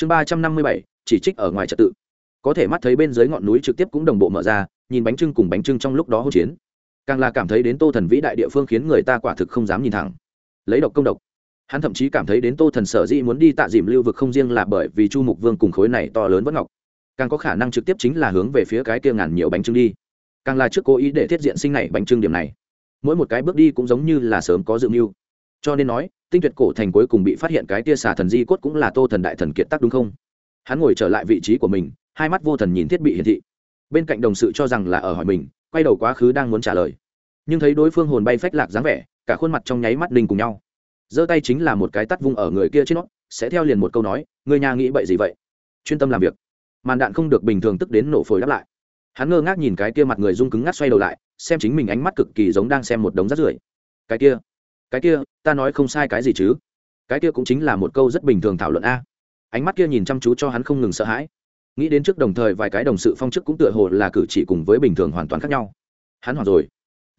chương ba trăm năm mươi bảy, chỉ trích ở ngoài trật tự. Có thể mắt thấy bên dưới ngọn núi trực tiếp cũng đồng bộ mở ra, nhìn bánh trưng cùng bánh trưng trong lúc đó hỗn chiến. Càng là cảm thấy đến tô thần vĩ đại địa phương khiến người ta quả thực không dám nhìn thẳng. Lấy độc công độc. Hắn thậm chí cảm thấy đến tô thần sở dĩ muốn đi tạ dìm lưu vực không riêng là bởi vì chu mục vương cùng khối này to lớn vẫn ngọc. Càng có khả năng trực tiếp chính là hướng về phía cái kia ngàn nhiều bánh trưng đi. Càng là trước cố ý để thiết diện sinh này bánh trưng điểm này. Mỗi một cái bước đi cũng giống như là sớm có dự mưu. Cho nên nói tinh tuyệt cổ thành cuối cùng bị phát hiện cái tia xà thần di cốt cũng là tô thần đại thần kiệt tác đúng không? Hắn ngồi trở lại vị trí của mình hai mắt vô thần nhìn thiết bị hiển thị. Bên cạnh đồng sự cho rằng là ở hỏi mình quay đầu quá khứ đang muốn trả lời. Nhưng thấy đối phương hồn bay phách lạc dáng vẻ cả khuôn mặt trong nháy mắt ninh cùng nhau. Giơ tay chính là một cái tắt vung ở người kia trên nó sẽ theo liền một câu nói người nhà nghĩ bậy gì vậy? Chuyên tâm làm việc. Màn đạn không được bình thường tức đến nổ phổi đáp lại. Hắn ngơ ngác nhìn cái kia mặt người rung cứng ngắt, xoay đầu lại xem chính mình ánh mắt cực kỳ giống đang xem một đống rác rưởi. Cái kia cái kia, ta nói không sai cái gì chứ? Cái kia cũng chính là một câu rất bình thường thảo luận a. Ánh mắt kia nhìn chăm chú cho hắn không ngừng sợ hãi. Nghĩ đến trước đồng thời vài cái đồng sự phong chức cũng tựa hồ là cử chỉ cùng với bình thường hoàn toàn khác nhau. Hắn hoảng rồi.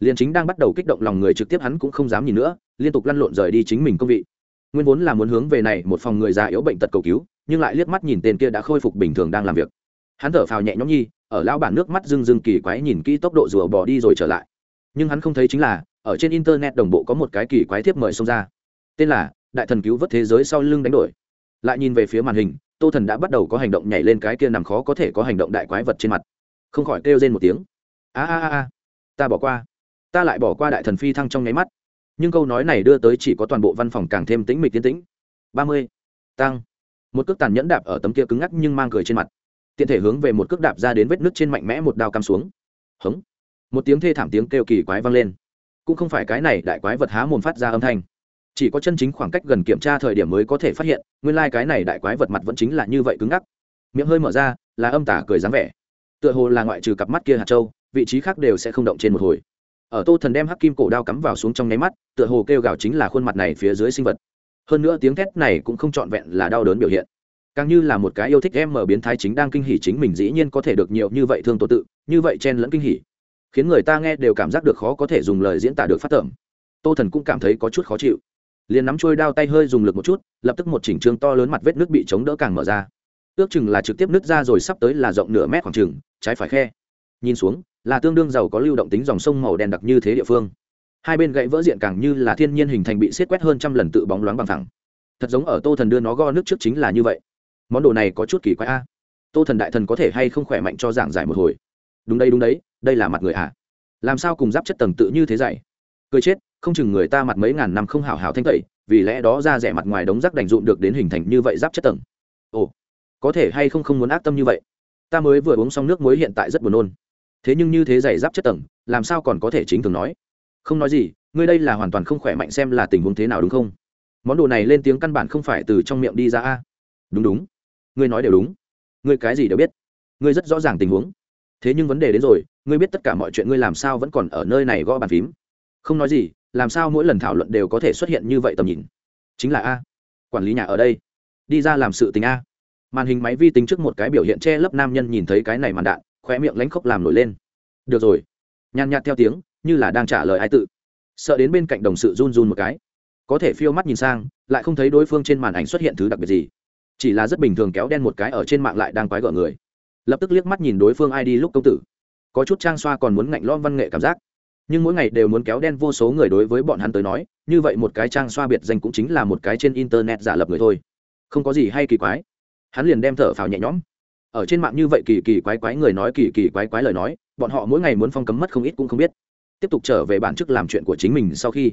Liền chính đang bắt đầu kích động lòng người trực tiếp hắn cũng không dám nhìn nữa, liên tục lăn lộn rời đi chính mình công vị. Nguyên vốn là muốn hướng về này một phòng người già yếu bệnh tật cầu cứu, nhưng lại liếc mắt nhìn tên kia đã khôi phục bình thường đang làm việc. Hắn thở phào nhẹ nhõm nhi, ở lão bản nước mắt rưng rưng kỳ quái nhìn kỹ tốc độ rùa bỏ đi rồi trở lại. Nhưng hắn không thấy chính là ở trên internet đồng bộ có một cái kỳ quái thiếp mời xông ra. Tên là, đại thần cứu vớt thế giới sau lưng đánh đổi. Lại nhìn về phía màn hình, tô thần đã bắt đầu có hành động nhảy lên cái kia nằm khó có thể có hành động đại quái vật trên mặt. Không khỏi kêu lên một tiếng. A a a a. Ta bỏ qua. Ta lại bỏ qua đại thần phi thăng trong nháy mắt. Nhưng câu nói này đưa tới chỉ có toàn bộ văn phòng càng thêm tĩnh mịch tiến tĩnh. Ba mươi. Tăng. Một cước tàn nhẫn đạp ở tấm kia cứng ngắc nhưng mang cười trên mặt. Tiện thể hướng về một cước đạp ra đến vết nứt trên mạnh mẽ một đao cam xuống. Hống. Một tiếng thê thảm tiếng kêu kỳ quái vang lên cũng không phải cái này đại quái vật há mồm phát ra âm thanh. Chỉ có chân chính khoảng cách gần kiểm tra thời điểm mới có thể phát hiện, nguyên lai、like、cái này đại quái vật mặt vẫn chính là như vậy cứng ngắc. Miệng hơi mở ra, là âm tả cười dáng vẻ. Tựa hồ là ngoại trừ cặp mắt kia hạt trâu vị trí khác đều sẽ không động trên một hồi. Ở tô thần đem hắc kim cổ đao cắm vào xuống trong nháy mắt, tựa hồ kêu gào chính là khuôn mặt này phía dưới sinh vật. Hơn nữa tiếng thét này cũng không trọn vẹn là đau đớn biểu hiện. Càng như là một cái yêu thích em mở biến thái chính đang kinh hỉ chính mình dĩ nhiên có thể được nhiều như vậy thương tổ tự, như vậy chen lẫn kinh hỉ khiến người ta nghe đều cảm giác được khó có thể dùng lời diễn tả được phát tởm. Tô thần cũng cảm thấy có chút khó chịu. Liền nắm trôi đao tay hơi dùng lực một chút, lập tức một chỉnh trương to lớn mặt vết nước bị chống đỡ càng mở ra. Ước chừng là trực tiếp nứt ra rồi sắp tới là rộng nửa mét khoảng chừng, trái phải khe. Nhìn xuống, là tương đương giàu có lưu động tính dòng sông màu đen đặc như thế địa phương. Hai bên gãy vỡ diện càng như là thiên nhiên hình thành bị xiết quét hơn trăm lần tự bóng loáng bằng thẳng. Thật giống ở tô thần đưa nó go nước trước chính là như vậy. Món đồ này có chút kỳ quái a. Tô thần đại thần có thể hay không khỏe mạnh cho giảng giải một hồi? Đúng đây đúng đấy đây là mặt người à? Làm sao cùng giáp chất tầng tự như thế dạy? Cười chết, không chừng người ta mặt mấy ngàn năm không hào hào thanh tẩy, vì lẽ đó ra rẻ mặt ngoài đống rác đành dụng được đến hình thành như vậy giáp chất tầng. Ồ, có thể hay không không muốn ác tâm như vậy? Ta mới vừa uống xong nước muối hiện tại rất buồn nôn. Thế nhưng như thế dày giáp chất tầng, làm sao còn có thể chính thường nói? Không nói gì, ngươi đây là hoàn toàn không khỏe mạnh xem là tình huống thế nào đúng không? Món đồ này lên tiếng căn bản không phải từ trong miệng đi ra a. Đúng đúng. Ngươi nói đều đúng. Ngươi cái gì đều biết. Ngươi rất rõ ràng tình huống. Thế nhưng vấn đề đến rồi ngươi biết tất cả mọi chuyện ngươi làm sao vẫn còn ở nơi này gõ bàn phím? Không nói gì, làm sao mỗi lần thảo luận đều có thể xuất hiện như vậy tầm nhìn? Chính là a. Quản lý nhà ở đây. Đi ra làm sự tình a. Màn hình máy vi tính trước một cái biểu hiện che lấp nam nhân nhìn thấy cái này màn đạn, khóe miệng lánh khóc làm nổi lên. Được rồi. Nhàn nhạt theo tiếng, như là đang trả lời ai tự. Sợ đến bên cạnh đồng sự run run một cái. Có thể phiêu mắt nhìn sang, lại không thấy đối phương trên màn ảnh xuất hiện thứ đặc biệt gì. Chỉ là rất bình thường kéo đen một cái ở trên mạng lại đang quái gở người. Lập tức liếc mắt nhìn đối phương ai đi lúc công tử có chút trang xoa còn muốn ngạnh lom văn nghệ cảm giác. Nhưng mỗi ngày đều muốn kéo đen vô số người đối với bọn hắn tới nói, như vậy một cái trang xoa biệt danh cũng chính là một cái trên internet giả lập người thôi. Không có gì hay kỳ quái. Hắn liền đem thở phào nhẹ nhõm. Ở trên mạng như vậy kỳ kỳ quái quái người nói kỳ kỳ quái quái lời nói, bọn họ mỗi ngày muốn phong cấm mất không ít cũng không biết. Tiếp tục trở về bản chức làm chuyện của chính mình sau khi,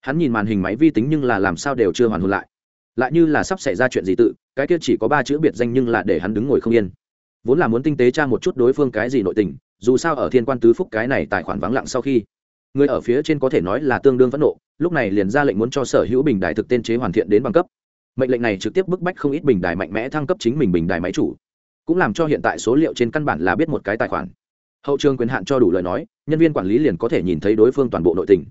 hắn nhìn màn hình máy vi tính nhưng là làm sao đều chưa hoàn hồn lại. Lại như là sắp xảy ra chuyện gì tự, cái kia chỉ có ba chữ biệt danh nhưng là để hắn đứng ngồi không yên. Vốn là muốn tinh tế tra một chút đối phương cái gì nội tình dù sao ở thiên quan tứ phúc cái này tài khoản vắng lặng sau khi, người ở phía trên có thể nói là tương đương phẫn nộ, lúc này liền ra lệnh muốn cho sở hữu bình đài thực tên chế hoàn thiện đến bằng cấp. Mệnh lệnh này trực tiếp bức bách không ít bình đài mạnh mẽ thăng cấp chính mình bình đài máy chủ, cũng làm cho hiện tại số liệu trên căn bản là biết một cái tài khoản. Hậu trường quyền hạn cho đủ lời nói, nhân viên quản lý liền có thể nhìn thấy đối phương toàn bộ nội tình.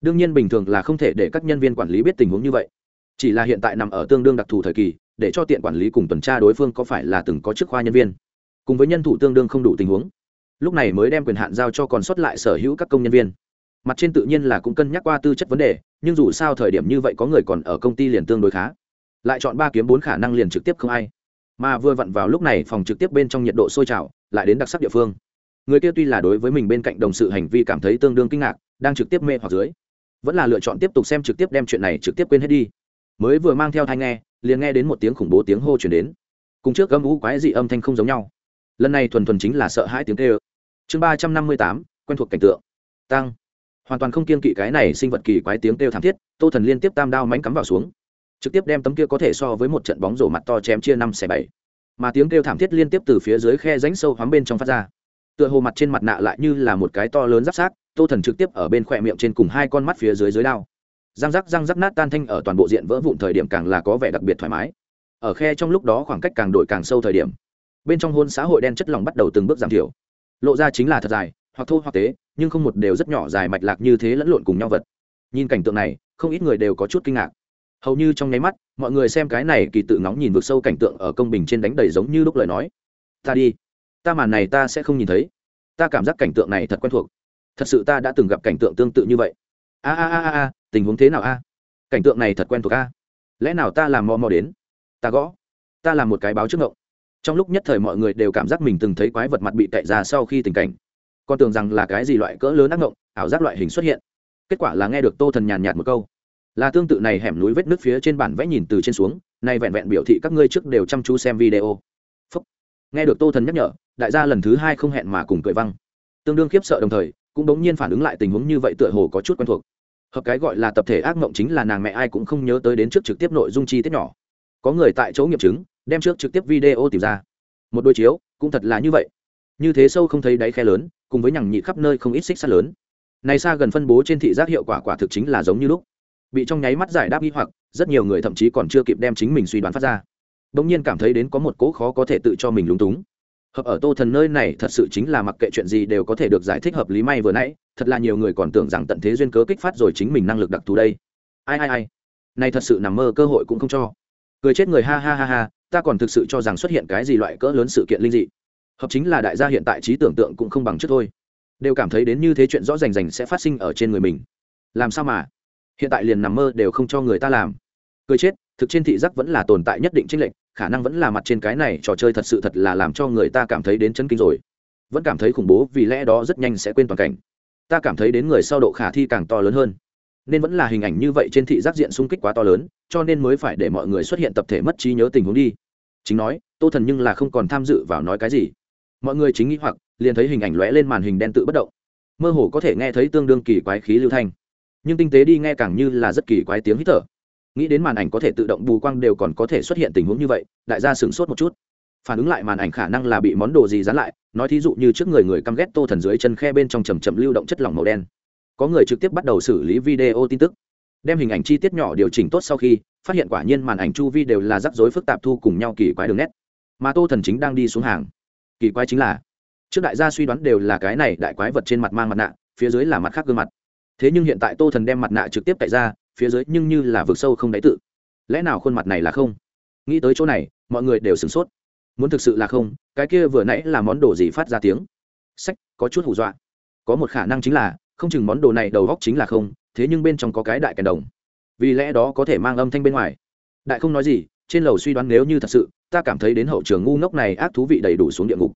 Đương nhiên bình thường là không thể để các nhân viên quản lý biết tình huống như vậy. Chỉ là hiện tại nằm ở tương đương đặc thù thời kỳ, để cho tiện quản lý cùng tuần tra đối phương có phải là từng có chức khoa nhân viên. Cùng với nhân thủ tương đương không đủ tình huống lúc này mới đem quyền hạn giao cho còn sót lại sở hữu các công nhân viên. Mặt trên tự nhiên là cũng cân nhắc qua tư chất vấn đề, nhưng dù sao thời điểm như vậy có người còn ở công ty liền tương đối khá. Lại chọn ba kiếm bốn khả năng liền trực tiếp không ai. Mà vừa vặn vào lúc này phòng trực tiếp bên trong nhiệt độ sôi trào, lại đến đặc sắc địa phương. Người kia tuy là đối với mình bên cạnh đồng sự hành vi cảm thấy tương đương kinh ngạc, đang trực tiếp mê hoặc dưới, vẫn là lựa chọn tiếp tục xem trực tiếp đem chuyện này trực tiếp quên hết đi. Mới vừa mang theo thai nghe, liền nghe đến một tiếng khủng bố tiếng hô chuyển đến. Cùng trước âm ú quái dị âm thanh không giống nhau. Lần này thuần thuần chính là sợ hãi tiếng tê ơ chương ba trăm năm mươi tám, quen thuộc cảnh tượng. Tăng hoàn toàn không kiên kỵ cái này sinh vật kỳ quái tiếng kêu thảm thiết, tô thần liên tiếp tam đao mánh cắm vào xuống. Trực tiếp đem tấm kia có thể so với một trận bóng rổ mặt to chém chia năm xẻ bảy. Mà tiếng kêu thảm thiết liên tiếp từ phía dưới khe ránh sâu hoắm bên trong phát ra. Tựa hồ mặt trên mặt nạ lại như là một cái to lớn giáp sát tô thần trực tiếp ở bên khỏe miệng trên cùng hai con mắt phía dưới dưới đao. Răng rắc răng rắc nát tan thanh ở toàn bộ diện vỡ vụn thời điểm càng là có vẻ đặc biệt thoải mái. Ở khe trong lúc đó khoảng cách càng đổi càng sâu thời điểm, bên trong hôn xã hội đen chất lỏng bắt đầu từng bước giảm thiểu lộ ra chính là thật dài, hoặc thô hoặc tế, nhưng không một đều rất nhỏ dài mạch lạc như thế lẫn lộn cùng nhau vật. Nhìn cảnh tượng này, không ít người đều có chút kinh ngạc. Hầu như trong nháy mắt, mọi người xem cái này kỳ tự ngóng nhìn vượt sâu cảnh tượng ở công bình trên đánh đầy giống như lúc lời nói. Ta đi. Ta màn này ta sẽ không nhìn thấy. Ta cảm giác cảnh tượng này thật quen thuộc. Thật sự ta đã từng gặp cảnh tượng tương tự như vậy. A a a a, tình huống thế nào a? Cảnh tượng này thật quen thuộc a. Lẽ nào ta làm mò mò đến? Ta gõ. Ta làm một cái báo trước ngộng trong lúc nhất thời mọi người đều cảm giác mình từng thấy quái vật mặt bị cậy ra sau khi tình cảnh. Con tưởng rằng là cái gì loại cỡ lớn ác ngộng, ảo giác loại hình xuất hiện. Kết quả là nghe được tô thần nhàn nhạt một câu. Là tương tự này hẻm núi vết nước phía trên bản vẽ nhìn từ trên xuống, nay vẹn vẹn biểu thị các ngươi trước đều chăm chú xem video. Phúc. nghe được tô thần nhắc nhở, đại gia lần thứ hai không hẹn mà cùng cười văng. Tương đương khiếp sợ đồng thời, cũng đống nhiên phản ứng lại tình huống như vậy tựa hồ có chút quen thuộc. Hợp cái gọi là tập thể ác mộng chính là nàng mẹ ai cũng không nhớ tới đến trước trực tiếp nội dung chi tiết nhỏ. Có người tại chỗ nghiệm chứng đem trước trực tiếp video tìm ra. Một đôi chiếu, cũng thật là như vậy. Như thế sâu không thấy đáy khe lớn, cùng với nhằng nhị khắp nơi không ít xích sắt lớn. Này xa gần phân bố trên thị giác hiệu quả quả thực chính là giống như lúc. Bị trong nháy mắt giải đáp nghi hoặc, rất nhiều người thậm chí còn chưa kịp đem chính mình suy đoán phát ra. Đ ỗ n g nhiên cảm thấy đến có một cố khó có thể tự cho mình lúng túng. Hợp ở tô thần nơi này thật sự chính là mặc kệ chuyện gì đều có thể được giải thích hợp lý may vừa nãy, thật là nhiều người còn tưởng rằng tận thế duyên cớ kích phát rồi chính mình năng lực đặc thù đây. Ai ai ai. Này thật sự nằm mơ cơ hội cũng không cho. Cười chết người, ha ha ha ha ta còn thực sự cho rằng xuất hiện cái gì loại cỡ lớn sự kiện linh dị. Hợp chính là đại gia hiện tại trí tưởng tượng cũng không bằng trước thôi. Đều cảm thấy đến như thế chuyện rõ rành rành sẽ phát sinh ở trên người mình. Làm sao mà? Hiện tại liền nằm mơ đều không cho người ta làm. Cười chết, thực trên thị giác vẫn là tồn tại nhất định tranh lệch, khả năng vẫn là mặt trên cái này trò chơi thật sự thật là làm cho người ta cảm thấy đến chân kinh rồi. Vẫn cảm thấy khủng bố, vì lẽ đó rất nhanh sẽ quên toàn cảnh. Ta cảm thấy đến người sau độ khả thi càng to lớn hơn. Nên vẫn là hình ảnh như vậy trên thị giác diện xung kích quá to lớn cho nên mới phải để mọi người xuất hiện tập thể mất trí nhớ tình huống đi. Chính nói, tô thần nhưng là không còn tham dự vào nói cái gì. Mọi người chính nghĩ hoặc, liền thấy hình ảnh lóe lên màn hình đen tự bất động. Mơ hồ có thể nghe thấy tương đương kỳ quái khí lưu thanh. Nhưng tinh tế đi nghe càng như là rất kỳ quái tiếng hít thở. Nghĩ đến màn ảnh có thể tự động bù quang đều còn có thể xuất hiện tình huống như vậy, đại gia sửng sốt một chút. Phản ứng lại màn ảnh khả năng là bị món đồ gì dán lại, nói thí dụ như trước người người căm ghét tô thần dưới chân khe bên trong chầm chậm lưu động chất lỏng màu đen. Có người trực tiếp bắt đầu xử lý video tin tức đem hình ảnh chi tiết nhỏ điều chỉnh tốt sau khi, phát hiện quả nhiên màn ảnh chu vi đều là rắc rối phức tạp thu cùng nhau kỳ quái đường nét. Mà tô thần chính đang đi xuống hàng. Kỳ quái chính là, trước đại gia suy đoán đều là cái này đại quái vật trên mặt mang mặt nạ, phía dưới là mặt khác gương mặt. Thế nhưng hiện tại tô thần đem mặt nạ trực tiếp tại ra, phía dưới nhưng như là vực sâu không đáy tự. Lẽ nào khuôn mặt này là không? Nghĩ tới chỗ này, mọi người đều sửng sốt. Muốn thực sự là không, cái kia vừa nãy là món đồ gì phát ra tiếng? Sách, có chút hù dọa. Có một khả năng chính là, không chừng món đồ này đầu góc chính là không thế nhưng bên trong có cái đại kèn đồng. Vì lẽ đó có thể mang âm thanh bên ngoài. Đại không nói gì, trên lầu suy đoán nếu như thật sự, ta cảm thấy đến hậu trường ngu ngốc này ác thú vị đầy đủ xuống địa ngục.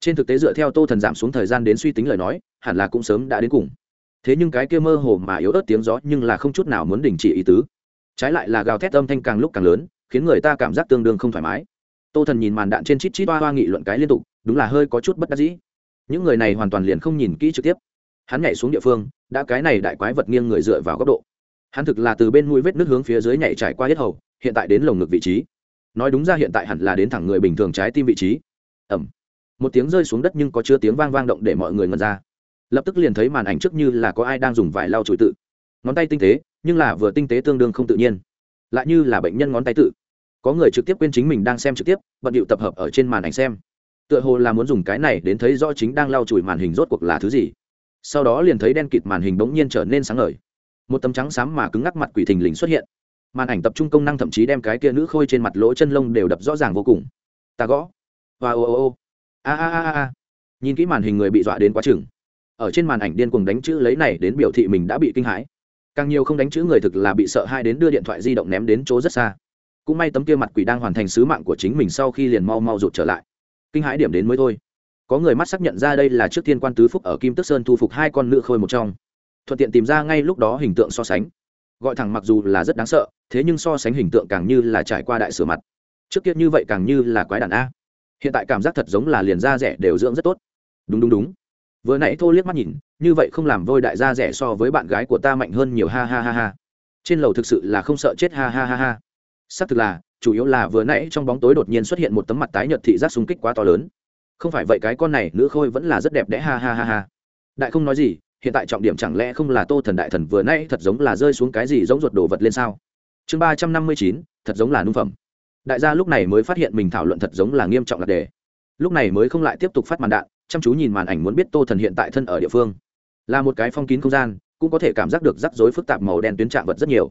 Trên thực tế dựa theo tô thần giảm xuống thời gian đến suy tính lời nói, hẳn là cũng sớm đã đến cùng. Thế nhưng cái kia mơ hồ mà yếu ớt tiếng gió nhưng là không chút nào muốn đình chỉ ý tứ. Trái lại là gào thét âm thanh càng lúc càng lớn, khiến người ta cảm giác tương đương không thoải mái. Tô thần nhìn màn đạn trên chít chít hoa hoa nghị luận cái liên tục, đúng là hơi có chút bất đắc dĩ. Những người này hoàn toàn liền không nhìn kỹ trực tiếp hắn nhảy xuống địa phương, đã cái này đại quái vật nghiêng người dựa vào góc độ. Hắn thực là từ bên mũi vết nước hướng phía dưới nhảy trải qua hết hầu, hiện tại đến lồng ngực vị trí. Nói đúng ra hiện tại hẳn là đến thẳng người bình thường trái tim vị trí. Ẩm một tiếng rơi xuống đất nhưng có chứa tiếng vang vang động để mọi người ngần ra. Lập tức liền thấy màn ảnh trước như là có ai đang dùng vải lau chùi tự. Ngón tay tinh tế, nhưng là vừa tinh tế tương đương không tự nhiên. Lại như là bệnh nhân ngón tay tự. Có người trực tiếp quên chính mình đang xem trực tiếp, bận điệu tập hợp ở trên màn ảnh xem. Tựa hồ là muốn dùng cái này đến thấy rõ chính đang lau chùi màn hình rốt cuộc là thứ gì sau đó liền thấy đen kịt màn hình bỗng nhiên trở nên sáng ngời. Một tấm trắng xám mà cứng ngắc mặt quỷ thình lình xuất hiện. Màn ảnh tập trung công năng thậm chí đem cái kia nữ khôi trên mặt lỗ chân lông đều đập rõ ràng vô cùng. Ta gõ. Và ô ô ô. A a a a nhìn kỹ màn hình người bị dọa đến quá chừng. Ở trên màn ảnh điên cuồng đánh chữ lấy này đến biểu thị mình đã bị kinh hãi. Càng nhiều không đánh chữ người thực là bị sợ hai đến đưa điện thoại di động ném đến chỗ rất xa. Cũng may tấm kia mặt quỷ đang hoàn thành sứ mạng của chính mình sau khi liền mau mau rụt trở lại. Kinh hãi điểm đến mới thôi có người mắt xác nhận ra đây là trước thiên quan tứ phúc ở kim tức sơn thu phục hai con nữ khôi một trong. Thuận tiện tìm ra ngay lúc đó hình tượng so sánh. Gọi thẳng mặc dù là rất đáng sợ, thế nhưng so sánh hình tượng càng như là trải qua đại sửa mặt. Trước kia như vậy càng như là quái đàn a. Hiện tại cảm giác thật giống là liền da rẻ đều dưỡng rất tốt. Đúng đúng đúng. Vừa nãy thô liếc mắt nhìn, như vậy không làm vôi đại da rẻ so với bạn gái của ta mạnh hơn nhiều, ha ha ha ha. Trên lầu thực sự là không sợ chết, ha ha ha ha. Xác thực là, chủ yếu là vừa nãy trong bóng tối đột nhiên xuất hiện một tấm mặt tái nhợt thị giác xung kích quá to lớn không phải vậy cái con này, nữ khôi vẫn là rất đẹp đẽ, ha ha ha ha. Đại không nói gì, hiện tại trọng điểm chẳng lẽ không là tô thần đại thần vừa nãy thật giống là rơi xuống cái gì giống ruột đồ vật lên sao? Chương ba trăm năm mươi chín, thật giống là nung phẩm. Đại gia lúc này mới phát hiện mình thảo luận thật giống là nghiêm trọng là đề. Lúc này mới không lại tiếp tục phát màn đạn, chăm chú nhìn màn ảnh muốn biết tô thần hiện tại thân ở địa phương. Là một cái phong kín không gian, cũng có thể cảm giác được rắc rối phức tạp màu đen tuyến trạng vật rất nhiều.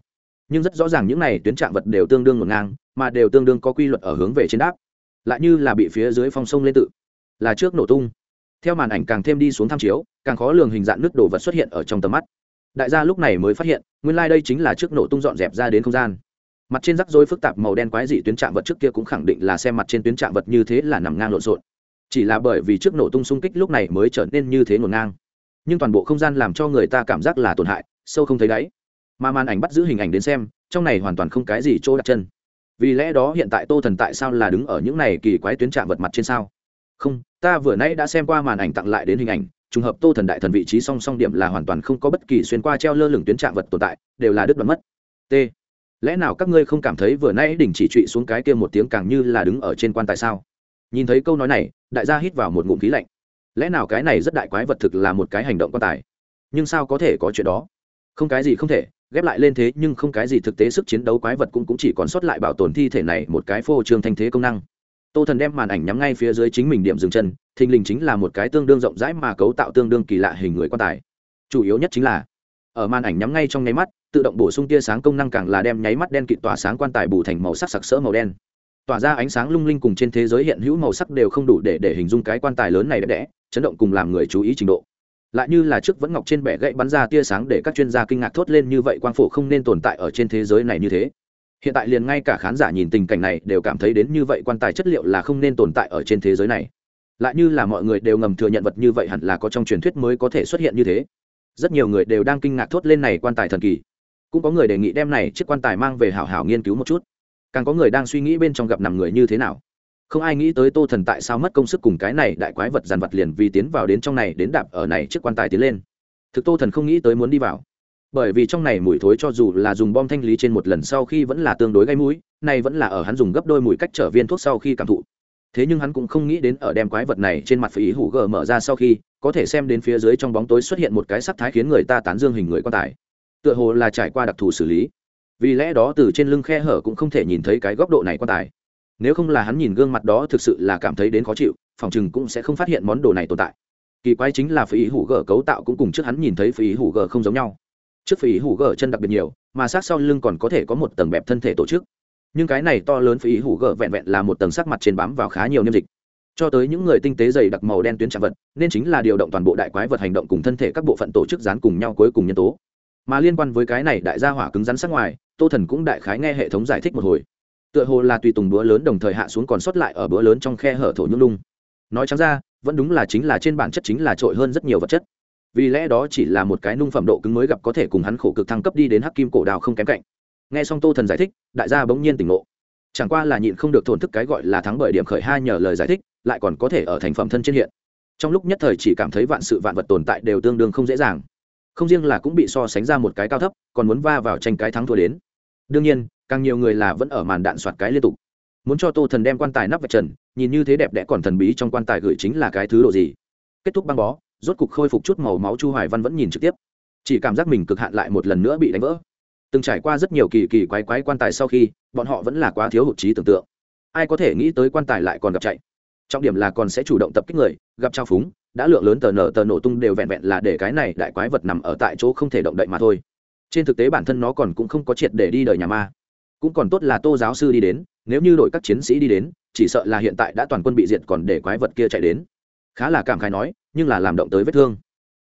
Nhưng rất rõ ràng những này tuyến trạng vật đều tương đương ngổn ngang, mà đều tương đương có quy luật ở hướng về trên đáp. Lại như là bị phía dưới phong sông lên tự là trước nổ tung. Theo màn ảnh càng thêm đi xuống tham chiếu, càng khó lường hình dạng nước đổ vật xuất hiện ở trong tầm mắt. Đại gia lúc này mới phát hiện, nguyên lai、like、đây chính là trước nổ tung dọn dẹp ra đến không gian. Mặt trên rắc rối phức tạp màu đen quái dị tuyến trạm vật trước kia cũng khẳng định là xem mặt trên tuyến trạm vật như thế là nằm ngang lộn xộn. Chỉ là bởi vì trước nổ tung xung kích lúc này mới trở nên như thế ngổn ngang. Nhưng toàn bộ không gian làm cho người ta cảm giác là tổn hại, sâu không thấy đáy. Mà màn ảnh bắt giữ hình ảnh đến xem, trong này hoàn toàn không cái gì chỗ đặt chân. Vì lẽ đó hiện tại tô thần tại sao là đứng ở những này kỳ quái tuyến trạm vật mặt trên sao? Không ta vừa nãy đã xem qua màn ảnh tặng lại đến hình ảnh trùng hợp tô thần đại thần vị trí song song điểm là hoàn toàn không có bất kỳ xuyên qua treo lơ lửng tuyến trạng vật tồn tại đều là đứt đoạn mất. T. Lẽ nào các ngươi không cảm thấy vừa nãy đỉnh chỉ trụy xuống cái kia một tiếng càng như là đứng ở trên quan tại sao? Nhìn thấy câu nói này đại gia hít vào một ngụm khí lạnh. Lẽ nào cái này rất đại quái vật thực là một cái hành động quan tài? Nhưng sao có thể có chuyện đó? Không cái gì không thể ghép lại lên thế nhưng không cái gì thực tế sức chiến đấu quái vật cũng, cũng chỉ còn sót lại bảo tồn thi thể này một cái phô trương thanh thế công năng tô thần đem màn ảnh nhắm ngay phía dưới chính mình điểm dừng chân, thình lình chính là một cái tương đương rộng rãi mà cấu tạo tương đương kỳ lạ hình người quan tài. Chủ yếu nhất chính là, ở màn ảnh nhắm ngay trong nháy mắt, tự động bổ sung tia sáng công năng càng là đem nháy mắt đen kịt tỏa sáng quan tài bù thành màu sắc sặc sỡ màu đen. Tỏa ra ánh sáng lung linh cùng trên thế giới hiện hữu màu sắc đều không đủ để để hình dung cái quan tài lớn này đẹp đẽ, chấn động cùng làm người chú ý trình độ. Lại như là trước vẫn ngọc trên bẻ gãy bắn ra tia sáng để các chuyên gia kinh ngạc thốt lên như vậy quang phổ không nên tồn tại ở trên thế giới này như thế hiện tại liền ngay cả khán giả nhìn tình cảnh này đều cảm thấy đến như vậy quan tài chất liệu là không nên tồn tại ở trên thế giới này. Lại như là mọi người đều ngầm thừa nhận vật như vậy hẳn là có trong truyền thuyết mới có thể xuất hiện như thế. Rất nhiều người đều đang kinh ngạc thốt lên này quan tài thần kỳ. Cũng có người đề nghị đem này chiếc quan tài mang về hảo hảo nghiên cứu một chút. Càng có người đang suy nghĩ bên trong gặp nằm người như thế nào. Không ai nghĩ tới tô thần tại sao mất công sức cùng cái này đại quái vật dàn vật liền vì tiến vào đến trong này đến đạp ở này chiếc quan tài tiến lên. Thực tô thần không nghĩ tới muốn đi vào bởi vì trong này mùi thối cho dù là dùng bom thanh lý trên một lần sau khi vẫn là tương đối gây mũi này vẫn là ở hắn dùng gấp đôi mùi cách trở viên thuốc sau khi cảm thụ. Thế nhưng hắn cũng không nghĩ đến ở đem quái vật này trên mặt phí hủ gờ mở ra sau khi, có thể xem đến phía dưới trong bóng tối xuất hiện một cái sắc thái khiến người ta tán dương hình người quan tài. Tựa hồ là trải qua đặc thù xử lý. Vì lẽ đó từ trên lưng khe hở cũng không thể nhìn thấy cái góc độ này quan tài. Nếu không là hắn nhìn gương mặt đó thực sự là cảm thấy đến khó chịu, phòng chừng cũng sẽ không phát hiện món đồ này tồn tại. Kỳ quái chính là phí hủ gờ cấu tạo cũng cùng trước hắn nhìn thấy phí hủ gờ không giống nhau trước phí hủ gở chân đặc biệt nhiều, mà sát sau lưng còn có thể có một tầng bẹp thân thể tổ chức. Nhưng cái này to lớn phí hủ gở vẹn vẹn là một tầng sắc mặt trên bám vào khá nhiều niêm dịch. Cho tới những người tinh tế dày đặc màu đen tuyến trạng vật, nên chính là điều động toàn bộ đại quái vật hành động cùng thân thể các bộ phận tổ chức dán cùng nhau cuối cùng nhân tố. Mà liên quan với cái này đại gia hỏa cứng rắn sắc ngoài, tô thần cũng đại khái nghe hệ thống giải thích một hồi. Tựa hồ là tùy tùng bữa lớn đồng thời hạ xuống còn sót lại ở bữa lớn trong khe hở thổ nhung lung. Nói trắng ra, vẫn đúng là chính là trên bản chất chính là trội hơn rất nhiều vật chất vì lẽ đó chỉ là một cái nung phẩm độ cứng mới gặp có thể cùng hắn khổ cực thăng cấp đi đến hắc kim cổ đào không kém cạnh. Nghe xong tô thần giải thích, đại gia bỗng nhiên tỉnh ngộ. Chẳng qua là nhịn không được thổn thức cái gọi là thắng bởi điểm khởi hai nhờ lời giải thích, lại còn có thể ở thành phẩm thân trên hiện. Trong lúc nhất thời chỉ cảm thấy vạn sự vạn vật tồn tại đều tương đương không dễ dàng. Không riêng là cũng bị so sánh ra một cái cao thấp, còn muốn va vào tranh cái thắng thua đến. Đương nhiên, càng nhiều người là vẫn ở màn đạn soạt cái liên tục. Muốn cho tô thần đem quan tài nắp vạch trần, nhìn như thế đẹp đẽ còn thần bí trong quan tài gửi chính là cái thứ độ gì? Kết thúc băng bó rốt cục khôi phục chút màu máu chu hoài văn vẫn nhìn trực tiếp. Chỉ cảm giác mình cực hạn lại một lần nữa bị đánh vỡ. Từng trải qua rất nhiều kỳ kỳ quái quái quan tài sau khi, bọn họ vẫn là quá thiếu hụt trí tưởng tượng. Ai có thể nghĩ tới quan tài lại còn gặp chạy. Trọng điểm là còn sẽ chủ động tập kích người, gặp trao phúng, đã lượng lớn tờ nở tờ nổ tung đều vẹn vẹn là để cái này đại quái vật nằm ở tại chỗ không thể động đậy mà thôi. Trên thực tế bản thân nó còn cũng không có triệt để đi đời nhà ma. Cũng còn tốt là tô giáo sư đi đến, nếu như đội các chiến sĩ đi đến, chỉ sợ là hiện tại đã toàn quân bị diệt còn để quái vật kia chạy đến. Khá là cảm khái nói nhưng là làm động tới vết thương.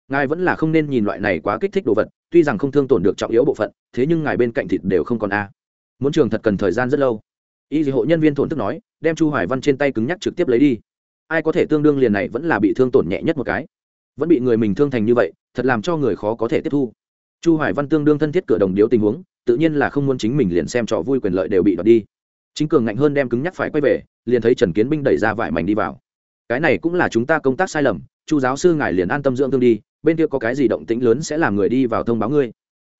Ngài vẫn là không nên nhìn loại này quá kích thích đồ vật, tuy rằng không thương tổn được trọng yếu bộ phận, thế nhưng ngài bên cạnh thịt đều không còn a. Muốn trường thật cần thời gian rất lâu. Y dị hộ nhân viên thổn thức nói, đem chu hoài văn trên tay cứng nhắc trực tiếp lấy đi. Ai có thể tương đương liền này vẫn là bị thương tổn nhẹ nhất một cái. Vẫn bị người mình thương thành như vậy, thật làm cho người khó có thể tiếp thu. Chu hoài văn tương đương thân thiết cửa đồng điếu tình huống, tự nhiên là không muốn chính mình liền xem trò vui quyền lợi đều bị đoạt đi. Chính cường ngạnh hơn đem cứng nhắc phải quay về, liền thấy trần kiến binh đẩy ra vải mảnh đi vào. Cái này cũng là chúng ta công tác sai lầm chu giáo sư ngài liền an tâm dưỡng thương đi, bên kia có cái gì động tĩnh lớn sẽ làm người đi vào thông báo ngươi.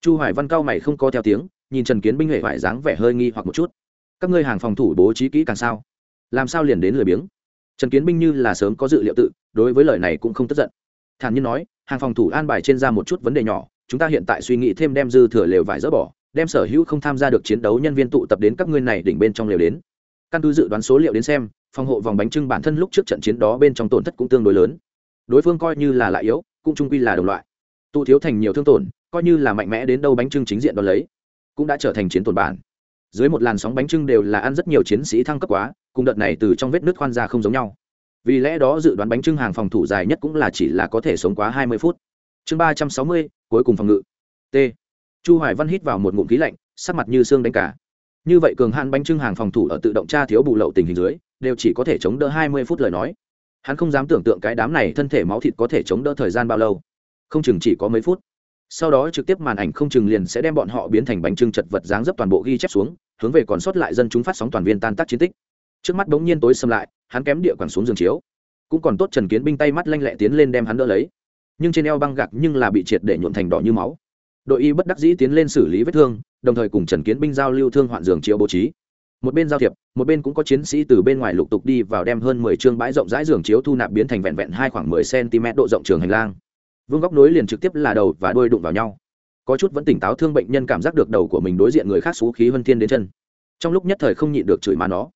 Chu hoài văn cao mày không có theo tiếng, nhìn trần kiến binh hệ vải dáng vẻ hơi nghi hoặc một chút. Các ngươi hàng phòng thủ bố trí kỹ càng sao? Làm sao liền đến lười biếng? Trần kiến binh như là sớm có dự liệu tự, đối với lời này cũng không tức giận. Thản nhiên nói, hàng phòng thủ an bài trên ra một chút vấn đề nhỏ, chúng ta hiện tại suy nghĩ thêm đem dư thừa lều vải dỡ bỏ, đem sở hữu không tham gia được chiến đấu nhân viên tụ tập đến các ngươi này đỉnh bên trong lều đến. Căn cứ dự đoán số liệu đến xem, phòng hộ vòng bánh trưng bản thân lúc trước trận chiến đó bên trong tổn thất cũng tương đối lớn đối phương coi như là lại yếu, cũng trung quy là đồng loại. Tụ thiếu thành nhiều thương tổn, coi như là mạnh mẽ đến đâu bánh trưng chính diện đ ó lấy, cũng đã trở thành chiến tổn bản. Dưới một làn sóng bánh trưng đều là ăn rất nhiều chiến sĩ thăng cấp quá, cùng đợt này từ trong vết nước khoan ra không giống nhau. Vì lẽ đó dự đoán bánh trưng hàng phòng thủ dài nhất cũng là chỉ là có thể sống quá hai mươi phút. Chương ba trăm sáu mươi, cuối cùng phòng ngự. T. Chu hoài văn hít vào một ngụm khí lạnh, sắc mặt như xương đánh cả. Như vậy cường hạn bánh trưng hàng phòng thủ ở tự động tra thiếu bù lậu tình hình dưới, đều chỉ có thể chống đỡ hai mươi phút lời nói hắn không dám tưởng tượng cái đám này thân thể máu thịt có thể chống đỡ thời gian bao lâu. Không chừng chỉ có mấy phút. Sau đó trực tiếp màn ảnh không chừng liền sẽ đem bọn họ biến thành bánh trưng chật vật dáng dấp toàn bộ ghi chép xuống, hướng về còn sót lại dân chúng phát sóng toàn viên tan tác chiến tích. Trước mắt bỗng nhiên tối xâm lại, hắn kém địa quẳng xuống giường chiếu. Cũng còn tốt trần kiến binh tay mắt lanh lẹ tiến lên đem hắn đỡ lấy. Nhưng trên eo băng gạc nhưng là bị triệt để nhuộn thành đỏ như máu. Đội y bất đắc dĩ tiến lên xử lý vết thương, đồng thời cùng trần kiến binh giao lưu thương hoạn giường chiếu bố trí một bên giao thiệp, một bên cũng có chiến sĩ từ bên ngoài lục tục đi vào đem hơn mười chương bãi rộng rãi giường chiếu thu nạp biến thành vẹn vẹn hai khoảng mười cm độ rộng trường hành lang. Vương góc nối liền trực tiếp là đầu và đuôi đụng vào nhau. Có chút vẫn tỉnh táo thương bệnh nhân cảm giác được đầu của mình đối diện người khác xú khí hơn thiên đến chân. Trong lúc nhất thời không nhịn được chửi má nó.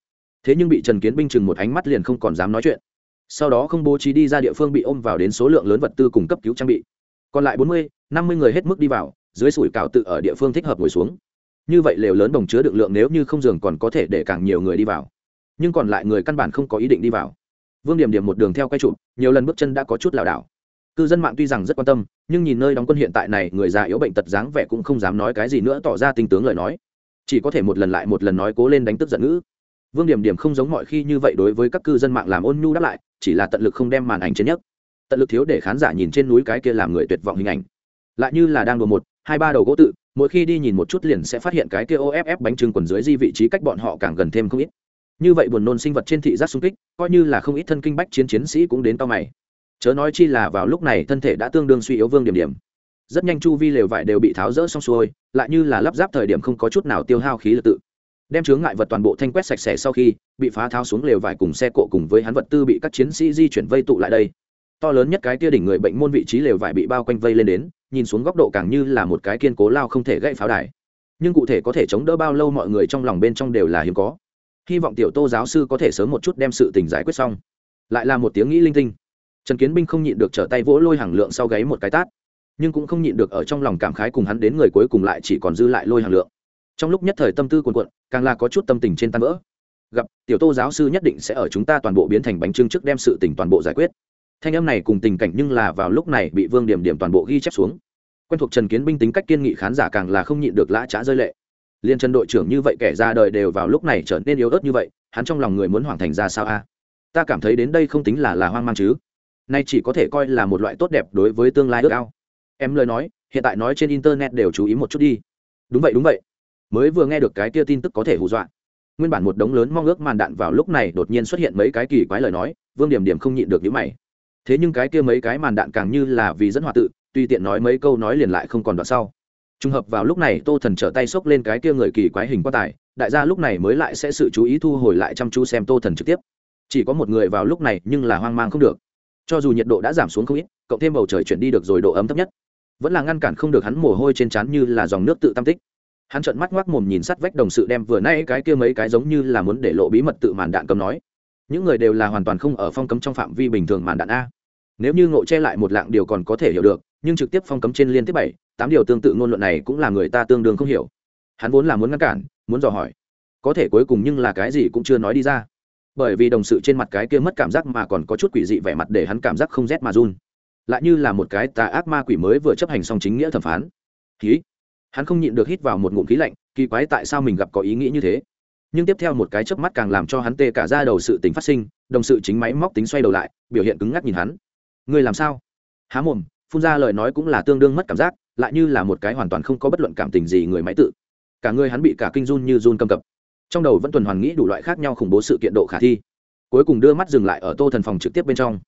Thế nhưng bị trần kiến binh chừng một ánh mắt liền không còn dám nói chuyện. Sau đó không bố trí đi ra địa phương bị ôm vào đến số lượng lớn vật tư cung cấp cứu trang bị. Còn lại bốn mươi, năm mươi người hết mức đi vào, dưới sủi cào tự ở địa phương thích hợp ngồi xuống như vậy lều lớn đồng chứa được lượng nếu như không giường còn có thể để càng nhiều người đi vào. Nhưng còn lại người căn bản không có ý định đi vào. Vương điểm điểm một đường theo quay trụ nhiều lần bước chân đã có chút lảo đảo. Cư dân mạng tuy rằng rất quan tâm, nhưng nhìn nơi đóng quân hiện tại này, người già yếu bệnh tật dáng vẻ cũng không dám nói cái gì nữa tỏ ra tinh tướng lời nói. Chỉ có thể một lần lại một lần nói cố lên đánh tức giận ngữ. Vương điểm điểm không giống mọi khi như vậy đối với các cư dân mạng làm ôn nhu đáp lại, chỉ là tận lực không đem màn ảnh trên nhất tận lực thiếu để khán giả nhìn trên núi cái kia làm người tuyệt vọng hình ảnh. Lại như là đang đùa một, hai ba đầu gỗ tự mỗi khi đi nhìn một chút liền sẽ phát hiện cái kia off bánh trưng quần dưới di vị trí cách bọn họ càng gần thêm không ít. Như vậy buồn nôn sinh vật trên thị giác xung kích, coi như là không ít thân kinh bách chiến chiến sĩ cũng đến to mày. Chớ nói chi là vào lúc này thân thể đã tương đương suy yếu vương điểm điểm. Rất nhanh chu vi lều vải đều bị tháo rỡ xong xuôi, lại như là lắp ráp thời điểm không có chút nào tiêu hao khí lực tự. Đem chướng ngại vật toàn bộ thanh quét sạch sẽ sau khi, bị phá tháo xuống lều vải cùng xe cộ cùng với hắn vật tư bị các chiến sĩ di chuyển vây tụ lại đây. To lớn nhất cái tia đỉnh người bệnh môn vị trí lều vải bị bao quanh vây lên đến nhìn xuống góc độ càng như là một cái kiên cố lao không thể gãy pháo đài. Nhưng cụ thể có thể chống đỡ bao lâu mọi người trong lòng bên trong đều là hiếm có. Hy vọng tiểu tô giáo sư có thể sớm một chút đem sự tình giải quyết xong. Lại là một tiếng nghĩ linh tinh. Trần kiến binh không nhịn được trở tay vỗ lôi hàng lượng sau gáy một cái tát. Nhưng cũng không nhịn được ở trong lòng cảm khái cùng hắn đến người cuối cùng lại chỉ còn dư lại lôi hàng lượng. Trong lúc nhất thời tâm tư cuồn cuộn, càng là có chút tâm tình trên tan vỡ. Gặp tiểu tô giáo sư nhất định sẽ ở chúng ta toàn bộ biến thành bánh trưng trước đem sự tình toàn bộ giải quyết thanh âm này cùng tình cảnh nhưng là vào lúc này bị vương điểm điểm toàn bộ ghi chép xuống. Quen thuộc trần kiến binh tính cách kiên nghị khán giả càng là không nhịn được lã trá rơi lệ. Liên trần đội trưởng như vậy kẻ ra đời đều vào lúc này trở nên yếu ớt như vậy, hắn trong lòng người muốn hoàn thành ra sao a? Ta cảm thấy đến đây không tính là là hoang mang chứ. Nay chỉ có thể coi là một loại tốt đẹp đối với tương lai ước ao. Em lời nói, hiện tại nói trên internet đều chú ý một chút đi. Đúng vậy đúng vậy. Mới vừa nghe được cái kia tin tức có thể hù dọa. Nguyên bản một đống lớn mong ước màn đạn vào lúc này đột nhiên xuất hiện mấy cái kỳ quái lời nói, vương điểm điểm không nhịn được những mày thế nhưng cái kia mấy cái màn đạn càng như là vì dẫn hòa tự, tùy tiện nói mấy câu nói liền lại không còn đoạn sau. Trùng hợp vào lúc này, tô thần trở tay xốc lên cái kia người kỳ quái hình quan tài, đại gia lúc này mới lại sẽ sự chú ý thu hồi lại chăm chú xem tô thần trực tiếp. Chỉ có một người vào lúc này, nhưng là hoang mang không được. Cho dù nhiệt độ đã giảm xuống không ít, cộng thêm bầu trời chuyển đi được rồi độ ấm thấp nhất, vẫn là ngăn cản không được hắn mồ hôi trên trán như là dòng nước tự tam tích. Hắn trợn mắt ngoác mồm nhìn sắt vách đồng sự đem vừa nay cái kia mấy cái giống như là muốn để lộ bí mật tự màn đạn cầm nói những người đều là hoàn toàn không ở phong cấm trong phạm vi bình thường màn đạn a. Nếu như ngộ che lại một lạng điều còn có thể hiểu được, nhưng trực tiếp phong cấm trên liên tiếp bảy, tám điều tương tự ngôn luận này cũng là người ta tương đương không hiểu. Hắn vốn là muốn ngăn cản, muốn dò hỏi. Có thể cuối cùng nhưng là cái gì cũng chưa nói đi ra. Bởi vì đồng sự trên mặt cái kia mất cảm giác mà còn có chút quỷ dị vẻ mặt để hắn cảm giác không rét mà run. Lại như là một cái tà ác ma quỷ mới vừa chấp hành xong chính nghĩa thẩm phán. Khí hắn không nhịn được hít vào một ngụm khí lạnh, kỳ quái tại sao mình gặp có ý nghĩ như thế? Nhưng tiếp theo một cái chớp mắt càng làm cho hắn tê cả ra đầu sự tính phát sinh, đồng sự chính máy móc tính xoay đầu lại, biểu hiện cứng ngắc nhìn hắn. Ngươi làm sao? Há mồm, phun ra lời nói cũng là tương đương mất cảm giác, lại như là một cái hoàn toàn không có bất luận cảm tình gì người máy tự. Cả người hắn bị cả kinh run như run cầm cập. Trong đầu vẫn tuần hoàn nghĩ đủ loại khác nhau khủng bố sự kiện độ khả thi. Cuối cùng đưa mắt dừng lại ở tô thần phòng trực tiếp bên trong.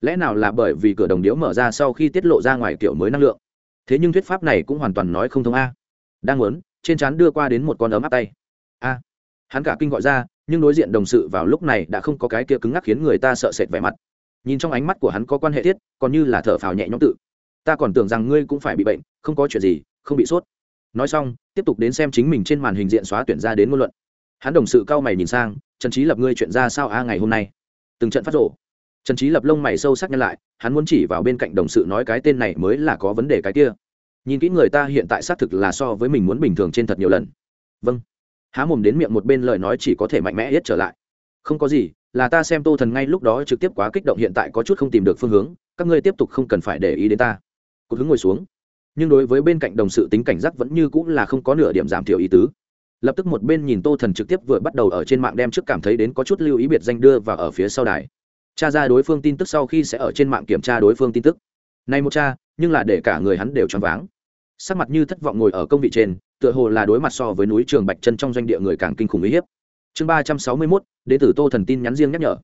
Lẽ nào là bởi vì cửa đồng điếu mở ra sau khi tiết lộ ra ngoài kiểu mới năng lượng? Thế nhưng thuyết pháp này cũng hoàn toàn nói không thông a. Đang muốn, trên trán đưa qua đến một con ấm áp tay. A hắn cả kinh gọi ra, nhưng đối diện đồng sự vào lúc này đã không có cái kia cứng ngắc khiến người ta sợ sệt vẻ mặt. Nhìn trong ánh mắt của hắn có quan hệ thiết, còn như là thở phào nhẹ nhõm tự. Ta còn tưởng rằng ngươi cũng phải bị bệnh, không có chuyện gì, không bị sốt. Nói xong, tiếp tục đến xem chính mình trên màn hình diện xóa tuyển ra đến ngôn luận. Hắn đồng sự cao mày nhìn sang, trần trí lập ngươi chuyện ra sao a ngày hôm nay? Từng trận phát rộ trần trí lập lông mày sâu sắc nhân lại, hắn muốn chỉ vào bên cạnh đồng sự nói cái tên này mới là có vấn đề cái kia. Nhìn kỹ người ta hiện tại xác thực là so với mình muốn bình thường trên thật nhiều lần. Vâng há mồm đến miệng một bên lời nói chỉ có thể mạnh mẽ hết trở lại. Không có gì, là ta xem tô thần ngay lúc đó trực tiếp quá kích động hiện tại có chút không tìm được phương hướng, các ngươi tiếp tục không cần phải để ý đến ta. Cụt hứng ngồi xuống. Nhưng đối với bên cạnh đồng sự tính cảnh giác vẫn như cũng là không có nửa điểm giảm thiểu ý tứ. Lập tức một bên nhìn tô thần trực tiếp vừa bắt đầu ở trên mạng đem trước cảm thấy đến có chút lưu ý biệt danh đưa và ở phía sau đài. Cha ra đối phương tin tức sau khi sẽ ở trên mạng kiểm tra đối phương tin tức. Này một cha nhưng là để cả người hắn đều choáng váng sắc mặt như thất vọng ngồi ở công vị trên, tựa hồ là đối mặt so với núi trường bạch chân trong doanh địa người càng kinh khủng uy hiếp. Chương ba trăm sáu mươi mốt đ tử tô thần tin nhắn riêng nhắc nhở.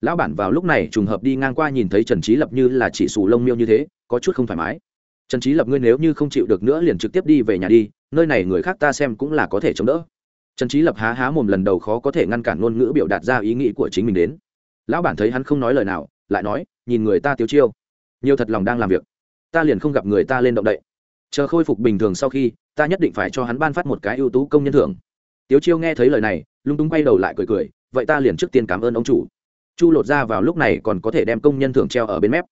Lão bản vào lúc này trùng hợp đi ngang qua nhìn thấy trần trí lập như là chỉ xù lông miêu như thế, có chút không thoải mái. Trần trí lập ngươi nếu như không chịu được nữa liền trực tiếp đi về nhà đi, nơi này người khác ta xem cũng là có thể chống đỡ. Trần trí lập há há mồm lần đầu khó có thể ngăn cản ngôn ngữ biểu đạt ra ý nghĩ của chính mình đến. Lão bản thấy hắn không nói lời nào, lại nói, nhìn người ta tiêu chiêu. Nhiều thật lòng đang làm việc. Ta liền không gặp người ta lên động đậy chờ khôi phục bình thường sau khi, ta nhất định phải cho hắn ban phát một cái ưu tú công nhân thưởng. Tiếu chiêu nghe thấy lời này, lung tung quay đầu lại cười cười, vậy ta liền trước tiên cảm ơn ông chủ. Chu lột ra vào lúc này còn có thể đem công nhân thưởng treo ở bên mép.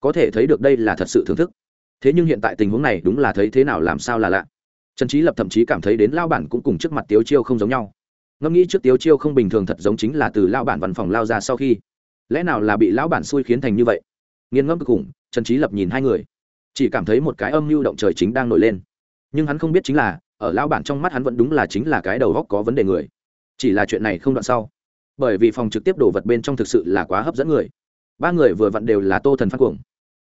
Có thể thấy được đây là thật sự thưởng thức. Thế nhưng hiện tại tình huống này đúng là thấy thế nào làm sao là lạ. Trần trí lập thậm chí cảm thấy đến lao bản cũng cùng trước mặt tiếu chiêu không giống nhau. Ngẫm nghĩ trước tiếu chiêu không bình thường thật giống chính là từ lao bản văn phòng lao ra sau khi, lẽ nào là bị lão bản xui khiến thành như vậy? Nghiên ngẫm cực khủng, trần trí lập nhìn hai người chỉ cảm thấy một cái âm mưu động trời chính đang nổi lên. Nhưng hắn không biết chính là, ở lao bản trong mắt hắn vẫn đúng là chính là cái đầu góc có vấn đề người. Chỉ là chuyện này không đoạn sau. Bởi vì phòng trực tiếp đổ vật bên trong thực sự là quá hấp dẫn người. Ba người vừa vặn đều là tô thần phát cuồng.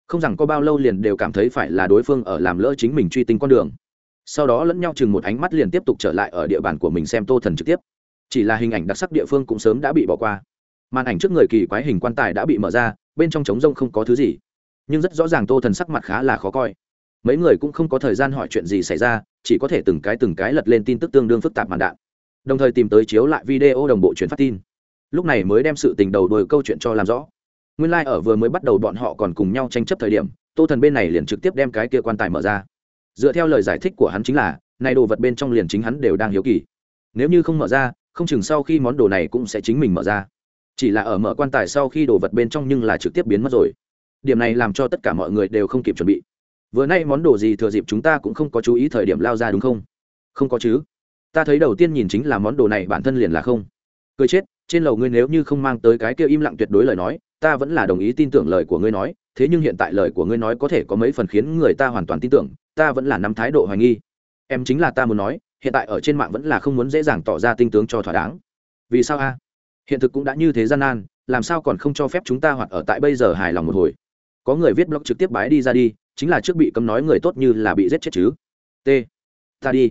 Không rằng có bao lâu liền đều cảm thấy phải là đối phương ở làm lỡ chính mình truy tinh con đường. Sau đó lẫn nhau chừng một ánh mắt liền tiếp tục trở lại ở địa bàn của mình xem tô thần trực tiếp. Chỉ là hình ảnh đặc sắc địa phương cũng sớm đã bị bỏ qua. Màn ảnh trước người kỳ quái hình quan tài đã bị mở ra, bên trong trống rông không có thứ gì nhưng rất rõ ràng tô thần sắc mặt khá là khó coi. Mấy người cũng không có thời gian hỏi chuyện gì xảy ra, chỉ có thể từng cái từng cái lật lên tin tức tương đương phức tạp màn đạn. Đồng thời tìm tới chiếu lại video đồng bộ chuyển phát tin. Lúc này mới đem sự tình đầu đuôi câu chuyện cho làm rõ. Nguyên lai、like、ở vừa mới bắt đầu bọn họ còn cùng nhau tranh chấp thời điểm, tô thần bên này liền trực tiếp đem cái kia quan tài mở ra. Dựa theo lời giải thích của hắn chính là nay đồ vật bên trong liền chính hắn đều đang hiếu kỳ. Nếu như không mở ra, không chừng sau khi món đồ này cũng sẽ chính mình mở ra. Chỉ là ở mở quan tài sau khi đồ vật bên trong nhưng là trực tiếp biến mất rồi điểm này làm cho tất cả mọi người đều không kịp chuẩn bị. Vừa nay món đồ gì thừa dịp chúng ta cũng không có chú ý thời điểm lao ra đúng không? Không có chứ. Ta thấy đầu tiên nhìn chính là món đồ này, bản thân liền là không. Cười chết, trên lầu ngươi nếu như không mang tới cái kia im lặng tuyệt đối lời nói, ta vẫn là đồng ý tin tưởng lời của ngươi nói, thế nhưng hiện tại lời của ngươi nói có thể có mấy phần khiến người ta hoàn toàn tin tưởng, ta vẫn là nắm thái độ hoài nghi. Em chính là ta muốn nói, hiện tại ở trên mạng vẫn là không muốn dễ dàng tỏ ra tinh tướng cho thỏa đáng. Vì sao a? Hiện thực cũng đã như thế gian nan, làm sao còn không cho phép chúng ta hoạt ở tại bây giờ hài lòng một hồi? Có người viết blog trực tiếp bái đi ra đi, chính là trước bị cấm nói người tốt như là bị giết chết chứ. T, ta đi.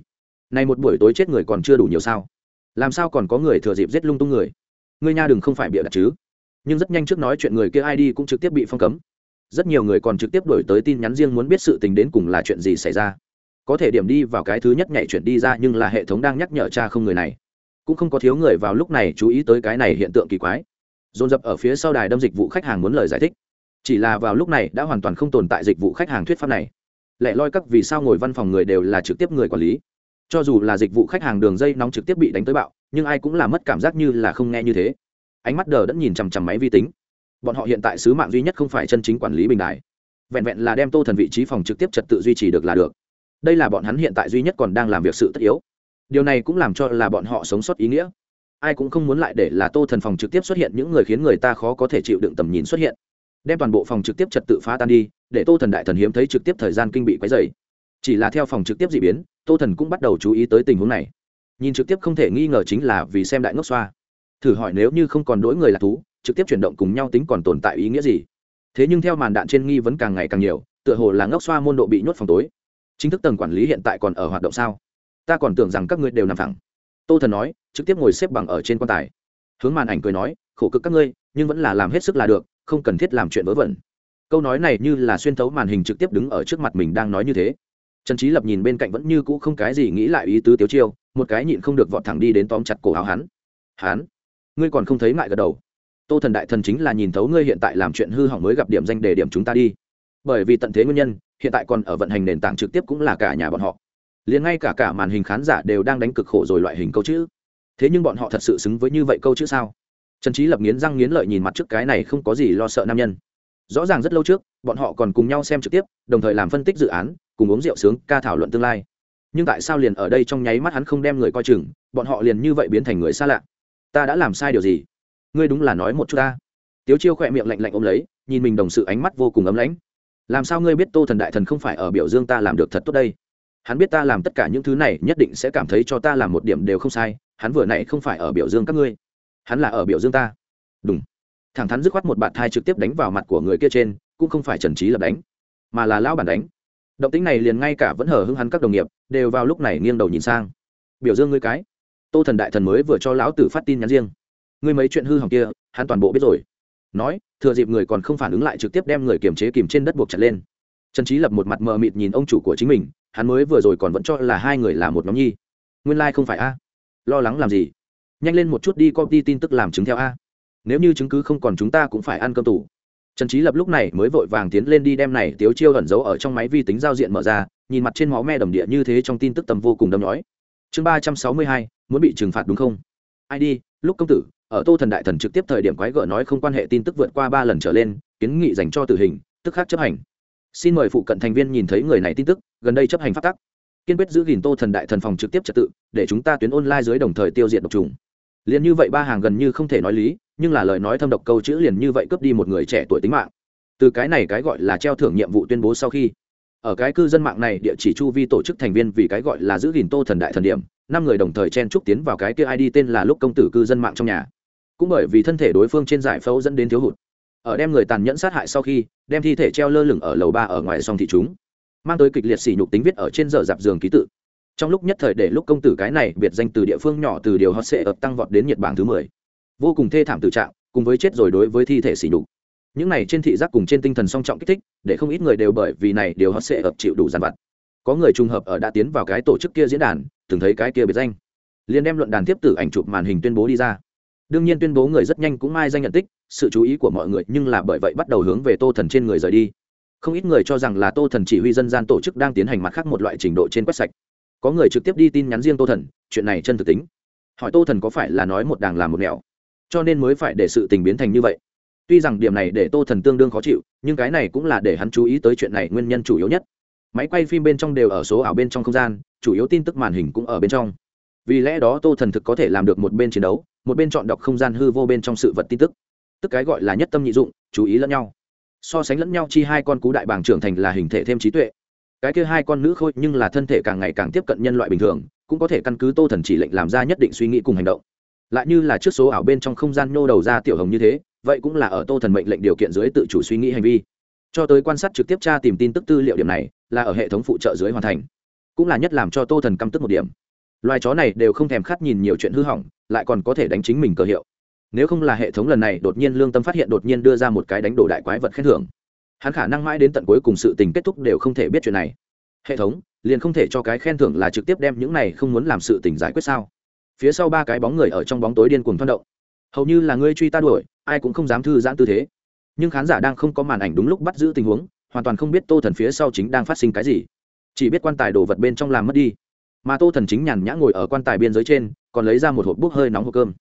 Này một buổi tối chết người còn chưa đủ nhiều sao. Làm sao còn có người thừa dịp giết lung tung người? Ngươi nha đừng không phải bịa đặt chứ. Nhưng rất nhanh trước nói chuyện người kia ai đi cũng trực tiếp bị phong cấm. Rất nhiều người còn trực tiếp đổi tới tin nhắn riêng muốn biết sự tình đến cùng là chuyện gì xảy ra. Có thể điểm đi vào cái thứ nhất nhảy chuyển đi ra nhưng là hệ thống đang nhắc nhở cha không người này. Cũng không có thiếu người vào lúc này chú ý tới cái này hiện tượng kỳ quái. Dồn dập ở phía sau đài đâm dịch vụ khách hàng muốn lời giải thích chỉ là vào lúc này đã hoàn toàn không tồn tại dịch vụ khách hàng thuyết pháp này. Lẽ loi các vì sao ngồi văn phòng người đều là trực tiếp người quản lý. Cho dù là dịch vụ khách hàng đường dây nóng trực tiếp bị đánh tới bạo, nhưng ai cũng là mất cảm giác như là không nghe như thế. Ánh mắt đờ đẫn nhìn chằm chằm máy vi tính. Bọn họ hiện tại sứ mạng duy nhất không phải chân chính quản lý bình đài. Vẹn vẹn là đem tô thần vị trí phòng trực tiếp trật tự duy trì được là được. Đây là bọn hắn hiện tại duy nhất còn đang làm việc sự tất yếu. Điều này cũng làm cho là bọn họ sống sót ý nghĩa. Ai cũng không muốn lại để là tô thần phòng trực tiếp xuất hiện những người khiến người ta khó có thể chịu đựng tầm nhìn xuất hiện đem toàn bộ phòng trực tiếp trật tự phá tan đi, để tô thần đại thần hiếm thấy trực tiếp thời gian kinh bị quấy dày chỉ là theo phòng trực tiếp d ị biến, tô thần cũng bắt đầu chú ý tới tình huống này. Nhìn trực tiếp không thể nghi ngờ chính là vì xem đại ngốc xoa. Thử hỏi nếu như không còn đỗi người là thú, trực tiếp chuyển động cùng nhau tính còn tồn tại ý nghĩa gì? Thế nhưng theo màn đạn trên nghi vẫn càng ngày càng nhiều, tựa hồ là ngốc xoa môn độ bị nhốt phòng tối. Chính thức tầng quản lý hiện tại còn ở hoạt động sao? Ta còn tưởng rằng các ngươi đều nằm thẳng tô thần nói, trực tiếp ngồi xếp bằng ở trên quan tài. Hướng màn ảnh cười nói, khổ cực các ngươi, nhưng vẫn là làm hết sức là được không cần thiết làm chuyện vớ vẩn. Câu nói này như là xuyên thấu màn hình trực tiếp đứng ở trước mặt mình đang nói như thế. Trần trí lập nhìn bên cạnh vẫn như cũ không cái gì nghĩ lại ý tứ tiếu chiêu, một cái nhịn không được vọt thẳng đi đến tóm chặt cổ áo hắn. Hắn, ngươi còn không thấy ngại gật đầu. Tô thần đại thần chính là nhìn thấu ngươi hiện tại làm chuyện hư hỏng mới gặp điểm danh đề điểm chúng ta đi. Bởi vì tận thế nguyên nhân, hiện tại còn ở vận hành nền tảng trực tiếp cũng là cả nhà bọn họ. Liền ngay cả cả màn hình khán giả đều đang đánh cực khổ rồi loại hình câu chữ. Thế nhưng bọn họ thật sự xứng với như vậy câu chữ sao? Trần trí lập nghiến răng nghiến lợi nhìn mặt trước cái này không có gì lo sợ nam nhân. Rõ ràng rất lâu trước, bọn họ còn cùng nhau xem trực tiếp, đồng thời làm phân tích dự án, cùng uống rượu sướng, ca thảo luận tương lai. Nhưng tại sao liền ở đây trong nháy mắt hắn không đem người coi chừng, bọn họ liền như vậy biến thành người xa lạ? Ta đã làm sai điều gì? Ngươi đúng là nói một chút ta. Tiếu chiêu khỏe miệng lạnh lạnh ôm lấy, nhìn mình đồng sự ánh mắt vô cùng ấm lãnh. Làm sao ngươi biết tô thần đại thần không phải ở biểu dương ta làm được thật tốt đây? Hắn biết ta làm tất cả những thứ này, nhất định sẽ cảm thấy cho ta làm một điểm đều không sai, hắn vừa nãy không phải ở biểu dương các ngươi hắn là ở biểu dương ta. Đúng. Thẳng thắn dứt khoát một bạn thai trực tiếp đánh vào mặt của người kia trên, cũng không phải trần trí lập đánh, mà là lão bản đánh. Động tính này liền ngay cả vẫn hở hưng hắn các đồng nghiệp, đều vào lúc này nghiêng đầu nhìn sang. Biểu dương ngươi cái. Tô thần đại thần mới vừa cho lão tử phát tin nhắn riêng. Ngươi mấy chuyện hư hỏng kia, hắn toàn bộ biết rồi. Nói, thừa dịp người còn không phản ứng lại trực tiếp đem người kiềm chế kìm trên đất buộc chặt lên. Trần trí lập một mặt mờ mịt nhìn ông chủ của chính mình, hắn mới vừa rồi còn vẫn cho là hai người là một nhóm nhi. Nguyên lai、like、không phải a. Lo lắng làm gì? Nhanh lên một chút đi công ty tin tức làm chứng theo a. Nếu như chứng cứ không còn chúng ta cũng phải ăn cơm tủ. Trần trí lập lúc này mới vội vàng tiến lên đi đem này tiếu chiêu ẩn giấu ở trong máy vi tính giao diện mở ra, nhìn mặt trên máu me đầm địa như thế trong tin tức tầm vô cùng đâm nói chương ba trăm sáu mươi hai, muốn bị trừng phạt đúng không? Ai đi, lúc công tử, ở tô thần đại thần trực tiếp thời điểm quái gợ nói không quan hệ tin tức vượt qua ba lần trở lên, kiến nghị dành cho tử hình, tức khác chấp hành. Xin mời phụ cận thành viên nhìn thấy người này tin tức, gần đây chấp hành phát tắc. Kiên quyết giữ gìn tô thần đại thần phòng trực tiếp trật tự, để chúng ta tuyến online dưới đồng thời tiêu diệt độc trùng liền như vậy ba hàng gần như không thể nói lý, nhưng là lời nói thâm độc câu chữ liền như vậy cướp đi một người trẻ tuổi tính mạng. Từ cái này cái gọi là treo thưởng nhiệm vụ tuyên bố sau khi, ở cái cư dân mạng này, địa chỉ chu vi tổ chức thành viên vì cái gọi là giữ gìn tô thần đại thần điểm, năm người đồng thời chen trúc tiến vào cái kia id tên là lúc công tử cư dân mạng trong nhà. Cũng bởi vì thân thể đối phương trên giải phẫu dẫn đến thiếu hụt, ở đem người tàn nhẫn sát hại sau khi, đem thi thể treo lơ lửng ở lầu ba ở ngoài song thị chúng, mang tới kịch liệt sỉ nhục tính viết ở trên giờ dạp giường ký tự trong lúc nhất thời để lúc công tử cái này biệt danh từ địa phương nhỏ từ điều hot sẽ ập tăng vọt đến nhiệt bảng thứ mười. Vô cùng thê thảm tự trạng, cùng với chết rồi đối với thi thể xỉ nhục. Những này trên thị giác cùng trên tinh thần song trọng kích thích, để không ít người đều bởi vì này điều hot sẽ ập chịu đủ dàn vặt. Có người trùng hợp ở đã tiến vào cái tổ chức kia diễn đàn, từng thấy cái kia biệt danh. Liền đem luận đàn tiếp tử ảnh chụp màn hình tuyên bố đi ra. Đương nhiên tuyên bố người rất nhanh cũng mai danh nhận tích, sự chú ý của mọi người nhưng là bởi vậy bắt đầu hướng về tô thần trên người rời đi. Không ít người cho rằng là tô thần chỉ huy dân gian tổ chức đang tiến hành mặt khác một loại trình độ trên quét sạch có người trực tiếp đi tin nhắn riêng tô thần, chuyện này chân thực tính. Hỏi tô thần có phải là nói một đàng làm một nẻo? Cho nên mới phải để sự tình biến thành như vậy. Tuy rằng điểm này để tô thần tương đương khó chịu, nhưng cái này cũng là để hắn chú ý tới chuyện này nguyên nhân chủ yếu nhất. Máy quay phim bên trong đều ở số ảo bên trong không gian, chủ yếu tin tức màn hình cũng ở bên trong. Vì lẽ đó tô thần thực có thể làm được một bên chiến đấu, một bên chọn đọc không gian hư vô bên trong sự vật tin tức. Tức cái gọi là nhất tâm nhị dụng, chú ý lẫn nhau. So sánh lẫn nhau, chi hai con cú đại bàng trưởng thành là hình thể thêm trí tuệ cái kia hai con nữ khôi nhưng là thân thể càng ngày càng tiếp cận nhân loại bình thường, cũng có thể căn cứ tô thần chỉ lệnh làm ra nhất định suy nghĩ cùng hành động. Lại như là trước số ảo bên trong không gian nhô đầu ra tiểu hồng như thế, vậy cũng là ở tô thần mệnh lệnh điều kiện dưới tự chủ suy nghĩ hành vi. Cho tới quan sát trực tiếp tra tìm tin tức tư liệu điểm này, là ở hệ thống phụ trợ dưới hoàn thành. Cũng là nhất làm cho tô thần căm tức một điểm. Loài chó này đều không thèm khát nhìn nhiều chuyện hư hỏng, lại còn có thể đánh chính mình cơ hiệu. Nếu không là hệ thống lần này đột nhiên lương tâm phát hiện đột nhiên đưa ra một cái đánh đổ đại quái vật khen thưởng hắn khả năng mãi đến tận cuối cùng sự tình kết thúc đều không thể biết chuyện này. Hệ thống, liền không thể cho cái khen thưởng là trực tiếp đem những này không muốn làm sự tình giải quyết sao? Phía sau ba cái bóng người ở trong bóng tối điên cuồng thoát động. Hầu như là ngươi truy ta đuổi, ai cũng không dám thư giãn tư thế. Nhưng khán giả đang không có màn ảnh đúng lúc bắt giữ tình huống, hoàn toàn không biết tô thần phía sau chính đang phát sinh cái gì. Chỉ biết quan tài đồ vật bên trong làm mất đi. Mà tô thần chính nhàn nhã ngồi ở quan tài biên giới trên, còn lấy ra một hộp bút hơi nóng hộp cơm.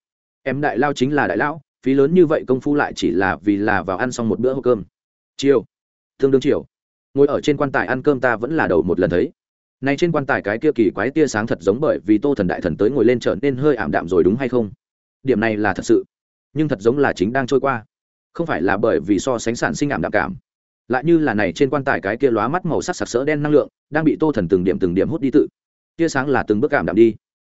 Em đại lao chính là đại lão, phí lớn như vậy công phu lại chỉ là vì là vào ăn xong một bữa hộp cơm chiều tương đương chiều. Ngồi ở trên quan tài ăn cơm ta vẫn là đầu một lần thấy. Này trên quan tài cái kia kỳ quái tia sáng thật giống bởi vì tô thần đại thần tới ngồi lên trở nên hơi ảm đạm rồi đúng hay không? Điểm này là thật sự, nhưng thật giống là chính đang trôi qua. Không phải là bởi vì so sánh sản sinh ảm đạm cảm. Lại như là này trên quan tài cái kia lóa mắt màu sắc sặc sỡ đen năng lượng, đang bị tô thần từng điểm từng điểm hút đi tự. Tia sáng là từng bước ảm đạm đi,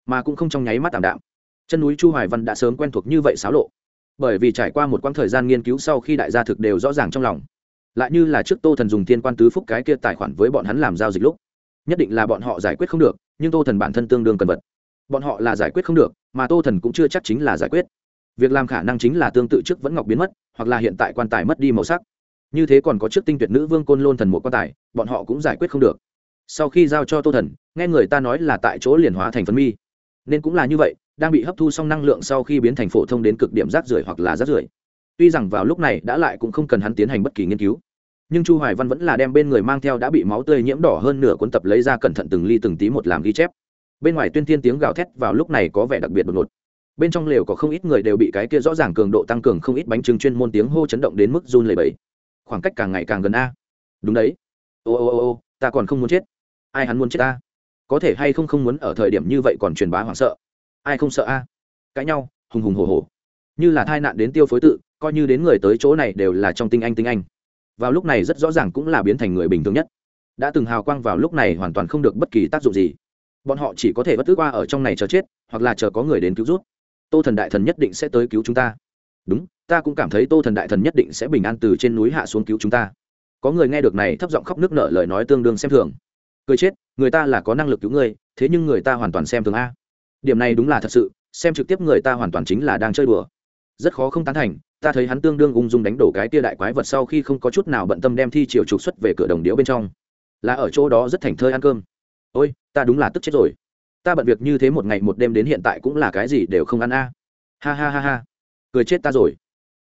mà cũng không trong nháy mắt tạm đạm. Chân núi chu hoài văn đã sớm quen thuộc như vậy xáo lộ. Bởi vì trải qua một quãng thời gian nghiên cứu sau khi đại gia thực đều rõ ràng trong lòng lại như là trước tô thần dùng thiên quan tứ phúc cái kia tài khoản với bọn hắn làm giao dịch lúc. Nhất định là bọn họ giải quyết không được, nhưng tô thần bản thân tương đương cần vật. Bọn họ là giải quyết không được, mà tô thần cũng chưa chắc chính là giải quyết. Việc làm khả năng chính là tương tự trước vẫn ngọc biến mất, hoặc là hiện tại quan tài mất đi màu sắc. Như thế còn có trước tinh tuyệt nữ vương côn lôn thần một quan tài, bọn họ cũng giải quyết không được. Sau khi giao cho tô thần, nghe người ta nói là tại chỗ liền hóa thành phân mi. Nên cũng là như vậy, đang bị hấp thu xong năng lượng sau khi biến thành phổ thông đến cực điểm rác rưởi hoặc là rác rưởi tuy rằng vào lúc này đã lại cũng không cần hắn tiến hành bất kỳ nghiên cứu, nhưng chu hoài văn vẫn là đem bên người mang theo đã bị máu tươi nhiễm đỏ hơn nửa cuốn tập lấy ra cẩn thận từng ly từng tí một làm ghi chép. Bên ngoài tuyên thiên tiếng gào thét vào lúc này có vẻ đặc biệt đột ngột. Bên trong lều có không ít người đều bị cái kia rõ ràng cường độ tăng cường không ít bánh trưng chuyên môn tiếng hô chấn động đến mức run lẩy bẩy. Khoảng cách càng ngày càng gần a. Đúng đấy. Ô ô ô ô, ta còn không muốn chết. Ai hắn muốn chết ta? Có thể hay không không muốn ở thời điểm như vậy còn truyền bá hoảng sợ. Ai không sợ a? Cãi nhau, hùng hùng hổ hổ. Như là tai nạn đến tiêu phối tự coi như đến người tới chỗ này đều là trong tinh anh tinh anh. Vào lúc này rất rõ ràng cũng là biến thành người bình thường nhất. Đã từng hào quang vào lúc này hoàn toàn không được bất kỳ tác dụng gì. Bọn họ chỉ có thể bất cứ qua ở trong này chờ chết, hoặc là chờ có người đến cứu rút tô thần đại thần nhất định sẽ tới cứu chúng ta. Đúng, ta cũng cảm thấy tô thần đại thần nhất định sẽ bình an từ trên núi hạ xuống cứu chúng ta. Có người nghe được này thấp giọng khóc nước nở lời nói tương đương xem thường. Cười chết, người ta là có năng lực cứu người thế nhưng người ta hoàn toàn xem thường a. Điểm này đúng là thật sự, xem trực tiếp người ta hoàn toàn chính là đang chơi đùa rất khó không tán thành, ta thấy hắn tương đương ung dung đánh đổ cái tia đại quái vật sau khi không có chút nào bận tâm đem thi chiều trục xuất về cửa đồng điếu bên trong. Là ở chỗ đó rất thành thơi ăn cơm. Ôi, ta đúng là tức chết rồi. Ta bận việc như thế một ngày một đêm đến hiện tại cũng là cái gì đều không ăn a. Ha ha ha ha. Cười chết ta rồi.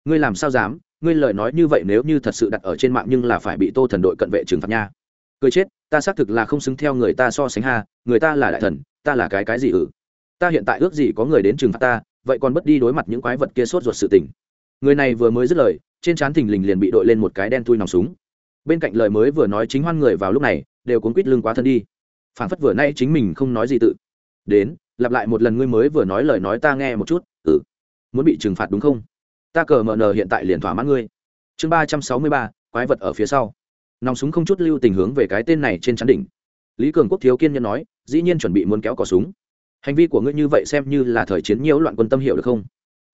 Ngươi làm sao dám? Ngươi lời nói như vậy nếu như thật sự đặt ở trên mạng nhưng là phải bị tô thần đội cận vệ trừng phạt nha. Cười chết, ta xác thực là không xứng theo người ta so sánh ha, người ta là đại thần, ta là cái cái gì ử ta hiện tại ước gì có người đến trừng phạt ta vậy còn bất đi đối mặt những quái vật kia sốt ruột sự tình. Người này vừa mới dứt lời, trên trán thình lình liền bị đội lên một cái đen thui nòng súng. Bên cạnh lời mới vừa nói chính hoan người vào lúc này, đều cuốn quýt lưng quá thân đi. Phản phất vừa nay chính mình không nói gì tự. Đến, lặp lại một lần ngươi mới vừa nói lời nói ta nghe một chút. Ừ. Muốn bị trừng phạt đúng không? Ta cờ mờ nờ hiện tại liền thỏa mãn ngươi. Chương ba trăm sáu mươi ba, quái vật ở phía sau. Nòng súng không chút lưu tình hướng về cái tên này trên chắn đỉnh. Lý cường quốc thiếu kiên nhân nói, dĩ nhiên chuẩn bị muốn kéo cỏ súng hành vi của ngươi như vậy xem như là thời chiến nhiễu loạn quân tâm hiểu được không?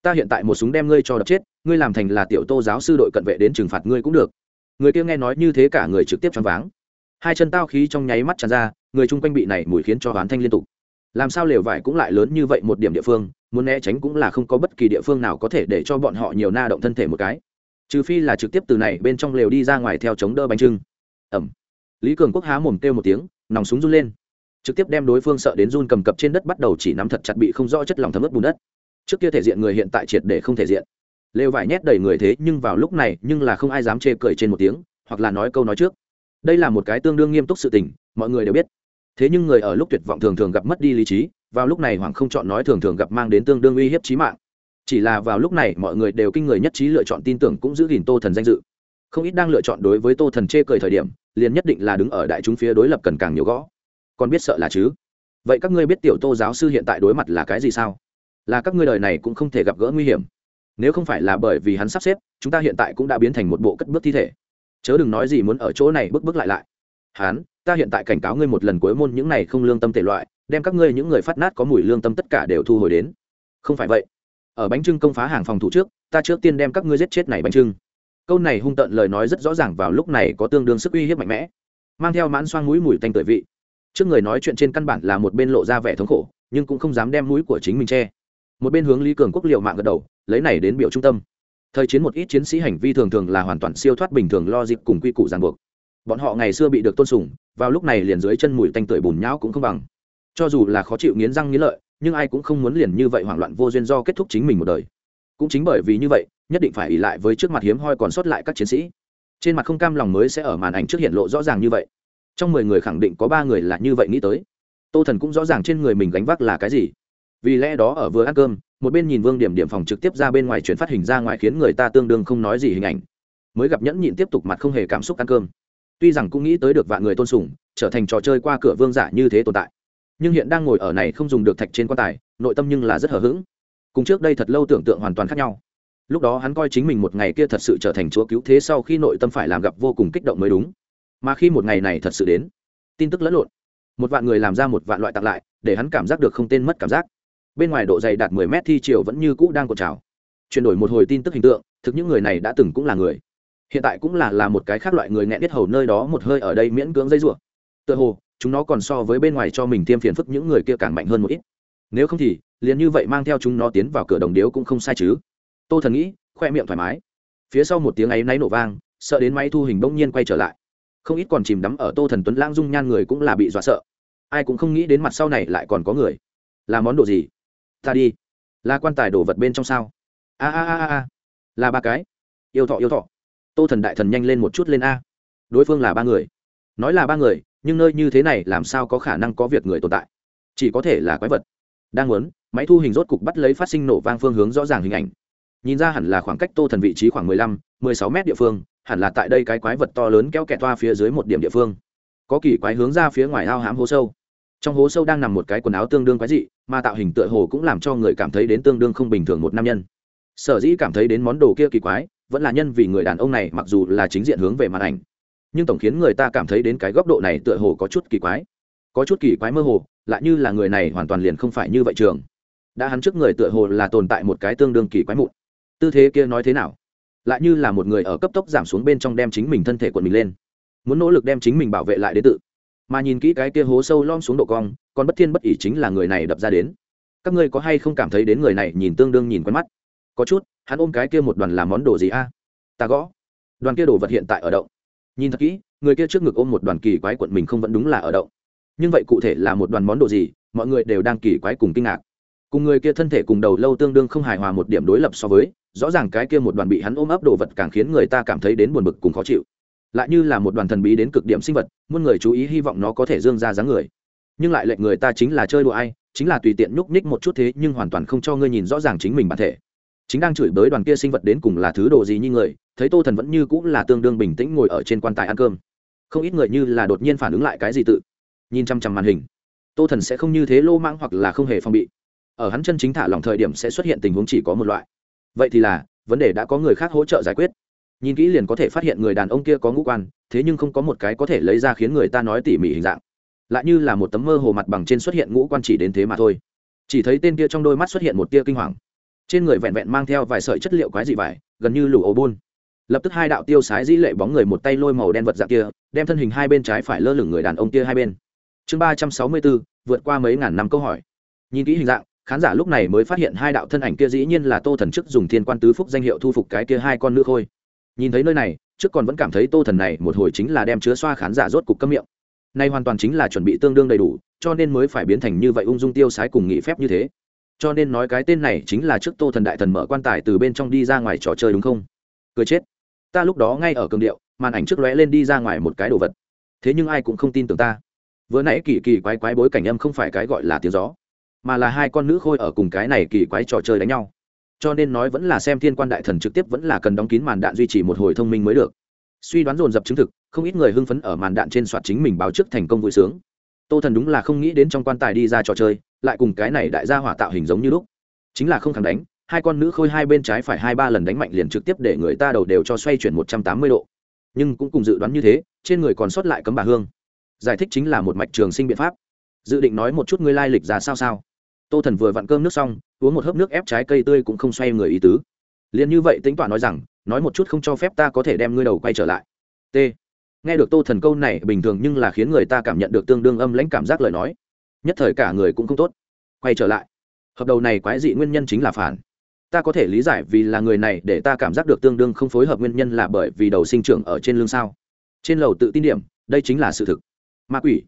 Ta hiện tại một súng đem ngươi cho đập chết, ngươi làm thành là tiểu tô giáo sư đội cận vệ đến trừng phạt ngươi cũng được. Người kia nghe nói như thế cả người trực tiếp choáng váng. Hai chân tao khí trong nháy mắt tràn ra, người chung quanh bị này mùi khiến cho hoán thanh liên tục. Làm sao lều vải cũng lại lớn như vậy một điểm địa phương, muốn né tránh cũng là không có bất kỳ địa phương nào có thể để cho bọn họ nhiều na động thân thể một cái. Trừ phi là trực tiếp từ này bên trong lều đi ra ngoài theo chống đỡ bánh trưng. Ẩm. Lý cường quốc há mồm kêu một tiếng, nòng súng run lên trực tiếp đem đối phương sợ đến run cầm cập trên đất bắt đầu chỉ nắm thật chặt bị không rõ chất lỏng thấm ướt bùn đất. Trước kia thể diện người hiện tại triệt để không thể diện. Lều vải nhét đầy người thế nhưng vào lúc này nhưng là không ai dám chê cười trên một tiếng, hoặc là nói câu nói trước. Đây là một cái tương đương nghiêm túc sự tình, mọi người đều biết. Thế nhưng người ở lúc tuyệt vọng thường thường gặp mất đi lý trí, vào lúc này hoàng không chọn nói thường thường gặp mang đến tương đương uy hiếp trí mạng. Chỉ là vào lúc này mọi người đều kinh người nhất trí lựa chọn tin tưởng cũng giữ gìn tô thần danh dự. Không ít đang lựa chọn đối với tô thần chê cười thời điểm, liền nhất định là đứng ở đại chúng phía đối lập cần càng nhiều gõ còn biết sợ là chứ? Vậy các ngươi biết tiểu tô giáo sư hiện tại đối mặt là cái gì sao? Là các ngươi đời này cũng không thể gặp gỡ nguy hiểm. Nếu không phải là bởi vì hắn sắp xếp, chúng ta hiện tại cũng đã biến thành một bộ cất bước thi thể. Chớ đừng nói gì muốn ở chỗ này bước bước lại lại. Hắn ta hiện tại cảnh cáo ngươi một lần cuối môn những này không lương tâm thể loại, đem các ngươi những người phát nát có mùi lương tâm tất cả đều thu hồi đến. Không phải vậy. Ở bánh trưng công phá hàng phòng thủ trước, ta trước tiên đem các ngươi giết chết này bánh trưng. Câu này hung tợn lời nói rất rõ ràng vào lúc này có tương đương sức uy hiếp mạnh mẽ. Mang theo mãn xoang mũi mùi tanh tuổi vị trước người nói chuyện trên căn bản là một bên lộ ra vẻ thống khổ, nhưng cũng không dám đem mũi của chính mình che. Một bên hướng lý cường quốc liệu mạng gật đầu, lấy này đến biểu trung tâm. Thời chiến một ít chiến sĩ hành vi thường thường là hoàn toàn siêu thoát bình thường lo dịp cùng quy củ ràng buộc. Bọn họ ngày xưa bị được tôn sùng, vào lúc này liền dưới chân mùi tanh tưởi bùn nhão cũng không bằng. Cho dù là khó chịu nghiến răng nghiến lợi, nhưng ai cũng không muốn liền như vậy hoảng loạn vô duyên do kết thúc chính mình một đời. Cũng chính bởi vì như vậy, nhất định phải ỉ lại với trước mặt hiếm hoi còn sót lại các chiến sĩ. Trên mặt không cam lòng mới sẽ ở màn ảnh trước hiện lộ rõ ràng như vậy trong mười người khẳng định có ba người là như vậy nghĩ tới. Tô thần cũng rõ ràng trên người mình gánh vác là cái gì. Vì lẽ đó ở vừa ăn cơm, một bên nhìn vương điểm điểm phòng trực tiếp ra bên ngoài chuyển phát hình ra ngoài khiến người ta tương đương không nói gì hình ảnh. Mới gặp nhẫn nhịn tiếp tục mặt không hề cảm xúc ăn cơm. Tuy rằng cũng nghĩ tới được vạn người tôn sùng, trở thành trò chơi qua cửa vương giả như thế tồn tại. Nhưng hiện đang ngồi ở này không dùng được thạch trên quan tài, nội tâm nhưng là rất hờ hững. Cùng trước đây thật lâu tưởng tượng hoàn toàn khác nhau. Lúc đó hắn coi chính mình một ngày kia thật sự trở thành chúa cứu thế sau khi nội tâm phải làm gặp vô cùng kích động mới đúng mà khi một ngày này thật sự đến, tin tức lẫn lộn, một vạn người làm ra một vạn loại tặng lại, để hắn cảm giác được không tên mất cảm giác. Bên ngoài độ dày đạt mười mét thi chiều vẫn như cũ đang cột trào. Chuyển đổi một hồi tin tức hình tượng, thực những người này đã từng cũng là người. Hiện tại cũng là là một cái khác loại người nghẹn biết hầu nơi đó một hơi ở đây miễn cưỡng dây rủa. Tựa hồ, chúng nó còn so với bên ngoài cho mình tiêm phiền phức những người kia càng mạnh hơn một ít. Nếu không thì, liền như vậy mang theo chúng nó tiến vào cửa đồng điếu cũng không sai chứ. Tô thần nghĩ, khoe miệng thoải mái. Phía sau một tiếng ấy náy nổ vang, sợ đến máy thu hình bỗng nhiên quay trở lại không ít còn chìm đắm ở tô thần tuấn lãng dung nhan người cũng là bị dọa sợ. Ai cũng không nghĩ đến mặt sau này lại còn có người. Là món đồ gì? Ta đi. Là quan tài đồ vật bên trong sao? A a a a là ba cái. Yêu thọ yêu thọ. Tô thần đại thần nhanh lên một chút lên a. Đối phương là ba người. Nói là ba người, nhưng nơi như thế này làm sao có khả năng có việc người tồn tại? Chỉ có thể là quái vật. Đang muốn, máy thu hình rốt cục bắt lấy phát sinh nổ vang phương hướng rõ ràng hình ảnh. Nhìn ra hẳn là khoảng cách tô thần vị trí khoảng mười lăm, mười sáu mét địa phương hẳn là tại đây cái quái vật to lớn kéo kẹt toa phía dưới một điểm địa phương. Có kỳ quái hướng ra phía ngoài ao hám hố sâu. Trong hố sâu đang nằm một cái quần áo tương đương quái dị, mà tạo hình tựa hồ cũng làm cho người cảm thấy đến tương đương không bình thường một nam nhân. Sở dĩ cảm thấy đến món đồ kia kỳ quái, vẫn là nhân vì người đàn ông này mặc dù là chính diện hướng về màn ảnh, nhưng tổng khiến người ta cảm thấy đến cái góc độ này tựa hồ có chút kỳ quái. Có chút kỳ quái mơ hồ, lại như là người này hoàn toàn liền không phải như vậy trường. Đã hắn trước người tựa hồ là tồn tại một cái tương đương kỳ quái mụn. Tư thế kia nói thế nào? Lại như là một người ở cấp tốc giảm xuống bên trong đem chính mình thân thể quần mình lên. Muốn nỗ lực đem chính mình bảo vệ lại đến tự. Mà nhìn kỹ cái kia hố sâu lom xuống độ cong còn bất thiên bất ỉ chính là người này đập ra đến. Các ngươi có hay không cảm thấy đến người này nhìn tương đương nhìn quen mắt? Có chút, hắn ôm cái kia một đoàn làm món đồ gì a? Ta gõ. Đoàn kia đồ vật hiện tại ở động. Nhìn thật kỹ, người kia trước ngực ôm một đoàn kỳ quái quận mình không vẫn đúng là ở động. Nhưng vậy cụ thể là một đoàn món đồ gì, mọi người đều đang kỳ quái cùng kinh ngạc cùng người kia thân thể cùng đầu lâu tương đương không hài hòa một điểm đối lập so với, rõ ràng cái kia một đoàn bị hắn ôm ấp đồ vật càng khiến người ta cảm thấy đến buồn bực cùng khó chịu. Lại như là một đoàn thần bí đến cực điểm sinh vật, muôn người chú ý hy vọng nó có thể dương ra dáng người. Nhưng lại lệnh người ta chính là chơi đùa ai, chính là tùy tiện nhúc nhích một chút thế nhưng hoàn toàn không cho ngươi nhìn rõ ràng chính mình bản thể. Chính đang chửi bới đoàn kia sinh vật đến cùng là thứ đồ gì như người, thấy tô thần vẫn như cũng là tương đương bình tĩnh ngồi ở trên quan tài ăn cơm. Không ít người như là đột nhiên phản ứng lại cái gì tự. Nhìn chăm chăm màn hình, tô thần sẽ không như thế lô mãng hoặc là không hề phong bị ở hắn chân chính thả lòng thời điểm sẽ xuất hiện tình huống chỉ có một loại. Vậy thì là, vấn đề đã có người khác hỗ trợ giải quyết. Nhìn kỹ liền có thể phát hiện người đàn ông kia có ngũ quan, thế nhưng không có một cái có thể lấy ra khiến người ta nói tỉ mỉ hình dạng. Lại như là một tấm mơ hồ mặt bằng trên xuất hiện ngũ quan chỉ đến thế mà thôi. Chỉ thấy tên kia trong đôi mắt xuất hiện một tia kinh hoàng. Trên người vẹn vẹn mang theo vài sợi chất liệu quái dị vải, gần như lủ ấu bôn. Lập tức hai đạo tiêu sái dĩ lệ bóng người một tay lôi màu đen vật dạng kia, đem thân hình hai bên trái phải lơ lửng người đàn ông kia hai bên. Chương ba trăm sáu mươi bốn, vượt qua mấy ngàn năm câu hỏi. Nhìn kỹ hình dạng khán giả lúc này mới phát hiện hai đạo thân ảnh kia dĩ nhiên là tô thần chức dùng thiên quan tứ phúc danh hiệu thu phục cái kia hai con nữ khôi. Nhìn thấy nơi này, trước còn vẫn cảm thấy tô thần này một hồi chính là đem chứa xoa khán giả rốt cục cấm miệng. Nay hoàn toàn chính là chuẩn bị tương đương đầy đủ, cho nên mới phải biến thành như vậy ung dung tiêu sái cùng nghị phép như thế. Cho nên nói cái tên này chính là trước tô thần đại thần mở quan tài từ bên trong đi ra ngoài trò chơi đúng không? Cười chết. Ta lúc đó ngay ở cường điệu, màn ảnh trước lóe lên đi ra ngoài một cái đồ vật. Thế nhưng ai cũng không tin tưởng ta. Vừa nãy kỳ kỳ quái quái bối cảnh âm không phải cái gọi là tiếng gió mà là hai con nữ khôi ở cùng cái này kỳ quái trò chơi đánh nhau. Cho nên nói vẫn là xem thiên quan đại thần trực tiếp vẫn là cần đóng kín màn đạn duy trì một hồi thông minh mới được. Suy đoán dồn dập chứng thực, không ít người hưng phấn ở màn đạn trên soạt chính mình báo trước thành công vui sướng. Tô thần đúng là không nghĩ đến trong quan tài đi ra trò chơi, lại cùng cái này đại gia hỏa tạo hình giống như lúc. Chính là không thắng đánh, hai con nữ khôi hai bên trái phải hai ba lần đánh mạnh liền trực tiếp để người ta đầu đều cho xoay chuyển một trăm tám mươi độ. Nhưng cũng cùng dự đoán như thế, trên người còn sót lại cấm bà hương. Giải thích chính là một mạch trường sinh biện pháp. Dự định nói một chút ngươi lai lịch ra sao sao? Tô thần vừa vặn cơm nước xong, uống một hớp nước ép trái cây tươi cũng không xoay người ý tứ. Liền như vậy tính toán nói rằng, nói một chút không cho phép ta có thể đem ngươi đầu quay trở lại. T. Nghe được tô thần câu này, bình thường nhưng là khiến người ta cảm nhận được tương đương âm lãnh cảm giác lời nói. Nhất thời cả người cũng không tốt. Quay trở lại. Hợp đầu này quái dị nguyên nhân chính là phản. Ta có thể lý giải vì là người này để ta cảm giác được tương đương không phối hợp nguyên nhân là bởi vì đầu sinh trưởng ở trên lưng sao. Trên lầu tự tin điểm, đây chính là sự thực. Ma quỷ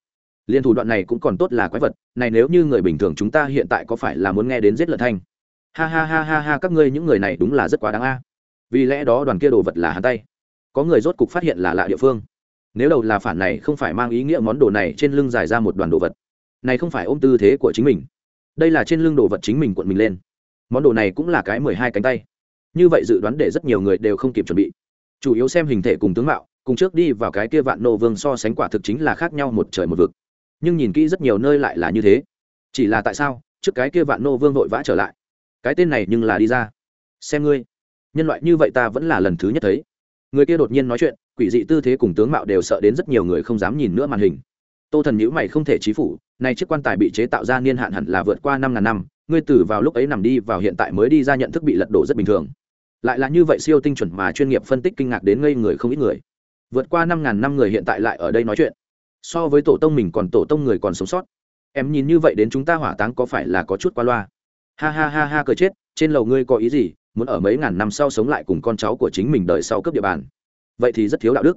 liên thủ đoạn này cũng còn tốt là quái vật, này nếu như người bình thường chúng ta hiện tại có phải là muốn nghe đến giết lợn thanh? Ha ha ha ha ha, các ngươi những người này đúng là rất quá đáng a. Vì lẽ đó đoàn kia đồ vật là hắn tay. Có người rốt cục phát hiện là lạ địa phương. Nếu đầu là phản này không phải mang ý nghĩa món đồ này trên lưng dài ra một đoàn đồ vật. Này không phải ôm tư thế của chính mình. Đây là trên lưng đồ vật chính mình cuộn mình lên. Món đồ này cũng là cái mười hai cánh tay. Như vậy dự đoán để rất nhiều người đều không kịp chuẩn bị. Chủ yếu xem hình thể cùng tướng mạo, cùng trước đi vào cái kia vạn nô vương so sánh quả thực chính là khác nhau một trời một vực nhưng nhìn kỹ rất nhiều nơi lại là như thế. Chỉ là tại sao, trước cái kia vạn nô vương vội vã trở lại? Cái tên này nhưng là đi ra. Xem ngươi. Nhân loại như vậy ta vẫn là lần thứ nhất thấy. Người kia đột nhiên nói chuyện, quỷ dị tư thế cùng tướng mạo đều sợ đến rất nhiều người không dám nhìn nữa màn hình. Tô thần nhữ mày không thể trí phủ nay chiếc quan tài bị chế tạo ra niên hạn hẳn là vượt qua năm ngàn năm, ngươi tử vào lúc ấy nằm đi vào hiện tại mới đi ra nhận thức bị lật đổ rất bình thường. Lại là như vậy siêu tinh chuẩn mà chuyên nghiệp phân tích kinh ngạc đến ngây người không ít người. Vượt qua năm ngàn năm người hiện tại lại ở đây nói chuyện so với tổ tông mình còn tổ tông người còn sống sót. Em nhìn như vậy đến chúng ta hỏa táng có phải là có chút qua loa? Ha ha ha ha cười chết, trên lầu ngươi có ý gì? Muốn ở mấy ngàn năm sau sống lại cùng con cháu của chính mình đời sau cướp địa bàn. Vậy thì rất thiếu đạo đức.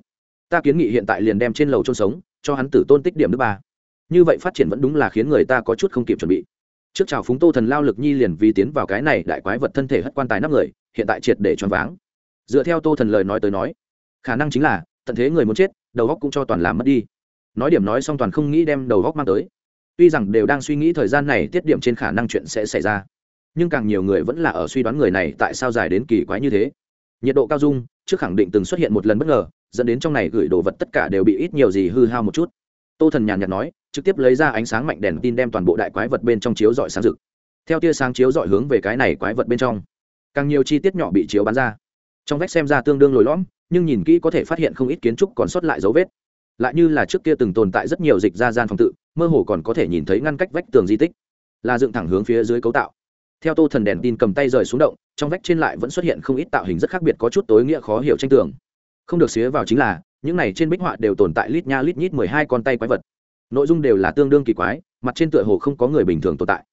Ta kiến nghị hiện tại liền đem trên lầu chôn sống, cho hắn tử tôn tích điểm nước ba. Như vậy phát triển vẫn đúng là khiến người ta có chút không kịp chuẩn bị. Trước chào phúng tô thần lao lực nhi liền vì tiến vào cái này đại quái vật thân thể hất quan tài nắp người, hiện tại triệt để choáng váng. Dựa theo tô thần lời nói tới nói, khả năng chính là, tận thế người muốn chết, đầu góc cũng cho toàn làm mất đi nói điểm nói xong toàn không nghĩ đem đầu góc mang tới. Tuy rằng đều đang suy nghĩ thời gian này tiết điểm trên khả năng chuyện sẽ xảy ra, nhưng càng nhiều người vẫn là ở suy đoán người này tại sao dài đến kỳ quái như thế. Nhiệt độ cao dung trước khẳng định từng xuất hiện một lần bất ngờ, dẫn đến trong này gửi đồ vật tất cả đều bị ít nhiều gì hư hao một chút. Tô thần nhàn nhạt nói, trực tiếp lấy ra ánh sáng mạnh đèn tin đem toàn bộ đại quái vật bên trong chiếu dọi sáng rực. Theo tia sáng chiếu dọi hướng về cái này quái vật bên trong. Càng nhiều chi tiết nhỏ bị chiếu bắn ra. Trong vách xem ra tương đương lồi lõm, nhưng nhìn kỹ có thể phát hiện không ít kiến trúc còn sót lại dấu vết lại như là trước kia từng tồn tại rất nhiều dịch ra gian phòng tự, mơ hồ còn có thể nhìn thấy ngăn cách vách tường di tích. Là dựng thẳng hướng phía dưới cấu tạo. Theo tô thần đèn tin cầm tay rời xuống động, trong vách trên lại vẫn xuất hiện không ít tạo hình rất khác biệt có chút tối nghĩa khó hiểu tranh tường. Không được xía vào chính là, những này trên bích họa đều tồn tại lít nha lít nhít mười hai con tay quái vật. Nội dung đều là tương đương kỳ quái, mặt trên tựa hồ không có người bình thường tồn tại.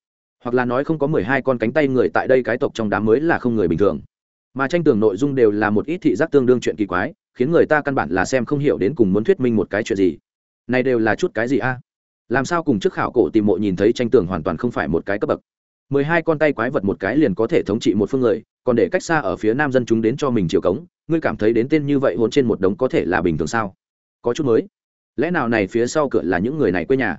Hoặc là nói không có mười hai con cánh tay người tại đây cái tộc trong đám mới là không người bình thường. Mà tranh tường nội dung đều là một ít thị giác tương đương chuyện kỳ quái khiến người ta căn bản là xem không hiểu đến cùng muốn thuyết minh một cái chuyện gì. Này đều là chút cái gì a? Làm sao cùng trước khảo cổ tìm mộ nhìn thấy tranh tường hoàn toàn không phải một cái cấp bậc? Mười hai con tay quái vật một cái liền có thể thống trị một phương người, còn để cách xa ở phía nam dân chúng đến cho mình chiều cống, ngươi cảm thấy đến tên như vậy hôn trên một đống có thể là bình thường sao? Có chút mới. Lẽ nào này phía sau cửa là những người này quê nhà?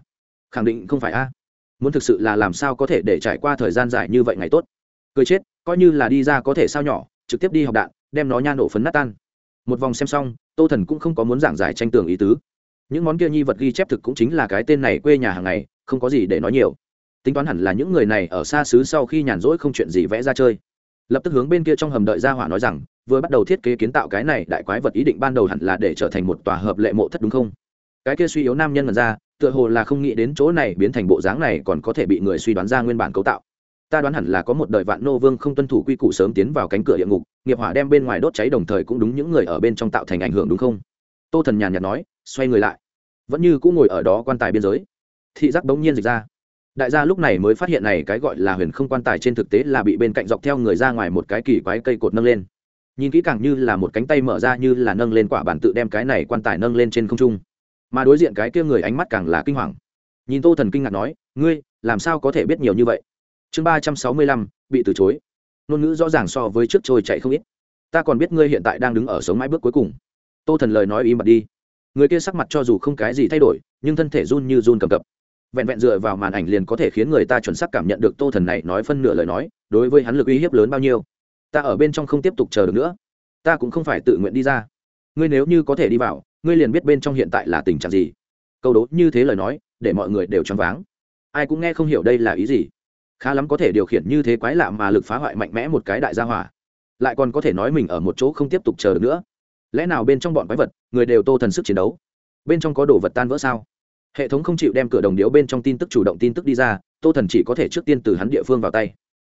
Khẳng định không phải a. Muốn thực sự là làm sao có thể để trải qua thời gian dài như vậy ngày tốt? Cười chết, coi như là đi ra có thể sao nhỏ, trực tiếp đi học đạn, đem nó nha nổ phấn nát tan một vòng xem xong, tô thần cũng không có muốn giảng giải tranh tường ý tứ. Những món kia nhi vật ghi chép thực cũng chính là cái tên này quê nhà hàng ngày, không có gì để nói nhiều. Tính toán hẳn là những người này ở xa xứ sau khi nhàn rỗi không chuyện gì vẽ ra chơi. Lập tức hướng bên kia trong hầm đợi ra hỏa nói rằng, vừa bắt đầu thiết kế kiến tạo cái này đại quái vật ý định ban đầu hẳn là để trở thành một tòa hợp lệ mộ thất đúng không? Cái kia suy yếu nam nhân mật ra, tựa hồ là không nghĩ đến chỗ này biến thành bộ dáng này còn có thể bị người suy đoán ra nguyên bản cấu tạo ta đoán hẳn là có một đời vạn nô vương không tuân thủ quy củ sớm tiến vào cánh cửa địa ngục, nghiệp hỏa đem bên ngoài đốt cháy đồng thời cũng đúng những người ở bên trong tạo thành ảnh hưởng đúng không? Tô thần nhàn nhạt nói, xoay người lại. Vẫn như cũng ngồi ở đó quan tài biên giới. Thị giác bỗng nhiên dịch ra. Đại gia lúc này mới phát hiện này cái gọi là huyền không quan tài trên thực tế là bị bên cạnh dọc theo người ra ngoài một cái kỳ quái cây cột nâng lên. Nhìn kỹ càng như là một cánh tay mở ra như là nâng lên quả bản tự đem cái này quan tài nâng lên trên không trung. Mà đối diện cái kia người ánh mắt càng là kinh hoàng. Nhìn tô thần kinh ngạc nói, ngươi, làm sao có thể biết nhiều như vậy? Chương ba trăm sáu mươi lăm, bị từ chối. Ngôn ngữ rõ ràng so với trước trôi chạy không ít. Ta còn biết ngươi hiện tại đang đứng ở sống mãi bước cuối cùng. Tô thần lời nói im bặt đi. Người kia sắc mặt cho dù không cái gì thay đổi, nhưng thân thể run như run cầm cập. Vẹn vẹn dựa vào màn ảnh liền có thể khiến người ta chuẩn xác cảm nhận được tô thần này nói phân nửa lời nói, đối với hắn lực uy hiếp lớn bao nhiêu. Ta ở bên trong không tiếp tục chờ được nữa. Ta cũng không phải tự nguyện đi ra. Ngươi nếu như có thể đi vào, ngươi liền biết bên trong hiện tại là tình trạng gì. Câu đố như thế lời nói, để mọi người đều choáng váng. Ai cũng nghe không hiểu đây là ý gì khá lắm có thể điều khiển như thế quái lạ mà lực phá hoại mạnh mẽ một cái đại gia hỏa. Lại còn có thể nói mình ở một chỗ không tiếp tục chờ được nữa. Lẽ nào bên trong bọn quái vật, người đều tô thần sức chiến đấu? Bên trong có đồ vật tan vỡ sao? Hệ thống không chịu đem cửa đồng điếu bên trong tin tức chủ động tin tức đi ra, tô thần chỉ có thể trước tiên từ hắn địa phương vào tay.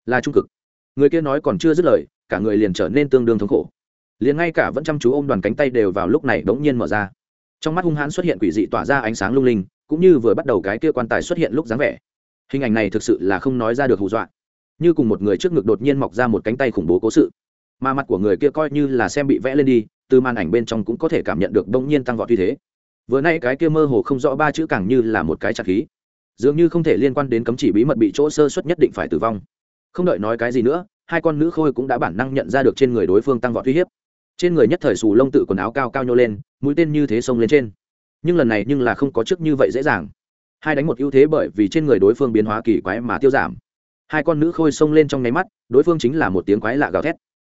Là trung cực. Người kia nói còn chưa dứt lời, cả người liền trở nên tương đương thống khổ. Liền ngay cả vẫn chăm chú ôm đoàn cánh tay đều vào lúc này bỗng nhiên mở ra. Trong mắt hung hãn xuất hiện quỷ dị tỏa ra ánh sáng lung linh, cũng như vừa bắt đầu cái kia quan tài xuất hiện lúc dáng vẻ hình ảnh này thực sự là không nói ra được hù dọa. Như cùng một người trước ngực đột nhiên mọc ra một cánh tay khủng bố cố sự. Mà mặt của người kia coi như là xem bị vẽ lên đi, từ màn ảnh bên trong cũng có thể cảm nhận được bỗng nhiên tăng vọt như thế. Vừa nay cái kia mơ hồ không rõ ba chữ càng như là một cái chặt khí. Dường như không thể liên quan đến cấm chỉ bí mật bị chỗ sơ suất nhất định phải tử vong. Không đợi nói cái gì nữa, hai con nữ khôi cũng đã bản năng nhận ra được trên người đối phương tăng vọt uy hiếp. Trên người nhất thời xù lông tự quần áo cao cao nhô lên, mũi tên như thế xông lên trên. Nhưng lần này nhưng là không có trước như vậy dễ dàng hai đánh một ưu thế bởi vì trên người đối phương biến hóa kỳ quái mà tiêu giảm. Hai con nữ khôi xông lên trong nháy mắt, đối phương chính là một tiếng quái lạ gào thét.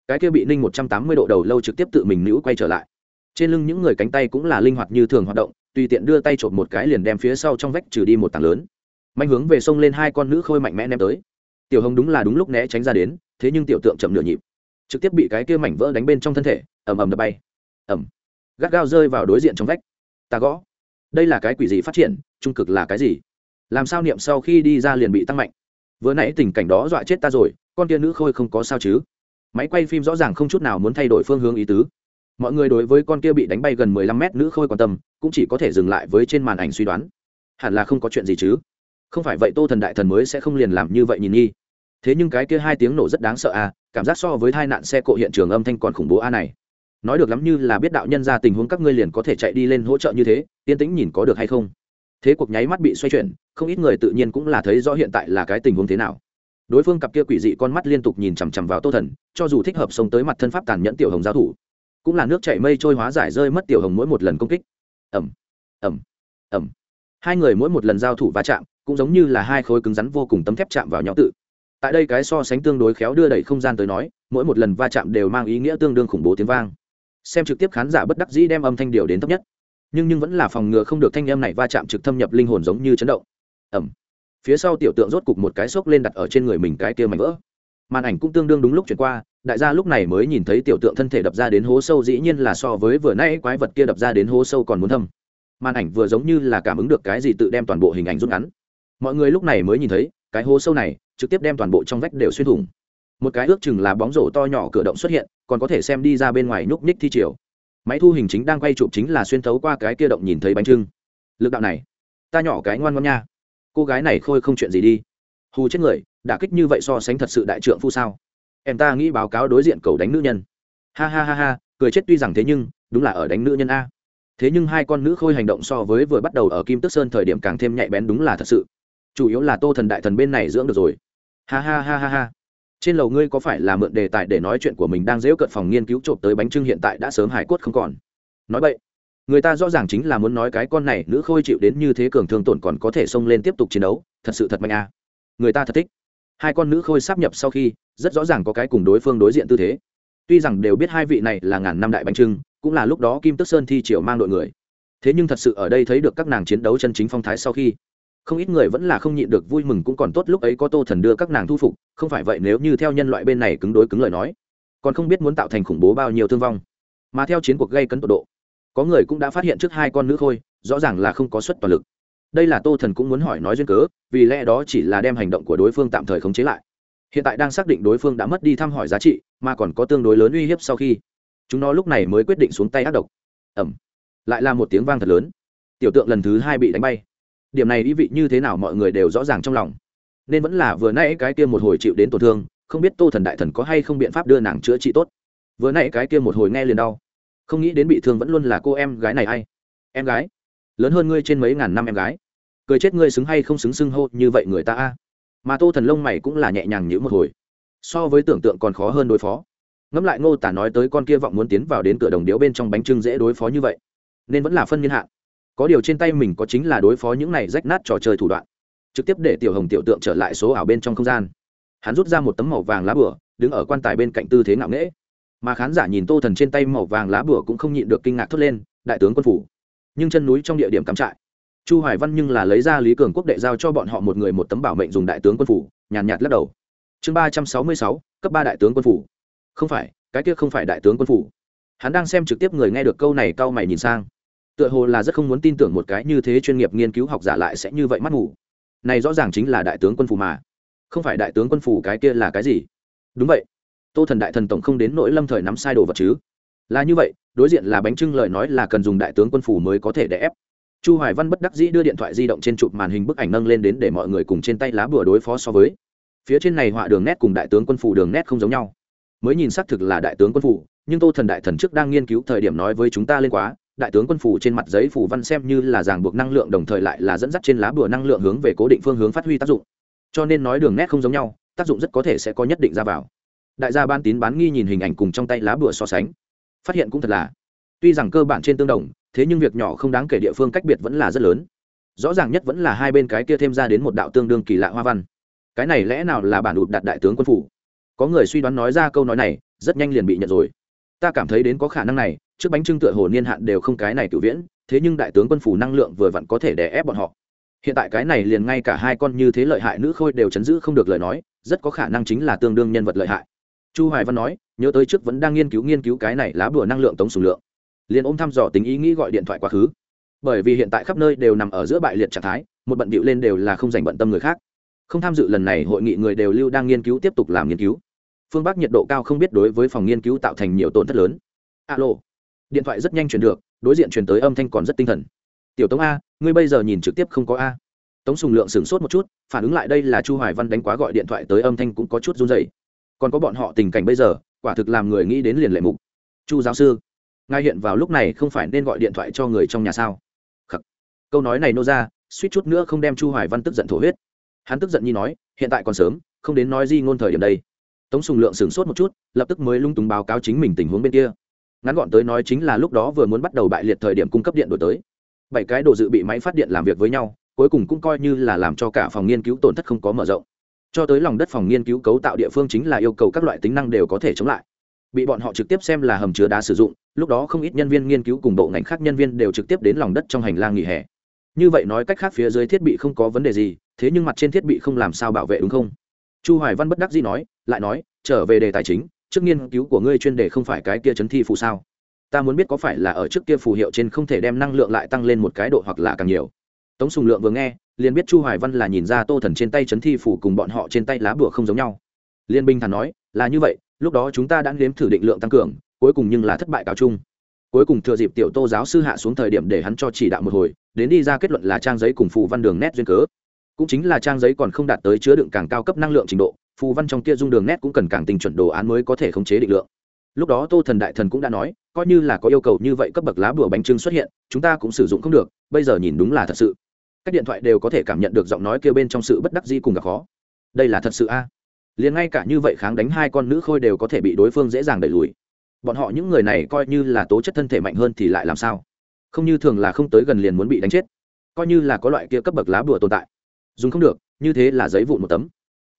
Cái kia bị ninh một trăm tám mươi độ đầu lâu trực tiếp tự mình nữ quay trở lại. Trên lưng những người cánh tay cũng là linh hoạt như thường hoạt động, tùy tiện đưa tay trộm một cái liền đem phía sau trong vách trừ đi một tảng lớn. Mạnh hướng về sông lên hai con nữ khôi mạnh mẽ ném tới. Tiểu hồng đúng là đúng lúc né tránh ra đến, thế nhưng tiểu tượng chậm nửa nhịp. Trực tiếp bị cái kia mảnh vỡ đánh bên trong thân thể, ầm ầm đập bay. Ầm. Gắt gao rơi vào đối diện trong vách. Ta gõ đây là cái quỷ gì phát triển, trung cực là cái gì? Làm sao niệm sau khi đi ra liền bị tăng mạnh? Vừa nãy tình cảnh đó dọa chết ta rồi, con tia nữ khôi không có sao chứ? Máy quay phim rõ ràng không chút nào muốn thay đổi phương hướng ý tứ. Mọi người đối với con kia bị đánh bay gần mười lăm mét nữ khôi quan tâm, cũng chỉ có thể dừng lại với trên màn ảnh suy đoán. Hẳn là không có chuyện gì chứ? Không phải vậy tô thần đại thần mới sẽ không liền làm như vậy nhìn nghi. Thế nhưng cái kia hai tiếng nổ rất đáng sợ à cảm giác so với hai nạn xe cộ hiện trường âm thanh còn khủng bố a này nói được lắm như là biết đạo nhân ra tình huống các ngươi liền có thể chạy đi lên hỗ trợ như thế, yên tĩnh nhìn có được hay không. Thế cuộc nháy mắt bị xoay chuyển, không ít người tự nhiên cũng là thấy rõ hiện tại là cái tình huống thế nào. Đối phương cặp kia quỷ dị con mắt liên tục nhìn chằm chằm vào tô thần, cho dù thích hợp sống tới mặt thân pháp tàn nhẫn tiểu hồng giáo thủ, cũng là nước chảy mây trôi hóa giải rơi mất tiểu hồng mỗi một lần công kích. Ẩm ẩm ẩm hai người mỗi một lần giao thủ va chạm, cũng giống như là hai khối cứng rắn vô cùng tấm thép chạm vào nhau tự. Tại đây cái so sánh tương đối khéo đưa đẩy không gian tới nói, mỗi một lần va chạm đều mang ý nghĩa tương đương khủng bố tiếng vang xem trực tiếp khán giả bất đắc dĩ đem âm thanh điều đến thấp nhất. Nhưng nhưng vẫn là phòng ngừa không được thanh âm này va chạm trực thâm nhập linh hồn giống như chấn động. Ẩm. Phía sau tiểu tượng rốt cục một cái xốc lên đặt ở trên người mình cái kia mảnh vỡ. Màn ảnh cũng tương đương đúng lúc chuyển qua, đại gia lúc này mới nhìn thấy tiểu tượng thân thể đập ra đến hố sâu dĩ nhiên là so với vừa nãy quái vật kia đập ra đến hố sâu còn muốn thâm. Màn ảnh vừa giống như là cảm ứng được cái gì tự đem toàn bộ hình ảnh rút ngắn. Mọi người lúc này mới nhìn thấy, cái hố sâu này trực tiếp đem toàn bộ trong vách đều xuyên thủng một cái ước chừng là bóng rổ to nhỏ cửa động xuất hiện, còn có thể xem đi ra bên ngoài núp ních thi chiều máy thu hình chính đang quay chụp chính là xuyên thấu qua cái kia động nhìn thấy bánh trưng. Lực đạo này, ta nhỏ cái ngoan ngoan nha. Cô gái này khôi không chuyện gì đi. Hù chết người đả kích như vậy so sánh thật sự đại trượng phu sao? Em ta nghĩ báo cáo đối diện cầu đánh nữ nhân. Ha ha ha ha, cười chết tuy rằng thế nhưng, đúng là ở đánh nữ nhân a. Thế nhưng hai con nữ khôi hành động so với vừa bắt đầu ở kim tức sơn thời điểm càng thêm nhạy bén đúng là thật sự. Chủ yếu là tô thần đại thần bên này dưỡng được rồi. Ha ha ha ha ha trên lầu ngươi có phải là mượn đề tài để nói chuyện của mình đang dễu cận phòng nghiên cứu trộm tới bánh trưng hiện tại đã sớm hải cốt không còn? Nói vậy người ta rõ ràng chính là muốn nói cái con này nữ khôi chịu đến như thế cường thương tổn còn có thể xông lên tiếp tục chiến đấu, thật sự thật mạnh à. người ta thật thích. Hai con nữ khôi sắp nhập sau khi, rất rõ ràng có cái cùng đối phương đối diện tư thế. Tuy rằng đều biết hai vị này là ngàn năm đại bánh trưng, cũng là lúc đó kim tức sơn thi triều mang đội người. Thế nhưng thật sự ở đây thấy được các nàng chiến đấu chân chính phong thái sau khi không ít người vẫn là không nhịn được vui mừng cũng còn tốt lúc ấy có tô thần đưa các nàng thu phục, không phải vậy nếu như theo nhân loại bên này cứng đối cứng lời nói, còn không biết muốn tạo thành khủng bố bao nhiêu thương vong. Mà theo chiến cuộc gây cấn tột độ, có người cũng đã phát hiện trước hai con nữ khôi, rõ ràng là không có suất toàn lực. Đây là tô thần cũng muốn hỏi nói duyên cớ, vì lẽ đó chỉ là đem hành động của đối phương tạm thời khống chế lại. Hiện tại đang xác định đối phương đã mất đi thăm hỏi giá trị, mà còn có tương đối lớn uy hiếp sau khi, chúng nó lúc này mới quyết định xuống tay ác độc. Ẩm lại là một tiếng vang thật lớn. Tiểu tượng lần thứ hai bị đánh bay điểm này ý vị như thế nào mọi người đều rõ ràng trong lòng. Nên vẫn là vừa nãy cái kia một hồi chịu đến tổn thương, không biết tô thần đại thần có hay không biện pháp đưa nàng chữa trị tốt. Vừa nãy cái kia một hồi nghe liền đau. Không nghĩ đến bị thương vẫn luôn là cô em gái này hay em gái? Lớn hơn ngươi trên mấy ngàn năm em gái. Cười chết ngươi xứng hay không xứng xưng hô như vậy người ta a? Mà tô thần lông mày cũng là nhẹ nhàng nhữ một hồi. So với tưởng tượng còn khó hơn đối phó. Ngẫm lại ngô tả nói tới con kia vọng muốn tiến vào đến cửa đồng điếu bên trong bánh trưng dễ đối phó như vậy. Nên vẫn là phân niên hạn có điều trên tay mình có chính là đối phó những này rách nát trò chơi thủ đoạn. Trực tiếp để tiểu hồng tiểu tượng trở lại số ảo bên trong không gian. Hắn rút ra một tấm màu vàng lá bửa đứng ở quan tài bên cạnh tư thế ngạo nghễ. Mà khán giả nhìn tô thần trên tay màu vàng lá bửa cũng không nhịn được kinh ngạc thốt lên đại tướng quân phủ. Nhưng chân núi trong địa điểm cắm trại. Chu hoài văn nhưng là lấy ra lý cường quốc đệ giao cho bọn họ một người một tấm bảo mệnh dùng đại tướng quân phủ nhàn nhạt, nhạt lắc đầu. Chương ba trăm sáu mươi sáu cấp ba đại tướng quân phủ. Không phải cái kia không phải đại tướng quân phủ. Hắn đang xem trực tiếp người nghe được câu này cau mày nhìn sang tựa hồ là rất không muốn tin tưởng một cái như thế chuyên nghiệp nghiên cứu học giả lại sẽ như vậy mắt ngủ này rõ ràng chính là đại tướng quân phủ mà. Không phải đại tướng quân phủ cái kia là cái gì? Đúng vậy. Tô thần đại thần tổng không đến nỗi lâm thời nắm sai đồ vật chứ. Là như vậy, đối diện là bánh trưng lời nói là cần dùng đại tướng quân phủ mới có thể đè ép. Chu hoài văn bất đắc dĩ đưa điện thoại di động trên chụp màn hình bức ảnh nâng lên đến để mọi người cùng trên tay lá bùa đối phó so với. Phía trên này họa đường nét cùng đại tướng quân phủ đường nét không giống nhau. Mới nhìn xác thực là đại tướng quân phủ nhưng tô thần đại thần trước đang nghiên cứu thời điểm nói với chúng ta lên quá đại tướng quân phủ trên mặt giấy phủ văn xem như là ràng buộc năng lượng đồng thời lại là dẫn dắt trên lá bùa năng lượng hướng về cố định phương hướng phát huy tác dụng. Cho nên nói đường nét không giống nhau, tác dụng rất có thể sẽ có nhất định ra vào. Đại gia ban tín bán nghi nhìn hình ảnh cùng trong tay lá bùa so sánh, phát hiện cũng thật là, tuy rằng cơ bản trên tương đồng, thế nhưng việc nhỏ không đáng kể địa phương cách biệt vẫn là rất lớn. Rõ ràng nhất vẫn là hai bên cái kia thêm ra đến một đạo tương đương kỳ lạ hoa văn. Cái này lẽ nào là bản ụt đặt đại tướng quân phủ? Có người suy đoán nói ra câu nói này, rất nhanh liền bị nhận rồi. Ta cảm thấy đến có khả năng này trước bánh trưng tựa hồ niên hạn đều không cái này cựu viễn, thế nhưng đại tướng quân phủ năng lượng vừa vặn có thể đè ép bọn họ. Hiện tại cái này liền ngay cả hai con như thế lợi hại nữ khôi đều chấn giữ không được lời nói, rất có khả năng chính là tương đương nhân vật lợi hại. Chu hoài văn nói, nhớ tới trước vẫn đang nghiên cứu nghiên cứu cái này lá bùa năng lượng tống sùng lượng. Liền ôm thăm dò tính ý nghĩ gọi điện thoại quá khứ. Bởi vì hiện tại khắp nơi đều nằm ở giữa bại liệt trạng thái, một bận bịu lên đều là không dành bận tâm người khác. Không tham dự lần này hội nghị người đều lưu đang nghiên cứu tiếp tục làm nghiên cứu. Phương bắc nhiệt độ cao không biết đối với phòng nghiên cứu tạo thành nhiều tổn thất lớn. Alo điện thoại rất nhanh chuyển được, đối diện chuyển tới âm thanh còn rất tinh thần. Tiểu tống a, ngươi bây giờ nhìn trực tiếp không có a. Tống sùng lượng sửng sốt một chút, phản ứng lại đây là chu hoài văn đánh quá gọi điện thoại tới âm thanh cũng có chút run dày còn có bọn họ tình cảnh bây giờ, quả thực làm người nghĩ đến liền lệ mục. Chu giáo sư ngay hiện vào lúc này không phải nên gọi điện thoại cho người trong nhà sao? Khắc. câu nói này nô ra, suýt chút nữa không đem chu hoài văn tức giận thổ huyết. Hắn tức giận như nói, hiện tại còn sớm, không đến nói gì ngôn thời điểm đây. Tống sùng lượng sửng sốt một chút, lập tức mới lung túng báo cáo chính mình tình huống bên kia ngắn gọn tới nói chính là lúc đó vừa muốn bắt đầu bại liệt thời điểm cung cấp điện đổi tới. Bảy cái đồ dự bị máy phát điện làm việc với nhau, cuối cùng cũng coi như là làm cho cả phòng nghiên cứu tổn thất không có mở rộng. Cho tới lòng đất phòng nghiên cứu cấu tạo địa phương chính là yêu cầu các loại tính năng đều có thể chống lại. Bị bọn họ trực tiếp xem là hầm chứa đá sử dụng, lúc đó không ít nhân viên nghiên cứu cùng bộ ngành khác nhân viên đều trực tiếp đến lòng đất trong hành lang nghỉ hè. Như vậy nói cách khác phía dưới thiết bị không có vấn đề gì, thế nhưng mặt trên thiết bị không làm sao bảo vệ đúng không? Chu hoài văn bất đắc dĩ nói, lại nói, trở về đề tài chính trước nghiên cứu của ngươi chuyên đề không phải cái kia chấn thi phù sao? Ta muốn biết có phải là ở trước kia phù hiệu trên không thể đem năng lượng lại tăng lên một cái độ hoặc là càng nhiều. Tống sùng lượng vừa nghe, liền biết chu hoài văn là nhìn ra tô thần trên tay chấn thi phủ cùng bọn họ trên tay lá bùa không giống nhau. Liên binh thản nói, là như vậy, lúc đó chúng ta đã nếm thử định lượng tăng cường, cuối cùng nhưng là thất bại cáo chung cuối cùng thừa dịp tiểu tô giáo sư hạ xuống thời điểm để hắn cho chỉ đạo một hồi, đến đi ra kết luận là trang giấy cùng phù văn đường nét duyên cớ. Cũng chính là trang giấy còn không đạt tới chứa đựng càng cao cấp năng lượng trình độ phù văn trong kia dung đường nét cũng cần càng tình chuẩn đồ án mới có thể khống chế định lượng. Lúc đó tô thần đại thần cũng đã nói, coi như là có yêu cầu như vậy cấp bậc lá bùa bánh trưng xuất hiện, chúng ta cũng sử dụng không được, bây giờ nhìn đúng là thật sự. Các điện thoại đều có thể cảm nhận được giọng nói kia bên trong sự bất đắc di cùng gặp khó. Đây là thật sự a? Liền ngay cả như vậy kháng đánh hai con nữ khôi đều có thể bị đối phương dễ dàng đẩy lùi. Bọn họ những người này coi như là tố chất thân thể mạnh hơn thì lại làm sao? Không như thường là không tới gần liền muốn bị đánh chết. Coi như là có loại kia cấp bậc lá bùa tồn tại. Dùng không được, như thế là giấy vụn một tấm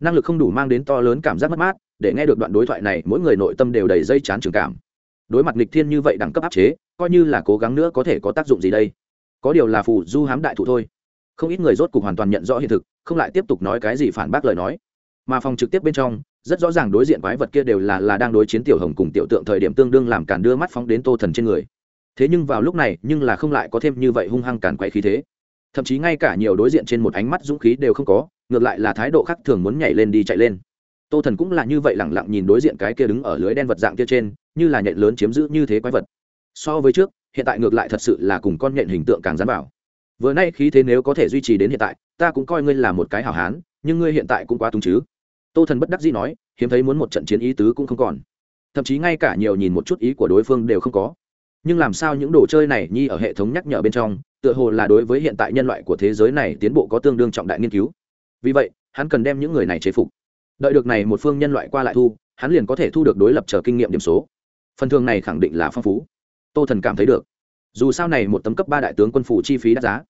năng lực không đủ mang đến to lớn cảm giác mất mát, để nghe được đoạn đối thoại này, mỗi người nội tâm đều đầy dây chán trường cảm. Đối mặt nghịch thiên như vậy đẳng cấp áp chế, coi như là cố gắng nữa có thể có tác dụng gì đây? Có điều là phù du hám đại thụ thôi. Không ít người rốt cuộc hoàn toàn nhận rõ hiện thực, không lại tiếp tục nói cái gì phản bác lời nói. Mà phòng trực tiếp bên trong, rất rõ ràng đối diện quái vật kia đều là là đang đối chiến tiểu hồng cùng tiểu tượng thời điểm tương đương làm cản đưa mắt phóng đến tô thần trên người. Thế nhưng vào lúc này, nhưng là không lại có thêm như vậy hung hăng cản quậy khí thế thậm chí ngay cả nhiều đối diện trên một ánh mắt dũng khí đều không có, ngược lại là thái độ khác thường muốn nhảy lên đi chạy lên. Tô thần cũng là như vậy lẳng lặng nhìn đối diện cái kia đứng ở lưới đen vật dạng kia trên, như là nhện lớn chiếm giữ như thế quái vật. So với trước, hiện tại ngược lại thật sự là cùng con nhện hình tượng càng dám bảo. vừa nay khí thế nếu có thể duy trì đến hiện tại, ta cũng coi ngươi là một cái hảo hán, nhưng ngươi hiện tại cũng quá túng chứ. Tô thần bất đắc dĩ nói, hiếm thấy muốn một trận chiến ý tứ cũng không còn. Thậm chí ngay cả nhiều nhìn một chút ý của đối phương đều không có. Nhưng làm sao những đồ chơi này nhi ở hệ thống nhắc nhở bên trong tựa hồ là đối với hiện tại nhân loại của thế giới này tiến bộ có tương đương trọng đại nghiên cứu. Vì vậy, hắn cần đem những người này chế phục. Đợi được này một phương nhân loại qua lại thu, hắn liền có thể thu được đối lập chờ kinh nghiệm điểm số. Phần thường này khẳng định là phong phú. Tô thần cảm thấy được. Dù sao này một tấm cấp ba đại tướng quân phủ chi phí đắt giá.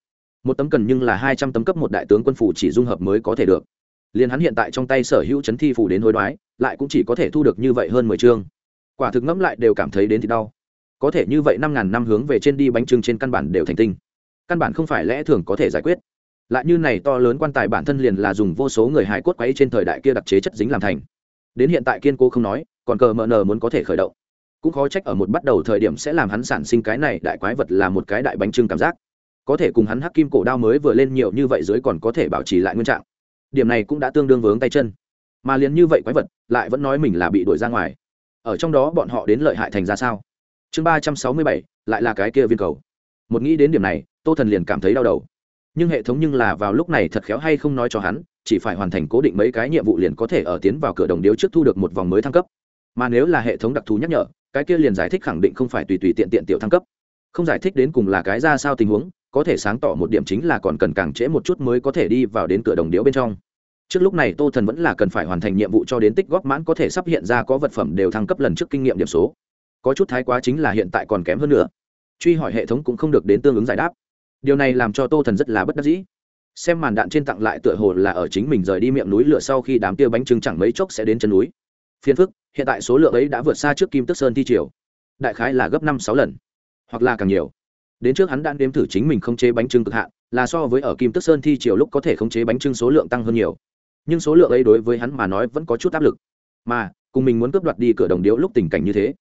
Một tấm cần nhưng là hai trăm tấm cấp một đại tướng quân phủ chỉ dung hợp mới có thể được. Liền hắn hiện tại trong tay sở hữu chấn thi phủ đến hối đoái, lại cũng chỉ có thể thu được như vậy hơn mười chương. Quả thực ngẫm lại đều cảm thấy đến thì đau. Có thể như vậy năm ngàn năm hướng về trên đi bánh trưng trên căn bản đều thành tinh căn bản không phải lẽ thường có thể giải quyết. Lại như này to lớn quan tài bản thân liền là dùng vô số người hài cốt quấy trên thời đại kia đặc chế chất dính làm thành. Đến hiện tại kiên cố không nói, còn cờ mờ nờ muốn có thể khởi động. Cũng khó trách ở một bắt đầu thời điểm sẽ làm hắn sản sinh cái này đại quái vật là một cái đại bánh trưng cảm giác. Có thể cùng hắn hắc kim cổ đao mới vừa lên nhiều như vậy dưới còn có thể bảo trì lại nguyên trạng. Điểm này cũng đã tương đương vướng tay chân. Mà liền như vậy quái vật, lại vẫn nói mình là bị đuổi ra ngoài. Ở trong đó bọn họ đến lợi hại thành ra sao? Chương ba trăm sáu mươi bảy, lại là cái kia viên cầu một nghĩ đến điểm này, tô thần liền cảm thấy đau đầu. Nhưng hệ thống nhưng là vào lúc này thật khéo hay không nói cho hắn, chỉ phải hoàn thành cố định mấy cái nhiệm vụ liền có thể ở tiến vào cửa đồng điếu trước thu được một vòng mới thăng cấp. Mà nếu là hệ thống đặc thù nhắc nhở, cái kia liền giải thích khẳng định không phải tùy tùy tiện tiện tiểu thăng cấp. Không giải thích đến cùng là cái ra sao tình huống, có thể sáng tỏ một điểm chính là còn cần càng trễ một chút mới có thể đi vào đến cửa đồng điếu bên trong. Trước lúc này tô thần vẫn là cần phải hoàn thành nhiệm vụ cho đến tích góp mãn có thể sắp hiện ra có vật phẩm đều thăng cấp lần trước kinh nghiệm điểm số. Có chút thái quá chính là hiện tại còn kém hơn nữa truy hỏi hệ thống cũng không được đến tương ứng giải đáp. Điều này làm cho tô thần rất là bất đắc dĩ. Xem màn đạn trên tặng lại tựa hồ là ở chính mình rời đi miệng núi lửa sau khi đám tia bánh trưng chẳng mấy chốc sẽ đến chân núi. Phiên phức, hiện tại số lượng ấy đã vượt xa trước kim tức sơn thi triều. Đại khái là gấp năm sáu lần, hoặc là càng nhiều. Đến trước hắn đã đếm thử chính mình không chế bánh trưng cực hạn, là so với ở kim tức sơn thi triều lúc có thể khống chế bánh trưng số lượng tăng hơn nhiều. Nhưng số lượng ấy đối với hắn mà nói vẫn có chút áp lực. Mà, cùng mình muốn cướp đoạt đi cửa đồng điếu lúc tình cảnh như thế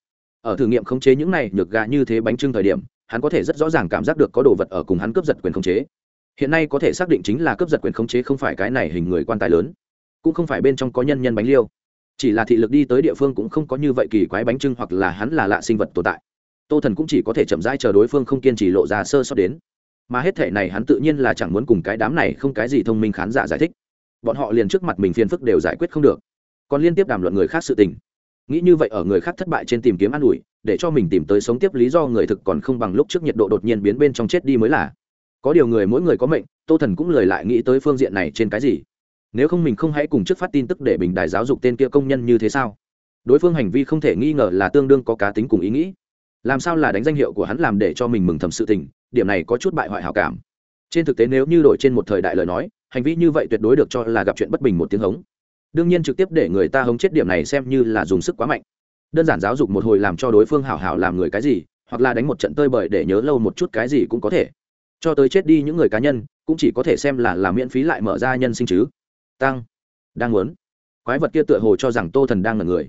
ở thử nghiệm khống chế những này nhược gà như thế bánh trưng thời điểm, hắn có thể rất rõ ràng cảm giác được có đồ vật ở cùng hắn cướp giật quyền khống chế. Hiện nay có thể xác định chính là cướp giật quyền khống chế không phải cái này hình người quan tài lớn, cũng không phải bên trong có nhân nhân bánh liêu. Chỉ là thị lực đi tới địa phương cũng không có như vậy kỳ quái bánh trưng hoặc là hắn là lạ sinh vật tồn tại. Tô thần cũng chỉ có thể chậm rãi chờ đối phương không kiên trì lộ ra sơ sót đến. Mà hết thể này hắn tự nhiên là chẳng muốn cùng cái đám này không cái gì thông minh khán giả giải thích. Bọn họ liền trước mặt mình phiền phức đều giải quyết không được. Còn liên tiếp đàm luận người khác sự tình nghĩ như vậy ở người khác thất bại trên tìm kiếm an ủi, để cho mình tìm tới sống tiếp lý do người thực còn không bằng lúc trước nhiệt độ đột nhiên biến bên trong chết đi mới là. Có điều người mỗi người có mệnh, tô thần cũng lời lại nghĩ tới phương diện này trên cái gì. Nếu không mình không hãy cùng trước phát tin tức để bình đài giáo dục tên kia công nhân như thế sao? Đối phương hành vi không thể nghi ngờ là tương đương có cá tính cùng ý nghĩ. Làm sao là đánh danh hiệu của hắn làm để cho mình mừng thầm sự tình, điểm này có chút bại hoại hảo cảm. Trên thực tế nếu như đổi trên một thời đại lời nói, hành vi như vậy tuyệt đối được cho là gặp chuyện bất bình một tiếng hống đương nhiên trực tiếp để người ta hống chết điểm này xem như là dùng sức quá mạnh. Đơn giản giáo dục một hồi làm cho đối phương hảo hảo làm người cái gì, hoặc là đánh một trận tơi bời để nhớ lâu một chút cái gì cũng có thể. Cho tới chết đi những người cá nhân, cũng chỉ có thể xem là làm miễn phí lại mở ra nhân sinh chứ. Tăng. Đang muốn. Quái vật kia tựa hồ cho rằng tô thần đang là người.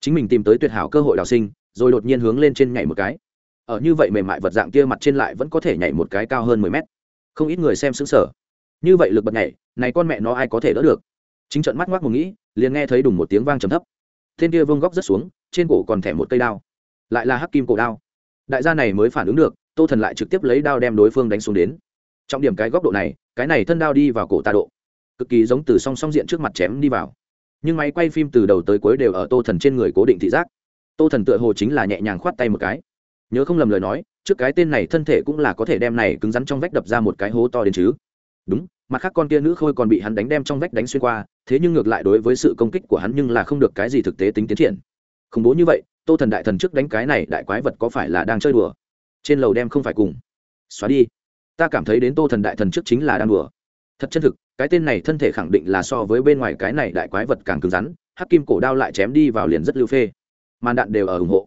Chính mình tìm tới tuyệt hảo cơ hội đào sinh, rồi đột nhiên hướng lên trên nhảy một cái. Ở như vậy mềm mại vật dạng kia mặt trên lại vẫn có thể nhảy một cái cao hơn mười mét. Không ít người xem xứng sở như vậy lực bật nhảy, này con mẹ nó ai có thể đỡ được? Chính trận mắt ngoác một nghĩ, liền nghe thấy đùng một tiếng vang trầm thấp. Thiên kia vương góc rất xuống, trên cổ còn thẻ một cây đao. Lại là hắc kim cổ đao. Đại gia này mới phản ứng được, tô thần lại trực tiếp lấy đao đem đối phương đánh xuống đến. Trọng điểm cái góc độ này, cái này thân đao đi vào cổ tà độ. Cực kỳ giống từ song song diện trước mặt chém đi vào. Nhưng máy quay phim từ đầu tới cuối đều ở tô thần trên người cố định thị giác. Tô thần tựa hồ chính là nhẹ nhàng khoát tay một cái. Nhớ không lầm lời nói, trước cái tên này thân thể cũng là có thể đem này cứng rắn trong vách đập ra một cái hố to đến chứ. Đúng, mặt khác con kia nữ khôi còn bị hắn đánh đem trong vách đánh xuyên qua thế nhưng ngược lại đối với sự công kích của hắn nhưng là không được cái gì thực tế tính tiến triển. Khủng bố như vậy, tô thần đại thần trước đánh cái này đại quái vật có phải là đang chơi đùa? Trên lầu đem không phải cùng. Xóa đi. Ta cảm thấy đến tô thần đại thần trước chính là đang đùa. Thật chân thực, cái tên này thân thể khẳng định là so với bên ngoài cái này đại quái vật càng cứng rắn, hắc kim cổ đao lại chém đi vào liền rất lưu phê. Màn đạn đều ở ủng hộ.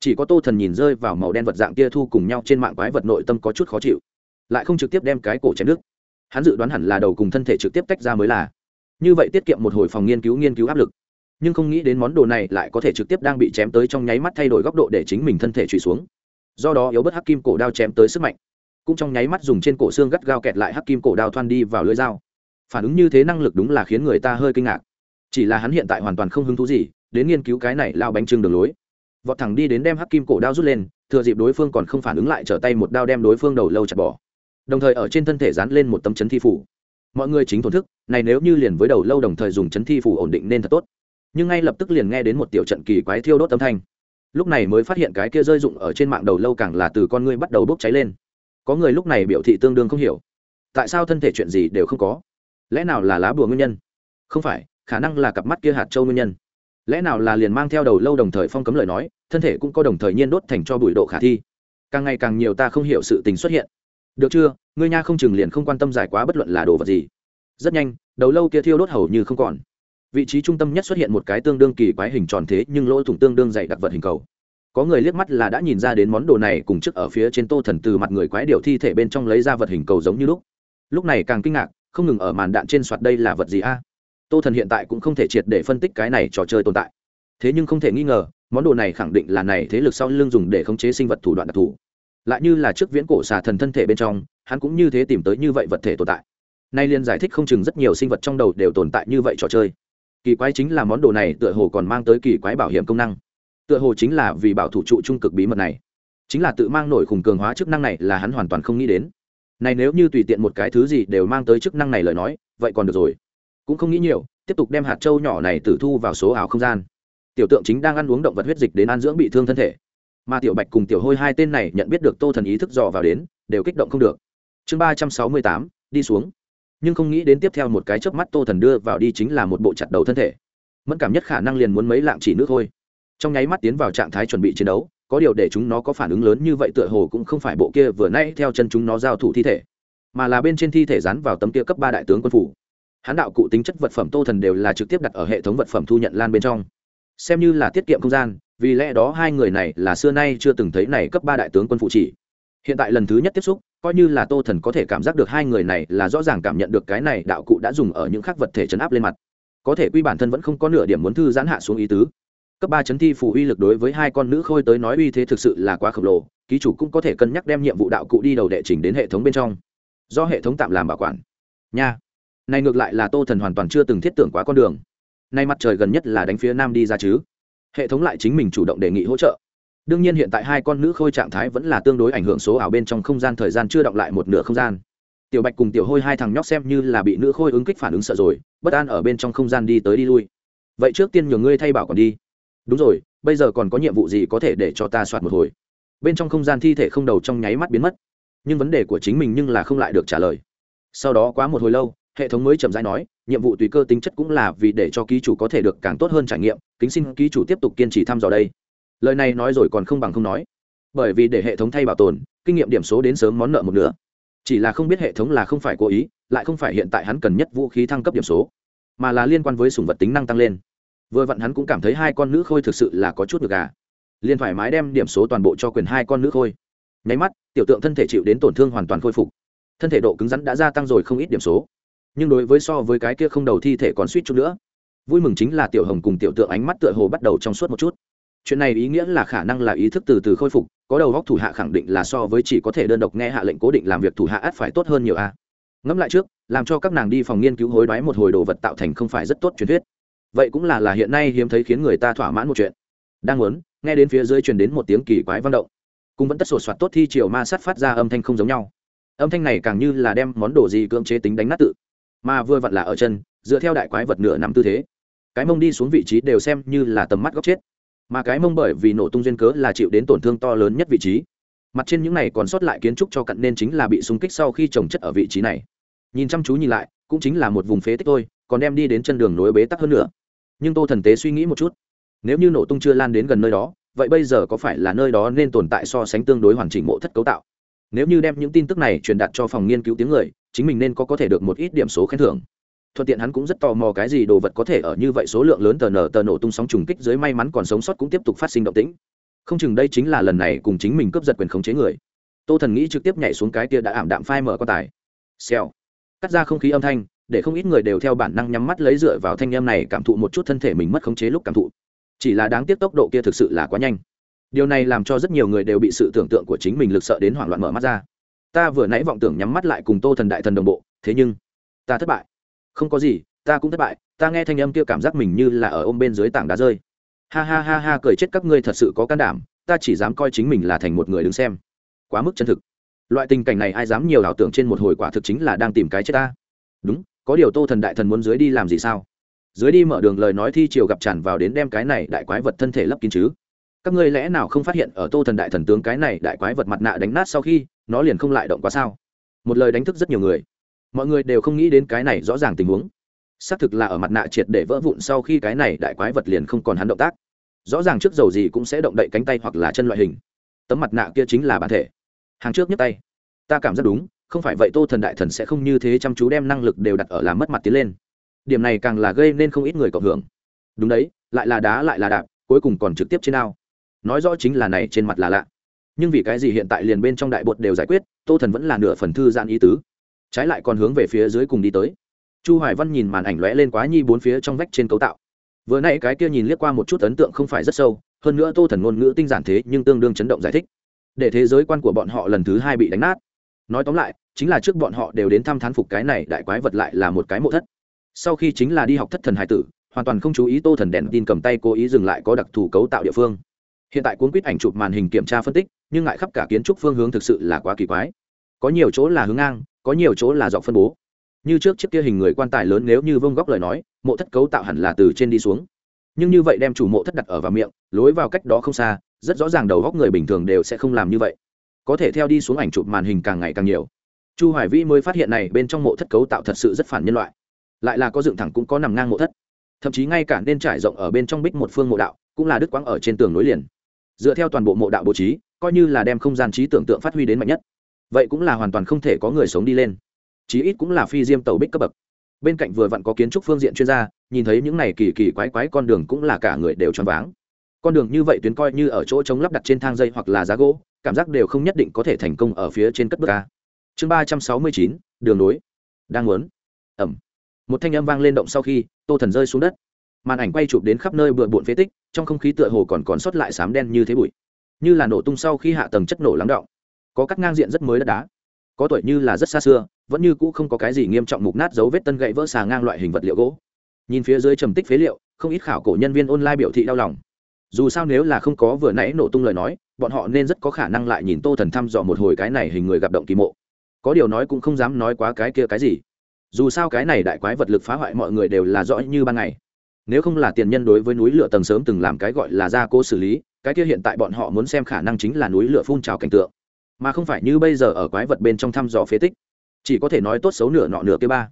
Chỉ có tô thần nhìn rơi vào màu đen vật dạng kia thu cùng nhau trên mạng quái vật nội tâm có chút khó chịu. Lại không trực tiếp đem cái cổ chém nước. Hắn dự đoán hẳn là đầu cùng thân thể trực tiếp tách ra mới là như vậy tiết kiệm một hồi phòng nghiên cứu nghiên cứu áp lực. Nhưng không nghĩ đến món đồ này lại có thể trực tiếp đang bị chém tới trong nháy mắt thay đổi góc độ để chính mình thân thể trụy xuống. Do đó yếu bớt hắc kim cổ đao chém tới sức mạnh. Cũng trong nháy mắt dùng trên cổ xương gắt gao kẹt lại hắc kim cổ đao thoan đi vào lưỡi dao. Phản ứng như thế năng lực đúng là khiến người ta hơi kinh ngạc. Chỉ là hắn hiện tại hoàn toàn không hứng thú gì, đến nghiên cứu cái này lao bánh trưng đường lối. Vọt thẳng đi đến đem hắc kim cổ đao rút lên, thừa dịp đối phương còn không phản ứng lại trở tay một đao đem đối phương đầu lâu chặt bỏ. Đồng thời ở trên thân thể dán lên một tấm chấn thi phủ mọi người chính thổn thức, này nếu như liền với đầu lâu đồng thời dùng chấn thi phủ ổn định nên thật tốt. Nhưng ngay lập tức liền nghe đến một tiểu trận kỳ quái thiêu đốt âm thanh. Lúc này mới phát hiện cái kia rơi rụng ở trên mạng đầu lâu càng là từ con ngươi bắt đầu bốc cháy lên. Có người lúc này biểu thị tương đương không hiểu. Tại sao thân thể chuyện gì đều không có? Lẽ nào là lá bùa nguyên nhân? Không phải, khả năng là cặp mắt kia hạt châu nguyên nhân. Lẽ nào là liền mang theo đầu lâu đồng thời phong cấm lời nói, thân thể cũng có đồng thời nhiên đốt thành cho bụi độ khả thi? Càng ngày càng nhiều ta không hiểu sự tình xuất hiện được chưa? Ngươi nha không chừng liền không quan tâm giải quá bất luận là đồ vật gì. Rất nhanh, đầu lâu kia thiêu đốt hầu như không còn. Vị trí trung tâm nhất xuất hiện một cái tương đương kỳ quái hình tròn thế nhưng lỗ thủng tương đương dày đặc vật hình cầu. Có người liếc mắt là đã nhìn ra đến món đồ này cùng trước ở phía trên tô thần từ mặt người quái điều thi thể bên trong lấy ra vật hình cầu giống như lúc. Lúc này càng kinh ngạc, không ngừng ở màn đạn trên soạt đây là vật gì a? Tô thần hiện tại cũng không thể triệt để phân tích cái này trò chơi tồn tại. Thế nhưng không thể nghi ngờ, món đồ này khẳng định là này thế lực sau lưng dùng để khống chế sinh vật thủ đoạn đặc thù lại như là trước viễn cổ xà thần thân thể bên trong, hắn cũng như thế tìm tới như vậy vật thể tồn tại. Nay liên giải thích không chừng rất nhiều sinh vật trong đầu đều tồn tại như vậy trò chơi. Kỳ quái chính là món đồ này tựa hồ còn mang tới kỳ quái bảo hiểm công năng. Tựa hồ chính là vì bảo thủ trụ trung cực bí mật này. Chính là tự mang nổi khủng cường hóa chức năng này là hắn hoàn toàn không nghĩ đến. Này nếu như tùy tiện một cái thứ gì đều mang tới chức năng này lời nói, vậy còn được rồi. Cũng không nghĩ nhiều, tiếp tục đem hạt trâu nhỏ này tử thu vào số ảo không gian. Tiểu tượng chính đang ăn uống động vật huyết dịch đến an dưỡng bị thương thân thể mà tiểu bạch cùng tiểu hôi hai tên này nhận biết được tô thần ý thức dò vào đến, đều kích động không được. Chương ba trăm sáu mươi tám, đi xuống. Nhưng không nghĩ đến tiếp theo một cái chớp mắt tô thần đưa vào đi chính là một bộ chặt đầu thân thể. Mẫn cảm nhất khả năng liền muốn mấy lạng chỉ nước thôi. Trong nháy mắt tiến vào trạng thái chuẩn bị chiến đấu, có điều để chúng nó có phản ứng lớn như vậy tựa hồ cũng không phải bộ kia vừa nãy theo chân chúng nó giao thủ thi thể, mà là bên trên thi thể dán vào tấm kia cấp ba đại tướng quân phủ. Hán đạo cụ tính chất vật phẩm tô thần đều là trực tiếp đặt ở hệ thống vật phẩm thu nhận lan bên trong. Xem như là tiết kiệm không gian vì lẽ đó hai người này là xưa nay chưa từng thấy này cấp ba đại tướng quân phụ chỉ hiện tại lần thứ nhất tiếp xúc, coi như là tô thần có thể cảm giác được hai người này là rõ ràng cảm nhận được cái này đạo cụ đã dùng ở những khắc vật thể chấn áp lên mặt. Có thể quy bản thân vẫn không có nửa điểm muốn thư giãn hạ xuống ý tứ. Cấp ba chấn thi phủ uy lực đối với hai con nữ khôi tới nói uy thế thực sự là quá khổng lồ, ký chủ cũng có thể cân nhắc đem nhiệm vụ đạo cụ đi đầu đệ trình đến hệ thống bên trong. Do hệ thống tạm làm bảo quản. Nha. Này ngược lại là tô thần hoàn toàn chưa từng thiết tưởng quá con đường. Nay mặt trời gần nhất là đánh phía nam đi ra chứ hệ thống lại chính mình chủ động đề nghị hỗ trợ. Đương nhiên hiện tại hai con nữ khôi trạng thái vẫn là tương đối ảnh hưởng số ảo bên trong không gian thời gian chưa động lại một nửa không gian. Tiểu bạch cùng tiểu hôi hai thằng nhóc xem như là bị nữ khôi ứng kích phản ứng sợ rồi, bất an ở bên trong không gian đi tới đi lui. Vậy trước tiên nhường ngươi thay bảo còn đi. Đúng rồi, bây giờ còn có nhiệm vụ gì có thể để cho ta soạt một hồi? Bên trong không gian thi thể không đầu trong nháy mắt biến mất. Nhưng vấn đề của chính mình nhưng là không lại được trả lời. Sau đó quá một hồi lâu, hệ thống mới chậm rãi nói, nhiệm vụ tùy cơ tính chất cũng là vì để cho ký chủ có thể được càng tốt hơn trải nghiệm kính xin ký chủ tiếp tục kiên trì thăm dò đây. Lời này nói rồi còn không bằng không nói. Bởi vì để hệ thống thay bảo tồn, kinh nghiệm điểm số đến sớm món nợ một nửa. Chỉ là không biết hệ thống là không phải cố ý, lại không phải hiện tại hắn cần nhất vũ khí thăng cấp điểm số, mà là liên quan với sùng vật tính năng tăng lên. Vừa vặn hắn cũng cảm thấy hai con nữ khôi thực sự là có chút được gà liền thoải mái đem điểm số toàn bộ cho quyền hai con nữ khôi. Nháy mắt, tiểu tượng thân thể chịu đến tổn thương hoàn toàn khôi phục. Thân thể độ cứng rắn đã gia tăng rồi không ít điểm số. Nhưng đối với so với cái kia không đầu thi thể còn suýt chút nữa vui mừng chính là tiểu hồng cùng tiểu tượng ánh mắt tựa hồ bắt đầu trong suốt một chút. Chuyện này ý nghĩa là khả năng là ý thức từ từ khôi phục, có đầu góc thủ hạ khẳng định là so với chỉ có thể đơn độc nghe hạ lệnh cố định làm việc thủ hạ ắt phải tốt hơn nhiều a. À. ngẫm lại trước, làm cho các nàng đi phòng nghiên cứu hối đoái một hồi đồ vật tạo thành không phải rất tốt truyền thuyết. Vậy cũng là là hiện nay hiếm thấy khiến người ta thỏa mãn một chuyện. Đang muốn, nghe đến phía dưới truyền đến một tiếng kỳ quái vang động. Cũng vẫn tất sột soạt tốt thi chiều ma sát phát ra âm thanh không giống nhau. Âm thanh này càng như là đem món đồ gì cưỡng chế tính đánh nát tự. Mà vừa vặn là ở chân, dựa theo đại quái vật nửa nằm tư thế cái mông đi xuống vị trí đều xem như là tầm mắt góc chết. Mà cái mông bởi vì nổ tung duyên cớ là chịu đến tổn thương to lớn nhất vị trí. Mặt trên những này còn sót lại kiến trúc cho cận nên chính là bị súng kích sau khi trồng chất ở vị trí này. Nhìn chăm chú nhìn lại, cũng chính là một vùng phế tích thôi, còn đem đi đến chân đường nối bế tắc hơn nữa. Nhưng tô thần tế suy nghĩ một chút, nếu như nổ tung chưa lan đến gần nơi đó, vậy bây giờ có phải là nơi đó nên tồn tại so sánh tương đối hoàn chỉnh mộ thất cấu tạo? Nếu như đem những tin tức này truyền đạt cho phòng nghiên cứu tiếng người, chính mình nên có có thể được một ít điểm số khen thưởng thuận tiện hắn cũng rất tò mò cái gì đồ vật có thể ở như vậy số lượng lớn tờ nở tờ nổ tung sóng trùng kích dưới may mắn còn sống sót cũng tiếp tục phát sinh động tĩnh. Không chừng đây chính là lần này cùng chính mình cướp giật quyền khống chế người. Tô thần nghĩ trực tiếp nhảy xuống cái kia đã ảm đạm phai mở quan tài. Xèo. Cắt ra không khí âm thanh, để không ít người đều theo bản năng nhắm mắt lấy dựa vào thanh âm này cảm thụ một chút thân thể mình mất khống chế lúc cảm thụ. Chỉ là đáng tiếc tốc độ kia thực sự là quá nhanh. Điều này làm cho rất nhiều người đều bị sự tưởng tượng của chính mình lực sợ đến hoảng loạn mở mắt ra. Ta vừa nãy vọng tưởng nhắm mắt lại cùng tô thần đại thần đồng bộ, thế nhưng, ta thất bại không có gì, ta cũng thất bại, ta nghe thanh âm kia cảm giác mình như là ở ôm bên dưới tảng đá rơi. Ha ha ha ha, cười chết các ngươi thật sự có can đảm, ta chỉ dám coi chính mình là thành một người đứng xem. Quá mức chân thực. Loại tình cảnh này ai dám nhiều ảo tưởng trên một hồi quả thực chính là đang tìm cái chết ta. Đúng, có điều tô thần đại thần muốn dưới đi làm gì sao? Dưới đi mở đường lời nói thi chiều gặp tràn vào đến đem cái này đại quái vật thân thể lấp kín chứ. Các ngươi lẽ nào không phát hiện ở tô thần đại thần tướng cái này đại quái vật mặt nạ đánh nát sau khi, nó liền không lại động quá sao? Một lời đánh thức rất nhiều người mọi người đều không nghĩ đến cái này rõ ràng tình huống. Xác thực là ở mặt nạ triệt để vỡ vụn sau khi cái này đại quái vật liền không còn hắn động tác. Rõ ràng trước dầu gì cũng sẽ động đậy cánh tay hoặc là chân loại hình. Tấm mặt nạ kia chính là bản thể. Hàng trước nhấc tay. Ta cảm giác đúng, không phải vậy tô thần đại thần sẽ không như thế chăm chú đem năng lực đều đặt ở làm mất mặt tiến lên. Điểm này càng là gây nên không ít người cộng hưởng. Đúng đấy, lại là đá lại là đạp, cuối cùng còn trực tiếp trên ao. Nói rõ chính là này trên mặt là lạ. Nhưng vì cái gì hiện tại liền bên trong đại bột đều giải quyết, tô thần vẫn là nửa phần thư giãn ý tứ trái lại còn hướng về phía dưới cùng đi tới. Chu hoài văn nhìn màn ảnh lóe lên quá nhi bốn phía trong vách trên cấu tạo. Vừa nãy cái kia nhìn liếc qua một chút ấn tượng không phải rất sâu, hơn nữa tô thần ngôn ngữ tinh giản thế nhưng tương đương chấn động giải thích. Để thế giới quan của bọn họ lần thứ hai bị đánh nát. Nói tóm lại, chính là trước bọn họ đều đến thăm thán phục cái này đại quái vật lại là một cái mộ thất. Sau khi chính là đi học thất thần hải tử, hoàn toàn không chú ý tô thần đèn tin cầm tay cố ý dừng lại có đặc thù cấu tạo địa phương. Hiện tại cuốn quýt ảnh chụp màn hình kiểm tra phân tích, nhưng ngại khắp cả kiến trúc phương hướng thực sự là quá kỳ quái. Có nhiều chỗ là hướng ngang có nhiều chỗ là dọc phân bố. Như trước chiếc kia hình người quan tài lớn nếu như vông góc lời nói, mộ thất cấu tạo hẳn là từ trên đi xuống. Nhưng như vậy đem chủ mộ thất đặt ở vào miệng, lối vào cách đó không xa, rất rõ ràng đầu góc người bình thường đều sẽ không làm như vậy. Có thể theo đi xuống ảnh chụp màn hình càng ngày càng nhiều. Chu hoài vĩ mới phát hiện này bên trong mộ thất cấu tạo thật sự rất phản nhân loại. Lại là có dựng thẳng cũng có nằm ngang mộ thất. Thậm chí ngay cả nên trải rộng ở bên trong bích một phương mộ đạo, cũng là đứt quãng ở trên tường nối liền. Dựa theo toàn bộ mộ đạo bố trí, coi như là đem không gian trí tưởng tượng phát huy đến mạnh nhất vậy cũng là hoàn toàn không thể có người sống đi lên. Chí ít cũng là phi diêm tàu bích cấp bậc. Bên cạnh vừa vặn có kiến trúc phương diện chuyên gia, nhìn thấy những này kỳ kỳ quái quái con đường cũng là cả người đều choáng váng. Con đường như vậy tuyến coi như ở chỗ chống lắp đặt trên thang dây hoặc là giá gỗ, cảm giác đều không nhất định có thể thành công ở phía trên cất bước ca chương ba trăm sáu mươi chín, đường nối. Đang muốn. Ẩm. Một thanh âm vang lên động sau khi, tô thần rơi xuống đất. Màn ảnh quay chụp đến khắp nơi bừa bộn phế tích, trong không khí tựa hồ còn còn sót lại sám đen như thế bụi. Như là nổ tung sau khi hạ tầng chất nổ lắng động có cắt ngang diện rất mới đất đá. Có tuổi như là rất xa xưa, vẫn như cũ không có cái gì nghiêm trọng mục nát dấu vết tân gậy vỡ xà ngang loại hình vật liệu gỗ. Nhìn phía dưới trầm tích phế liệu, không ít khảo cổ nhân viên online biểu thị đau lòng. Dù sao nếu là không có vừa nãy nổ tung lời nói, bọn họ nên rất có khả năng lại nhìn tô thần thăm dò một hồi cái này hình người gặp động kỳ mộ. Có điều nói cũng không dám nói quá cái kia cái gì. Dù sao cái này đại quái vật lực phá hoại mọi người đều là rõ như ban ngày. Nếu không là tiền nhân đối với núi lửa tầng sớm từng làm cái gọi là gia cố xử lý, cái kia hiện tại bọn họ muốn xem khả năng chính là núi lửa phun trào cảnh tượng mà không phải như bây giờ ở quái vật bên trong thăm dò phế tích. Chỉ có thể nói tốt xấu nửa nọ nửa kia ba.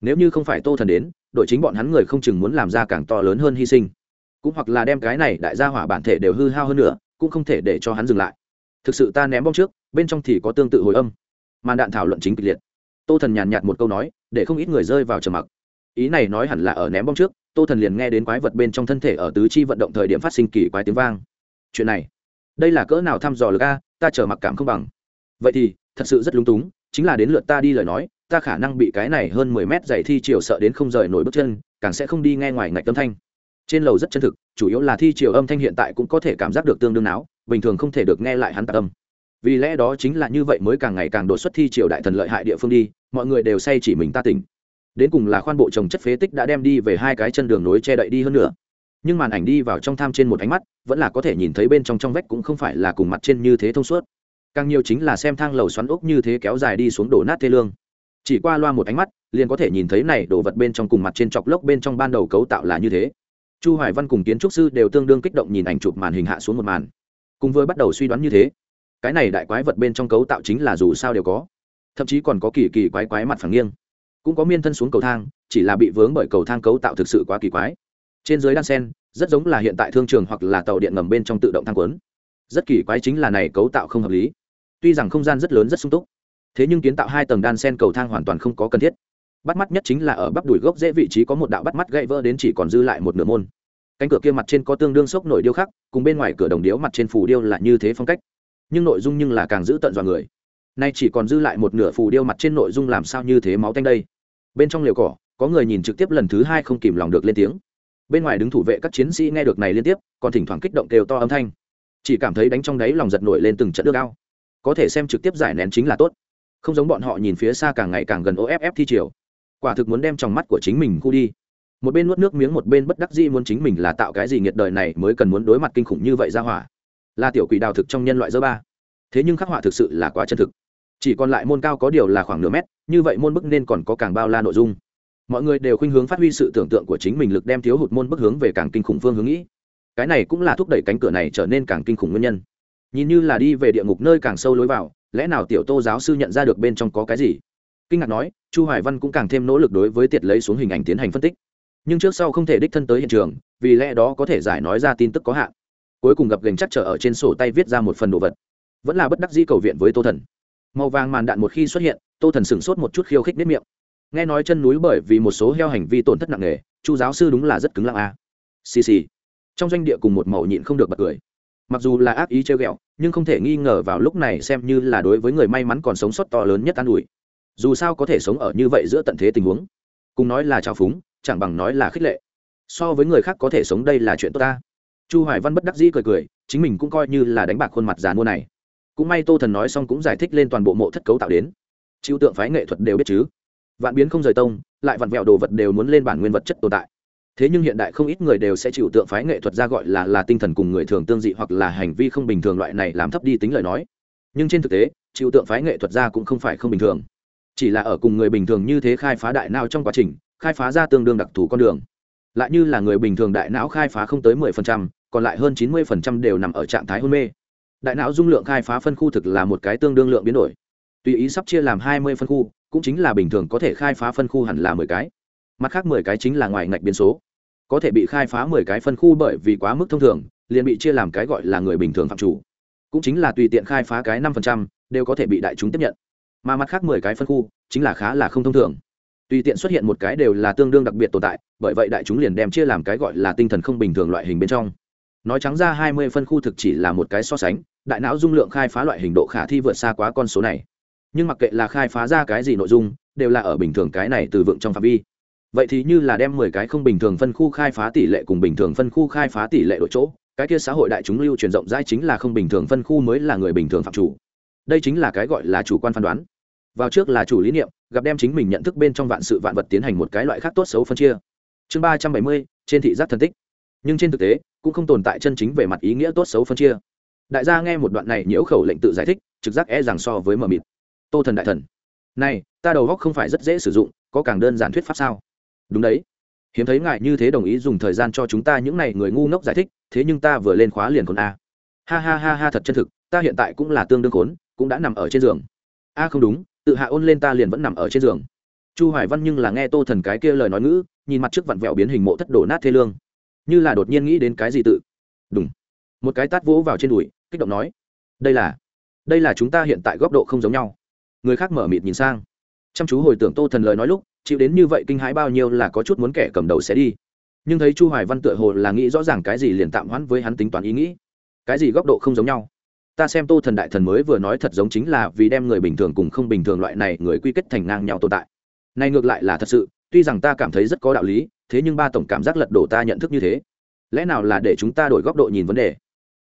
Nếu như không phải tô thần đến, đội chính bọn hắn người không chừng muốn làm ra càng to lớn hơn hy sinh. Cũng hoặc là đem cái này đại gia hỏa bản thể đều hư hao hơn nữa, cũng không thể để cho hắn dừng lại. Thực sự ta ném bom trước, bên trong thì có tương tự hồi âm. Màn đạn thảo luận chính kịch liệt. Tô thần nhàn nhạt một câu nói, để không ít người rơi vào trầm mặc. Ý này nói hẳn là ở ném bom trước, tô thần liền nghe đến quái vật bên trong thân thể ở tứ chi vận động thời điểm phát sinh kỳ quái tiếng vang. Chuyện này đây là cỡ nào thăm dò lực a, ta chờ mặc cảm không bằng. Vậy thì, thật sự rất lúng túng, chính là đến lượt ta đi lời nói, ta khả năng bị cái này hơn mười mét dày thi chiều sợ đến không rời nổi bước chân, càng sẽ không đi nghe ngoài ngạch âm thanh. Trên lầu rất chân thực, chủ yếu là thi chiều âm thanh hiện tại cũng có thể cảm giác được tương đương não bình thường không thể được nghe lại hắn tạc âm. Vì lẽ đó chính là như vậy mới càng ngày càng đột xuất thi triều đại thần lợi hại địa phương đi, mọi người đều say chỉ mình ta tỉnh. Đến cùng là khoan bộ trồng chất phế tích đã đem đi về hai cái chân đường nối che đậy đi hơn nữa nhưng màn ảnh đi vào trong tham trên một ánh mắt, vẫn là có thể nhìn thấy bên trong trong vách cũng không phải là cùng mặt trên như thế thông suốt. Càng nhiều chính là xem thang lầu xoắn ốc như thế kéo dài đi xuống đổ nát thê lương. Chỉ qua loa một ánh mắt, liền có thể nhìn thấy này đổ vật bên trong cùng mặt trên chọc lốc bên trong ban đầu cấu tạo là như thế. Chu hoài văn cùng kiến trúc sư đều tương đương kích động nhìn ảnh chụp màn hình hạ xuống một màn. Cùng với bắt đầu suy đoán như thế, cái này đại quái vật bên trong cấu tạo chính là dù sao đều có. Thậm chí còn có kỳ kỳ quái quái mặt phẳng nghiêng. Cũng có miên thân xuống cầu thang, chỉ là bị vướng bởi cầu thang cấu tạo thực sự quá kỳ quái trên dưới đan sen, rất giống là hiện tại thương trường hoặc là tàu điện ngầm bên trong tự động thang quấn rất kỳ quái chính là này cấu tạo không hợp lý. Tuy rằng không gian rất lớn rất sung túc, thế nhưng kiến tạo hai tầng đan sen cầu thang hoàn toàn không có cần thiết. Bắt mắt nhất chính là ở bắp đùi gốc dễ vị trí có một đạo bắt mắt gãy vỡ đến chỉ còn dư lại một nửa môn. Cánh cửa kia mặt trên có tương đương sốc nổi điêu khắc, cùng bên ngoài cửa đồng điếu mặt trên phù điêu là như thế phong cách. Nhưng nội dung nhưng là càng giữ tận dọa người. Nay chỉ còn dư lại một nửa phù điêu mặt trên nội dung làm sao như thế máu tanh đây? Bên trong liều cỏ, có người nhìn trực tiếp lần thứ hai không kìm lòng được lên tiếng bên ngoài đứng thủ vệ các chiến sĩ nghe được này liên tiếp, còn thỉnh thoảng kích động kêu to âm thanh. Chỉ cảm thấy đánh trong đáy lòng giật nổi lên từng trận nước ao. Có thể xem trực tiếp giải nén chính là tốt. Không giống bọn họ nhìn phía xa càng ngày càng gần off thi triều. Quả thực muốn đem trong mắt của chính mình khu đi. Một bên nuốt nước miếng một bên bất đắc dĩ muốn chính mình là tạo cái gì nghiệt đời này mới cần muốn đối mặt kinh khủng như vậy ra hỏa. Là tiểu quỷ đào thực trong nhân loại dơ ba. Thế nhưng khắc họa thực sự là quá chân thực. Chỉ còn lại môn cao có điều là khoảng nửa mét, như vậy môn bức nên còn có càng bao la nội dung mọi người đều khuynh hướng phát huy sự tưởng tượng của chính mình lực đem thiếu hụt môn bức hướng về càng kinh khủng phương hướng nghĩ. Cái này cũng là thúc đẩy cánh cửa này trở nên càng kinh khủng nguyên nhân. Nhìn như là đi về địa ngục nơi càng sâu lối vào, lẽ nào tiểu tô giáo sư nhận ra được bên trong có cái gì? Kinh ngạc nói, chu hoài văn cũng càng thêm nỗ lực đối với tiệt lấy xuống hình ảnh tiến hành phân tích. Nhưng trước sau không thể đích thân tới hiện trường, vì lẽ đó có thể giải nói ra tin tức có hạn. Cuối cùng gặp gành chắc trở ở trên sổ tay viết ra một phần đồ vật. Vẫn là bất đắc dĩ cầu viện với tô thần. Màu vàng màn đạn một khi xuất hiện, tô thần sửng sốt một chút khiêu khích nếp miệng nghe nói chân núi bởi vì một số heo hành vi tổn thất nặng nề, chu giáo sư đúng là rất cứng lặng a. À. xì xì. Trong doanh địa cùng một màu nhịn không được bật cười. Mặc dù là ác ý treo ghẹo, nhưng không thể nghi ngờ vào lúc này xem như là đối với người may mắn còn sống sót to lớn nhất an ủi. Dù sao có thể sống ở như vậy giữa tận thế tình huống, cùng nói là trao phúng, chẳng bằng nói là khích lệ. So với người khác có thể sống đây là chuyện tốt ta. Chu hoài văn bất đắc dĩ cười cười, chính mình cũng coi như là đánh bạc khuôn mặt giàn mua này. Cũng may tô thần nói xong cũng giải thích lên toàn bộ mộ thất cấu tạo đến. Chịu tượng phái nghệ thuật đều biết chứ vạn biến không rời tông lại vặn vẹo đồ vật đều muốn lên bản nguyên vật chất tồn tại. Thế nhưng hiện đại không ít người đều sẽ chịu tượng phái nghệ thuật ra gọi là là tinh thần cùng người thường tương dị hoặc là hành vi không bình thường loại này làm thấp đi tính lời nói. Nhưng trên thực tế chịu tượng phái nghệ thuật ra cũng không phải không bình thường. Chỉ là ở cùng người bình thường như thế khai phá đại nào trong quá trình khai phá ra tương đương đặc thù con đường. Lại như là người bình thường đại não khai phá không tới 10%, còn lại hơn 90% đều nằm ở trạng thái hôn mê. Đại não dung lượng khai phá phân khu thực là một cái tương đương lượng biến đổi. Tùy ý sắp chia làm 20 phân khu cũng chính là bình thường có thể khai phá phân khu hẳn là 10 cái. Mặt khác 10 cái chính là ngoài ngạch biến số. Có thể bị khai phá 10 cái phân khu bởi vì quá mức thông thường liền bị chia làm cái gọi là người bình thường phạm chủ. Cũng chính là tùy tiện khai phá cái 5%, đều có thể bị đại chúng tiếp nhận. Mà mặt khác 10 cái phân khu chính là khá là không thông thường. Tùy tiện xuất hiện một cái đều là tương đương đặc biệt tồn tại bởi vậy đại chúng liền đem chia làm cái gọi là tinh thần không bình thường loại hình bên trong. Nói trắng ra hai mươi phân khu thực chỉ là một cái so sánh đại não dung lượng khai phá loại hình độ khả thi vượt xa quá con số này nhưng mặc kệ là khai phá ra cái gì nội dung, đều là ở bình thường cái này từ vựng trong phạm vi. Vậy thì như là đem mười cái không bình thường phân khu khai phá tỷ lệ cùng bình thường phân khu khai phá tỷ lệ đổi chỗ, cái kia xã hội đại chúng lưu truyền rộng rãi chính là không bình thường phân khu mới là người bình thường phạm chủ. Đây chính là cái gọi là chủ quan phán đoán. Vào trước là chủ lý niệm, gặp đem chính mình nhận thức bên trong vạn sự vạn vật tiến hành một cái loại khác tốt xấu phân chia. Chương ba trăm bảy mươi, trên thị giác thân tích. Nhưng trên thực tế, cũng không tồn tại chân chính về mặt ý nghĩa tốt xấu phân chia. Đại gia nghe một đoạn này nhiễu khẩu lệnh tự giải thích, trực giác e rằng so với mờ mịt tô thần đại thần. Này, ta đầu góc không phải rất dễ sử dụng, có càng đơn giản thuyết pháp sao? Đúng đấy. Hiếm thấy ngại như thế đồng ý dùng thời gian cho chúng ta những n à y người ngu ngốc giải thích, thế nhưng ta vừa lên khóa liền còn a. Ha ha ha ha, thật chân thực, ta hiện tại cũng là tương đương khốn, cũng đã nằm ở trên giường. A, không đúng, tự hạ ôn lên ta liền vẫn nằm ở trên giường. Chu hoài văn nhưng là nghe tô thần cái kia lời nói ngữ, nhìn mặt trước vặn vẹo biến hình mộ thất đổ nát thê lương. Như là đột nhiên nghĩ đến cái gì tự. Đúng một cái tát vỗ vào trên đùi, kích động nói. Đây là đây là chúng ta hiện tại góc độ không giống nhau người khác mở mịt nhìn sang. Chăm chú hồi tưởng tô thần lời nói lúc, chịu đến như vậy kinh hãi bao nhiêu là có chút muốn kẻ cầm đầu sẽ đi. Nhưng thấy chu hoài văn tựa hồ là nghĩ rõ ràng cái gì liền tạm hoãn với hắn tính toán ý nghĩ. Cái gì góc độ không giống nhau. Ta xem tô thần đại thần mới vừa nói thật giống chính là vì đem người bình thường cùng không bình thường loại này người quy kết thành ngang nhau tồn tại. Này ngược lại là thật sự, tuy rằng ta cảm thấy rất có đạo lý, thế nhưng ba tổng cảm giác lật đổ ta nhận thức như thế. Lẽ nào là để chúng ta đổi góc độ nhìn vấn đề?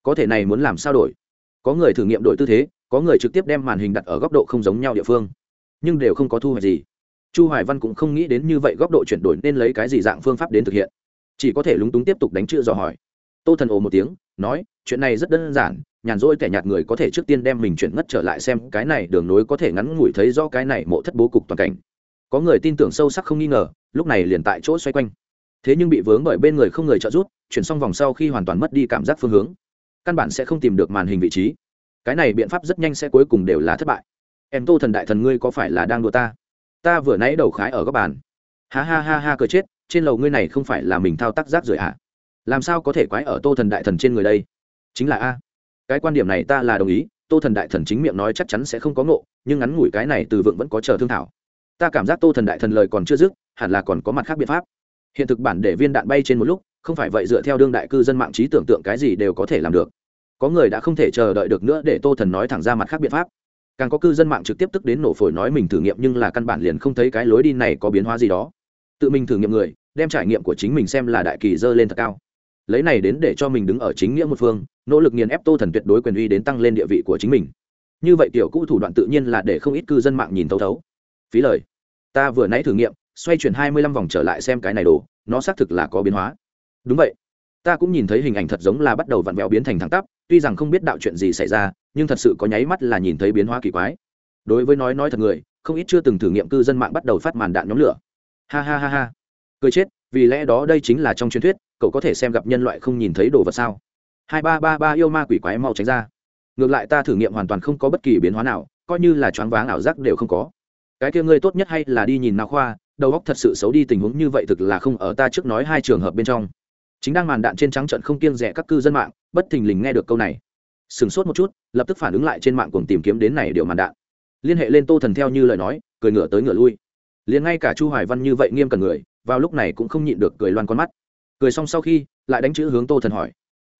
Có thể này muốn làm sao đổi? Có người thử nghiệm đổi tư thế có người trực tiếp đem màn hình đặt ở góc độ không giống nhau địa phương, nhưng đều không có thu hoạch gì. Chu hoài văn cũng không nghĩ đến như vậy góc độ chuyển đổi nên lấy cái gì dạng phương pháp đến thực hiện. Chỉ có thể lúng túng tiếp tục đánh chữ dò hỏi. Tô thần ồ một tiếng, nói, chuyện này rất đơn giản, nhàn rỗi kẻ nhạt người có thể trước tiên đem mình chuyển ngất trở lại xem cái này đường nối có thể ngắn ngủi thấy do cái này mộ thất bố cục toàn cảnh. Có người tin tưởng sâu sắc không nghi ngờ, lúc này liền tại chỗ xoay quanh. Thế nhưng bị vướng bởi bên người không người trợ giúp, chuyển xong vòng sau khi hoàn toàn mất đi cảm giác phương hướng, căn bản sẽ không tìm được màn hình vị trí cái này biện pháp rất nhanh sẽ cuối cùng đều là thất bại. Em tô thần đại thần ngươi có phải là đang đùa ta? Ta vừa nãy đầu khái ở góc bàn. Ha ha ha ha cờ chết, trên lầu ngươi này không phải là mình thao tác rác rưởi hả? Làm sao có thể quái ở tô thần đại thần trên người đây? Chính là a. Cái quan điểm này ta là đồng ý, tô thần đại thần chính miệng nói chắc chắn sẽ không có ngộ, nhưng ngắn ngủi cái này từ vựng vẫn có chờ thương thảo. Ta cảm giác tô thần đại thần lời còn chưa dứt, hẳn là còn có mặt khác biện pháp. Hiện thực bản để viên đạn bay trên một lúc, không phải vậy dựa theo đương đại cư dân mạng trí tưởng tượng cái gì đều có thể làm được có người đã không thể chờ đợi được nữa để tô thần nói thẳng ra mặt khác biện pháp. Càng có cư dân mạng trực tiếp tức đến nổ phổi nói mình thử nghiệm nhưng là căn bản liền không thấy cái lối đi này có biến hóa gì đó. Tự mình thử nghiệm người, đem trải nghiệm của chính mình xem là đại kỳ dơ lên thật cao. Lấy này đến để cho mình đứng ở chính nghĩa một phương, nỗ lực nghiền ép tô thần tuyệt đối quyền uy đến tăng lên địa vị của chính mình. Như vậy tiểu cũ thủ đoạn tự nhiên là để không ít cư dân mạng nhìn thấu thấu. Phí lời. Ta vừa nãy thử nghiệm, xoay chuyển hai mươi lăm vòng trở lại xem cái này đồ, nó xác thực là có biến hóa. Đúng vậy. Ta cũng nhìn thấy hình ảnh thật giống là bắt đầu vặn vẹo biến thành thẳng tắp tuy rằng không biết đạo chuyện gì xảy ra, nhưng thật sự có nháy mắt là nhìn thấy biến hóa kỳ quái. Đối với nói nói thật người, không ít chưa từng thử nghiệm cư dân mạng bắt đầu phát màn đạn nhóm lửa. Ha ha ha ha. Cười chết, vì lẽ đó đây chính là trong truyền thuyết, cậu có thể xem gặp nhân loại không nhìn thấy đồ vật sao? Hai ba ba ba yêu ma quỷ quái mau tránh ra. Ngược lại ta thử nghiệm hoàn toàn không có bất kỳ biến hóa nào, coi như là choáng váng ảo giác đều không có. Cái kia ngươi tốt nhất hay là đi nhìn nào khoa, đầu óc thật sự xấu đi tình huống như vậy thực là không ở ta trước nói hai trường hợp bên trong chính đang màn đạn trên trắng trận không kiêng rẻ các cư dân mạng, bất thình lình nghe được câu này. Sửng sốt một chút, lập tức phản ứng lại trên mạng cùng tìm kiếm đến này điều màn đạn. Liên hệ lên tô thần theo như lời nói, cười ngửa tới ngửa lui. Liền ngay cả chu hoài văn như vậy nghiêm cần người, vào lúc này cũng không nhịn được cười loan con mắt. Cười xong sau khi, lại đánh chữ hướng tô thần hỏi.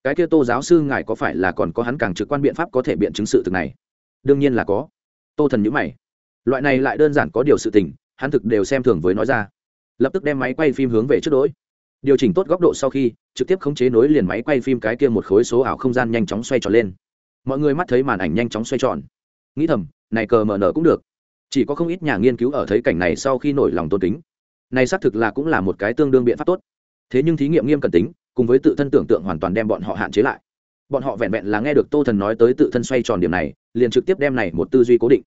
Cái kia tô giáo sư ngài có phải là còn có hắn càng trực quan biện pháp có thể biện chứng sự thực này? Đương nhiên là có. Tô thần nhữ mày. Loại này lại đơn giản có điều sự tình, hắn thực đều xem thường với nói ra. Lập tức đem máy quay phim hướng về trước đỗi điều chỉnh tốt góc độ sau khi, trực tiếp khống chế nối liền máy quay phim cái kia một khối số ảo không gian nhanh chóng xoay tròn lên. Mọi người mắt thấy màn ảnh nhanh chóng xoay tròn. Nghĩ thầm, này cờ mở nở cũng được. Chỉ có không ít nhà nghiên cứu ở thấy cảnh này sau khi nổi lòng tôn kính. Này xác thực là cũng là một cái tương đương biện pháp tốt. Thế nhưng thí nghiệm nghiêm cần tính, cùng với tự thân tưởng tượng hoàn toàn đem bọn họ hạn chế lại. Bọn họ vẹn vẹn là nghe được tô thần nói tới tự thân xoay tròn điểm này, liền trực tiếp đem này một tư duy cố định.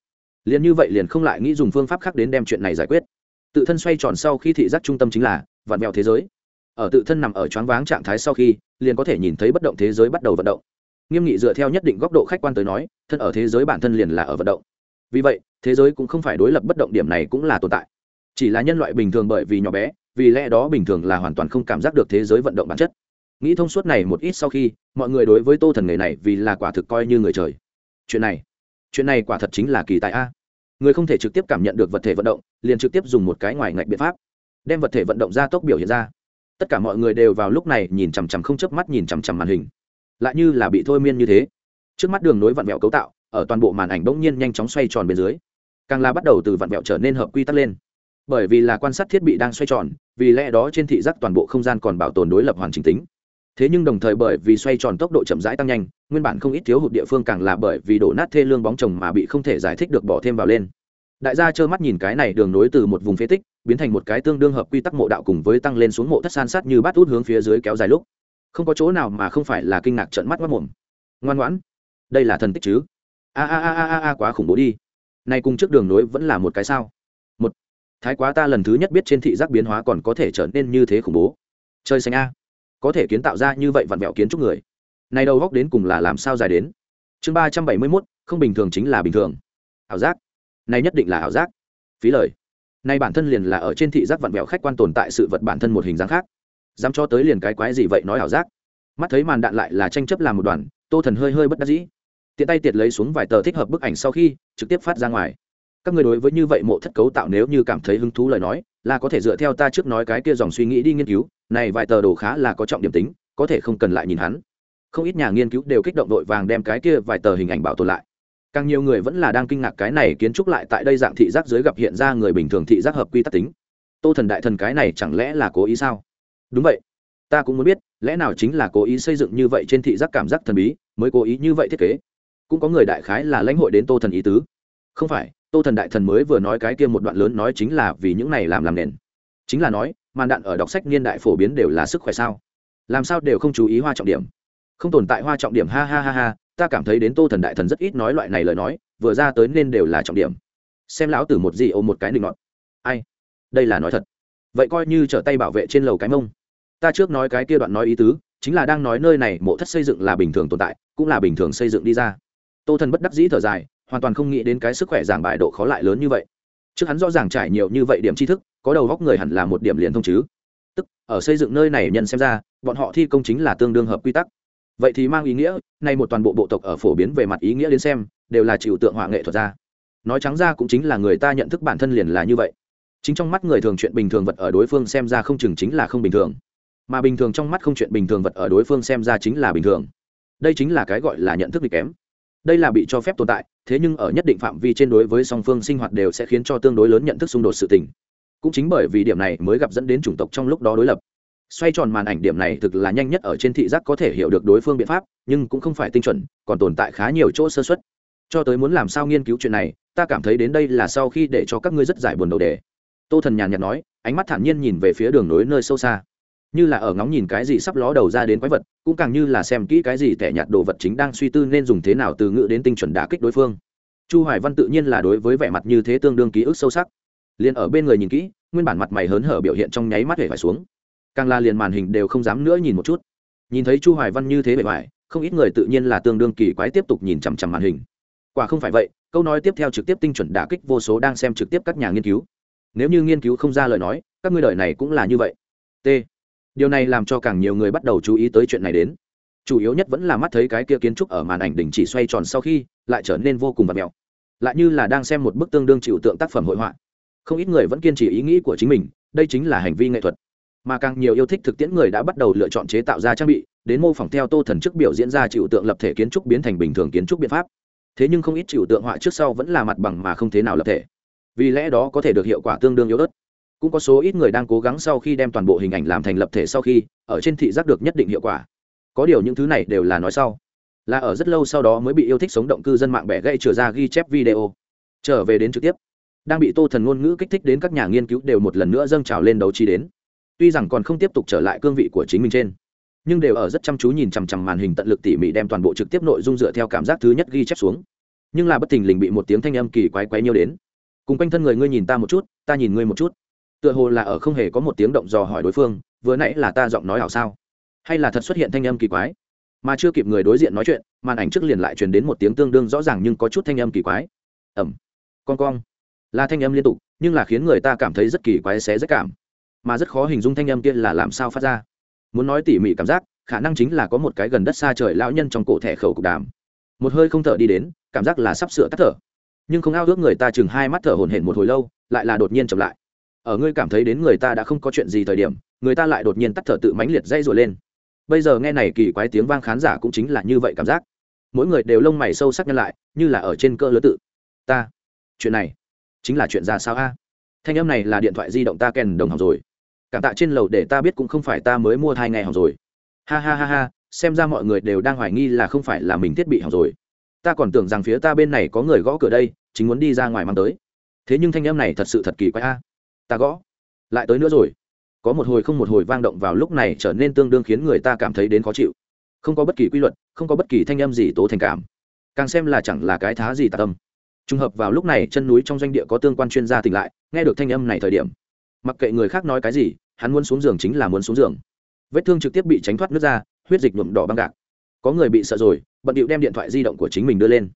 Liền như vậy liền không lại nghĩ dùng phương pháp khác đến đem chuyện này giải quyết. Tự thân xoay tròn sau khi thị giác trung tâm chính là vạn mèo thế giới ở tự thân nằm ở choáng váng trạng thái sau khi, liền có thể nhìn thấy bất động thế giới bắt đầu vận động. Nghiêm nghị dựa theo nhất định góc độ khách quan tới nói, thân ở thế giới bản thân liền là ở vận động. Vì vậy, thế giới cũng không phải đối lập bất động điểm này cũng là tồn tại. Chỉ là nhân loại bình thường bởi vì nhỏ bé, vì lẽ đó bình thường là hoàn toàn không cảm giác được thế giới vận động bản chất. Nghĩ thông suốt này một ít sau khi, mọi người đối với tô thần nghề này vì là quả thực coi như người trời. Chuyện này chuyện này quả thật chính là kỳ tài a. Người không thể trực tiếp cảm nhận được vật thể vận động, liền trực tiếp dùng một cái ngoài ngạch biện pháp, đem vật thể vận động ra tốc biểu hiện ra tất cả mọi người đều vào lúc này nhìn chằm chằm không chớp mắt nhìn chằm chằm màn hình. Lại như là bị thôi miên như thế. Trước mắt đường nối vặn vẹo cấu tạo, ở toàn bộ màn ảnh bỗng nhiên nhanh chóng xoay tròn bên dưới. Càng là bắt đầu từ vặn vẹo trở nên hợp quy tắc lên. Bởi vì là quan sát thiết bị đang xoay tròn, vì lẽ đó trên thị giác toàn bộ không gian còn bảo tồn đối lập hoàn chỉnh tính. Thế nhưng đồng thời bởi vì xoay tròn tốc độ chậm rãi tăng nhanh, nguyên bản không ít thiếu hụt địa phương càng là bởi vì đổ nát thê lương bóng chồng mà bị không thể giải thích được bỏ thêm vào lên đại gia trơ mắt nhìn cái này đường nối từ một vùng phế tích, biến thành một cái tương đương hợp quy tắc mộ đạo cùng với tăng lên xuống mộ thất san sát như bát út hướng phía dưới kéo dài lúc. Không có chỗ nào mà không phải là kinh ngạc trận mắt mất mồm. Ngoan ngoãn, đây là thần tích chứ? A a a a a quá khủng bố đi. Nay cùng trước đường nối vẫn là một cái sao? Một. Thái quá ta lần thứ nhất biết trên thị giác biến hóa còn có thể trở nên như thế khủng bố. Chơi xanh a. Có thể kiến tạo ra như vậy vặn vẹo kiến trúc người. Này đầu góc đến cùng là làm sao dài đến? Chương ba trăm bảy mươi mốt, không bình thường chính là bình thường. Ảo giác này nhất định là ảo giác. Phí lời. Nay bản thân liền là ở trên thị giác vặn vẹo khách quan tồn tại sự vật bản thân một hình dáng khác. Dám cho tới liền cái quái gì vậy nói ảo giác? Mắt thấy màn đạn lại là tranh chấp làm một đoàn, tô thần hơi hơi bất đắc dĩ. Tiện tay tiệt lấy xuống vài tờ thích hợp bức ảnh sau khi, trực tiếp phát ra ngoài. Các người đối với như vậy mộ thất cấu tạo nếu như cảm thấy hứng thú lời nói, là có thể dựa theo ta trước nói cái kia dòng suy nghĩ đi nghiên cứu, này vài tờ đồ khá là có trọng điểm tính, có thể không cần lại nhìn hắn. Không ít nhà nghiên cứu đều kích động đội vàng đem cái kia vài tờ hình ảnh bảo tồn lại càng nhiều người vẫn là đang kinh ngạc cái này kiến trúc lại tại đây dạng thị giác dưới gặp hiện ra người bình thường thị giác hợp quy tắc tính. Tô thần đại thần cái này chẳng lẽ là cố ý sao? Đúng vậy. Ta cũng muốn biết, lẽ nào chính là cố ý xây dựng như vậy trên thị giác cảm giác thần bí, mới cố ý như vậy thiết kế? Cũng có người đại khái là lãnh hội đến tô thần ý tứ. Không phải, tô thần đại thần mới vừa nói cái kia một đoạn lớn nói chính là vì những này làm làm nền. Chính là nói, màn đạn ở đọc sách niên đại phổ biến đều là sức khỏe sao? Làm sao đều không chú ý hoa trọng điểm? Không tồn tại hoa trọng điểm, ha ha ha ha ta cảm thấy đến tô thần đại thần rất ít nói loại này lời nói, vừa ra tới nên đều là trọng điểm. Xem lão tử một gì ôm một cái định ngọn ai? Đây là nói thật. Vậy coi như trở tay bảo vệ trên lầu cái mông. Ta trước nói cái kia đoạn nói ý tứ, chính là đang nói nơi này mộ thất xây dựng là bình thường tồn tại, cũng là bình thường xây dựng đi ra. Tô thần bất đắc dĩ thở dài, hoàn toàn không nghĩ đến cái sức khỏe giảng bài độ khó lại lớn như vậy. Trước hắn rõ ràng trải nhiều như vậy điểm tri thức, có đầu góc người hẳn là một điểm liền thông chứ. Tức, ở xây dựng nơi này nhân xem ra, bọn họ thi công chính là tương đương hợp quy tắc vậy thì mang ý nghĩa, nay một toàn bộ bộ tộc ở phổ biến về mặt ý nghĩa đến xem, đều là chịu tượng họa nghệ thuật ra nói trắng ra cũng chính là người ta nhận thức bản thân liền là như vậy. Chính trong mắt người thường chuyện bình thường vật ở đối phương xem ra không chừng chính là không bình thường. Mà bình thường trong mắt không chuyện bình thường vật ở đối phương xem ra chính là bình thường. Đây chính là cái gọi là nhận thức bị kém. Đây là bị cho phép tồn tại, thế nhưng ở nhất định phạm vi trên đối với song phương sinh hoạt đều sẽ khiến cho tương đối lớn nhận thức xung đột sự tình. Cũng chính bởi vì điểm này mới gặp dẫn đến chủng tộc trong lúc đó đối lập xoay tròn màn ảnh điểm này thực là nhanh nhất ở trên thị giác có thể hiểu được đối phương biện pháp, nhưng cũng không phải tinh chuẩn, còn tồn tại khá nhiều chỗ sơ xuất cho tới muốn làm sao nghiên cứu chuyện này, ta cảm thấy đến đây là sau khi để cho các ngươi rất giải buồn đầu đề. Tô thần nhàn nhạt nói, ánh mắt thản nhiên nhìn về phía đường nối nơi sâu xa. Như là ở ngóng nhìn cái gì sắp ló đầu ra đến quái vật, cũng càng như là xem kỹ cái gì tẻ nhạt đồ vật chính đang suy tư nên dùng thế nào từ ngữ đến tinh chuẩn đả kích đối phương. Chu hoài văn tự nhiên là đối với vẻ mặt như thế tương đương ký ức sâu sắc. Liền ở bên người nhìn kỹ, nguyên bản mặt mày hớn hở biểu hiện trong nháy mắt hề phải xuống càng là liền màn hình đều không dám nữa nhìn một chút. Nhìn thấy chu hoài văn như thế bề ngoài, không ít người tự nhiên là tương đương kỳ quái tiếp tục nhìn chằm chằm màn hình. Quả không phải vậy, câu nói tiếp theo trực tiếp tinh chuẩn đả kích vô số đang xem trực tiếp các nhà nghiên cứu. Nếu như nghiên cứu không ra lời nói, các ngươi đời này cũng là như vậy. T. Điều này làm cho càng nhiều người bắt đầu chú ý tới chuyện này đến. Chủ yếu nhất vẫn là mắt thấy cái kia kiến trúc ở màn ảnh đỉnh chỉ xoay tròn sau khi, lại trở nên vô cùng vật mèo lại như là đang xem một bức tương đương chịu tượng tác phẩm hội họa. Không ít người vẫn kiên trì ý nghĩ của chính mình, đây chính là hành vi nghệ thuật mà càng nhiều yêu thích thực tiễn người đã bắt đầu lựa chọn chế tạo ra trang bị, đến mô phỏng theo tô thần trước biểu diễn ra chịu tượng lập thể kiến trúc biến thành bình thường kiến trúc biện pháp. Thế nhưng không ít chịu tượng họa trước sau vẫn là mặt bằng mà không thế nào lập thể. Vì lẽ đó có thể được hiệu quả tương đương yếu ớt. Cũng có số ít người đang cố gắng sau khi đem toàn bộ hình ảnh làm thành lập thể sau khi, ở trên thị giác được nhất định hiệu quả. Có điều những thứ này đều là nói sau. Là ở rất lâu sau đó mới bị yêu thích sống động cư dân mạng bẻ gây trở ra ghi chép video. Trở về đến trực tiếp. Đang bị tô thần ngôn ngữ kích thích đến các nhà nghiên cứu đều một lần nữa dâng trào lên đấu trí đến tuy rằng còn không tiếp tục trở lại cương vị của chính mình trên, nhưng đều ở rất chăm chú nhìn chằm chằm màn hình tận lực tỉ mỉ đem toàn bộ trực tiếp nội dung dựa theo cảm giác thứ nhất ghi chép xuống. Nhưng là bất thình lình bị một tiếng thanh âm kỳ quái quái nhiêu đến. Cùng quanh thân người ngươi nhìn ta một chút, ta nhìn ngươi một chút. Tựa hồ là ở không hề có một tiếng động dò hỏi đối phương, vừa nãy là ta giọng nói ảo sao? Hay là thật xuất hiện thanh âm kỳ quái? Mà chưa kịp người đối diện nói chuyện, màn ảnh trước liền lại truyền đến một tiếng tương đương rõ ràng nhưng có chút thanh âm kỳ quái. Ẩm con con là thanh âm liên tục, nhưng là khiến người ta cảm thấy rất kỳ quái xé rất cảm mà rất khó hình dung thanh âm kia là làm sao phát ra. Muốn nói tỉ mỉ cảm giác, khả năng chính là có một cái gần đất xa trời lão nhân trong cổ thẻ khẩu cục đàm. Một hơi không thở đi đến, cảm giác là sắp sửa tắt thở. Nhưng không ao ước người ta chừng hai mắt thở hổn hển một hồi lâu, lại là đột nhiên chậm lại. Ở ngươi cảm thấy đến người ta đã không có chuyện gì thời điểm, người ta lại đột nhiên tắt thở tự mãnh liệt dây rồi lên. Bây giờ nghe này kỳ quái tiếng vang khán giả cũng chính là như vậy cảm giác. Mỗi người đều lông mày sâu sắc nhân lại, như là ở trên cơ lứa tự. Ta, chuyện này, chính là chuyện ra sao a? Thanh âm này là điện thoại di động ta kèn đồng học rồi cảm tạ trên lầu để ta biết cũng không phải ta mới mua thai ngày hỏng rồi. Ha ha ha ha, xem ra mọi người đều đang hoài nghi là không phải là mình thiết bị hỏng rồi. Ta còn tưởng rằng phía ta bên này có người gõ cửa đây, chính muốn đi ra ngoài mang tới. Thế nhưng thanh âm này thật sự thật kỳ quái a. Ta gõ. Lại tới nữa rồi. Có một hồi không một hồi vang động vào lúc này trở nên tương đương khiến người ta cảm thấy đến khó chịu. Không có bất kỳ quy luật, không có bất kỳ thanh âm gì tố thành cảm. Càng xem là chẳng là cái thá gì tạ tâm. Trùng hợp vào lúc này, chân núi trong doanh địa có tương quan chuyên gia tỉnh lại, nghe được thanh âm này thời điểm mặc kệ người khác nói cái gì, hắn muốn xuống giường chính là muốn xuống giường. Vết thương trực tiếp bị tránh thoát nước ra, huyết dịch nhuộm đỏ băng gạc. Có người bị sợ rồi, bận điệu đem điện thoại di động của chính mình đưa lên.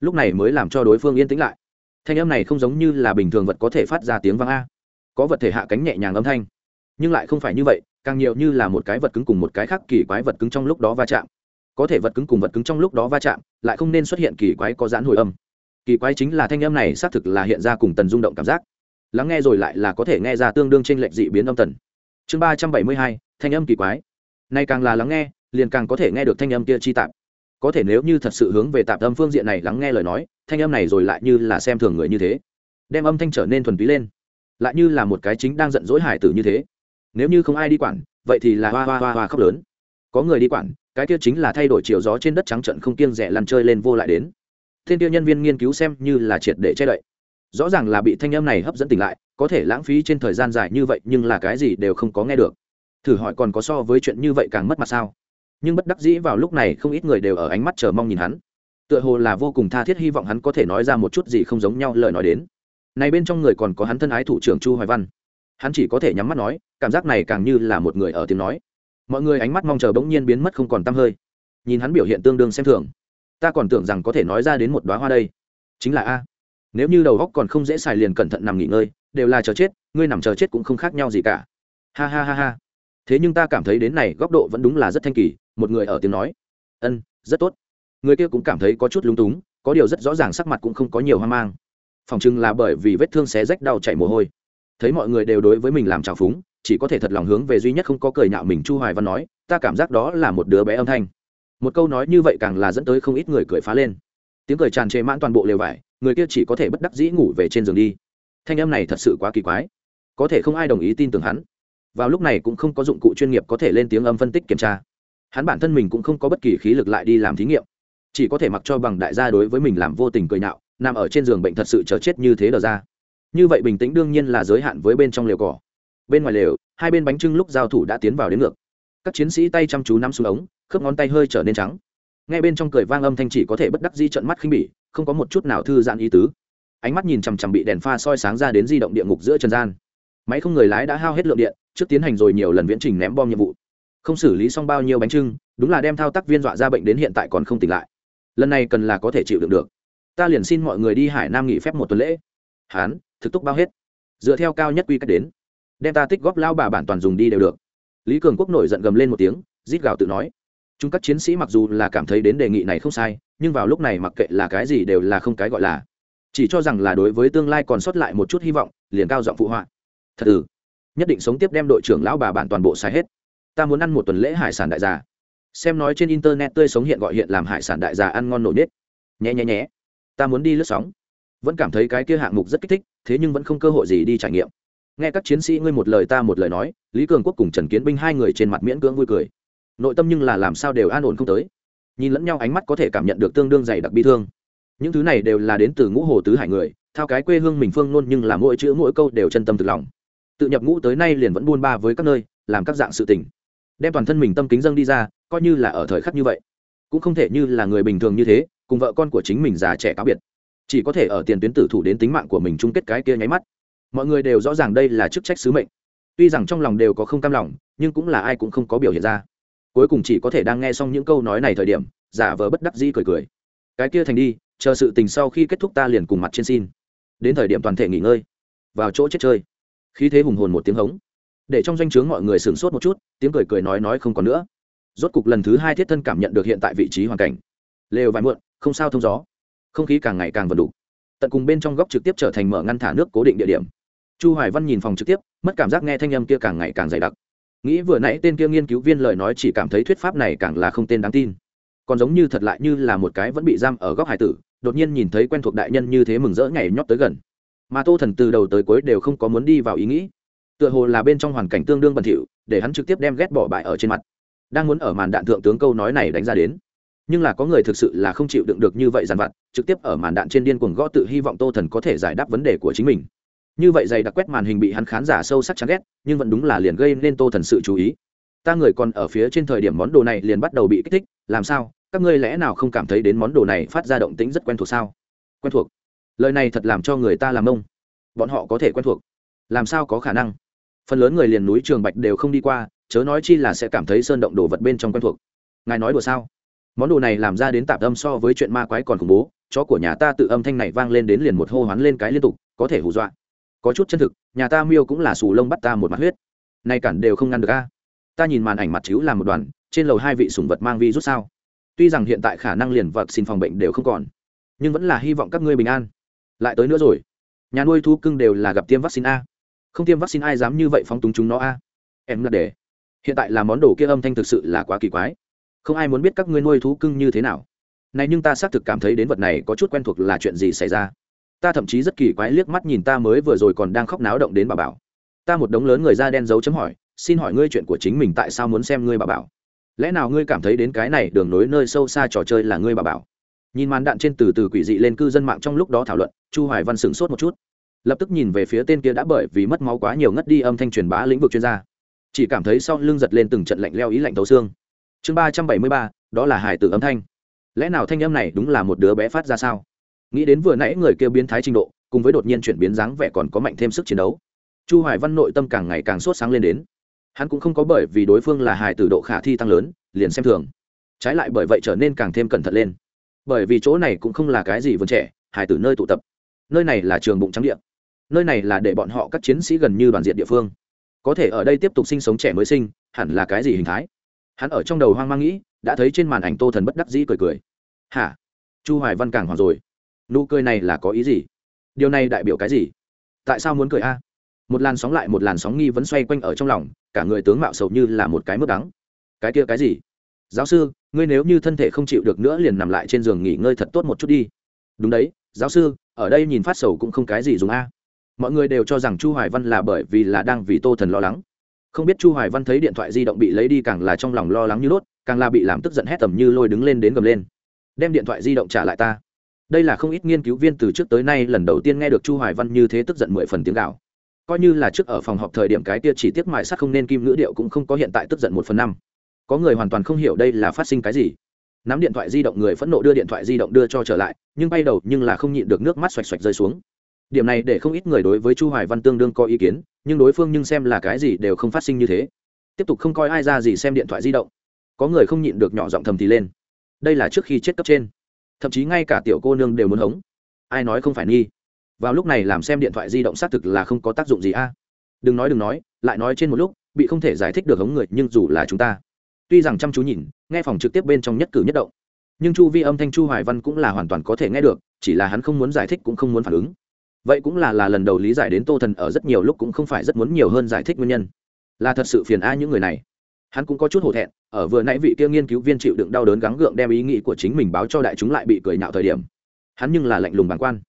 Lúc này mới làm cho đối phương yên tĩnh lại. Thanh âm này không giống như là bình thường vật có thể phát ra tiếng vang a. Có vật thể hạ cánh nhẹ nhàng âm thanh. Nhưng lại không phải như vậy, càng nhiều như là một cái vật cứng cùng một cái khác kỳ quái vật cứng trong lúc đó va chạm. Có thể vật cứng cùng vật cứng trong lúc đó va chạm, lại không nên xuất hiện kỳ quái có giãn hồi âm. Kỳ quái chính là thanh âm này xác thực là hiện ra cùng tần rung động cảm giác lắng nghe rồi lại là có thể nghe ra tương đương trên lệnh dị biến âm tần. Chương ba trăm bảy mươi hai, thanh âm kỳ quái. Nay càng là lắng nghe, liền càng có thể nghe được thanh âm kia chi tạp. Có thể nếu như thật sự hướng về tạp âm phương diện này lắng nghe lời nói, thanh âm này rồi lại như là xem thường người như thế. Đem âm thanh trở nên thuần túy lên. Lại như là một cái chính đang giận dỗi hải tử như thế. Nếu như không ai đi quản, vậy thì là hoa hoa hoa hoa khóc lớn. Có người đi quản, cái kia chính là thay đổi chiều gió trên đất trắng trận không kiêng rẻ lăn chơi lên vô lại đến. Thiên tiêu nhân viên nghiên cứu xem như là triệt để che đậy rõ ràng là bị thanh âm này hấp dẫn tỉnh lại, có thể lãng phí trên thời gian dài như vậy, nhưng là cái gì đều không có nghe được. Thử hỏi còn có so với chuyện như vậy càng mất mặt sao? Nhưng bất đắc dĩ vào lúc này không ít người đều ở ánh mắt chờ mong nhìn hắn. Tựa hồ là vô cùng tha thiết hy vọng hắn có thể nói ra một chút gì không giống nhau lời nói đến. Này bên trong người còn có hắn thân ái thủ trưởng chu hoài văn. Hắn chỉ có thể nhắm mắt nói, cảm giác này càng như là một người ở tiếng nói. Mọi người ánh mắt mong chờ bỗng nhiên biến mất không còn tăm hơi. Nhìn hắn biểu hiện tương đương xem thường. Ta còn tưởng rằng có thể nói ra đến một đóa hoa đây. Chính là a nếu như đầu góc còn không dễ xài liền cẩn thận nằm nghỉ ngơi, đều là chờ chết, ngươi nằm chờ chết cũng không khác nhau gì cả. Ha ha ha ha. Thế nhưng ta cảm thấy đến này góc độ vẫn đúng là rất thanh kỳ, một người ở tiếng nói. Ân, rất tốt. Người kia cũng cảm thấy có chút lúng túng, có điều rất rõ ràng sắc mặt cũng không có nhiều hoang mang. Phòng chừng là bởi vì vết thương xé rách đau chảy mồ hôi. Thấy mọi người đều đối với mình làm trào phúng, chỉ có thể thật lòng hướng về duy nhất không có cười nhạo mình chu hoài văn nói, ta cảm giác đó là một đứa bé âm thanh. Một câu nói như vậy càng là dẫn tới không ít người cười phá lên. Tiếng cười tràn trề mãn toàn bộ lều vải người kia chỉ có thể bất đắc dĩ ngủ về trên giường đi. Thanh âm này thật sự quá kỳ quái. Có thể không ai đồng ý tin tưởng hắn. Vào lúc này cũng không có dụng cụ chuyên nghiệp có thể lên tiếng âm phân tích kiểm tra. Hắn bản thân mình cũng không có bất kỳ khí lực lại đi làm thí nghiệm. Chỉ có thể mặc cho bằng đại gia đối với mình làm vô tình cười nhạo, nằm ở trên giường bệnh thật sự chờ chết như thế đờ ra. Như vậy bình tĩnh đương nhiên là giới hạn với bên trong lều cỏ. Bên ngoài lều, hai bên bánh trưng lúc giao thủ đã tiến vào đến ngược. Các chiến sĩ tay chăm chú nắm xuống ống, khớp ngón tay hơi trở nên trắng nghe bên trong cười vang âm thanh chỉ có thể bất đắc di trận mắt khinh bỉ, không có một chút nào thư giãn ý tứ. Ánh mắt nhìn chằm chằm bị đèn pha soi sáng ra đến di động địa ngục giữa trần gian. Máy không người lái đã hao hết lượng điện, trước tiến hành rồi nhiều lần viễn trình ném bom nhiệm vụ. Không xử lý xong bao nhiêu bánh trưng, đúng là đem thao tác viên dọa ra bệnh đến hiện tại còn không tỉnh lại. Lần này cần là có thể chịu đựng được. Ta liền xin mọi người đi hải nam nghỉ phép một tuần lễ. Hán, thực túc bao hết. Dựa theo cao nhất quy cách đến, đem ta tích góp lao bà bản toàn dùng đi đều được. Lý cường quốc nổi giận gầm lên một tiếng, rít gào tự nói chúng các chiến sĩ mặc dù là cảm thấy đến đề nghị này không sai, nhưng vào lúc này mặc kệ là cái gì đều là không cái gọi là. Chỉ cho rằng là đối với tương lai còn sót lại một chút hy vọng, liền cao giọng phụ họa. Thật ừ. Nhất định sống tiếp đem đội trưởng lão bà bản toàn bộ sai hết. Ta muốn ăn một tuần lễ hải sản đại gia. Xem nói trên internet tươi sống hiện gọi hiện làm hải sản đại gia ăn ngon nổi nết nhé nhé nhé ta muốn đi lướt sóng. Vẫn cảm thấy cái kia hạng mục rất kích thích, thế nhưng vẫn không cơ hội gì đi trải nghiệm. Nghe các chiến sĩ ngươi một lời ta một lời nói, lý cường quốc cùng trần kiến binh hai người trên mặt miễn cưỡng vui cười nội tâm nhưng là làm sao đều an ổn không tới. Nhìn lẫn nhau ánh mắt có thể cảm nhận được tương đương dày đặc bi thương. Những thứ này đều là đến từ ngũ hồ tứ hải người theo cái quê hương mình phương nôn nhưng là mỗi chữ mỗi câu đều chân tâm thực lòng. Tự nhập ngũ tới nay liền vẫn buôn ba với các nơi, làm các dạng sự tình. Đem toàn thân mình tâm kính dâng đi ra, coi như là ở thời khắc như vậy. Cũng không thể như là người bình thường như thế, cùng vợ con của chính mình già trẻ cáo biệt. Chỉ có thể ở tiền tuyến tử thủ đến tính mạng của mình chung kết cái kia nháy mắt. Mọi người đều rõ ràng đây là chức trách sứ mệnh. Tuy rằng trong lòng đều có không cam lòng, nhưng cũng là ai cũng không có biểu hiện ra cuối cùng chỉ có thể đang nghe xong những câu nói này thời điểm, giả vờ bất đắc dĩ cười cười. Cái kia thành đi, chờ sự tình sau khi kết thúc ta liền cùng mặt trên xin. Đến thời điểm toàn thể nghỉ ngơi. Vào chỗ chết chơi. Khí thế hùng hồn một tiếng hống. Để trong danh o chướng mọi người sửng sốt một chút, tiếng cười cười nói nói không còn nữa. Rốt cục lần thứ hai thiết thân cảm nhận được hiện tại vị trí hoàn cảnh. Lều vài muộn, không sao thông gió. Không khí càng ngày càng vần đủ. Tận cùng bên trong góc trực tiếp trở thành mở ngăn thả nước cố định địa điểm. Chu hoài văn nhìn phòng trực tiếp, mất cảm giác nghe thanh âm kia càng ngày càng dày đặc nghĩ vừa nãy tên kia nghiên cứu viên lời nói chỉ cảm thấy thuyết pháp này càng là không tên đáng tin. Còn giống như thật lại như là một cái vẫn bị giam ở góc hải tử, đột nhiên nhìn thấy quen thuộc đại nhân như thế mừng rỡ nhảy nhót tới gần. Mà tô thần từ đầu tới cuối đều không có muốn đi vào ý nghĩ. Tựa hồ là bên trong hoàn cảnh tương đương bẩn thỉu, để hắn trực tiếp đem ghét bỏ bại ở trên mặt. Đang muốn ở màn đạn thượng tướng câu nói này đánh ra đến. Nhưng là có người thực sự là không chịu đựng được như vậy dằn vặt, trực tiếp ở màn đạn trên điên cuồng gõ tự hy vọng tô thần có thể giải đáp vấn đề của chính mình như vậy dày đặc quét màn hình bị hắn khán giả sâu sắc chán ghét, nhưng vẫn đúng là liền gây nên tô thần sự chú ý. Ta người còn ở phía trên thời điểm món đồ này liền bắt đầu bị kích thích, làm sao? Các ngươi lẽ nào không cảm thấy đến món đồ này phát ra động tính rất quen thuộc sao? Quen thuộc. Lời này thật làm cho người ta làm mông. Bọn họ có thể quen thuộc. Làm sao có khả năng? Phần lớn người liền núi trường bạch đều không đi qua, chớ nói chi là sẽ cảm thấy sơn động đồ vật bên trong quen thuộc. Ngài nói đùa sao? Món đồ này làm ra đến tạp âm so với chuyện ma quái còn khủng bố, chó của nhà ta tự âm thanh này vang lên đến liền một hô hoán lên cái liên tục, có thể hù dọa có chút chân thực, nhà ta miêu cũng là sù lông bắt ta một mặt huyết. Nay cản đều không ngăn được a. Ta nhìn màn ảnh mặt chiếu làm một đoàn, trên lầu hai vị sủng vật mang vi rút sao? Tuy rằng hiện tại khả năng liền vật xin phòng bệnh đều không còn, nhưng vẫn là hy vọng các ngươi bình an. Lại tới nữa rồi. Nhà nuôi thú cưng đều là gặp tiêm vaccine a. Không tiêm vaccine ai dám như vậy phóng túng chúng nó a. Em là để. Hiện tại là món đồ kia âm thanh thực sự là quá kỳ quái. Không ai muốn biết các ngươi nuôi thú cưng như thế nào. Này nhưng ta xác thực cảm thấy đến vật này có chút quen thuộc là chuyện gì xảy ra ta thậm chí rất kỳ quái liếc mắt nhìn ta mới vừa rồi còn đang khóc náo động đến bà bảo. Ta một đống lớn người da đen dấu chấm hỏi, xin hỏi ngươi chuyện của chính mình tại sao muốn xem ngươi bà bảo? Lẽ nào ngươi cảm thấy đến cái này đường nối nơi sâu xa trò chơi là ngươi bà bảo? Nhìn màn đạn trên từ từ quỷ dị lên cư dân mạng trong lúc đó thảo luận, chu hoài văn sửng sốt một chút. Lập tức nhìn về phía tên kia đã bởi vì mất máu quá nhiều ngất đi âm thanh truyền bá lĩnh vực chuyên gia. Chỉ cảm thấy sau lưng giật lên từng trận lạnh leo ý lạnh thấu xương. Chương ba trăm bảy mươi ba, đó là hải tử âm thanh. Lẽ nào thanh âm này đúng là một đứa bé phát ra sao? Nghĩ đến vừa nãy người kêu biến thái trình độ, cùng với đột nhiên chuyển biến dáng vẻ còn có mạnh thêm sức chiến đấu. Chu hoài văn nội tâm càng ngày càng sốt sáng lên đến. Hắn cũng không có bởi vì đối phương là hài tử độ khả thi tăng lớn, liền xem thường. Trái lại bởi vậy trở nên càng thêm cẩn thận lên. Bởi vì chỗ này cũng không là cái gì vườn trẻ, hài tử nơi tụ tập. Nơi này là trường bụng trắng địa. Nơi này là để bọn họ các chiến sĩ gần như đoàn diện địa phương. Có thể ở đây tiếp tục sinh sống trẻ mới sinh, hẳn là cái gì hình thái? Hắn ở trong đầu hoang mang nghĩ, đã thấy trên màn ảnh tô thần bất đắc dĩ cười cười. Hả? Chu hoài văn càng hoảng rồi nụ cười này là có ý gì? Điều này đại biểu cái gì? Tại sao muốn cười a? Một làn sóng lại một làn sóng nghi vẫn xoay quanh ở trong lòng, cả người tướng mạo sầu như là một cái mức đắng. Cái kia cái gì? Giáo sư, ngươi nếu như thân thể không chịu được nữa liền nằm lại trên giường nghỉ ngơi thật tốt một chút đi. Đúng đấy, giáo sư, ở đây nhìn phát sầu cũng không cái gì dùng a. Mọi người đều cho rằng chu hoài văn là bởi vì là đang vì tô thần lo lắng. Không biết chu hoài văn thấy điện thoại di động bị lấy đi càng là trong lòng lo lắng như đốt, càng là bị làm tức giận hét tầm như lôi đứng lên đến gầm lên. Đem điện thoại di động trả lại ta đây là không ít nghiên cứu viên từ trước tới nay lần đầu tiên nghe được chu hoài văn như thế tức giận mười phần tiếng gạo coi như là trước ở phòng họp thời điểm cái kia chỉ tiếc mại sắc không nên kim ngữ điệu cũng không có hiện tại tức giận một phần năm. Có người hoàn toàn không hiểu đây là phát sinh cái gì. Nắm điện thoại di động người phẫn nộ đưa điện thoại di động đưa cho trở lại, nhưng bay đầu nhưng là không nhịn được nước mắt xoạch xoạch rơi xuống. Điểm này để không ít người đối với chu hoài văn tương đương có ý kiến, nhưng đối phương nhưng xem là cái gì đều không phát sinh như thế. Tiếp tục không coi ai ra gì xem điện thoại di động. Có người không nhịn được nhỏ giọng thầm thì lên. Đây là trước khi chết cấp trên thậm chí ngay cả tiểu cô nương đều muốn hống. Ai nói không phải nghi? Vào lúc này làm xem điện thoại di động xác thực là không có tác dụng gì a. Đừng nói đừng nói, lại nói trên một lúc, bị không thể giải thích được hống người, nhưng dù là chúng ta. Tuy rằng chăm chú nhìn, nghe phòng trực tiếp bên trong nhất cử nhất động. Nhưng chu vi âm thanh chu hoài văn cũng là hoàn toàn có thể nghe được, chỉ là hắn không muốn giải thích cũng không muốn phản ứng. Vậy cũng là là lần đầu lý giải đến tô thần ở rất nhiều lúc cũng không phải rất muốn nhiều hơn giải thích nguyên nhân. Là thật sự phiền a những người này hắn cũng có chút hổ thẹn, ở vừa nãy vị kia nghiên cứu viên chịu đựng đau đớn gắng gượng đem ý nghĩ của chính mình báo cho đại chúng lại bị cười nhạo thời điểm. Hắn nhưng là lạnh lùng bàng quan.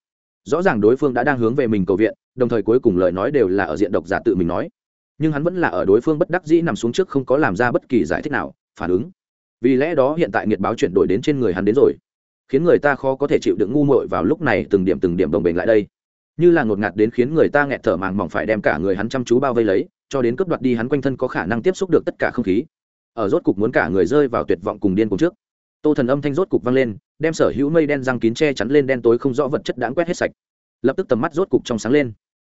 Rõ ràng đối phương đã đang hướng về mình cầu viện, đồng thời cuối cùng lời nói đều là ở diện độc giả tự mình nói. Nhưng hắn vẫn là ở đối phương bất đắc dĩ nằm xuống trước không có làm ra bất kỳ giải thích nào, phản ứng. Vì lẽ đó hiện tại nghiệt báo chuyển đổi đến trên người hắn đến rồi. Khiến người ta khó có thể chịu đựng ngu muội vào lúc này từng điểm từng điểm đồng bình lại đây. Như là ngột ngạt đến khiến người ta nghẹt thở màng mỏng phải đem cả người hắn chăm chú bao vây lấy cho đến cướp đoạt đi hắn quanh thân có khả năng tiếp xúc được tất cả không khí. Ở rốt cục muốn cả người rơi vào tuyệt vọng cùng điên cùng trước. Tô thần âm thanh rốt cục vang lên, đem sở hữu mây đen răng kín che chắn lên đen tối không rõ vật chất đáng quét hết sạch. Lập tức tầm mắt rốt cục trong sáng lên.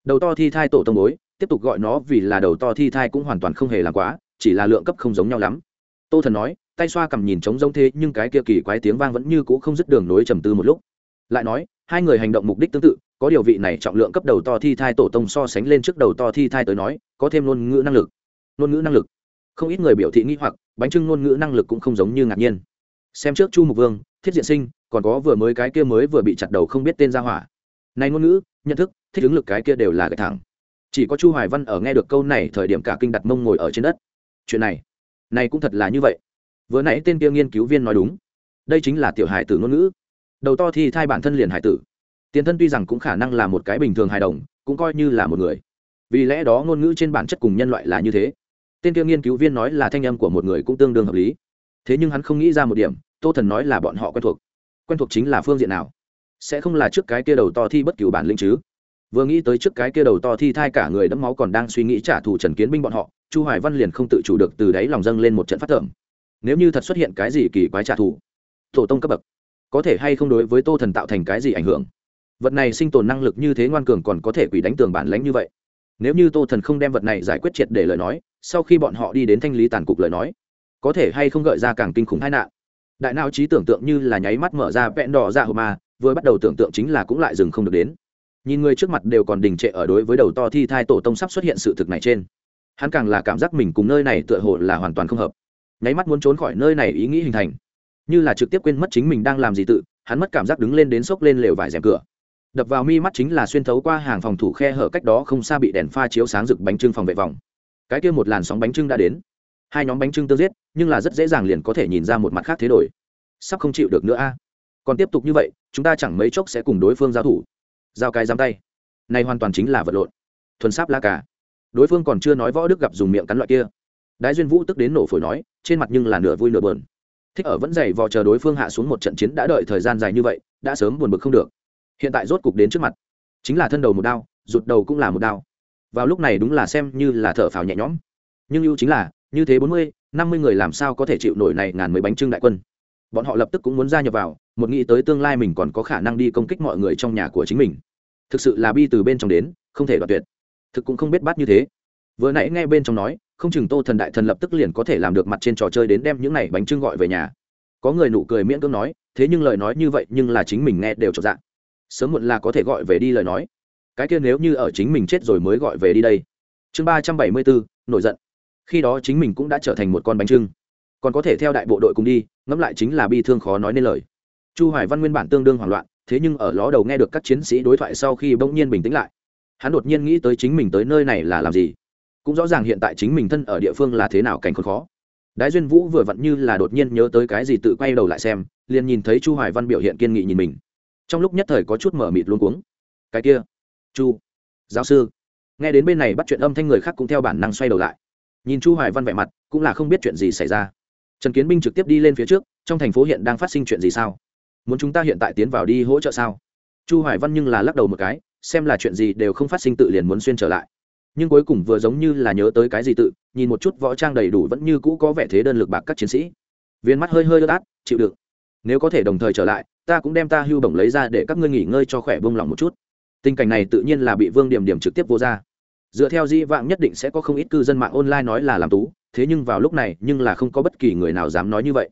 Đầu to thi thai tổ tông bối, tiếp tục gọi nó vì là đầu to thi thai cũng hoàn toàn không hề làm quá, chỉ là lượng cấp không giống nhau lắm. Tô thần nói, tay xoa cầm nhìn trống giống thế nhưng cái kia kỳ quái tiếng vang vẫn như cũ không dứt đường nối trầm tư một lúc lại nói, hai người hành động mục đích tương tự, có điều vị này trọng lượng cấp đầu to thi thai tổ tông so sánh lên trước đầu to thi thai tới nói, có thêm ngôn ngữ năng lực. Ngôn ngữ năng lực? Không ít người biểu thị nghi hoặc, bánh trưng ngôn ngữ năng lực cũng không giống như ngạc nhiên. Xem trước chu mục vương, thiết diện sinh, còn có vừa mới cái kia mới vừa bị chặt đầu không biết tên ra hỏa. Này ngôn ngữ, nhận thức, thích ứng lực cái kia đều là cái thẳng. Chỉ có chu hoài văn ở nghe được câu này thời điểm cả kinh đặt mông ngồi ở trên đất. Chuyện này này cũng thật là như vậy. Vừa nãy tên kia nghiên cứu viên nói đúng. Đây chính là tiểu hài tử ngôn ngữ đầu to thì thai bản thân liền hải tử. Tiền thân tuy rằng cũng khả năng là một cái bình thường hài đồng, cũng coi như là một người. Vì lẽ đó ngôn ngữ trên bản chất cùng nhân loại là như thế. Tên kia nghiên cứu viên nói là thanh âm của một người cũng tương đương hợp lý. Thế nhưng hắn không nghĩ ra một điểm, tô thần nói là bọn họ quen thuộc. Quen thuộc chính là phương diện nào? Sẽ không là trước cái kia đầu to thi bất cựu bản lĩnh chứ? Vừa nghĩ tới trước cái kia đầu to thi thai cả người đẫm máu còn đang suy nghĩ trả thù trần kiến binh bọn họ, chu hoài văn liền không tự chủ được từ đáy lòng dâng lên một trận phát thởm. Nếu như thật xuất hiện cái gì kỳ quái trả thù? Tổ tông cấp bậc có thể hay không đối với tô thần tạo thành cái gì ảnh hưởng? Vật này sinh tồn năng lực như thế ngoan cường còn có thể quỷ đánh tường bản lãnh như vậy. Nếu như tô thần không đem vật này giải quyết triệt để lời nói, sau khi bọn họ đi đến thanh lý tàn cục lời nói, có thể hay không gợi ra càng kinh khủng hai nạn. Đại não trí tưởng tượng như là nháy mắt mở ra vẹn đỏ ra hồ ma, vừa bắt đầu tưởng tượng chính là cũng lại dừng không được đến. Nhìn người trước mặt đều còn đình trệ ở đối với đầu to thi thai tổ tông sắp xuất hiện sự thực này trên. Hắn càng là cảm giác mình cùng nơi này tựa hồ là hoàn toàn không hợp. Nháy mắt muốn trốn khỏi nơi này ý nghĩ hình thành như là trực tiếp quên mất chính mình đang làm gì tự, hắn mất cảm giác đứng lên đến sốc lên lều vải rèm cửa. Đập vào mi mắt chính là xuyên thấu qua hàng phòng thủ khe hở cách đó không xa bị đèn pha chiếu sáng rực bánh trưng phòng vệ vòng. Cái kia một làn sóng bánh trưng đã đến. Hai nhóm bánh trưng tương giết, nhưng là rất dễ dàng liền có thể nhìn ra một mặt khác thế đổi. Sắp không chịu được nữa a. Còn tiếp tục như vậy, chúng ta chẳng mấy chốc sẽ cùng đối phương giao thủ. Giao cái giam tay. Này hoàn toàn chính là vật lộn. Thuần sáp la cả đối phương còn chưa nói võ đức gặp dùng miệng cắn loại kia. Đái duyên vũ tức đến nổ phổi nói, trên mặt nhưng là nửa vui nửa bờn thích ở vẫn dày vò chờ đối phương hạ xuống một trận chiến đã đợi thời gian dài như vậy, đã sớm buồn bực không được. Hiện tại rốt cục đến trước mặt. Chính là thân đầu một đao, rụt đầu cũng là một đao. Vào lúc này đúng là xem như là thở phào nhẹ nhõm. Nhưng ưu chính là, như thế bốn mươi, năm mươi người làm sao có thể chịu nổi này ngàn mấy bánh trưng đại quân. Bọn họ lập tức cũng muốn gia nhập vào, một nghĩ tới tương lai mình còn có khả năng đi công kích mọi người trong nhà của chính mình. Thực sự là bi từ bên trong đến, không thể đoạt tuyệt. Thực cũng không biết bắt như thế. Vừa nãy nghe bên trong nói không chừng tô thần đại thần lập tức liền có thể làm được mặt trên trò chơi đến đem những này bánh trưng gọi về nhà. Có người nụ cười miễn cưỡng nói, thế nhưng lời nói như vậy nhưng là chính mình nghe đều trọn dạng sớm muộn là có thể gọi về đi lời nói. Cái kia nếu như ở chính mình chết rồi mới gọi về đi đây. Chương ba trăm bảy mươi bốn, nổi giận. Khi đó chính mình cũng đã trở thành một con bánh trưng. Còn có thể theo đại bộ đội cùng đi, ngẫm lại chính là bi thương khó nói nên lời. Chu hoài văn nguyên bản tương đương hoảng loạn, thế nhưng ở ló đầu nghe được các chiến sĩ đối thoại sau khi bỗng nhiên bình tĩnh lại. Hắn đột nhiên nghĩ tới chính mình tới nơi này là làm gì cũng rõ ràng hiện tại chính mình thân ở địa phương là thế nào cảnh khốn khó. Đái duyên vũ vừa vặn như là đột nhiên nhớ tới cái gì tự quay đầu lại xem, liền nhìn thấy chu hoài văn biểu hiện kiên nghị nhìn mình. Trong lúc nhất thời có chút mở mịt luôn cuống. Cái kia, chu, giáo sư. Nghe đến bên này bắt chuyện âm thanh người khác cũng theo bản năng xoay đầu lại. Nhìn chu hoài văn vẻ mặt, cũng là không biết chuyện gì xảy ra. Trần kiến binh trực tiếp đi lên phía trước, trong thành phố hiện đang phát sinh chuyện gì sao? Muốn chúng ta hiện tại tiến vào đi hỗ trợ sao? Chu hoài văn nhưng là lắc đầu một cái, xem là chuyện gì đều không phát sinh tự liền muốn xuyên trở lại nhưng cuối cùng vừa giống như là nhớ tới cái gì tự, nhìn một chút võ trang đầy đủ vẫn như cũ có vẻ thế đơn lực bạc các chiến sĩ. Viên mắt hơi hơi ướt át, chịu đựng. Nếu có thể đồng thời trở lại, ta cũng đem ta hưu bổng lấy ra để các ngươi nghỉ ngơi cho khỏe bông lòng một chút. Tình cảnh này tự nhiên là bị vương điểm điểm trực tiếp vô ra. Dựa theo di vạng nhất định sẽ có không ít cư dân mạng online nói là làm tú, thế nhưng vào lúc này, nhưng là không có bất kỳ người nào dám nói như vậy.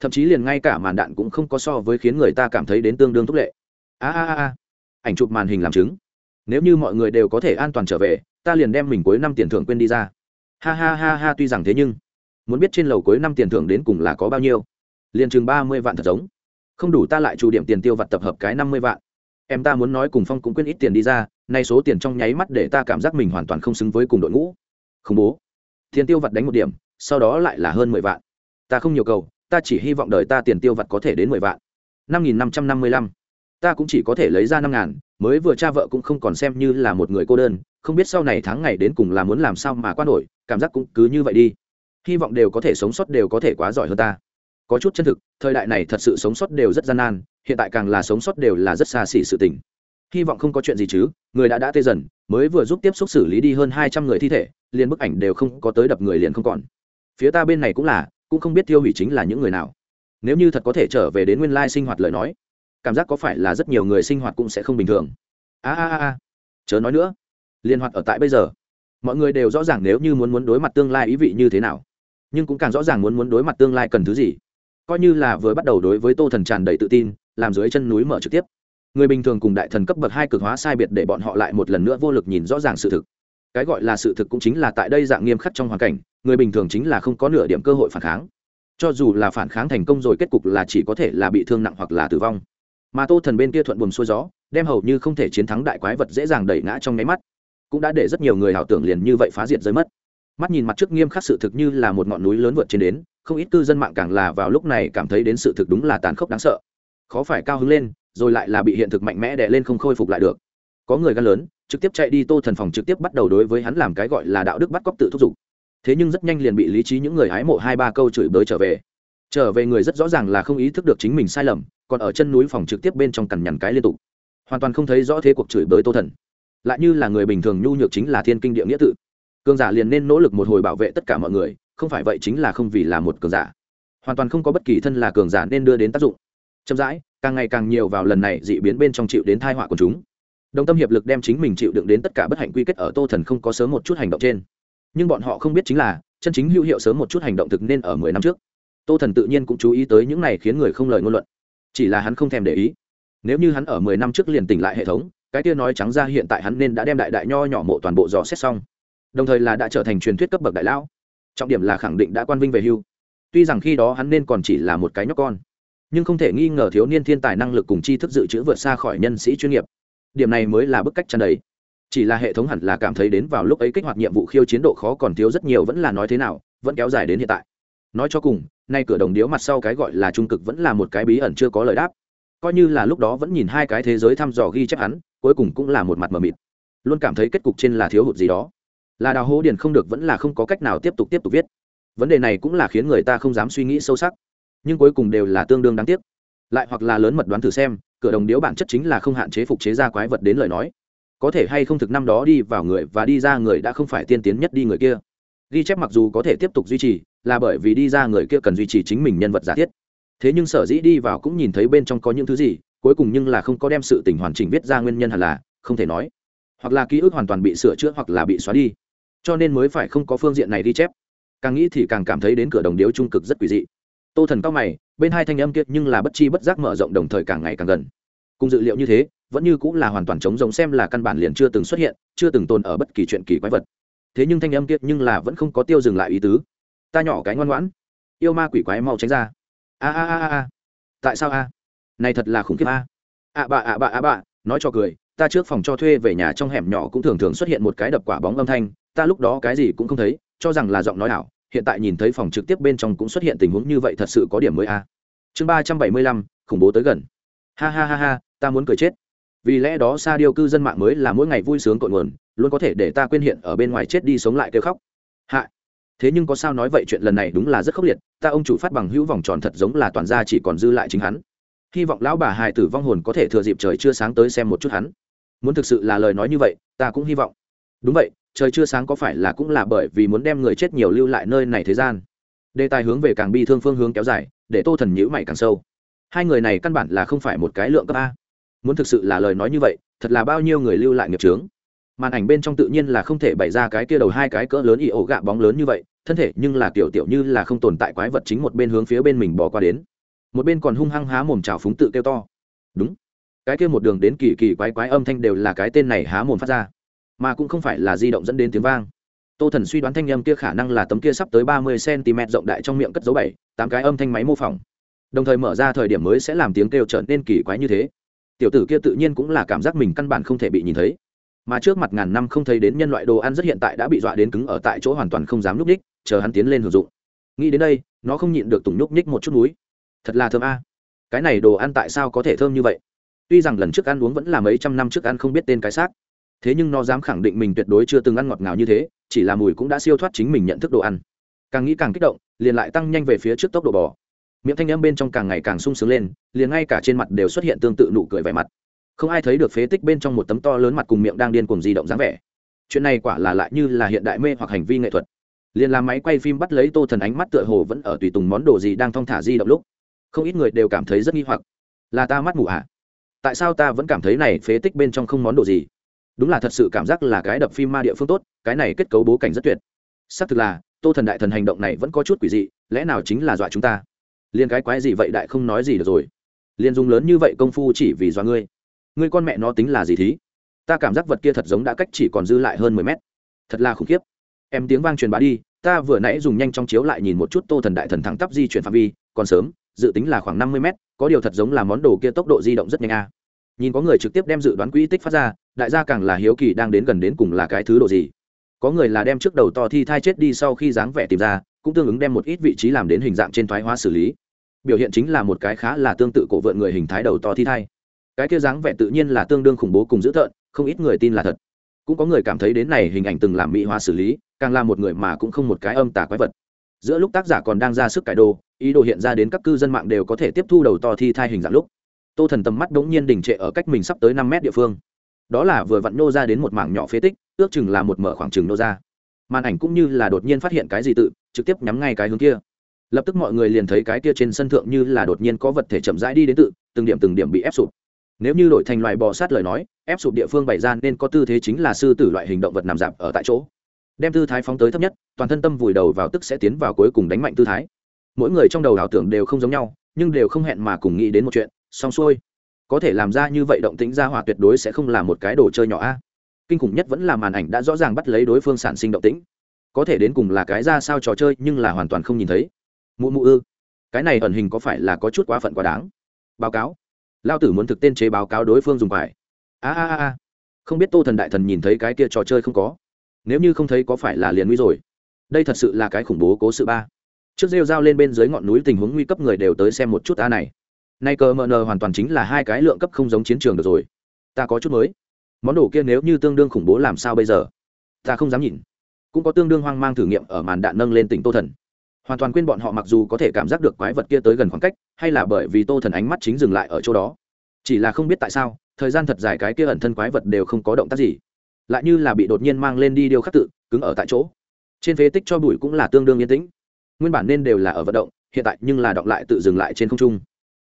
Thậm chí liền ngay cả màn đạn cũng không có so với khiến người ta cảm thấy đến tương đương thúc lệ. A a a. Ảnh chụp màn hình làm chứng. Nếu như mọi người đều có thể an toàn trở về ta liền đem mình cuối năm tiền thưởng quên đi ra. Ha ha ha ha, tuy rằng thế nhưng, muốn biết trên lầu cuối năm tiền thưởng đến cùng là có bao nhiêu? Liền chừng ba mươi vạn thật giống. Không đủ ta lại chủ điểm tiền tiêu vặt tập hợp cái năm mươi vạn. Em ta muốn nói cùng phong cũng quên ít tiền đi ra, nay số tiền trong nháy mắt để ta cảm giác mình hoàn toàn không xứng với cùng đội ngũ. Khủng bố. Tiền tiêu vặt đánh một điểm, sau đó lại là hơn mười vạn. Ta không nhiều cầu, ta chỉ hy vọng đời ta tiền tiêu vặt có thể đến mười vạn. năm nghìn năm trăm năm mươi lăm. Ta cũng chỉ có thể lấy ra năm ngàn, mới vừa cha vợ cũng không còn xem như là một người cô đơn không biết sau này tháng ngày đến cùng là muốn làm sao mà qua nổi, cảm giác cũng cứ như vậy đi. Hy vọng đều có thể sống sót đều có thể quá giỏi hơn ta. Có chút chân thực, thời đại này thật sự sống sót đều rất gian nan, hiện tại càng là sống sót đều là rất xa xỉ sự tình. Hy vọng không có chuyện gì chứ, người đã đã tê dần, mới vừa giúp tiếp xúc xử lý đi hơn hai trăm người thi thể, liền bức ảnh đều không có tới đập người liền không còn. Phía ta bên này cũng là, cũng không biết tiêu hủy chính là những người nào. Nếu như thật có thể trở về đến nguyên lai sinh hoạt lời nói, cảm giác có phải là rất nhiều người sinh hoạt cũng sẽ không bình thường. A a a chớ nói nữa liên hoạt ở tại bây giờ. Mọi người đều rõ ràng nếu như muốn muốn đối mặt tương lai ý vị như thế nào. Nhưng cũng càng rõ ràng muốn muốn đối mặt tương lai cần thứ gì. Coi như là vừa bắt đầu đối với tô thần tràn đầy tự tin, làm dưới chân núi mở trực tiếp. Người bình thường cùng đại thần cấp bậc hai cực hóa sai biệt để bọn họ lại một lần nữa vô lực nhìn rõ ràng sự thực. Cái gọi là sự thực cũng chính là tại đây dạng nghiêm khắc trong hoàn cảnh, người bình thường chính là không có nửa điểm cơ hội phản kháng. Cho dù là phản kháng thành công rồi kết cục là chỉ có thể là bị thương nặng hoặc là tử vong. Mà tô thần bên kia thuận buồm xuôi gió, đem hầu như không thể chiến thắng đại quái vật dễ dàng đẩy ngã trong nháy mắt cũng đã để rất nhiều người ảo tưởng liền như vậy phá diệt rơi mất. Mắt nhìn mặt trước nghiêm khắc sự thực như là một ngọn núi lớn vượt trên đến, không ít cư dân mạng càng là vào lúc này cảm thấy đến sự thực đúng là tàn khốc đáng sợ. Khó phải cao hứng lên, rồi lại là bị hiện thực mạnh mẽ đè lên không khôi phục lại được. Có người gan lớn, trực tiếp chạy đi tô thần phòng trực tiếp bắt đầu đối với hắn làm cái gọi là đạo đức bắt cóc tự thúc giục. Thế nhưng rất nhanh liền bị lý trí những người hái mộ hai ba câu chửi bới trở về. Trở về người rất rõ ràng là không ý thức được chính mình sai lầm, còn ở chân núi phòng trực tiếp bên trong cằn nhằn cái liên tục. Hoàn toàn không thấy rõ thế cuộc chửi bới tô thần lại như là người bình thường nhu nhược chính là thiên kinh địa nghĩa tự. Cường giả liền nên nỗ lực một hồi bảo vệ tất cả mọi người, không phải vậy chính là không vì là một cường giả. Hoàn toàn không có bất kỳ thân là cường giả nên đưa đến tác dụng. Chậm rãi, càng ngày càng nhiều vào lần này dị biến bên trong chịu đến thai họa của chúng. Đồng tâm hiệp lực đem chính mình chịu đựng đến tất cả bất hạnh quy kết ở tô thần không có sớm một chút hành động trên. Nhưng bọn họ không biết chính là, chân chính hữu hiệu sớm một chút hành động thực nên ở mười năm trước. Tô thần tự nhiên cũng chú ý tới những này khiến người không lời ngôn luận. Chỉ là hắn không thèm để ý. Nếu như hắn ở mười năm trước liền tỉnh lại hệ thống cái kia nói trắng ra hiện tại hắn nên đã đem đại đại nho nhỏ mộ toàn bộ dò xét xong. Đồng thời là đã trở thành truyền thuyết cấp bậc đại lão. Trọng điểm là khẳng định đã quan vinh về hưu. Tuy rằng khi đó hắn nên còn chỉ là một cái nhóc con, nhưng không thể nghi ngờ thiếu niên thiên tài năng lực cùng tri thức dự trữ vượt xa khỏi nhân sĩ chuyên nghiệp. Điểm này mới là bức cách chân đầy. Chỉ là hệ thống hẳn là cảm thấy đến vào lúc ấy kích hoạt nhiệm vụ khiêu chiến độ khó còn thiếu rất nhiều vẫn là nói thế nào, vẫn kéo dài đến hiện tại. Nói cho cùng, nay cửa đồng điếu mặt sau cái gọi là trung cực vẫn là một cái bí ẩn chưa có lời đáp coi như là lúc đó vẫn nhìn hai cái thế giới thăm dò ghi chép hắn, cuối cùng cũng là một mặt mờ mịt. Luôn cảm thấy kết cục trên là thiếu hụt gì đó. Là đào hố điền không được vẫn là không có cách nào tiếp tục tiếp tục viết. Vấn đề này cũng là khiến người ta không dám suy nghĩ sâu sắc. Nhưng cuối cùng đều là tương đương đáng tiếc. Lại hoặc là lớn mật đoán thử xem, cửa đồng điếu bản chất chính là không hạn chế phục chế ra quái vật đến lời nói. Có thể hay không thực năm đó đi vào người và đi ra người đã không phải tiên tiến nhất đi người kia. Ghi chép mặc dù có thể tiếp tục duy trì, là bởi vì đi ra người kia cần duy trì chính mình nhân vật giả thiết thế nhưng sở dĩ đi vào cũng nhìn thấy bên trong có những thứ gì, cuối cùng nhưng là không có đem sự tình hoàn chỉnh viết ra nguyên nhân hẳn là, không thể nói. Hoặc là ký ức hoàn toàn bị sửa chữa hoặc là bị xóa đi. Cho nên mới phải không có phương diện này ghi chép. Càng nghĩ thì càng cảm thấy đến cửa đồng điếu trung cực rất quỷ dị. Tô thần cao mày, bên hai thanh âm kiệt nhưng là bất chi bất giác mở rộng đồng thời càng ngày càng gần. Cùng dự liệu như thế, vẫn như cũng là hoàn toàn chống giống xem là căn bản liền chưa từng xuất hiện, chưa từng tồn ở bất kỳ chuyện kỳ quái vật. Thế nhưng thanh âm kiệt nhưng là vẫn không có tiêu dừng lại ý tứ. Ta nhỏ cái ngoan ngoãn, yêu ma quỷ quái mau tránh ra a a a a tại sao a? Này thật là khủng khiếp a. A bà a bà a bà, nói cho cười, ta trước phòng cho thuê về nhà trong hẻm nhỏ cũng thường thường xuất hiện một cái đập quả bóng âm thanh, ta lúc đó cái gì cũng không thấy, cho rằng là giọng nói ảo, hiện tại nhìn thấy phòng trực tiếp bên trong cũng xuất hiện tình huống như vậy thật sự có điểm mới a. Chương ba trăm bảy mươi lăm, khủng bố tới gần. Ha ha ha ha, ta muốn cười chết. Vì lẽ đó xa điêu cư dân mạng mới là mỗi ngày vui sướng cội nguồn, luôn có thể để ta quên hiện ở bên ngoài chết đi sống lại kêu khóc thế nhưng có sao nói vậy chuyện lần này đúng là rất khốc liệt, ta ông chủ phát bằng hữu vòng tròn thật giống là toàn gia chỉ còn dư lại chính hắn. Hy vọng lão bà hài tử vong hồn có thể thừa dịp trời chưa sáng tới xem một chút hắn. Muốn thực sự là lời nói như vậy, ta cũng hy vọng. Đúng vậy, trời chưa sáng có phải là cũng là bởi vì muốn đem người chết nhiều lưu lại nơi này thế gian. Đề tài hướng về càng bi thương phương hướng kéo dài, để tô thần nhữ mày càng sâu. Hai người này căn bản là không phải một cái lượng cấp a. Muốn thực sự là lời nói như vậy, thật là bao nhiêu người lưu lại nghiệp trướng màn ảnh bên trong tự nhiên là không thể bày ra cái kia đầu hai cái cỡ lớn y ổ gạ bóng lớn như vậy thân thể nhưng là kiểu tiểu như là không tồn tại quái vật chính một bên hướng phía bên mình bỏ qua đến. Một bên còn hung hăng há mồm trào phúng tự kêu to. Đúng. Cái kia một đường đến kỳ kỳ quái quái âm thanh đều là cái tên này há mồm phát ra. Mà cũng không phải là di động dẫn đến tiếng vang. Tô thần suy đoán thanh âm kia khả năng là tấm kia sắp tới ba mươi cm rộng đại trong miệng cất dấu bảy, tám cái âm thanh máy mô phỏng. Đồng thời mở ra thời điểm mới sẽ làm tiếng kêu trở nên kỳ quái như thế. Tiểu tử kia tự nhiên cũng là cảm giác mình căn bản không thể bị nhìn thấy mà trước mặt ngàn năm không thấy đến nhân loại đồ ăn rất hiện tại đã bị dọa đến cứng ở tại chỗ hoàn toàn không dám núp ních chờ hắn tiến lên hưởng dụng. Nghĩ đến đây, nó không nhịn được tùng núp ních một chút núi. Thật là thơm a. Cái này đồ ăn tại sao có thể thơm như vậy? Tuy rằng lần trước ăn uống vẫn là mấy trăm năm trước ăn không biết tên cái xác, thế nhưng nó dám khẳng định mình tuyệt đối chưa từng ăn ngọt ngào như thế, chỉ là mùi cũng đã siêu thoát chính mình nhận thức đồ ăn. Càng nghĩ càng kích động, liền lại tăng nhanh về phía trước tốc độ bò. Miệng thanh âm bên trong càng ngày càng sung sướng lên, liền ngay cả trên mặt đều xuất hiện tương tự nụ cười vẻ mặt không ai thấy được phế tích bên trong một tấm to lớn mặt cùng miệng đang điên cuồng di động dáng vẻ. Chuyện này quả là lại như là hiện đại mê hoặc hành vi nghệ thuật. Liền làm máy quay phim bắt lấy tô thần ánh mắt tựa hồ vẫn ở tùy tùng món đồ gì đang thong thả di động lúc. Không ít người đều cảm thấy rất nghi hoặc. Là ta mắt mù ạ à? tại sao ta vẫn cảm thấy này phế tích bên trong không món đồ gì? Đúng là thật sự cảm giác là cái đập phim ma địa phương tốt, cái này kết cấu bố cảnh rất tuyệt. Xác thực là, tô thần đại thần hành động này vẫn có chút quỷ dị, lẽ nào chính là dọa chúng ta? Liền cái quái gì vậy đại không nói gì được rồi. Liền dùng lớn như vậy công phu chỉ vì dọa ngươi ngươi con mẹ nó tính là gì thí? Ta cảm giác vật kia thật giống đã cách chỉ còn dư lại hơn mười mét. Thật là khủng khiếp. Em tiếng vang truyền bá đi, ta vừa nãy dùng nhanh trong chiếu lại nhìn một chút tô thần đại thần thẳng tắp di chuyển phạm vi, còn sớm, dự tính là khoảng năm mươi mét, có điều thật giống là món đồ kia tốc độ di động rất nhanh a. Nhìn có người trực tiếp đem dự đoán quỹ tích phát ra, đại gia càng là hiếu kỳ đang đến gần đến cùng là cái thứ độ gì. Có người là đem trước đầu to thi thai chết đi sau khi dáng vẻ tìm ra, cũng tương ứng đem một ít vị trí làm đến hình dạng trên thoái hóa xử lý. Biểu hiện chính là một cái khá là tương tự cổ vượn người hình thái đầu to thi thai cái kia dáng vẻ tự nhiên là tương đương khủng bố cùng dữ thợn không ít người tin là thật. Cũng có người cảm thấy đến này hình ảnh từng làm mỹ hóa xử lý, càng là một người mà cũng không một cái âm tà quái vật. Giữa lúc tác giả còn đang ra sức cải đồ, ý đồ hiện ra đến các cư dân mạng đều có thể tiếp thu đầu to thi thai hình dạng lúc. Tô thần tầm mắt đ ố n g nhiên đình trệ ở cách mình sắp tới năm mét địa phương. Đó là vừa vặn nô ra đến một mảng nhỏ phế tích, ước chừng là một mở khoảng chừng nô ra. Màn ảnh cũng như là đột nhiên phát hiện cái gì tự, trực tiếp nhắm ngay cái hướng kia. Lập tức mọi người liền thấy cái kia trên sân thượng như là đột nhiên có vật thể chậm rãi đi đến tự, từng điểm từng điểm bị ép sụp nếu như đổi thành loài bò sát lời nói, ép sụp địa phương bày ra nên có tư thế chính là sư tử loại hình động vật nằm dạp ở tại chỗ. Đem tư thái phóng tới thấp nhất, toàn thân tâm vùi đầu vào tức sẽ tiến vào cuối cùng đánh mạnh tư thái. Mỗi người trong đầu ảo tưởng đều không giống nhau, nhưng đều không hẹn mà cùng nghĩ đến một chuyện, xong xuôi. Có thể làm ra như vậy động tĩnh ra hỏa tuyệt đối sẽ không là một cái đồ chơi nhỏ a. Kinh khủng nhất vẫn là màn ảnh đã rõ ràng bắt lấy đối phương sản sinh động tĩnh. Có thể đến cùng là cái ra sao trò chơi, nhưng là hoàn toàn không nhìn thấy. Mụ mụ ư? Cái này ẩn hình có phải là có chút quá phận quá đáng? Báo cáo lao tử muốn thực tên chế báo cáo đối phương dùng phải. A a a không biết tô thần đại thần nhìn thấy cái kia trò chơi không có? Nếu như không thấy có phải là liền nguy rồi. Đây thật sự là cái khủng bố cố sự ba. Trước rêu dao lên bên dưới ngọn núi tình huống nguy cấp người đều tới xem một chút ta này. Nay cờ mờ nờ hoàn toàn chính là hai cái lượng cấp không giống chiến trường được rồi. Ta có chút mới. Món đồ kia nếu như tương đương khủng bố làm sao bây giờ? Ta không dám nhìn. Cũng có tương đương hoang mang thử nghiệm ở màn đạn nâng lên tỉnh tô thần hoàn toàn quên bọn họ mặc dù có thể cảm giác được quái vật kia tới gần khoảng cách, hay là bởi vì tô thần ánh mắt chính dừng lại ở chỗ đó. Chỉ là không biết tại sao, thời gian thật dài cái kia ẩn thân quái vật đều không có động tác gì. Lại như là bị đột nhiên mang lên đi điêu khắc tự, cứng ở tại chỗ. Trên phế tích cho bụi cũng là tương đương yên tĩnh. Nguyên bản nên đều là ở vận động, hiện tại nhưng là đọng lại tự dừng lại trên không trung.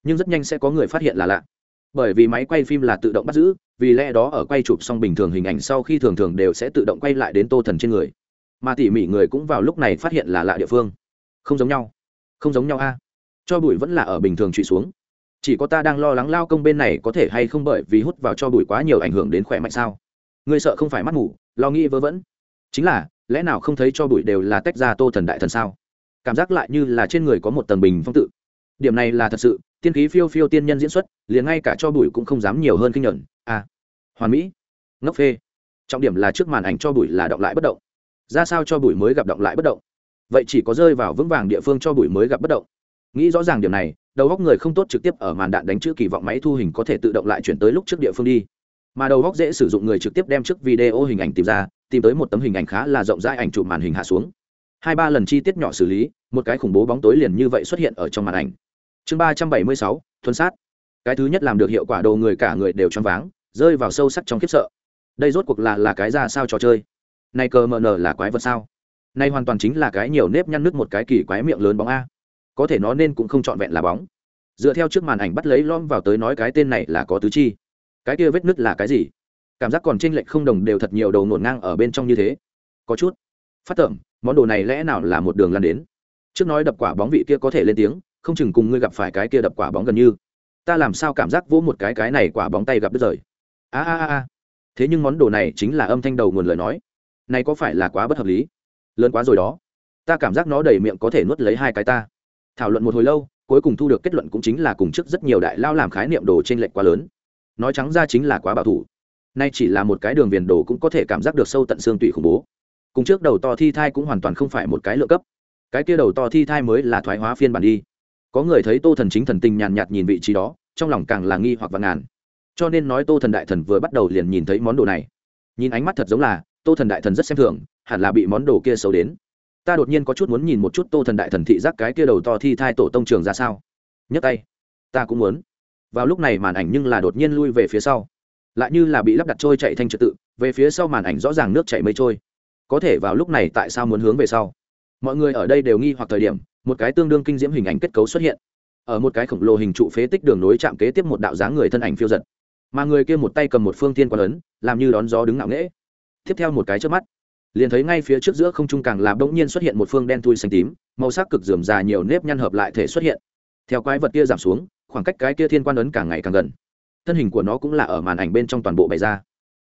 Nhưng rất nhanh sẽ có người phát hiện là lạ. Bởi vì máy quay phim là tự động bắt giữ, vì lẽ đó ở quay chụp xong bình thường hình ảnh sau khi thường thường đều sẽ tự động quay lại đến tô thần trên người. Mà tỉ mỉ người cũng vào lúc này phát hiện là lạ địa phương không giống nhau. Không giống nhau a. Cho bụi vẫn là ở bình thường trụy xuống. Chỉ có ta đang lo lắng lao công bên này có thể hay không bởi vì hút vào cho bụi quá nhiều ảnh hưởng đến khỏe mạnh sao? Người sợ không phải mắt ngủ lo nghĩ vớ vẩn. Chính là, lẽ nào không thấy cho bụi đều là tách ra tô thần đại thần sao? Cảm giác lại như là trên người có một tầng bình phong tự. Điểm này là thật sự, tiên khí phiêu phiêu tiên nhân diễn xuất, liền ngay cả cho bụi cũng không dám nhiều hơn kinh nhuận. À hoàn mỹ. Ngốc phê. Trọng điểm là trước màn ảnh cho bụi là động lại bất động. Ra sao cho bụi mới gặp động lại bất động? Vậy chỉ có rơi vào vững vàng địa phương cho bụi mới gặp bất động. Nghĩ rõ ràng điểm này, đầu góc người không tốt trực tiếp ở màn đạn đánh chữ kỳ vọng máy thu hình có thể tự động lại chuyển tới lúc trước địa phương đi. Mà đầu góc dễ sử dụng người trực tiếp đem trước video hình ảnh tìm ra, tìm tới một tấm hình ảnh khá là rộng rãi ảnh chụp màn hình hạ xuống. Hai ba lần chi tiết nhỏ xử lý, một cái khủng bố bóng tối liền như vậy xuất hiện ở trong màn ảnh. Chương ba trăm bảy mươi sáu, thuần sát. Cái thứ nhất làm được hiệu quả đồ người cả người đều choáng váng, rơi vào sâu sắc trong khiếp sợ. Đây rốt cuộc là là cái ra sao trò chơi? Này cờ mờ nở là quái vật sao? Nay hoàn toàn chính là cái nhiều nếp nhăn nước một cái kỳ quái miệng lớn bóng a. Có thể nó nên cũng không trọn vẹn là bóng. Dựa theo trước màn ảnh bắt lấy lom vào tới nói cái tên này là có tứ chi. Cái kia vết nứt là cái gì? Cảm giác còn tranh lệch không đồng đều thật nhiều đầu nổn ngang ở bên trong như thế. Có chút. Phát tưởng món đồ này lẽ nào là một đường lan đến? Trước nói đập quả bóng vị kia có thể lên tiếng, không chừng cùng ngươi gặp phải cái kia đập quả bóng gần như. Ta làm sao cảm giác vỗ một cái cái này quả bóng tay gặp đứt rời? A a a. Thế nhưng món đồ này chính là âm thanh đầu nguồn lời nói. Này có phải là quá bất hợp lý? Lớn quá rồi đó. Ta cảm giác nó đầy miệng có thể nuốt lấy hai cái ta. Thảo luận một hồi lâu, cuối cùng thu được kết luận cũng chính là cùng trước rất nhiều đại lao làm khái niệm đồ t r ê n lệch quá lớn. Nói trắng ra chính là quá bảo thủ. Nay chỉ là một cái đường viền đồ cũng có thể cảm giác được sâu tận xương tủy khủng bố. Cùng trước đầu to thi thai cũng hoàn toàn không phải một cái lựa cấp. Cái kia đầu to thi thai mới là thoái hóa phiên bản đi. Có người thấy tô thần chính thần tình nhàn nhạt nhìn vị trí đó, trong lòng càng là nghi hoặc vạn ngàn. Cho nên nói tô thần đại thần vừa bắt đầu liền nhìn thấy món đồ này. Nhìn ánh mắt thật giống là tô thần đại thần rất xem thường, hẳn là bị món đồ kia xấu đến. Ta đột nhiên có chút muốn nhìn một chút tô thần đại thần thị giác cái kia đầu to thi thai tổ tông trường ra sao. Nhấc tay. Ta cũng muốn. Vào lúc này màn ảnh nhưng là đột nhiên lui về phía sau. Lại như là bị lắp đặt trôi chạy thanh trật tự, về phía sau màn ảnh rõ ràng nước chảy mây trôi. Có thể vào lúc này tại sao muốn hướng về sau? Mọi người ở đây đều nghi hoặc thời điểm, một cái tương đương kinh diễm hình ảnh kết cấu xuất hiện. Ở một cái khổng lồ hình trụ phế tích đường nối chạm kế tiếp một đạo dáng người thân ảnh phiêu giật. Mà người kia một tay cầm một phương tiên quan ấn làm như đón gió đứng ngạo nghễ tiếp theo một cái trước mắt. Liền thấy ngay phía trước giữa không trung càng làm bỗng nhiên xuất hiện một phương đen thui xanh tím, màu sắc cực dườm già nhiều nếp nhăn hợp lại thể xuất hiện. Theo quái vật kia giảm xuống, khoảng cách cái kia thiên quan ấn càng ngày càng gần. Thân hình của nó cũng là ở màn ảnh bên trong toàn bộ bày ra.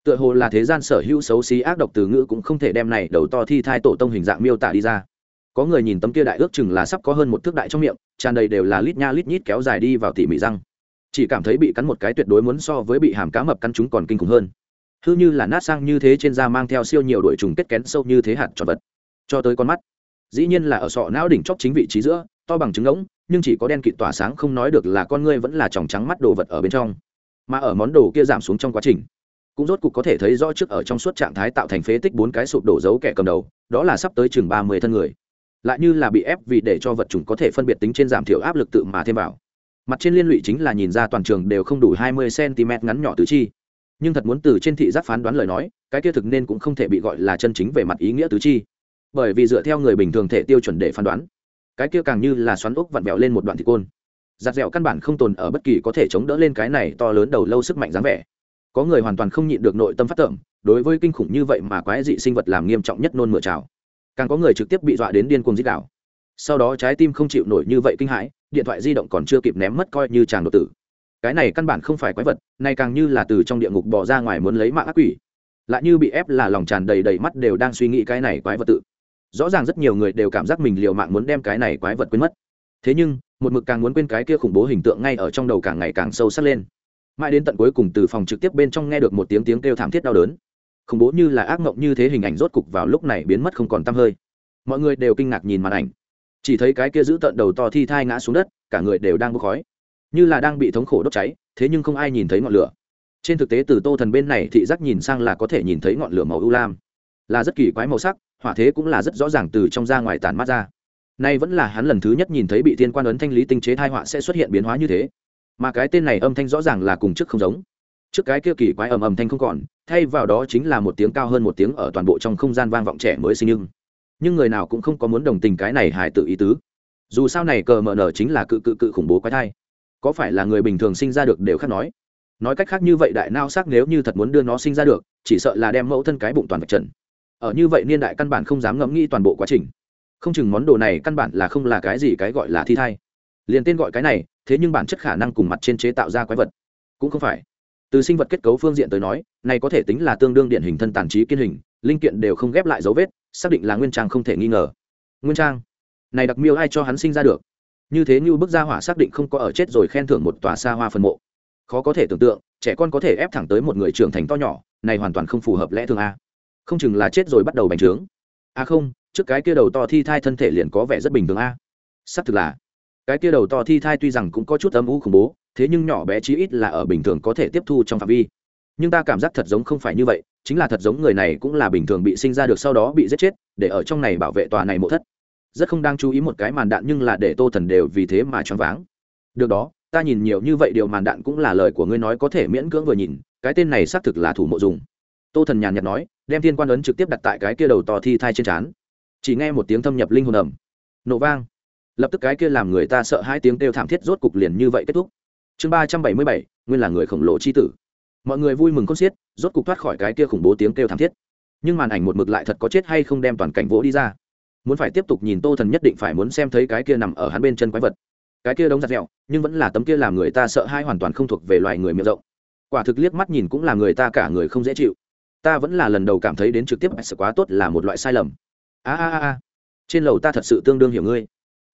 Tựa hồ là thế gian sở hữu xấu xí ác độc từ ngữ cũng không thể đem này đầu to thi thai tổ tông hình dạng miêu tả đi ra. Có người nhìn tấm kia đại ước chừng là sắp có hơn một thước đại trong miệng, tràn đầy đều là lít nha lít nhít kéo dài đi vào tỉ mỉ răng. Chỉ cảm thấy bị cắn một cái tuyệt đối muốn so với bị hàm cá mập cắn chúng còn kinh khủng hơn hư như là nát sang như thế trên da mang theo siêu nhiều đội trùng kết kén sâu như thế hạt tròn vật. Cho tới con mắt. Dĩ nhiên là ở sọ não đỉnh chóp chính vị trí giữa, to bằng trứng ngỗng, nhưng chỉ có đen kịt tỏa sáng không nói được là con ngươi vẫn là tròng trắng mắt đồ vật ở bên trong. Mà ở món đồ kia giảm xuống trong quá trình, cũng rốt cục có thể thấy rõ trước ở trong suốt trạng thái tạo thành phế tích bốn cái sụp đổ dấu kẻ cầm đầu, đó là sắp tới chừng ba mươi thân người. Lại như là bị ép vì để cho vật chủng có thể phân biệt tính trên giảm thiểu áp lực tự mà thêm vào. Mặt trên liên lụy chính là nhìn ra toàn trường đều không đủ hai mươi cm ngắn nhỏ tứ chi nhưng thật muốn từ trên thị giác phán đoán lời nói, cái kia thực nên cũng không thể bị gọi là chân chính về mặt ý nghĩa tứ chi. Bởi vì dựa theo người bình thường thể tiêu chuẩn để phán đoán, cái kia càng như là xoắn ốc vặn vẹo lên một đoạn thịt côn. Giặt dẻo căn bản không tồn ở bất kỳ có thể chống đỡ lên cái này to lớn đầu lâu sức mạnh dáng vẻ. Có người hoàn toàn không nhịn được nội tâm phát tưởng, đối với kinh khủng như vậy mà quái dị sinh vật làm nghiêm trọng nhất nôn mửa trào. Càng có người trực tiếp bị dọa đến điên cuồng dích đảo sau đó trái tim không chịu nổi như vậy kinh hãi, điện thoại di động còn chưa kịp ném mất coi như chàng đột tử cái này căn bản không phải quái vật này càng như là từ trong địa ngục bỏ ra ngoài muốn lấy mạng ác quỷ. Lại như bị ép là lòng tràn đầy đầy mắt đều đang suy nghĩ cái này quái vật tự. Rõ ràng rất nhiều người đều cảm giác mình liều mạng muốn đem cái này quái vật quên mất. Thế nhưng, một mực càng muốn quên cái kia khủng bố hình tượng ngay ở trong đầu càng ngày càng sâu sắc lên. Mãi đến tận cuối cùng từ phòng trực tiếp bên trong nghe được một tiếng tiếng kêu thảm thiết đau đớn. Khủng bố như là ác mộng như thế hình ảnh rốt cục vào lúc này biến mất không còn t hơi. Mọi người đều kinh ngạc nhìn màn ảnh. Chỉ thấy cái kia giữ tận đầu to thi thai ngã xuống đất, cả người đều đang bốc khói như là đang bị thống khổ đốt cháy, thế nhưng không ai nhìn thấy ngọn lửa. Trên thực tế từ tô thần bên này thị giác nhìn sang là có thể nhìn thấy ngọn lửa màu ưu lam. Là rất kỳ quái màu sắc, hỏa thế cũng là rất rõ ràng từ trong ra ngoài tàn mắt ra. Nay vẫn là hắn lần thứ nhất nhìn thấy bị thiên quan ấn thanh lý tinh chế thai họa sẽ xuất hiện biến hóa như thế. Mà cái tên này âm thanh rõ ràng là cùng trước không giống. Trước cái kia kỳ quái ầm ầm thanh không còn, thay vào đó chính là một tiếng cao hơn một tiếng ở toàn bộ trong không gian vang vọng trẻ mới sinh nhưng. Nhưng người nào cũng không có muốn đồng tình cái này hài tự ý tứ. Dù sao này cờ mờ nở chính là cự cự cự khủng bố quái thai có phải là người bình thường sinh ra được đều khác nói. Nói cách khác như vậy đại nao xác nếu như thật muốn đưa nó sinh ra được, chỉ sợ là đem mẫu thân cái bụng toàn vật trần. Ở như vậy niên đại căn bản không dám ngẫm nghĩ toàn bộ quá trình. Không chừng món đồ này căn bản là không là cái gì cái gọi là thi thai. Liền tên gọi cái này, thế nhưng bản chất khả năng cùng mặt trên chế tạo ra quái vật cũng không phải. Từ sinh vật kết cấu phương diện tới nói, này có thể tính là tương đương điển hình thân tàn trí kiên hình, linh kiện đều không ghép lại dấu vết, xác định là nguyên trang không thể nghi ngờ. Nguyên trang. Này đặc miêu ai cho hắn sinh ra được? Như thế như bức gia hỏa xác định không có ở chết rồi khen thưởng một tòa xa hoa phân mộ. Khó có thể tưởng tượng, trẻ con có thể ép thẳng tới một người trưởng thành to nhỏ, này hoàn toàn không phù hợp lẽ thường a. Không chừng là chết rồi bắt đầu bành trướng. A không, trước cái kia đầu to thi thai thân thể liền có vẻ rất bình thường a. Xác thực là, cái kia đầu to thi thai tuy rằng cũng có chút âm u khủng bố, thế nhưng nhỏ bé chí ít là ở bình thường có thể tiếp thu trong phạm vi. Nhưng ta cảm giác thật giống không phải như vậy, chính là thật giống người này cũng là bình thường bị sinh ra được sau đó bị giết chết, để ở trong này bảo vệ tòa này mộ thất rất không đang chú ý một cái màn đạn nhưng là để tô thần đều vì thế mà choáng váng. Được đó, ta nhìn nhiều như vậy điều màn đạn cũng là lời của ngươi nói có thể miễn cưỡng vừa nhìn, cái tên này xác thực là thủ mộ dùng. Tô thần nhàn nhạt nói, đem thiên quan ấn trực tiếp đặt tại cái kia đầu to thi thai trên trán. Chỉ nghe một tiếng thâm nhập linh hồn ẩm nổ vang. Lập tức cái kia làm người ta sợ hai tiếng kêu thảm thiết rốt cục liền như vậy kết thúc. Chương ba trăm bảy mươi bảy, nguyên là người khổng lồ c h i tử. Mọi người vui mừng con xiết, rốt cục thoát khỏi cái kia khủng bố tiếng kêu thảm thiết. Nhưng màn ảnh một mực lại thật có chết hay không đem toàn cảnh vỗ đi ra muốn phải tiếp tục nhìn tô thần nhất định phải muốn xem thấy cái kia nằm ở hắn bên chân quái vật. Cái kia đống giặt dẹo, nhưng vẫn là tấm kia làm người ta sợ hai hoàn toàn không thuộc về loài người miệng rộng. Quả thực liếc mắt nhìn cũng là người ta cả người không dễ chịu. Ta vẫn là lần đầu cảm thấy đến trực tiếp sự quá tốt là một loại sai lầm. A a a. Trên lầu ta thật sự tương đương hiểu ngươi.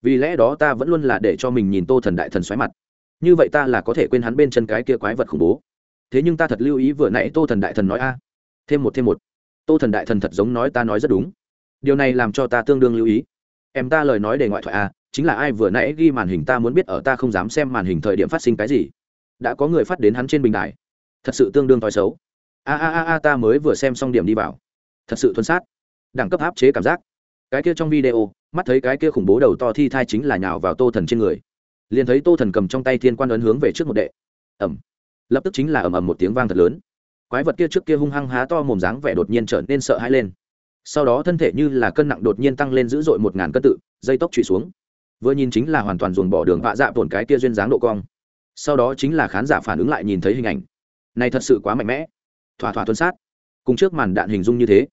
Vì lẽ đó ta vẫn luôn là để cho mình nhìn tô thần đại thần xoáy mặt. Như vậy ta là có thể quên hắn bên chân cái kia quái vật khủng bố. Thế nhưng ta thật lưu ý vừa nãy tô thần đại thần nói a. Thêm một thêm một. Tô thần đại thần thật giống nói ta nói rất đúng điều này làm cho ta tương đương lưu ý. Em ta lời nói để ngoại thoại a chính là ai vừa nãy ghi màn hình ta muốn biết ở ta không dám xem màn hình thời điểm phát sinh cái gì. Đã có người phát đến hắn trên bình đài. Thật sự tương đương thói xấu. A a a a, ta mới vừa xem xong điểm đi vào. Thật sự thuần sát. Đẳng cấp áp chế cảm giác. Cái kia trong video, mắt thấy cái kia khủng bố đầu to thi thai chính là nhào vào tô thần trên người. Liền thấy tô thần cầm trong tay thiên quan ấn hướng về trước một đệ. Ẩm. Lập tức chính là ầm ầm một tiếng vang thật lớn. Quái vật kia trước kia hung hăng há to mồm dáng vẻ đột nhiên trở nên sợ hãi lên sau đó thân thể như là cân nặng đột nhiên tăng lên dữ dội một ngàn cân tự, dây tóc trụy xuống. Vừa nhìn chính là hoàn toàn dồn bỏ đường vạ dạ tổn cái tia duyên dáng độ cong. Sau đó chính là khán giả phản ứng lại nhìn thấy hình ảnh. Này thật sự quá mạnh mẽ. Thỏa thỏa tuân sát. Cùng trước màn đạn hình dung như thế.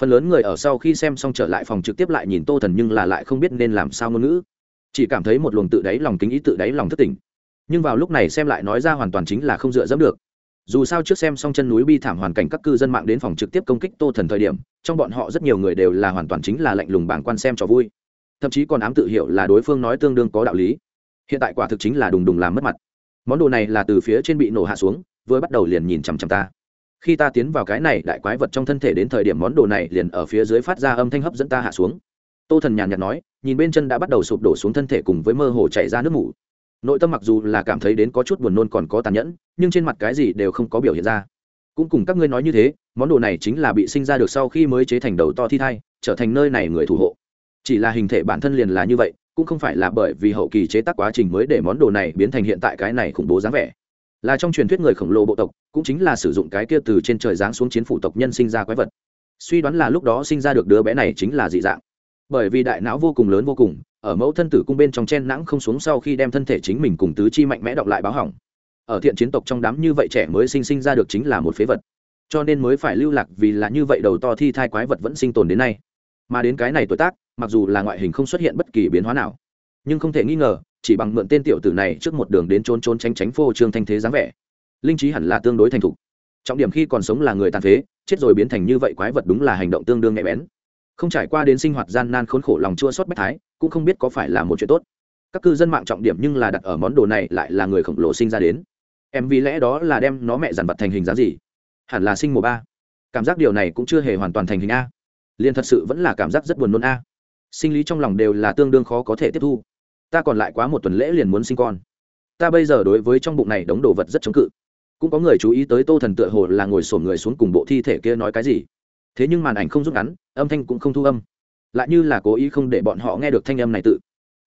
Phần lớn người ở sau khi xem xong trở lại phòng trực tiếp lại nhìn tô thần nhưng là lại không biết nên làm sao ngôn ngữ. Chỉ cảm thấy một luồng tự đáy lòng kính ý tự đáy lòng thất tình. Nhưng vào lúc này xem lại nói ra hoàn toàn chính là không dựa dẫm được dù sao trước xem xong chân núi bi thảm hoàn cảnh các cư dân mạng đến phòng trực tiếp công kích tô thần thời điểm, trong bọn họ rất nhiều người đều là hoàn toàn chính là lạnh lùng bảng quan xem cho vui. Thậm chí còn ám tự hiểu là đối phương nói tương đương có đạo lý. Hiện tại quả thực chính là đùng đùng làm mất mặt. Món đồ này là từ phía trên bị nổ hạ xuống, vừa bắt đầu liền nhìn chằm chằm ta. Khi ta tiến vào cái này đại quái vật trong thân thể đến thời điểm món đồ này liền ở phía dưới phát ra âm thanh hấp dẫn ta hạ xuống. Tô thần nhàn nhạt nói, nhìn bên chân đã bắt đầu sụp đổ xuống thân thể cùng với mơ hồ chảy ra nước mủ nội tâm mặc dù là cảm thấy đến có chút buồn nôn còn có tàn nhẫn, nhưng trên mặt cái gì đều không có biểu hiện ra. Cũng cùng các ngươi nói như thế, món đồ này chính là bị sinh ra được sau khi mới chế thành đầu to thi thai, trở thành nơi này người thủ hộ. Chỉ là hình thể bản thân liền là như vậy, cũng không phải là bởi vì hậu kỳ chế tác quá trình mới để món đồ này biến thành hiện tại cái này khủng bố dáng vẻ. Là trong truyền thuyết người khổng lồ bộ tộc, cũng chính là sử dụng cái kia từ trên trời giáng xuống chiến phủ tộc nhân sinh ra quái vật. Suy đoán là lúc đó sinh ra được đứa bé này chính là dị dạng. Bởi vì đại não vô cùng lớn vô cùng ở mẫu thân tử cung bên trong chen nãng không xuống sau khi đem thân thể chính mình cùng tứ chi mạnh mẽ đọc lại báo hỏng. Ở thiện chiến tộc trong đám như vậy trẻ mới sinh sinh ra được chính là một phế vật. Cho nên mới phải lưu lạc vì là như vậy đầu to thi thai quái vật vẫn sinh tồn đến nay. Mà đến cái này tuổi tác, mặc dù là ngoại hình không xuất hiện bất kỳ biến hóa nào, nhưng không thể nghi ngờ, chỉ bằng mượn tên tiểu tử này trước một đường đến trốn trốn tránh tránh phô trương thanh thế dáng vẻ, linh trí hẳn là tương đối thành thục. Trọng điểm khi còn sống là người tàn phế, chết rồi biến thành như vậy quái vật đúng là hành động tương đương nhạy bén không trải qua đến sinh hoạt gian nan khốn khổ lòng chua xót bách thái, cũng không biết có phải là một chuyện tốt. Các cư dân mạng trọng điểm nhưng là đặt ở món đồ này lại là người khổng lồ sinh ra đến. Em vì lẽ đó là đem nó mẹ dàn vật thành hình dáng gì? Hẳn là sinh mùa ba. Cảm giác điều này cũng chưa hề hoàn toàn thành hình a. Liền thật sự vẫn là cảm giác rất buồn nôn a. Sinh lý trong lòng đều là tương đương khó có thể tiếp thu. Ta còn lại quá một tuần lễ liền muốn sinh con. Ta bây giờ đối với trong bụng này đống đồ vật rất chống cự. Cũng có người chú ý tới tô thần tựa hồ là ngồi sổm người xuống cùng bộ thi thể kia nói cái gì thế nhưng màn ảnh không rút ngắn, âm thanh cũng không thu âm. Lại như là cố ý không để bọn họ nghe được thanh âm này tự.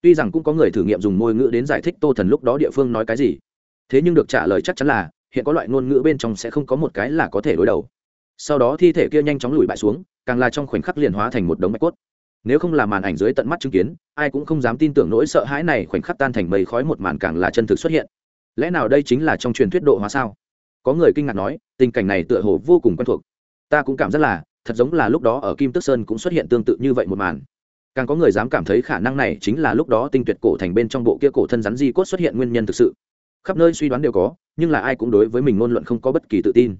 Tuy rằng cũng có người thử nghiệm dùng ngôn ngữ đến giải thích tô thần lúc đó địa phương nói cái gì. Thế nhưng được trả lời chắc chắn là, hiện có loại ngôn ngữ bên trong sẽ không có một cái là có thể đối đầu. Sau đó thi thể kia nhanh chóng lùi bại xuống, càng là trong khoảnh khắc liền hóa thành một đống mạch cốt. Nếu không là màn ảnh dưới tận mắt chứng kiến, ai cũng không dám tin tưởng nỗi sợ hãi này khoảnh khắc tan thành mây khói một màn càng là chân thực xuất hiện. Lẽ nào đây chính là trong truyền thuyết độ hóa sao? Có người kinh ngạc nói, tình cảnh này tựa hồ vô cùng quen thuộc. Ta cũng cảm rất là thật giống là lúc đó ở kim tức sơn cũng xuất hiện tương tự như vậy một màn. Càng có người dám cảm thấy khả năng này chính là lúc đó tinh tuyệt cổ thành bên trong bộ kia cổ thân rắn di cốt xuất hiện nguyên nhân thực sự. Khắp nơi suy đoán đều có, nhưng là ai cũng đối với mình ngôn luận không có bất kỳ tự tin.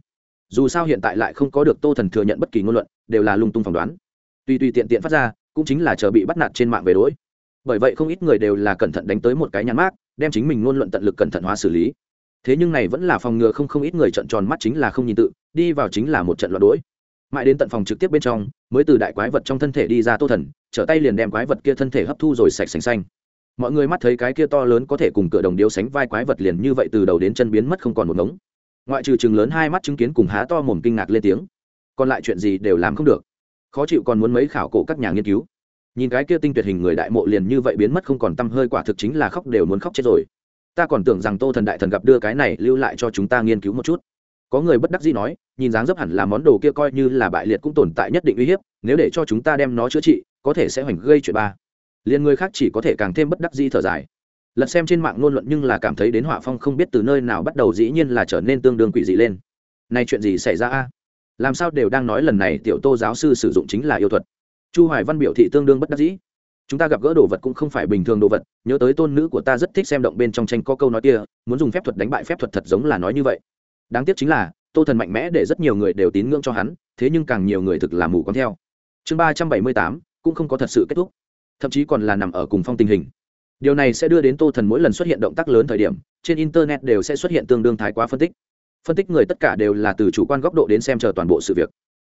Dù sao hiện tại lại không có được tô thần thừa nhận bất kỳ ngôn luận, đều là lung tung phỏng đoán. Tuy tùy tiện tiện phát ra, cũng chính là chờ bị bắt nạt trên mạng về đỗi bởi vậy không ít người đều là cẩn thận đánh tới một cái nhãn mát đem chính mình ngôn luận tận lực cẩn thận hóa xử lý. Thế nhưng này vẫn là phòng ngừa không không ít người trận tròn mắt chính là không nhìn tự, đi vào chính là một trận loạn đỗi mãi đến tận phòng trực tiếp bên trong, mới từ đại quái vật trong thân thể đi ra tô thần, trở tay liền đem quái vật kia thân thể hấp thu rồi sạch sành xanh. Mọi người mắt thấy cái kia to lớn có thể cùng cửa đồng điếu sánh vai quái vật liền như vậy từ đầu đến chân biến mất không còn một ngống. Ngoại trừ chừng lớn hai mắt chứng kiến cùng há to mồm kinh ngạc lên tiếng, còn lại chuyện gì đều làm không được. Khó chịu còn muốn mấy khảo cổ các nhà nghiên cứu. Nhìn cái kia tinh tuyệt hình người đại mộ liền như vậy biến mất không còn t hơi quả thực chính là khóc đều muốn khóc chết rồi. Ta còn tưởng rằng tô thần đại thần gặp đưa cái này lưu lại cho chúng ta nghiên cứu một chút có người bất đắc dĩ nói, nhìn dáng dấp hẳn là món đồ kia coi như là bại liệt cũng tồn tại nhất định uy hiếp, nếu để cho chúng ta đem nó chữa trị, có thể sẽ hoành gây chuyện ba. Liền người khác chỉ có thể càng thêm bất đắc dĩ thở dài. Lật xem trên mạng ngôn luận nhưng là cảm thấy đến họa phong không biết từ nơi nào bắt đầu dĩ nhiên là trở nên tương đương quỷ dị lên. Nay chuyện gì xảy ra a? Làm sao đều đang nói lần này tiểu tô giáo sư sử dụng chính là yêu thuật. Chu hoài văn biểu thị tương đương bất đắc dĩ. Chúng ta gặp gỡ đồ vật cũng không phải bình thường đồ vật, nhớ tới tôn nữ của ta rất thích xem động bên trong tranh có câu nói kia, muốn dùng phép thuật đánh bại phép thuật thật giống là nói như vậy đáng tiếc chính là, tô thần mạnh mẽ để rất nhiều người đều tín ngưỡng cho hắn, thế nhưng càng nhiều người thực là mù con theo. Chương ba trăm bảy mươi tám, cũng không có thật sự kết thúc. Thậm chí còn là nằm ở cùng phong tình hình. Điều này sẽ đưa đến tô thần mỗi lần xuất hiện động tác lớn thời điểm, trên internet đều sẽ xuất hiện tương đương thái quá phân tích. Phân tích người tất cả đều là từ chủ quan góc độ đến xem chờ toàn bộ sự việc.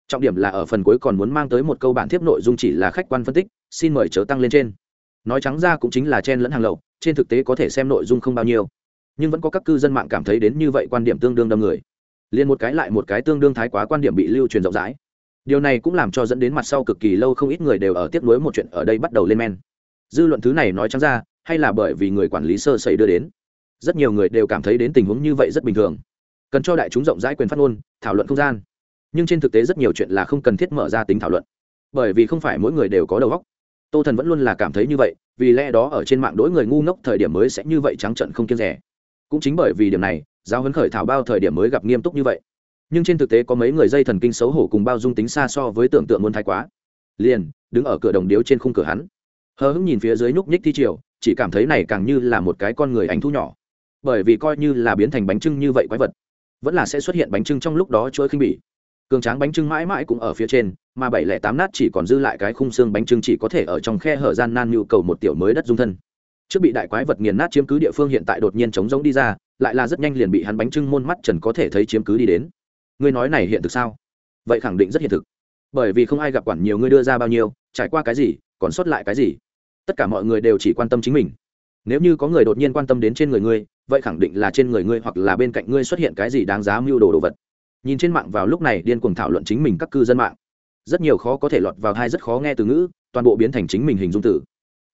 Trọng điểm là ở phần cuối còn muốn mang tới một câu bản thiếp nội dung chỉ là khách quan phân tích, xin mời chớ tăng lên trên. Nói trắng ra cũng chính là chen lẫn hàng lậu, trên thực tế có thể xem nội dung không bao nhiêu nhưng vẫn có các cư dân mạng cảm thấy đến như vậy quan điểm tương đương đâm người. Liền một cái lại một cái tương đương thái quá quan điểm bị lưu truyền rộng rãi. Điều này cũng làm cho dẫn đến mặt sau cực kỳ lâu không ít người đều ở tiếp nối một chuyện ở đây bắt đầu lên men. Dư luận thứ này nói trắng ra, hay là bởi vì người quản lý sơ sẩy đưa đến. Rất nhiều người đều cảm thấy đến tình huống như vậy rất bình thường. Cần cho đại chúng rộng rãi quyền phát ngôn, thảo luận không gian. Nhưng trên thực tế rất nhiều chuyện là không cần thiết mở ra tính thảo luận. Bởi vì không phải mỗi người đều có đầu óc. Tô thần vẫn luôn là cảm thấy như vậy, vì lẽ đó ở trên mạng đối người ngu ngốc thời điểm mới sẽ như vậy trắng trận không kiêng rẻ cũng chính bởi vì điểm này, giáo huấn khởi thảo bao thời điểm mới gặp nghiêm túc như vậy. Nhưng trên thực tế có mấy người dây thần kinh xấu hổ cùng bao dung tính xa so với tưởng tượng muốn thái quá. Liền, đứng ở cửa đồng điếu trên khung cửa hắn. Hờ hững nhìn phía dưới nhúc nhích thi triều, chỉ cảm thấy này càng như là một cái con người ảnh thu nhỏ. Bởi vì coi như là biến thành bánh trưng như vậy quái vật, vẫn là sẽ xuất hiện bánh trưng trong lúc đó chuỗi khinh bỉ. Cường tráng bánh trưng mãi mãi cũng ở phía trên, mà bảy lẻ tám nát chỉ còn dư lại cái khung xương bánh trưng chỉ có thể ở trong khe hở gian nan nhu cầu một tiểu mới đất dung thân trước bị đại quái vật nghiền nát chiếm cứ địa phương hiện tại đột nhiên chống giống đi ra, lại là rất nhanh liền bị hắn bánh trưng môn mắt trần có thể thấy chiếm cứ đi đến. Ngươi nói này hiện thực sao? Vậy khẳng định rất hiện thực. Bởi vì không ai gặp quản nhiều ngươi đưa ra bao nhiêu, trải qua cái gì, còn sót lại cái gì. Tất cả mọi người đều chỉ quan tâm chính mình. Nếu như có người đột nhiên quan tâm đến trên người ngươi, vậy khẳng định là trên người ngươi hoặc là bên cạnh ngươi xuất hiện cái gì đáng giá mưu đồ đồ vật. Nhìn trên mạng vào lúc này điên cuồng thảo luận chính mình các cư dân mạng. Rất nhiều khó có thể lọt vào hai rất khó nghe từ ngữ, toàn bộ biến thành chính mình hình dung tử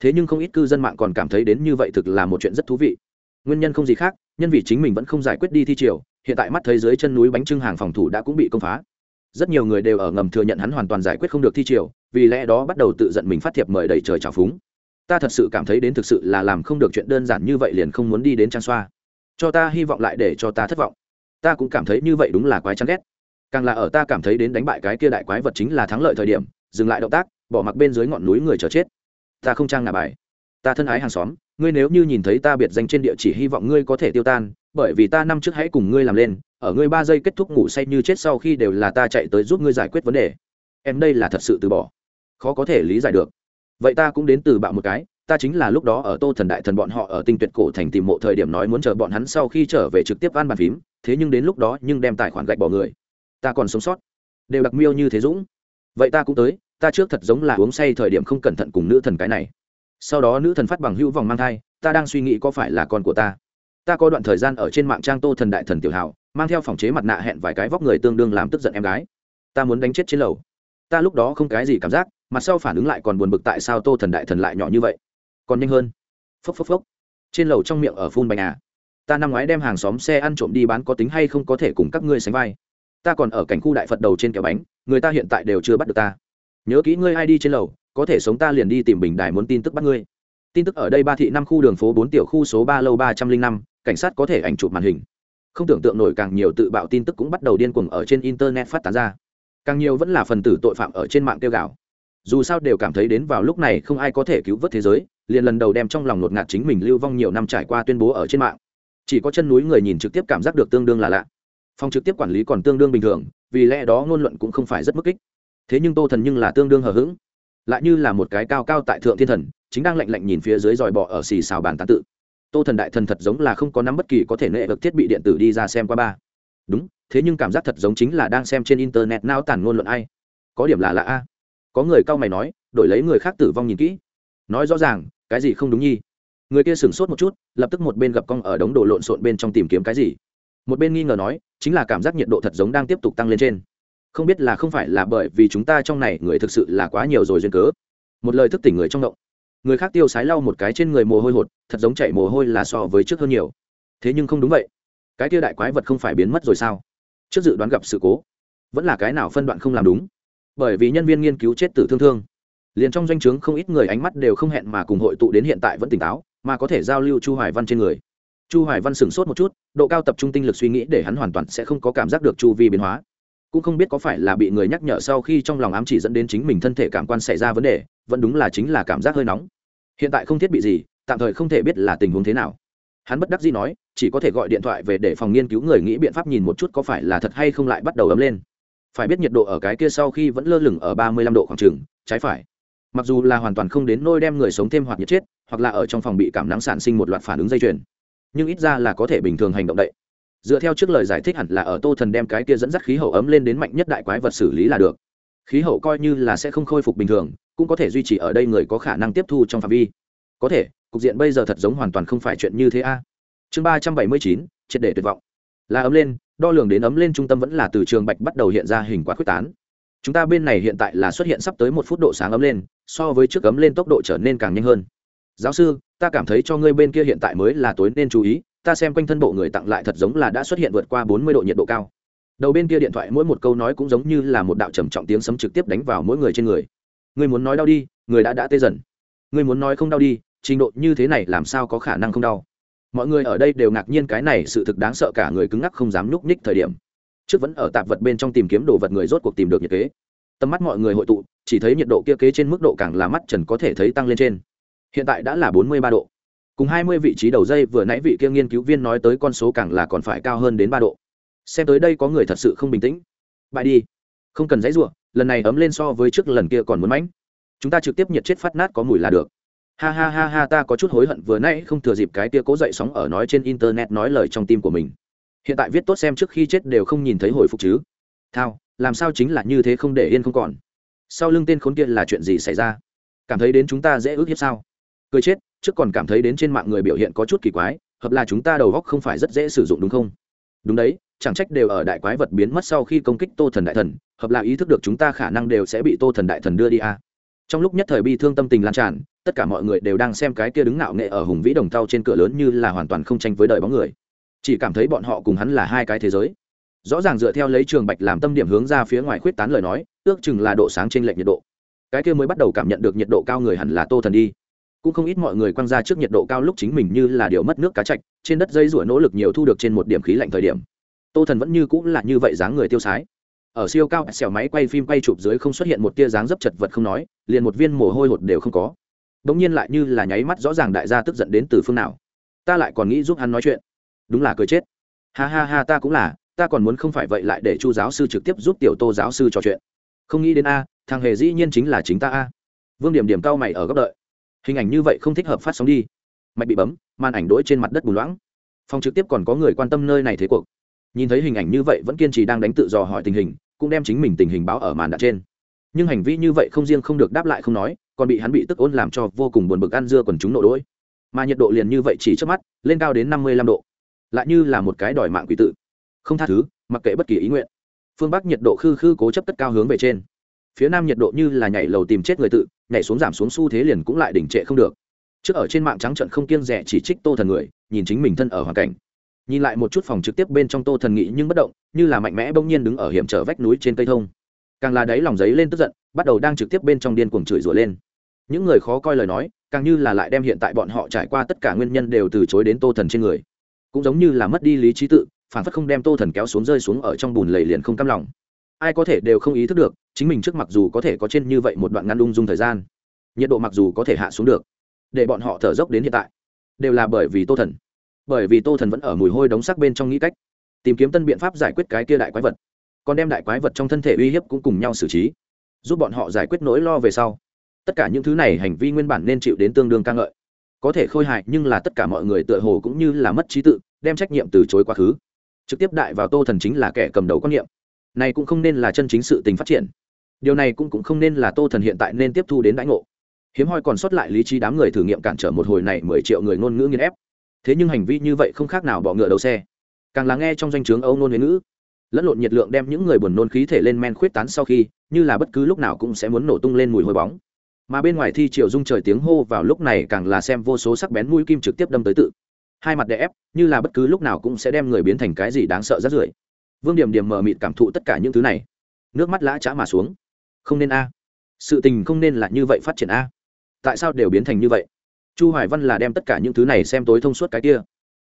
thế nhưng không ít cư dân mạng còn cảm thấy đến như vậy thực là một chuyện rất thú vị. Nguyên nhân không gì khác, nhân vì chính mình vẫn không giải quyết đi thi triều, hiện tại mắt thấy dưới chân núi bánh trưng hàng phòng thủ đã cũng bị công phá. Rất nhiều người đều ở ngầm thừa nhận hắn hoàn toàn giải quyết không được thi triều, vì lẽ đó bắt đầu tự giận mình phát thiệp mời đầy trời trào phúng. Ta thật sự cảm thấy đến thực sự là làm không được chuyện đơn giản như vậy liền không muốn đi đến trang xoa. Cho ta hy vọng lại để cho ta thất vọng. Ta cũng cảm thấy như vậy đúng là quái chán ghét. Càng là ở ta cảm thấy đến đánh bại cái kia đại quái vật chính là thắng lợi thời điểm, dừng lại động tác, bỏ mặc bên dưới ngọn núi người chờ chết ta không trang ngà bài. Ta thân ái hàng xóm, ngươi nếu như nhìn thấy ta biệt danh trên địa chỉ hy vọng ngươi có thể tiêu tan, bởi vì ta năm trước hãy cùng ngươi làm lên, ở ngươi ba giây kết thúc ngủ say như chết sau khi đều là ta chạy tới giúp ngươi giải quyết vấn đề. Em đây là thật sự từ bỏ. Khó có thể lý giải được. Vậy ta cũng đến từ bạo một cái, ta chính là lúc đó ở tô thần đại thần bọn họ ở tinh tuyệt cổ thành tìm mộ thời điểm nói muốn chờ bọn hắn sau khi trở về trực tiếp ăn bàn phím, thế nhưng đến lúc đó nhưng đem tài khoản gạch bỏ người. Ta còn sống sót. Đều đặc miêu như thế dũng. Vậy ta cũng tới ta trước thật giống là uống say thời điểm không cẩn thận cùng nữ thần cái này. Sau đó nữ thần phát bằng hữu vòng mang thai, ta đang suy nghĩ có phải là con của ta. Ta có đoạn thời gian ở trên mạng trang tô thần đại thần tiểu hào, mang theo phòng chế mặt nạ hẹn vài cái vóc người tương đương làm tức giận em gái. Ta muốn đánh chết trên lầu. Ta lúc đó không cái gì cảm giác, mặt sau phản ứng lại còn buồn bực tại sao tô thần đại thần lại nhỏ như vậy. Còn nhanh hơn. Phốc phốc phốc. Trên lầu trong miệng ở phun bánh à. Ta năm ngoái đem hàng xóm xe ăn trộm đi bán có tính hay không có thể cùng các ngươi sánh vai. Ta còn ở cảnh khu đại phật đầu trên kẹo bánh, người ta hiện tại đều chưa bắt được ta nhớ kỹ ngươi ai đi trên lầu, có thể sống ta liền đi tìm bình đài muốn tin tức bắt ngươi. Tin tức ở đây ba thị năm khu đường phố bốn tiểu khu số ba lâu ba trăm linh năm, cảnh sát có thể ảnh chụp màn hình. Không tưởng tượng nổi càng nhiều tự bạo tin tức cũng bắt đầu điên cuồng ở trên internet phát tán ra. Càng nhiều vẫn là phần tử tội phạm ở trên mạng kêu gạo dù sao đều cảm thấy đến vào lúc này không ai có thể cứu vớt thế giới, liền lần đầu đem trong lòng ngột ngạt chính mình lưu vong nhiều năm trải qua tuyên bố ở trên mạng. Chỉ có chân núi người nhìn trực tiếp cảm giác được tương đương là lạ. Phòng trực tiếp quản lý còn tương đương bình thường, vì lẽ đó ngôn luận cũng không phải rất mức kích thế nhưng tô thần nhưng là tương đương hờ hững. Lại như là một cái cao cao tại thượng thiên thần, chính đang lạnh lạnh nhìn phía dưới dòi bọ ở xì xào bàn tán tự. Tô thần đại thần thật giống là không có nắm bất kỳ có thể nệ được thiết bị điện tử đi ra xem qua ba. Đúng, thế nhưng cảm giác thật giống chính là đang xem trên internet nao tản ngôn luận ai. Có điểm là lạ a. Có người cao mày nói, đổi lấy người khác tử vong nhìn kỹ. Nói rõ ràng, cái gì không đúng nhi? Người kia sửng sốt một chút, lập tức một bên gặp cong ở đống đồ lộn xộn bên trong tìm kiếm cái gì. Một bên nghi ngờ nói, chính là cảm giác nhiệt độ thật giống đang tiếp tục tăng lên trên không biết là không phải là bởi vì chúng ta trong này người thực sự là quá nhiều rồi duyên cớ. Một lời thức tỉnh người trong động. Người khác tiêu sái lau một cái trên người mồ hôi hột, thật giống chạy mồ hôi là so với trước hơn nhiều. Thế nhưng không đúng vậy. Cái kia đại quái vật không phải biến mất rồi sao? Trước dự đoán gặp sự cố, vẫn là cái nào phân đoạn không làm đúng? Bởi vì nhân viên nghiên cứu chết tử thương thương. Liền trong doanh trướng không ít người ánh mắt đều không hẹn mà cùng hội tụ đến hiện tại vẫn tỉnh táo, mà có thể giao lưu chu hoài văn trên người. Chu hoài văn sửng sốt một chút, độ cao tập trung tinh lực suy nghĩ để hắn hoàn toàn sẽ không có cảm giác được chu vi biến hóa cũng không biết có phải là bị người nhắc nhở sau khi trong lòng ám chỉ dẫn đến chính mình thân thể cảm quan xảy ra vấn đề vẫn đúng là chính là cảm giác hơi nóng. Hiện tại không thiết bị gì tạm thời không thể biết là tình huống thế nào. Hắn bất đắc dĩ nói chỉ có thể gọi điện thoại về để phòng nghiên cứu người nghĩ biện pháp nhìn một chút có phải là thật hay không lại bắt đầu ấm lên. Phải biết nhiệt độ ở cái kia sau khi vẫn lơ lửng ở ba mươi lăm độ khoảng trường, trái phải. Mặc dù là hoàn toàn không đến nôi đem người sống thêm hoặc nhiệt chết hoặc là ở trong phòng bị cảm nắng sản sinh một loạt phản ứng dây chuyền nhưng ít ra là có thể bình thường hành động đậy dựa theo trước lời giải thích hẳn là ở tô thần đem cái kia dẫn dắt khí hậu ấm lên đến mạnh nhất đại quái vật xử lý là được. Khí hậu coi như là sẽ không khôi phục bình thường, cũng có thể duy trì ở đây người có khả năng tiếp thu trong phạm vi. Có thể, cục diện bây giờ thật giống hoàn toàn không phải chuyện như thế a. Chương ba trăm bảy mươi chín, triệt để tuyệt vọng. Là ấm lên, đo lường đến ấm lên trung tâm vẫn là từ trường bạch bắt đầu hiện ra hình quá quyết tán. Chúng ta bên này hiện tại là xuất hiện sắp tới một phút độ sáng ấm lên, so với trước ấm lên tốc độ trở nên càng nhanh hơn. Giáo sư, ta cảm thấy cho ngươi bên kia hiện tại mới là tối nên chú ý ta xem quanh thân bộ người tặng lại thật giống là đã xuất hiện vượt qua bốn mươi độ nhiệt độ cao. Đầu bên kia điện thoại mỗi một câu nói cũng giống như là một đạo trầm trọng tiếng sấm trực tiếp đánh vào mỗi người trên người. Ngươi muốn nói đau đi, người đã đã tê dần. Ngươi muốn nói không đau đi, trình độ như thế này làm sao có khả năng không đau? Mọi người ở đây đều ngạc nhiên cái này sự thực đáng sợ cả người cứng ngắc không dám nhúc nhích thời điểm. Trước vẫn ở tạp vật bên trong tìm kiếm đồ vật người rốt cuộc tìm được nhiệt kế. Tầm mắt mọi người hội tụ, chỉ thấy nhiệt độ kia kế trên mức độ càng là mắt trần có thể thấy tăng lên trên. Hiện tại đã là bốn mươi ba độ cùng hai mươi vị trí đầu dây vừa nãy vị kia nghiên cứu viên nói tới con số càng là còn phải cao hơn đến ba độ. Xem tới đây có người thật sự không bình tĩnh. Bại đi. Không cần dãy ruộng lần này ấm lên so với trước lần kia còn muốn mánh. chúng ta trực tiếp nhiệt chết phát nát có mùi là được. Ha ha ha ha, ta có chút hối hận vừa nãy không thừa dịp cái tia cố dậy sóng ở nói trên internet nói lời trong tim của mình. Hiện tại viết tốt xem trước khi chết đều không nhìn thấy hồi phục chứ. Thao, làm sao chính là như thế không để yên không còn? Sau lưng tên khốn kia là chuyện gì xảy ra? Cảm thấy đến chúng ta dễ ước hiếp sao? Cười chết trước còn cảm thấy đến trên mạng người biểu hiện có chút kỳ quái, hợp là chúng ta đầu góc không phải rất dễ sử dụng đúng không? Đúng đấy, chẳng trách đều ở đại quái vật biến mất sau khi công kích tô thần đại thần, hợp là ý thức được chúng ta khả năng đều sẽ bị tô thần đại thần đưa đi a trong lúc nhất thời bi thương tâm tình lan tràn, tất cả mọi người đều đang xem cái kia đứng ngạo nghệ ở hùng vĩ đồng tao trên cửa lớn như là hoàn toàn không tranh với đời bóng người. Chỉ cảm thấy bọn họ cùng hắn là hai cái thế giới. Rõ ràng dựa theo lấy trường bạch làm tâm điểm hướng ra phía ngoài khuyết tán lời nói, ước chừng là độ sáng trên lệch nhiệt độ. Cái kia mới bắt đầu cảm nhận được nhiệt độ cao người hẳn là tô thần đi cũng không ít mọi người quăng ra trước nhiệt độ cao lúc chính mình như là điều mất nước cá chạch, trên đất dây rủa nỗ lực nhiều thu được trên một điểm khí lạnh thời điểm. Tô thần vẫn như cũng là như vậy dáng người tiêu sái. Ở siêu cao, xẻo máy quay phim quay chụp dưới không xuất hiện một tia dáng dấp chật vật không nói, liền một viên mồ hôi hột đều không có. Đ ỗ n g nhiên lại như là nháy mắt rõ ràng đại gia tức giận đến từ phương nào. Ta lại còn nghĩ giúp hắn nói chuyện. Đúng là cười chết. Ha ha ha, ta cũng là, ta còn muốn không phải vậy lại để chu giáo sư trực tiếp giúp tiểu tô giáo sư trò chuyện. Không nghĩ đến a, thằng hề dĩ nhiên chính là chính ta a. Vương điểm điểm cao mày ở góc đợi hình ảnh như vậy không thích hợp phát sóng đi. Mạch bị bấm, màn ảnh đỗi trên mặt đất bùn loãng. Phòng trực tiếp còn có người quan tâm nơi này thế cuộc. Nhìn thấy hình ảnh như vậy vẫn kiên trì đang đánh tự dò hỏi tình hình, cũng đem chính mình tình hình báo ở màn đạn trên. Nhưng hành vi như vậy không riêng không được đáp lại không nói, còn bị hắn bị tức ôn làm cho vô cùng buồn bực ăn dưa quần chúng nộ đỗi. Mà nhiệt độ liền như vậy chỉ trước mắt, lên cao đến năm mươi lăm độ. Lại như là một cái đòi mạng quỷ tự. Không tha thứ, mặc kệ bất kỳ ý nguyện. Phương bắc nhiệt độ khư khư cố chấp tất cao hướng về trên. Phía nam nhiệt độ như là nhảy lầu tìm chết người tự nhảy xuống giảm xuống xu thế liền cũng lại đỉnh trệ không được. Trước ở trên mạng trắng trận không kiêng rẻ chỉ trích tô thần người, nhìn chính mình thân ở hoàn cảnh. Nhìn lại một chút phòng trực tiếp bên trong tô thần nghị nhưng bất động, như là mạnh mẽ bỗng nhiên đứng ở hiểm trở vách núi trên cây thông. Càng là đáy lòng giấy lên tức giận, bắt đầu đang trực tiếp bên trong điên cuồng chửi rủa lên. Những người khó coi lời nói, càng như là lại đem hiện tại bọn họ trải qua tất cả nguyên nhân đều từ chối đến tô thần trên người. Cũng giống như là mất đi lý trí tự, phản phất không đem tô thần kéo xuống rơi xuống ở trong bùn lầy liền không cam lòng ai có thể đều không ý thức được, chính mình trước mặc dù có thể có trên như vậy một đoạn ngăn ung dung thời gian, nhiệt độ mặc dù có thể hạ xuống được, để bọn họ thở dốc đến hiện tại, đều là bởi vì tô thần. Bởi vì tô thần vẫn ở mùi hôi đống sắc bên trong nghĩ cách, tìm kiếm tân biện pháp giải quyết cái kia đại quái vật, còn đem đại quái vật trong thân thể uy hiếp cũng cùng nhau xử trí, giúp bọn họ giải quyết nỗi lo về sau. Tất cả những thứ này hành vi nguyên bản nên chịu đến tương đương ca ngợi. Có thể khôi hại nhưng là tất cả mọi người tựa hồ cũng như là mất trí tự, đem trách nhiệm từ chối quá khứ. Trực tiếp đại vào tô thần chính là kẻ cầm đầu quan niệm này cũng không nên là chân chính sự tình phát triển. Điều này cũng, cũng không nên là tô thần hiện tại nên tiếp thu đến đãi ngộ. Hiếm hoi còn sót lại lý trí đám người thử nghiệm cản trở một hồi này mười triệu người ngôn ngữ nghiên ép. Thế nhưng hành vi như vậy không khác nào bỏ ngựa đầu xe. Càng là nghe trong danh o chướng âu nôn huế ngữ lẫn lộn nhiệt lượng đem những người buồn nôn khí thể lên men khuyết tán sau khi như là bất cứ lúc nào cũng sẽ muốn nổ tung lên mùi hôi bóng. Mà bên ngoài thi chiều dung trời tiếng hô vào lúc này càng là xem vô số sắc bén mũi kim trực tiếp đâm tới tự. Hai mặt đè ép như là bất cứ lúc nào cũng sẽ đem người biến thành cái gì đáng sợ rát rưởi vương điểm điểm mờ mịt cảm thụ tất cả những thứ này. Nước mắt lã chã mà xuống. Không nên a. Sự tình không nên là như vậy phát triển a. Tại sao đều biến thành như vậy? Chu hoài văn là đem tất cả những thứ này xem tối thông suốt cái kia.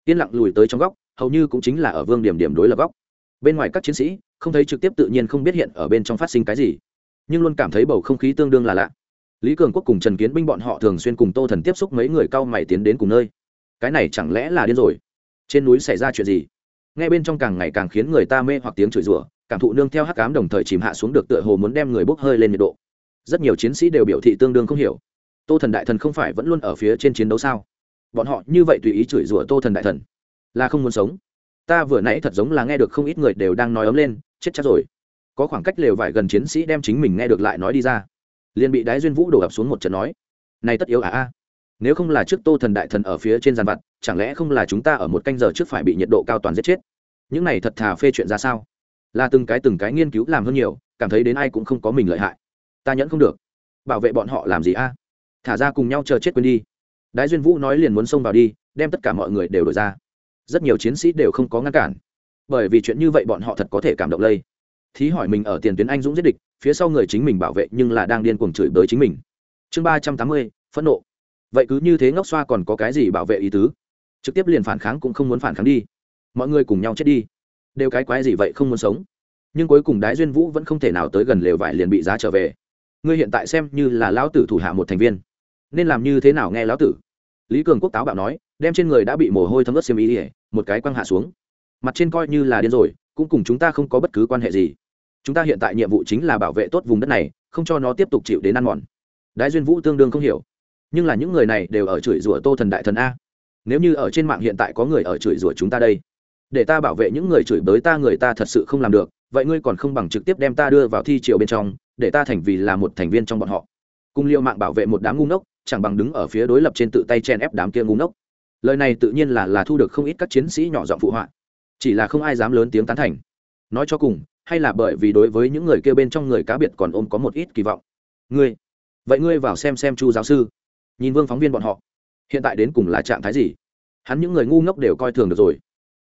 Yên lặng lùi tới trong góc, hầu như cũng chính là ở vương điểm điểm đối lập góc. Bên ngoài các chiến sĩ, không thấy trực tiếp tự nhiên không biết hiện ở bên trong phát sinh cái gì, nhưng luôn cảm thấy bầu không khí tương đương là lạ. Lý cường quốc cùng trần kiến binh bọn họ thường xuyên cùng tô thần tiếp xúc mấy người cao mày tiến đến cùng nơi. Cái này chẳng lẽ là điên rồi? Trên núi xảy ra chuyện gì? Nghe bên trong càng ngày càng khiến người ta mê hoặc tiếng chửi rủa, cảm thụ nương theo hắc cám đồng thời chìm hạ xuống được tựa hồ muốn đem người bốc hơi lên nhiệt độ. Rất nhiều chiến sĩ đều biểu thị tương đương không hiểu. Tô thần đại thần không phải vẫn luôn ở phía trên chiến đấu sao? Bọn họ như vậy tùy ý chửi rủa tô thần đại thần, là không muốn sống. Ta vừa nãy thật giống là nghe được không ít người đều đang nói ấm lên, chết chắc rồi. Có khoảng cách lều vải gần chiến sĩ đem chính mình nghe được lại nói đi ra. Liền bị đái duyên vũ đổ ập xuống một trận nói, này tất yếu à a nếu không là trước tô thần đại thần ở phía trên gian vặt, chẳng lẽ không là chúng ta ở một canh giờ trước phải bị nhiệt độ cao toàn giết chết? Những này thật thà phê chuyện ra sao? Là từng cái từng cái nghiên cứu làm hơn nhiều, cảm thấy đến ai cũng không có mình lợi hại. Ta nhẫn không được. Bảo vệ bọn họ làm gì a? Thả ra cùng nhau chờ chết quên đi. Đái duyên vũ nói liền muốn xông vào đi, đem tất cả mọi người đều đổi ra. Rất nhiều chiến sĩ đều không có ngăn cản. Bởi vì chuyện như vậy bọn họ thật có thể cảm động lây. Thí hỏi mình ở tiền tuyến anh dũng giết địch, phía sau người chính mình bảo vệ nhưng là đang điên cuồng chửi bới chính mình. Chương ba trăm tám mươi, phẫn nộ vậy cứ như thế ngốc xoa còn có cái gì bảo vệ ý tứ? Trực tiếp liền phản kháng cũng không muốn phản kháng đi. Mọi người cùng nhau chết đi. Đều cái quái gì vậy không muốn sống? Nhưng cuối cùng đái duyên vũ vẫn không thể nào tới gần lều vải liền bị giá trở về. Ngươi hiện tại xem như là lão tử thủ hạ một thành viên. Nên làm như thế nào nghe lão tử? Lý cường quốc táo bạo nói, đem trên người đã bị mồ hôi thấm ướt xiêm ý ỉa một cái quăng hạ xuống. Mặt trên coi như là điên rồi, cũng cùng chúng ta không có bất cứ quan hệ gì. Chúng ta hiện tại nhiệm vụ chính là bảo vệ tốt vùng đất này, không cho nó tiếp tục chịu đến ăn mòn. Đái duyên vũ tương đương không hiểu nhưng là những người này đều ở chửi rủa tô thần đại thần a. Nếu như ở trên mạng hiện tại có người ở chửi rủa chúng ta đây, để ta bảo vệ những người chửi bới ta người ta thật sự không làm được, vậy ngươi còn không bằng trực tiếp đem ta đưa vào thi triều bên trong, để ta thành vì là một thành viên trong bọn họ. Cùng liệu mạng bảo vệ một đám ngu ngốc, chẳng bằng đứng ở phía đối lập trên tự tay chen ép đám kia ngu ngốc. Lời này tự nhiên là là thu được không ít các chiến sĩ nhỏ giọng phụ họa. Chỉ là không ai dám lớn tiếng tán thành. Nói cho cùng, hay là bởi vì đối với những người kia bên trong người cá biệt còn ôm có một ít kỳ vọng. Ngươi, vậy ngươi vào xem xem chu giáo sư nhìn vương phóng viên bọn họ. Hiện tại đến cùng là trạng thái gì? Hắn những người ngu ngốc đều coi thường được rồi.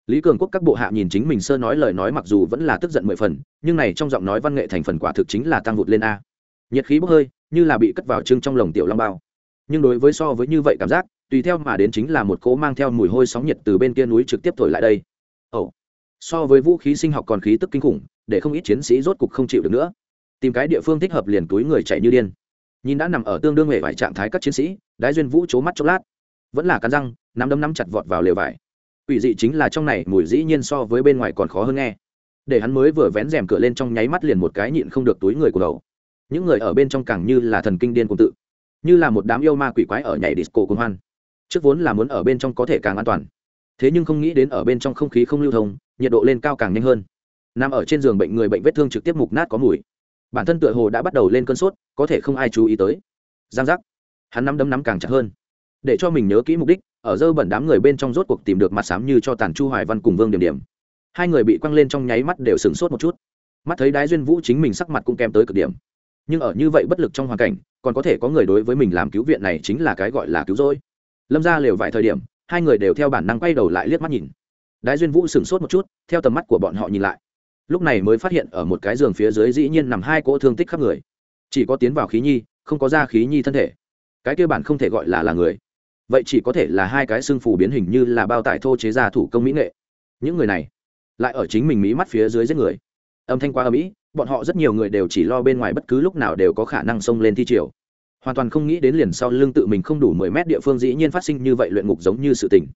Lý cường quốc các bộ hạ nhìn chính mình sơ nói lời nói mặc dù vẫn là tức giận mười phần, nhưng này trong giọng nói văn nghệ thành phần quả thực chính là tăng vụt lên a. Nhiệt khí bốc hơi, như là bị cất vào trưng trong lồng tiểu long bao. Nhưng đối với so với như vậy cảm giác, tùy theo mà đến chính là một cỗ mang theo mùi hôi sóng nhiệt từ bên kia núi trực tiếp thổi lại đây. Ồ、oh. so với vũ khí sinh học còn khí tức kinh khủng, để không ít chiến sĩ rốt cục không chịu được nữa. Tìm cái địa phương thích hợp liền túi người chạy như điên. Nhìn đã nằm ở tương đương hệ vải trạng thái các chiến sĩ đái duyên vũ c mắt chốc lát. Vẫn là cắn răng, nắm đấm nắm chặt vọt vào lều vải. Ủy dị chính là trong này, mùi dĩ nhiên so với bên ngoài còn khó hơn nghe. Để hắn mới vừa vén rèm cửa lên trong nháy mắt liền một cái nhịn không được túi người của đầu. Những người ở bên trong càng như là thần kinh điên cùng tự, như là một đám yêu ma quỷ quái ở nhảy disco cùng hoan. Trước vốn là muốn ở bên trong có thể càng an toàn, thế nhưng không nghĩ đến ở bên trong không khí không lưu thông, nhiệt độ lên cao càng nhanh hơn. Nằm ở trên giường bệnh người bệnh vết thương trực tiếp mục nát có mùi. Bản thân tựa hồ đã bắt đầu lên cơn sốt, có thể không ai chú ý tới. Giang giác hắn nắm đấm nắm càng chặt hơn. Để cho mình nhớ kỹ mục đích, ở dơ bẩn đám người bên trong rốt cuộc tìm được mặt sám như cho tàn chu hoài văn cùng vương điểm điểm. Hai người bị quăng lên trong nháy mắt đều sửng sốt một chút. Mắt thấy đái duyên vũ chính mình sắc mặt cũng kém tới cực điểm. Nhưng ở như vậy bất lực trong hoàn cảnh, còn có thể có người đối với mình làm cứu viện này chính là cái gọi là cứu rỗi. Lâm ra lều vài thời điểm, hai người đều theo bản năng quay đầu lại liếc mắt nhìn. Đái duyên vũ sửng sốt một chút, theo tầm mắt của bọn họ nhìn lại. Lúc này mới phát hiện ở một cái giường phía dưới dĩ nhiên nằm hai cỗ thương tích khắp người. Chỉ có tiến vào khí nhi, không có ra khí nhi thân thể cái kia bản không thể gọi là là người. Vậy chỉ có thể là hai cái xương phù biến hình như là bao tải thô chế ra thủ công mỹ nghệ. Những người này lại ở chính mình mí mắt phía dưới giết người. Âm thanh quá âm mỹ, bọn họ rất nhiều người đều chỉ lo bên ngoài bất cứ lúc nào đều có khả năng xông lên thi triều. Hoàn toàn không nghĩ đến liền sau lưng tự mình không đủ mười mét địa phương dĩ nhiên phát sinh như vậy luyện ngục giống như sự tình.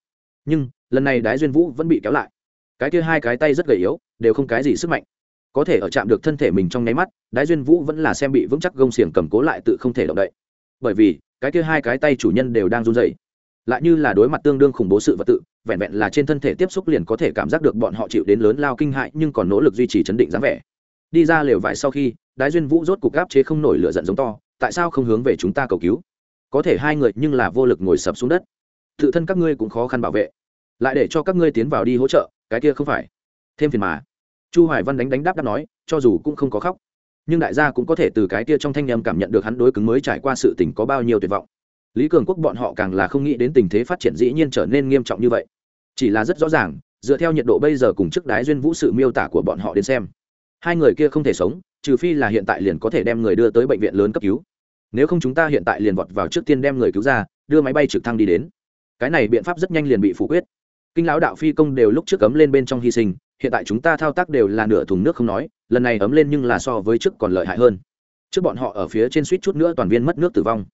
Nhưng lần này đái duyên vũ vẫn bị kéo lại. Cái kia hai cái tay rất gầy yếu đều không cái gì sức mạnh. Có thể ở chạm được thân thể mình trong nháy mắt đái duyên vũ vẫn là xem bị vững chắc gông xiềng cầm cố lại tự không thể động đậy. Bởi vì cái kia hai cái tay chủ nhân đều đang run rẩy. Lại như là đối mặt tương đương khủng bố sự vật tự, vẹn vẹn là trên thân thể tiếp xúc liền có thể cảm giác được bọn họ chịu đến lớn lao kinh hại nhưng còn nỗ lực duy trì chấn định dáng vẻ. Đi ra lều vải sau khi, đái duyên vũ rốt cục gáp chế không nổi lửa giận giống to, tại sao không hướng về chúng ta cầu cứu? Có thể hai người nhưng là vô lực ngồi sập xuống đất. Tự thân các ngươi cũng khó khăn bảo vệ. Lại để cho các ngươi tiến vào đi hỗ trợ, cái kia không phải. Thêm phiền mà. Chu hoài văn đánh đánh đáp đáp nói, cho dù cũng không có khóc nhưng đại gia cũng có thể từ cái kia trong thanh nhâm cảm nhận được hắn đối cứng mới trải qua sự tình có bao nhiêu tuyệt vọng. Lý cường quốc bọn họ càng là không nghĩ đến tình thế phát triển dĩ nhiên trở nên nghiêm trọng như vậy. Chỉ là rất rõ ràng, dựa theo nhiệt độ bây giờ cùng trước đái duyên vũ sự miêu tả của bọn họ đến xem, hai người kia không thể sống, trừ phi là hiện tại liền có thể đem người đưa tới bệnh viện lớn cấp cứu. Nếu không chúng ta hiện tại liền vọt vào trước tiên đem người cứu ra, đưa máy bay trực thăng đi đến. Cái này biện pháp rất nhanh liền bị phủ quyết kinh lão đạo phi công đều lúc trước cấm lên bên trong hy sinh, hiện tại chúng ta thao tác đều là nửa thùng nước không nói, lần này ấm lên nhưng là so với trước còn lợi hại hơn. Trước bọn họ ở phía trên suýt chút nữa toàn viên mất nước tử vong.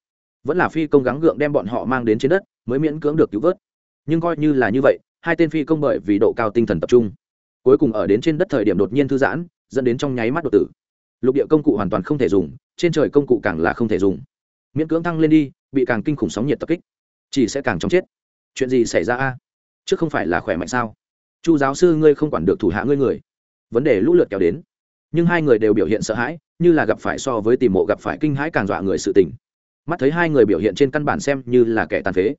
Vẫn là phi công gắng gượng đem bọn họ mang đến trên đất, mới miễn cưỡng được cứu vớt. Nhưng coi như là như vậy, hai tên phi công bởi vì độ cao tinh thần tập trung, cuối cùng ở đến trên đất thời điểm đột nhiên thư giãn, dẫn đến trong nháy mắt đột tử. Lục địa công cụ hoàn toàn không thể dùng, trên trời công cụ càng là không thể dùng. Miễn cưỡng thăng lên đi, bị càng kinh khủng sóng nhiệt tập kích, chỉ sẽ càng chóng chết. Chuyện gì xảy ra a? Chứ không phải là khỏe mạnh sao? Chu giáo sư ngươi không quản được thủ hạ ngươi người. Vấn đề lũ lượt kéo đến. Nhưng hai người đều biểu hiện sợ hãi, như là gặp phải so với tìm mộ gặp phải kinh hãi càng dọa người sự tình. Mắt thấy hai người biểu hiện trên căn bản xem như là kẻ tàn phế.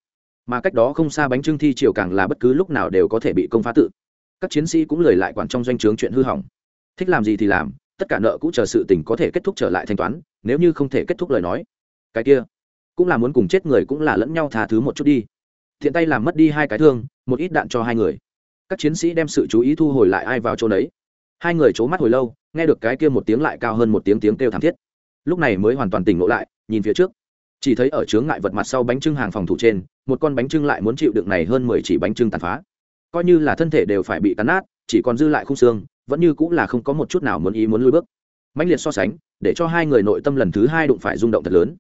Mà cách đó không xa bánh trưng thi chiều càng là bất cứ lúc nào đều có thể bị công phá tự. Các chiến sĩ cũng lời lại quản trong doanh trướng chuyện hư hỏng. Thích làm gì thì làm, tất cả nợ cũng chờ sự tình có thể kết thúc trở lại thanh toán, nếu như không thể kết thúc lời nói. Cái kia, cũng là muốn cùng chết người cũng là lẫn nhau tha thứ một chút đi. Thiện tay làm mất đi hai cái thương một ít đạn cho hai người. Các chiến sĩ đem sự chú ý thu hồi lại ai vào chỗ đấy hai người c h ố mắt hồi lâu, nghe được cái kia một tiếng lại cao hơn một tiếng tiếng kêu thảm thiết. Lúc này mới hoàn toàn tỉnh ngộ lại, nhìn phía trước. Chỉ thấy ở chướng ngại vật mặt sau bánh trưng hàng phòng thủ trên, một con bánh trưng lại muốn chịu đựng này hơn mười chỉ bánh trưng tàn phá. Coi như là thân thể đều phải bị cắn nát, chỉ còn dư lại khung xương, vẫn như cũng là không có một chút nào muốn ý muốn lui bước. Mãnh liệt so sánh, để cho hai người nội tâm lần thứ hai đụng phải rung động thật lớn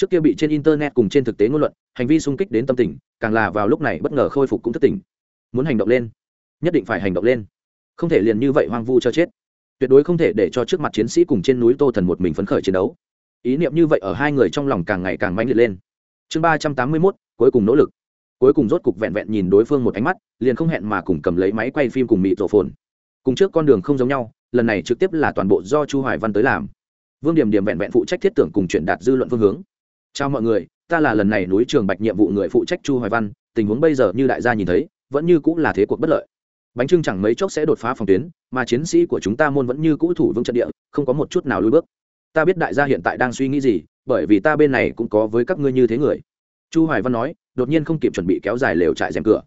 trước kia bị trên internet cùng trên thực tế ngôn luận, hành vi xung kích đến tâm tình, càng là vào lúc này bất ngờ khôi phục cũng thất tình muốn hành động lên, nhất định phải hành động lên. Không thể liền như vậy hoang vu cho chết. Tuyệt đối không thể để cho trước mặt chiến sĩ cùng trên núi tô thần một mình phấn khởi chiến đấu. Ý niệm như vậy ở hai người trong lòng càng ngày càng mãnh liệt lên. Chương ba trăm tám mươi mốt, cuối cùng nỗ lực. Cuối cùng rốt cục vẹn vẹn nhìn đối phương một ánh mắt, liền không hẹn mà cùng cầm lấy máy quay phim cùng mị rổ phồn. Cùng trước con đường không giống nhau, lần này trực tiếp là toàn bộ do chu hoài văn tới làm. Vương điểm điểm vẹn vẹn phụ trách thiết tưởng cùng truyền đạt dư luận phương hướng chào mọi người, ta là lần này núi trường bạch nhiệm vụ người phụ trách chu hoài văn, tình huống bây giờ như đại gia nhìn thấy, vẫn như cũng là thế cuộc bất lợi. Bánh trưng chẳng mấy chốc sẽ đột phá phòng tuyến, mà chiến sĩ của chúng ta môn vẫn như cũ thủ vững trận địa, không có một chút nào lùi bước. Ta biết đại gia hiện tại đang suy nghĩ gì, bởi vì ta bên này cũng có với các ngươi như thế người. Chu hoài văn nói, đột nhiên không kịp chuẩn bị kéo dài lều trại rèm cửa.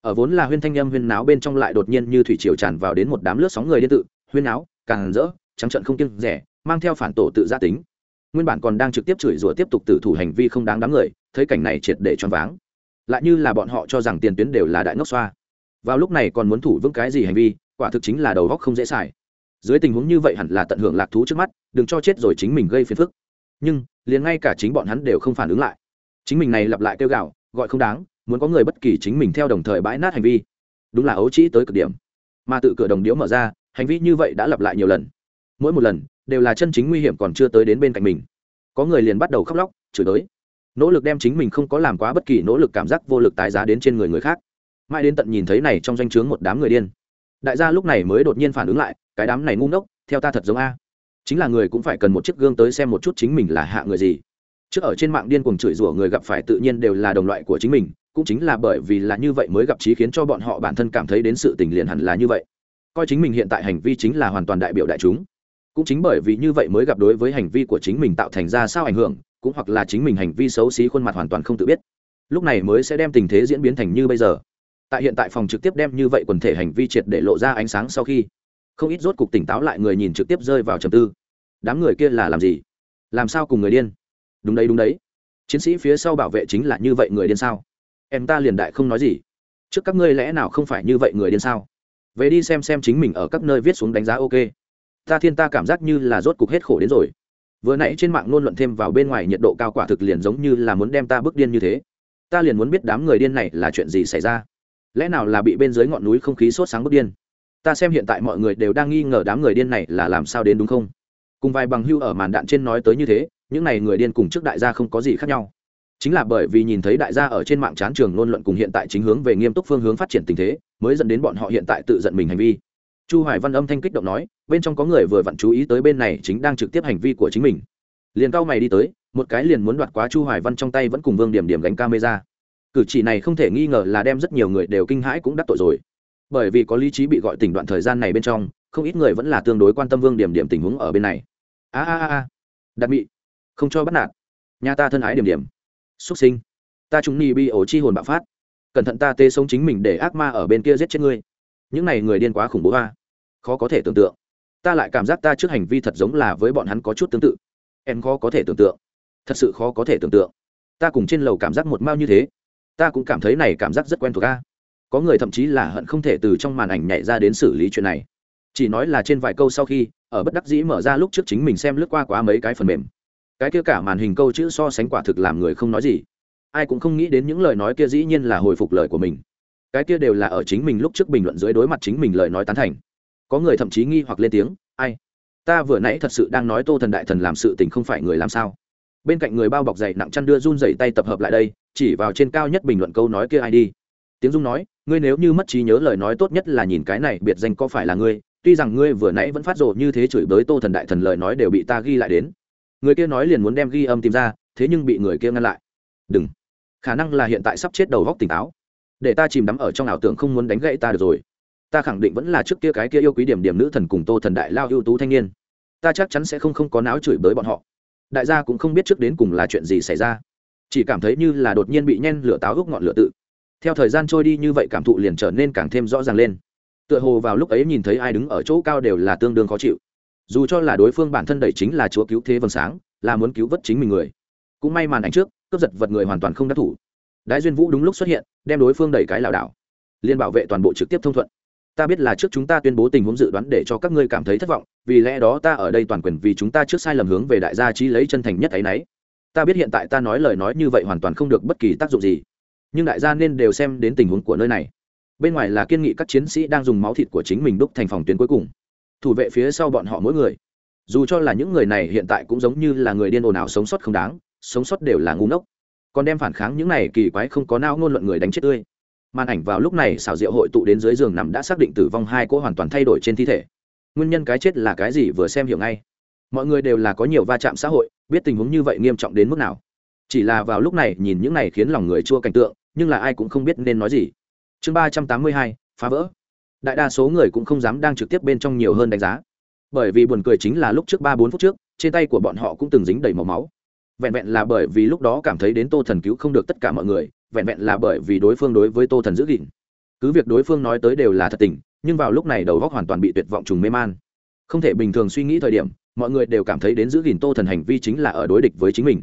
Ở vốn là huyên thanh âm huyên náo bên trong lại đột nhiên như thủy triều tràn vào đến một đám lướt sóng người điên tự, huyên náo, càng rỡ, trắng trận không kiêng rẻ, mang theo phản tổ tự gia tính nguyên bản còn đang trực tiếp chửi rủa tiếp tục tử thủ hành vi không đáng đám người, thấy cảnh này triệt để choáng váng. Lại như là bọn họ cho rằng tiền tuyến đều là đại ngốc xoa. Vào lúc này còn muốn thủ vững cái gì hành vi, quả thực chính là đầu góc không dễ xài. Dưới tình huống như vậy hẳn là tận hưởng lạc thú trước mắt, đừng cho chết rồi chính mình gây phiền phức. Nhưng, liền ngay cả chính bọn hắn đều không phản ứng lại. Chính mình này lặp lại kêu gạo gọi không đáng, muốn có người bất kỳ chính mình theo đồng thời bãi nát hành vi. Đúng là ấu trĩ tới cực điểm. Mà tự cửa đồng điếu mở ra, hành vi như vậy đã lặp lại nhiều lần. Mỗi một lần đều là chân chính nguy hiểm còn chưa tới đến bên cạnh mình. Có người liền bắt đầu khóc lóc, chửi tới nỗ lực đem chính mình không có làm quá bất kỳ nỗ lực cảm giác vô lực tái giá đến trên người người khác. Mãi đến tận nhìn thấy này trong danh o chướng một đám người điên. Đại gia lúc này mới đột nhiên phản ứng lại, cái đám này ngu ngốc, theo ta thật giống a. Chính là người cũng phải cần một chiếc gương tới xem một chút chính mình là hạ người gì. Trước ở trên mạng điên cuồng chửi rủa người gặp phải tự nhiên đều là đồng loại của chính mình, cũng chính là bởi vì là như vậy mới gặp trí khiến cho bọn họ bản thân cảm thấy đến sự tình liền hẳn là như vậy. Coi chính mình hiện tại hành vi chính là hoàn toàn đại biểu đại chúng cũng chính bởi vì như vậy mới gặp đối với hành vi của chính mình tạo thành ra sao ảnh hưởng, cũng hoặc là chính mình hành vi xấu xí khuôn mặt hoàn toàn không tự biết. Lúc này mới sẽ đem tình thế diễn biến thành như bây giờ. Tại hiện tại phòng trực tiếp đem như vậy quần thể hành vi triệt để lộ ra ánh sáng sau khi, không ít rốt cục tỉnh táo lại người nhìn trực tiếp rơi vào trầm tư. Đám người kia là làm gì? Làm sao cùng người điên? Đúng đấy đúng đấy. Chiến sĩ phía sau bảo vệ chính là như vậy người điên sao? Em ta liền đại không nói gì. Trước các ngươi lẽ nào không phải như vậy người điên sao? Về đi xem xem chính mình ở các nơi viết xuống đánh giá ok ta thiên ta cảm giác như là rốt cục hết khổ đến rồi. Vừa nãy trên mạng nôn luận thêm vào bên ngoài nhiệt độ cao quả thực liền giống như là muốn đem ta bước điên như thế. Ta liền muốn biết đám người điên này là chuyện gì xảy ra. Lẽ nào là bị bên dưới ngọn núi không khí sốt sáng bước điên? Ta xem hiện tại mọi người đều đang nghi ngờ đám người điên này là làm sao đến đúng không? Cùng vài bằng hưu ở màn đạn trên nói tới như thế, những n à y người điên cùng trước đại gia không có gì khác nhau. Chính là bởi vì nhìn thấy đại gia ở trên mạng chán trường ngôn luận cùng hiện tại chính hướng về nghiêm túc phương hướng phát triển tình thế, mới dẫn đến bọn họ hiện tại tự giận mình hành vi chu hoài văn âm thanh kích động nói, bên trong có người vừa vặn chú ý tới bên này chính đang trực tiếp hành vi của chính mình. Liền cao mày đi tới, một cái liền muốn đoạt quá chu hoài văn trong tay vẫn cùng vương điểm điểm gánh camera. Cử chỉ này không thể nghi ngờ là đem rất nhiều người đều kinh hãi cũng đắc tội rồi. Bởi vì có lý trí bị gọi tỉnh đoạn thời gian này bên trong, không ít người vẫn là tương đối quan tâm vương điểm điểm tình huống ở bên này. A a a a. Đặc bị không cho bắt nạt. Nhà ta thân ái điểm điểm. Xuất sinh. Ta chúng ni bi ổ chi hồn bạo phát. Cẩn thận ta tê sống chính mình để ác ma ở bên kia giết chết ngươi những này người điên quá khủng bố a, khó có thể tưởng tượng. Ta lại cảm giác ta trước hành vi thật giống là với bọn hắn có chút tương tự. Em khó có thể tưởng tượng. Thật sự khó có thể tưởng tượng. Ta cùng trên lầu cảm giác một mao như thế. Ta cũng cảm thấy này cảm giác rất quen thuộc a có người thậm chí là hận không thể từ trong màn ảnh nhảy ra đến xử lý chuyện này. Chỉ nói là trên vài câu sau khi ở bất đắc dĩ mở ra lúc trước chính mình xem lướt qua quá mấy cái phần mềm. Cái kia cả màn hình câu chữ so sánh quả thực làm người không nói gì. Ai cũng không nghĩ đến những lời nói kia dĩ nhiên là hồi phục lời của mình cái kia đều là ở chính mình lúc trước bình luận dưới đối mặt chính mình lời nói tán thành. Có người thậm chí nghi hoặc lên tiếng, ai? Ta vừa nãy thật sự đang nói tô thần đại thần làm sự tình không phải người làm sao? Bên cạnh người bao bọc dày nặng chăn đưa run dày tay tập hợp lại đây, chỉ vào trên cao nhất bình luận câu nói kia ai đi. Tiếng dung nói, ngươi nếu như mất trí nhớ lời nói tốt nhất là nhìn cái này biệt danh có phải là ngươi, tuy rằng ngươi vừa nãy vẫn phát rộ như thế chửi bới tô thần đại thần lời nói đều bị ta ghi lại đến. Người kia nói liền muốn đem ghi âm tìm ra, thế nhưng bị người kia ngăn lại. Đừng. Khả năng là hiện tại sắp chết đầu góc tỉnh táo để ta chìm đắm ở trong ảo tưởng không muốn đánh gãy ta được rồi. Ta khẳng định vẫn là trước kia cái kia yêu quý điểm điểm nữ thần cùng tô thần đại lao ưu tú thanh niên. Ta chắc chắn sẽ không không có não chửi bới bọn họ. Đại gia cũng không biết trước đến cùng là chuyện gì xảy ra. Chỉ cảm thấy như là đột nhiên bị nhen lửa táo gốc ngọn lửa tự. Theo thời gian trôi đi như vậy cảm thụ liền trở nên càng thêm rõ ràng lên. Tựa hồ vào lúc ấy nhìn thấy ai đứng ở chỗ cao đều là tương đương khó chịu. Dù cho là đối phương bản thân đẩy chính là chúa cứu thế vầng sáng, là muốn cứu vớt chính mình người. Cũng may màn ảnh trước, cướp giật vật người hoàn toàn không đắc thủ đái duyên vũ đúng lúc xuất hiện, đem đối phương đẩy cái lảo đảo. Liên bảo vệ toàn bộ trực tiếp thông thuận. Ta biết là trước chúng ta tuyên bố tình huống dự đoán để cho các ngươi cảm thấy thất vọng, vì lẽ đó ta ở đây toàn quyền vì chúng ta trước sai lầm hướng về đại gia trí lấy chân thành nhất ấy nấy. Ta biết hiện tại ta nói lời nói như vậy hoàn toàn không được bất kỳ tác dụng gì. Nhưng đại gia nên đều xem đến tình huống của nơi này. Bên ngoài là kiên nghị các chiến sĩ đang dùng máu thịt của chính mình đúc thành phòng tuyến cuối cùng. Thủ vệ phía sau bọn họ mỗi người. Dù cho là những người này hiện tại cũng giống như là người điên ồn ào sống sót không đáng, sống sót đều là ngu ngốc còn đem phản kháng những này kỳ quái không có não ngôn luận người đánh chết tươi. Màn ảnh vào lúc này xảo diệu hội tụ đến dưới giường nằm đã xác định tử vong hai cỗ hoàn toàn thay đổi trên thi thể. Nguyên nhân cái chết là cái gì vừa xem hiểu ngay. Mọi người đều là có nhiều va chạm xã hội, biết tình huống như vậy nghiêm trọng đến mức nào. Chỉ là vào lúc này nhìn những này khiến lòng người chua cảnh tượng, nhưng là ai cũng không biết nên nói gì. Chương ba trăm tám mươi hai, phá vỡ. Đại đa số người cũng không dám đang trực tiếp bên trong nhiều hơn đánh giá. Bởi vì buồn cười chính là lúc trước ba bốn phút trước, trên tay của bọn họ cũng từng dính đầy màu máu vẹn vẹn là bởi vì lúc đó cảm thấy đến tô thần cứu không được tất cả mọi người, vẹn vẹn là bởi vì đối phương đối với tô thần giữ gìn. Cứ việc đối phương nói tới đều là thật tình, nhưng vào lúc này đầu góc hoàn toàn bị tuyệt vọng trùng mê man. Không thể bình thường suy nghĩ thời điểm, mọi người đều cảm thấy đến giữ gìn tô thần hành vi chính là ở đối địch với chính mình.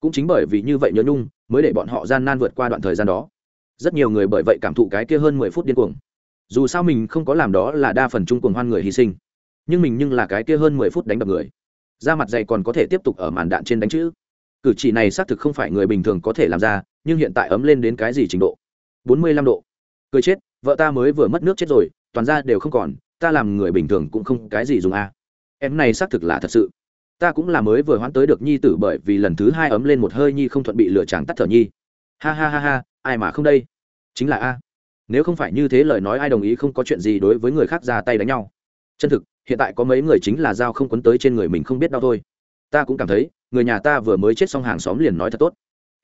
Cũng chính bởi vì như vậy nhớ nhung, mới để bọn họ gian nan vượt qua đoạn thời gian đó. Rất nhiều người bởi vậy cảm thụ cái kia hơn mười phút điên cuồng. Dù sao mình không có làm đó là đa phần chung cuồng hoan người hy sinh. Nhưng mình nhưng là cái kia hơn mười phút đánh đập người. Da mặt dày còn có thể tiếp tục ở màn đạn trên đánh chữ cử chỉ này xác thực không phải người bình thường có thể làm ra, nhưng hiện tại ấm lên đến cái gì trình độ? Bốn mươi lăm độ. Cười chết, vợ ta mới vừa mất nước chết rồi, toàn ra đều không còn, ta làm người bình thường cũng không cái gì dùng a em này xác thực là thật sự. Ta cũng là mới vừa hoãn tới được nhi tử bởi vì lần thứ hai ấm lên một hơi nhi không thuận bị lửa tràng tắt thở nhi. Ha ha ha ha, ai mà không đây? Chính là a. Nếu không phải như thế lời nói ai đồng ý không có chuyện gì đối với người khác ra tay đánh nhau. Chân thực, hiện tại có mấy người chính là dao không quấn tới trên người mình không biết đau thôi ta cũng cảm thấy, người nhà ta vừa mới chết xong hàng xóm liền nói thật tốt.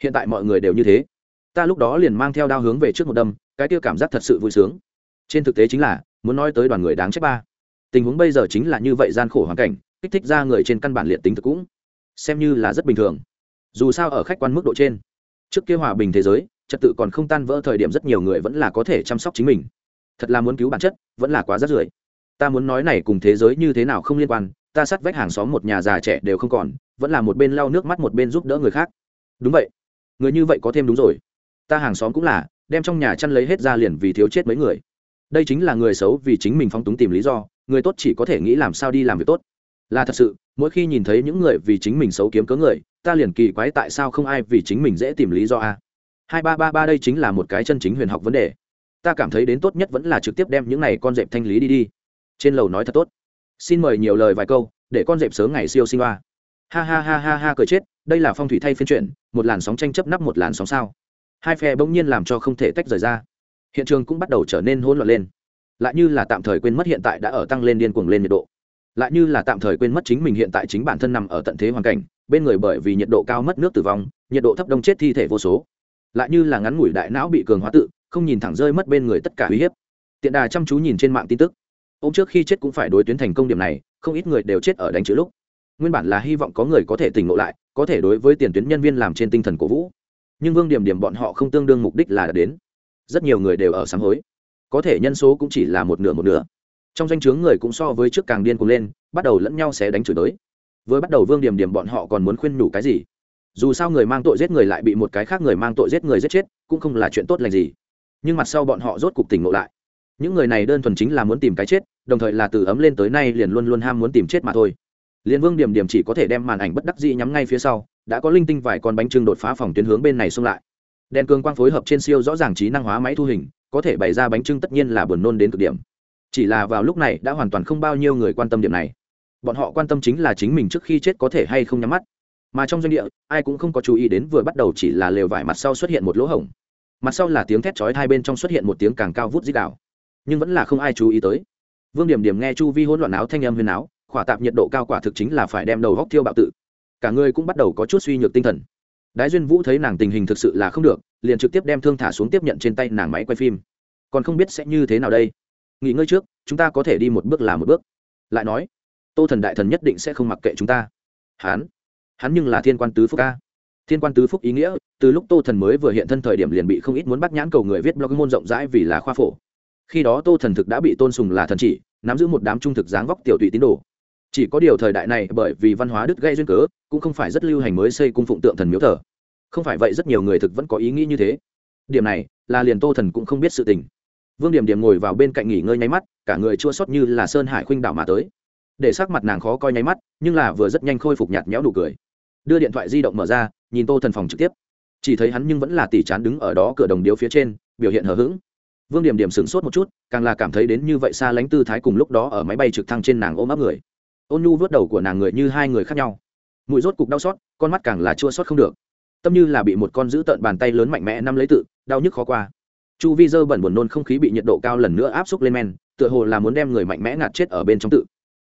Hiện tại mọi người đều như thế. Ta lúc đó liền mang theo đao hướng về trước một đâm, cái kia cảm giác thật sự vui sướng. Trên thực tế chính là, muốn nói tới đoàn người đáng trách ba. Tình huống bây giờ chính là như vậy gian khổ hoàn cảnh, kích thích ra người trên căn bản liệt tính thực cũng, xem như là rất bình thường. Dù sao ở khách quan mức độ trên, trước kia hòa bình thế giới, trật tự còn không tan vỡ thời điểm rất nhiều người vẫn là có thể chăm sóc chính mình. Thật là muốn cứu bản chất, vẫn là quá rất rưởi. Ta muốn nói này cùng thế giới như thế nào không liên quan ta sát vách hàng xóm một nhà già trẻ đều không còn, vẫn là một bên lau nước mắt một bên giúp đỡ người khác. Đúng vậy. Người như vậy có thêm đúng rồi. Ta hàng xóm cũng là, đem trong nhà chăn lấy hết ra liền vì thiếu chết mấy người. Đây chính là người xấu vì chính mình phong túng tìm lý do, người tốt chỉ có thể nghĩ làm sao đi làm việc tốt. Là thật sự, mỗi khi nhìn thấy những người vì chính mình xấu kiếm cớ người, ta liền kỳ quái tại sao không ai vì chính mình dễ tìm lý do a. Hai ba ba ba đây chính là một cái chân chính huyền học vấn đề. Ta cảm thấy đến tốt nhất vẫn là trực tiếp đem những này con dẹp thanh lý đi đi. Trên lầu nói thật tốt xin mời nhiều lời vài câu, để con dẹp sớm ngày siêu sinh hoa. Ha ha ha ha ha cười chết, đây là phong thủy thay phiên chuyển một làn sóng tranh chấp nắp một làn sóng sao. Hai phe bỗng nhiên làm cho không thể tách rời ra. Hiện trường cũng bắt đầu trở nên hỗn loạn lên. Lại như là tạm thời quên mất hiện tại đã ở tăng lên điên cuồng lên nhiệt độ. Lại như là tạm thời quên mất chính mình hiện tại chính bản thân nằm ở tận thế hoàn cảnh, bên người bởi vì nhiệt độ cao mất nước tử vong, nhiệt độ thấp đông chết thi thể vô số. Lại như là ngắn ngủi đại não bị cường hóa tự, không nhìn thẳng rơi mất bên người tất cả uy hiếp. Tiện đà chăm chú nhìn trên mạng tin tức ông trước khi chết cũng phải đối tuyến thành công điểm này, không ít người đều chết ở đánh chữ lúc. Nguyên bản là hy vọng có người có thể tỉnh ngộ lại, có thể đối với tiền tuyến nhân viên làm trên tinh thần cổ vũ. Nhưng vương điểm điểm bọn họ không tương đương mục đích là đã đến. Rất nhiều người đều ở sáng hối. Có thể nhân số cũng chỉ là một nửa một nửa. Trong danh o chướng người cũng so với trước càng điên cuồng lên, bắt đầu lẫn nhau sẽ đánh chửi tới. Với bắt đầu vương điểm điểm bọn họ còn muốn khuyên nhủ cái gì? Dù sao người mang tội giết người lại bị một cái khác người mang tội giết người giết chết, cũng không là chuyện tốt lành gì. Nhưng mặt sau bọn họ rốt cục tỉnh ngộ lại những người này đơn thuần chính là muốn tìm cái chết, đồng thời là từ ấm lên tới nay liền luôn luôn ham muốn tìm chết mà thôi. Liền vương điểm điểm chỉ có thể đem màn ảnh bất đắc dĩ nhắm ngay phía sau, đã có linh tinh vài con bánh trưng đột phá phòng tuyến hướng bên này xông lại. Đèn cường quang phối hợp trên siêu rõ ràng trí năng hóa máy thu hình, có thể bày ra bánh trưng tất nhiên là buồn nôn đến cực điểm. Chỉ là vào lúc này đã hoàn toàn không bao nhiêu người quan tâm điểm này. Bọn họ quan tâm chính là chính mình trước khi chết có thể hay không nhắm mắt. Mà trong doanh địa, ai cũng không có chú ý đến vừa bắt đầu chỉ là lều vải mặt sau xuất hiện một lỗ hổng. Mặt sau là tiếng thét chói hai bên trong xuất hiện một tiếng càng cao vút dí đạo nhưng vẫn là không ai chú ý tới. Vương điểm điểm nghe chu vi hỗn loạn áo thanh âm huyền áo, khỏa tạp nhiệt độ cao quả thực chính là phải đem đầu góc thiêu bạo tự. Cả người cũng bắt đầu có chút suy nhược tinh thần. Đái duyên vũ thấy nàng tình hình thực sự là không được, liền trực tiếp đem thương thả xuống tiếp nhận trên tay nàng máy quay phim. Còn không biết sẽ như thế nào đây. Nghỉ ngơi trước, chúng ta có thể đi một bước là một bước. Lại nói, tô thần đại thần nhất định sẽ không mặc kệ chúng ta. Hán, hắn nhưng là thiên quan tứ phúc ca thiên quan tứ phúc ý nghĩa, từ lúc tô thần mới vừa hiện thân thời điểm liền bị không ít muốn bắt nhãn cầu người viết blog môn rộng rãi vì là khoa phổ khi đó tô thần thực đã bị tôn sùng là thần chỉ, nắm giữ một đám trung thực dáng vóc tiểu tụy tín đồ. Chỉ có điều thời đại này bởi vì văn hóa đứt gây duyên cớ, cũng không phải rất lưu hành mới xây cung phụng tượng thần miếu thờ. Không phải vậy rất nhiều người thực vẫn có ý nghĩ như thế. Điểm này, là liền tô thần cũng không biết sự tình. Vương điểm điểm ngồi vào bên cạnh nghỉ ngơi nháy mắt, cả người chua sót như là sơn hải khuynh đảo mà tới. Để sắc mặt nàng khó coi nháy mắt, nhưng là vừa rất nhanh khôi phục nhạt nhẽo đủ cười. Đưa điện thoại di động mở ra, nhìn tô thần phòng trực tiếp. Chỉ thấy hắn nhưng vẫn là tỉ chán đứng ở đó cửa đồng điếu phía trên, biểu hiện hờ hững vương điểm điểm sửng sốt một chút, càng là cảm thấy đến như vậy xa lánh tư thái cùng lúc đó ở máy bay trực thăng trên nàng ôm ấp người. Ôn nhu vớt đầu của nàng người như hai người khác nhau. Mũi rốt cục đau xót, con mắt càng là chua xót không được. Tâm như là bị một con giữ tợn bàn tay lớn mạnh mẽ nắm lấy tự, đau nhức khó qua. Chu vi dơ bẩn buồn nôn không khí bị nhiệt độ cao lần nữa áp xúc lên men, tựa hồ là muốn đem người mạnh mẽ ngạt chết ở bên trong tự.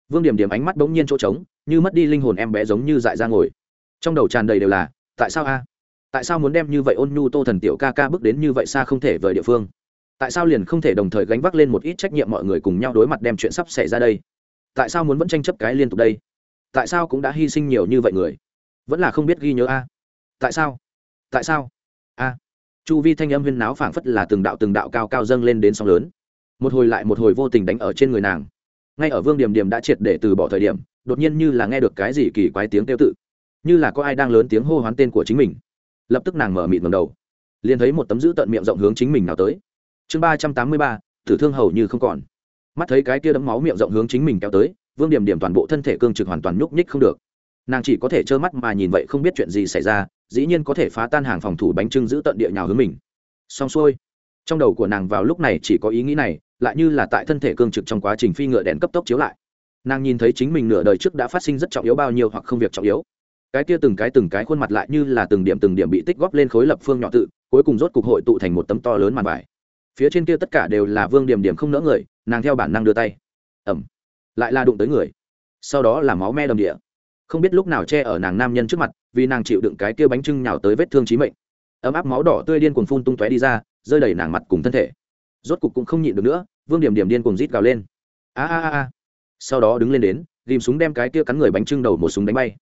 Vương điểm điểm ánh mắt bỗng nhiên chỗ trống, như mất đi linh hồn em bé giống như dại ra ngồi. Trong đầu tràn đầy đều là, tại sao a? Tại sao muốn đem như vậy ôn nhu tô thần tiểu ca ca bước đến như vậy xa không thể vời địa phương? Tại sao liền không thể đồng thời gánh vác lên một ít trách nhiệm mọi người cùng nhau đối mặt đem chuyện sắp xảy ra đây? Tại sao muốn vẫn tranh chấp cái liên tục đây? Tại sao cũng đã hy sinh nhiều như vậy người? Vẫn là không biết ghi nhớ a. Tại sao? Tại sao? A. Chu vi thanh âm huyên náo phảng phất là từng đạo từng đạo cao cao dâng lên đến sóng lớn. Một hồi lại một hồi vô tình đánh ở trên người nàng. Ngay ở vương điểm điểm đã triệt để từ bỏ thời điểm, đột nhiên như là nghe được cái gì kỳ quái tiếng kêu tự. Như là có ai đang lớn tiếng hô hoán tên của chính mình. Lập tức nàng mở mịt ngầm đầu. Liền thấy một tấm giữ tận miệng rộng hướng chính mình nào tới chương ba trăm tám mươi ba, tử thương hầu như không còn. Mắt thấy cái kia đấm máu miệng rộng hướng chính mình kéo tới, vương điểm điểm toàn bộ thân thể cương trực hoàn toàn nhúc nhích không được. Nàng chỉ có thể trơ mắt mà nhìn vậy không biết chuyện gì xảy ra, dĩ nhiên có thể phá tan hàng phòng thủ bánh trưng giữ tận địa nhào hướng mình. Xong xuôi, trong đầu của nàng vào lúc này chỉ có ý nghĩ này, lại như là tại thân thể cương trực trong quá trình phi ngựa đèn cấp tốc chiếu lại. Nàng nhìn thấy chính mình nửa đời trước đã phát sinh rất trọng yếu bao nhiêu hoặc không việc trọng yếu. Cái kia từng cái từng cái khuôn mặt lại như là từng điểm từng điểm bị tích góp lên khối lập phương nhỏ tự, cuối cùng rốt cục hội tụ thành một tấm to lớn màn vải phía trên kia tất cả đều là vương điểm điểm không nỡ người, nàng theo bản năng đưa tay. Ẩm lại là đụng tới người. Sau đó là máu me đầm địa. Không biết lúc nào che ở nàng nam nhân trước mặt, vì nàng chịu đựng cái kia bánh trưng nhào tới vết thương trí mệnh. Ấm áp máu đỏ tươi điên cuồng phun tung tóe đi ra, rơi đầy nàng mặt cùng thân thể. Rốt cục cũng không nhịn được nữa, vương điểm điểm điên cuồng rít gào lên. A a a sau đó đứng lên đến ghìm súng đem cái kia cắn người bánh trưng đầu một súng đánh bay.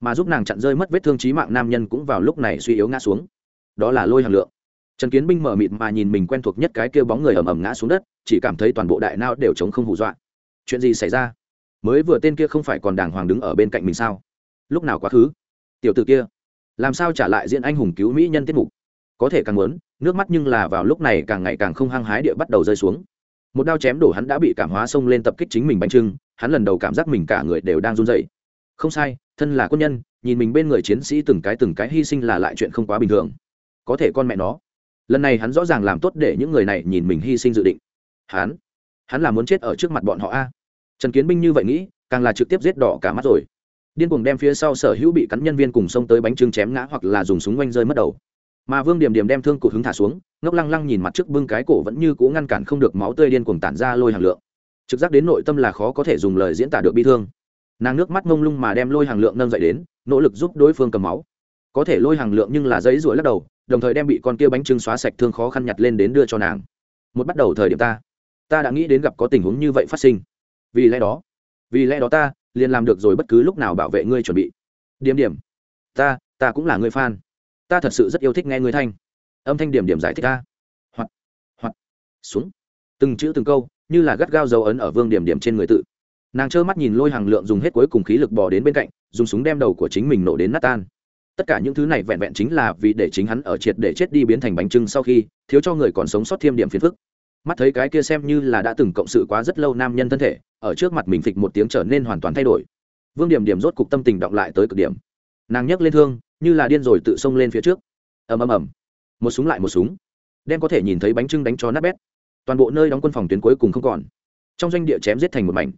Mà giúp nàng chặn rơi mất vết thương trí mạng nam nhân cũng vào lúc này suy yếu ngã xuống. Đó là lôi hàng lượng trần kiến binh mở mịt mà nhìn mình quen thuộc nhất cái kia bóng người ầm ầm ngã xuống đất, chỉ cảm thấy toàn bộ đại nao đều chống không hù dọa. Chuyện gì xảy ra? Mới vừa tên kia không phải còn đàng hoàng đứng ở bên cạnh mình sao? Lúc nào quá khứ? Tiểu t ử kia, làm sao trả lại diễn anh hùng cứu mỹ nhân tiết mục? Có thể càng muốn, nước mắt nhưng là vào lúc này càng ngày càng không hăng hái địa bắt đầu rơi xuống. Một đao chém đổ hắn đã bị cảm hóa xông lên tập kích chính mình bánh trưng, hắn lần đầu cảm giác mình cả người đều đang run dậy không sai, thân là quân nhân, nhìn mình bên người chiến sĩ từng cái từng cái hy sinh là lại chuyện không quá bình thường. Có thể con mẹ nó lần này hắn rõ ràng làm tốt để những người này nhìn mình hy sinh dự định. Hắn? Hắn là muốn chết ở trước mặt bọn họ a? Trần kiến binh như vậy nghĩ, càng là trực tiếp giết đỏ cả mắt rồi. Điên cuồng đem phía sau sở hữu bị cắn nhân viên cùng xông tới bánh trưng chém ngã hoặc là dùng súng oanh rơi mất đầu. Mà vương điểm điểm đem thương cụt hứng thả xuống, ngốc lăng lăng nhìn mặt trước bưng cái cổ vẫn như cố ngăn cản không được máu tươi điên cuồng tản ra lôi hàng lượng. Trực giác đến nội tâm là khó có thể dùng lời diễn tả được bi thương. Nàng nước mắt mông lung mà đem lôi hàng lượng nâng dậy đến, nỗ lực giúp đối phương cầm máu có thể lôi hàng lượng nhưng là giấy ruổi lắc đầu, đồng thời đem bị con kia bánh trưng xóa sạch thương khó khăn nhặt lên đến đưa cho nàng. Một bắt đầu thời điểm ta ta đã nghĩ đến gặp có tình huống như vậy phát sinh. Vì lẽ đó, vì lẽ đó ta liền làm được rồi bất cứ lúc nào bảo vệ ngươi chuẩn bị. Điểm điểm, ta ta cũng là người fan. Ta thật sự rất yêu thích nghe người thanh. Âm thanh điểm điểm giải thích ta. Hoặc hoặc, xuống. Từng chữ từng câu, như là gắt gao dấu ấn ở vương điểm điểm trên người tự. Nàng trơ mắt nhìn lôi hàng lượng dùng hết cuối cùng khí lực bò đến bên cạnh, dùng súng đem đầu của chính mình nổ đến nát tan tất cả những thứ này vẹn vẹn chính là vì để chính hắn ở triệt để chết đi biến thành bánh trưng sau khi, thiếu cho người còn sống sót thêm điểm phiền phức. Mắt thấy cái kia xem như là đã từng cộng sự quá rất lâu nam nhân thân thể, ở trước mặt mình phịch một tiếng trở nên hoàn toàn thay đổi. Vương điểm điểm rốt cục tâm tình động lại tới cực điểm. Nàng nhấc lên thương, như là điên rồi tự xông lên phía trước. Ầm ầm ầm. Một súng lại một súng. Đem có thể nhìn thấy bánh trưng đánh cho nát bét. Toàn bộ nơi đóng quân phòng tuyến cuối cùng không còn. Trong doanh địa chém giết thành một mảnh.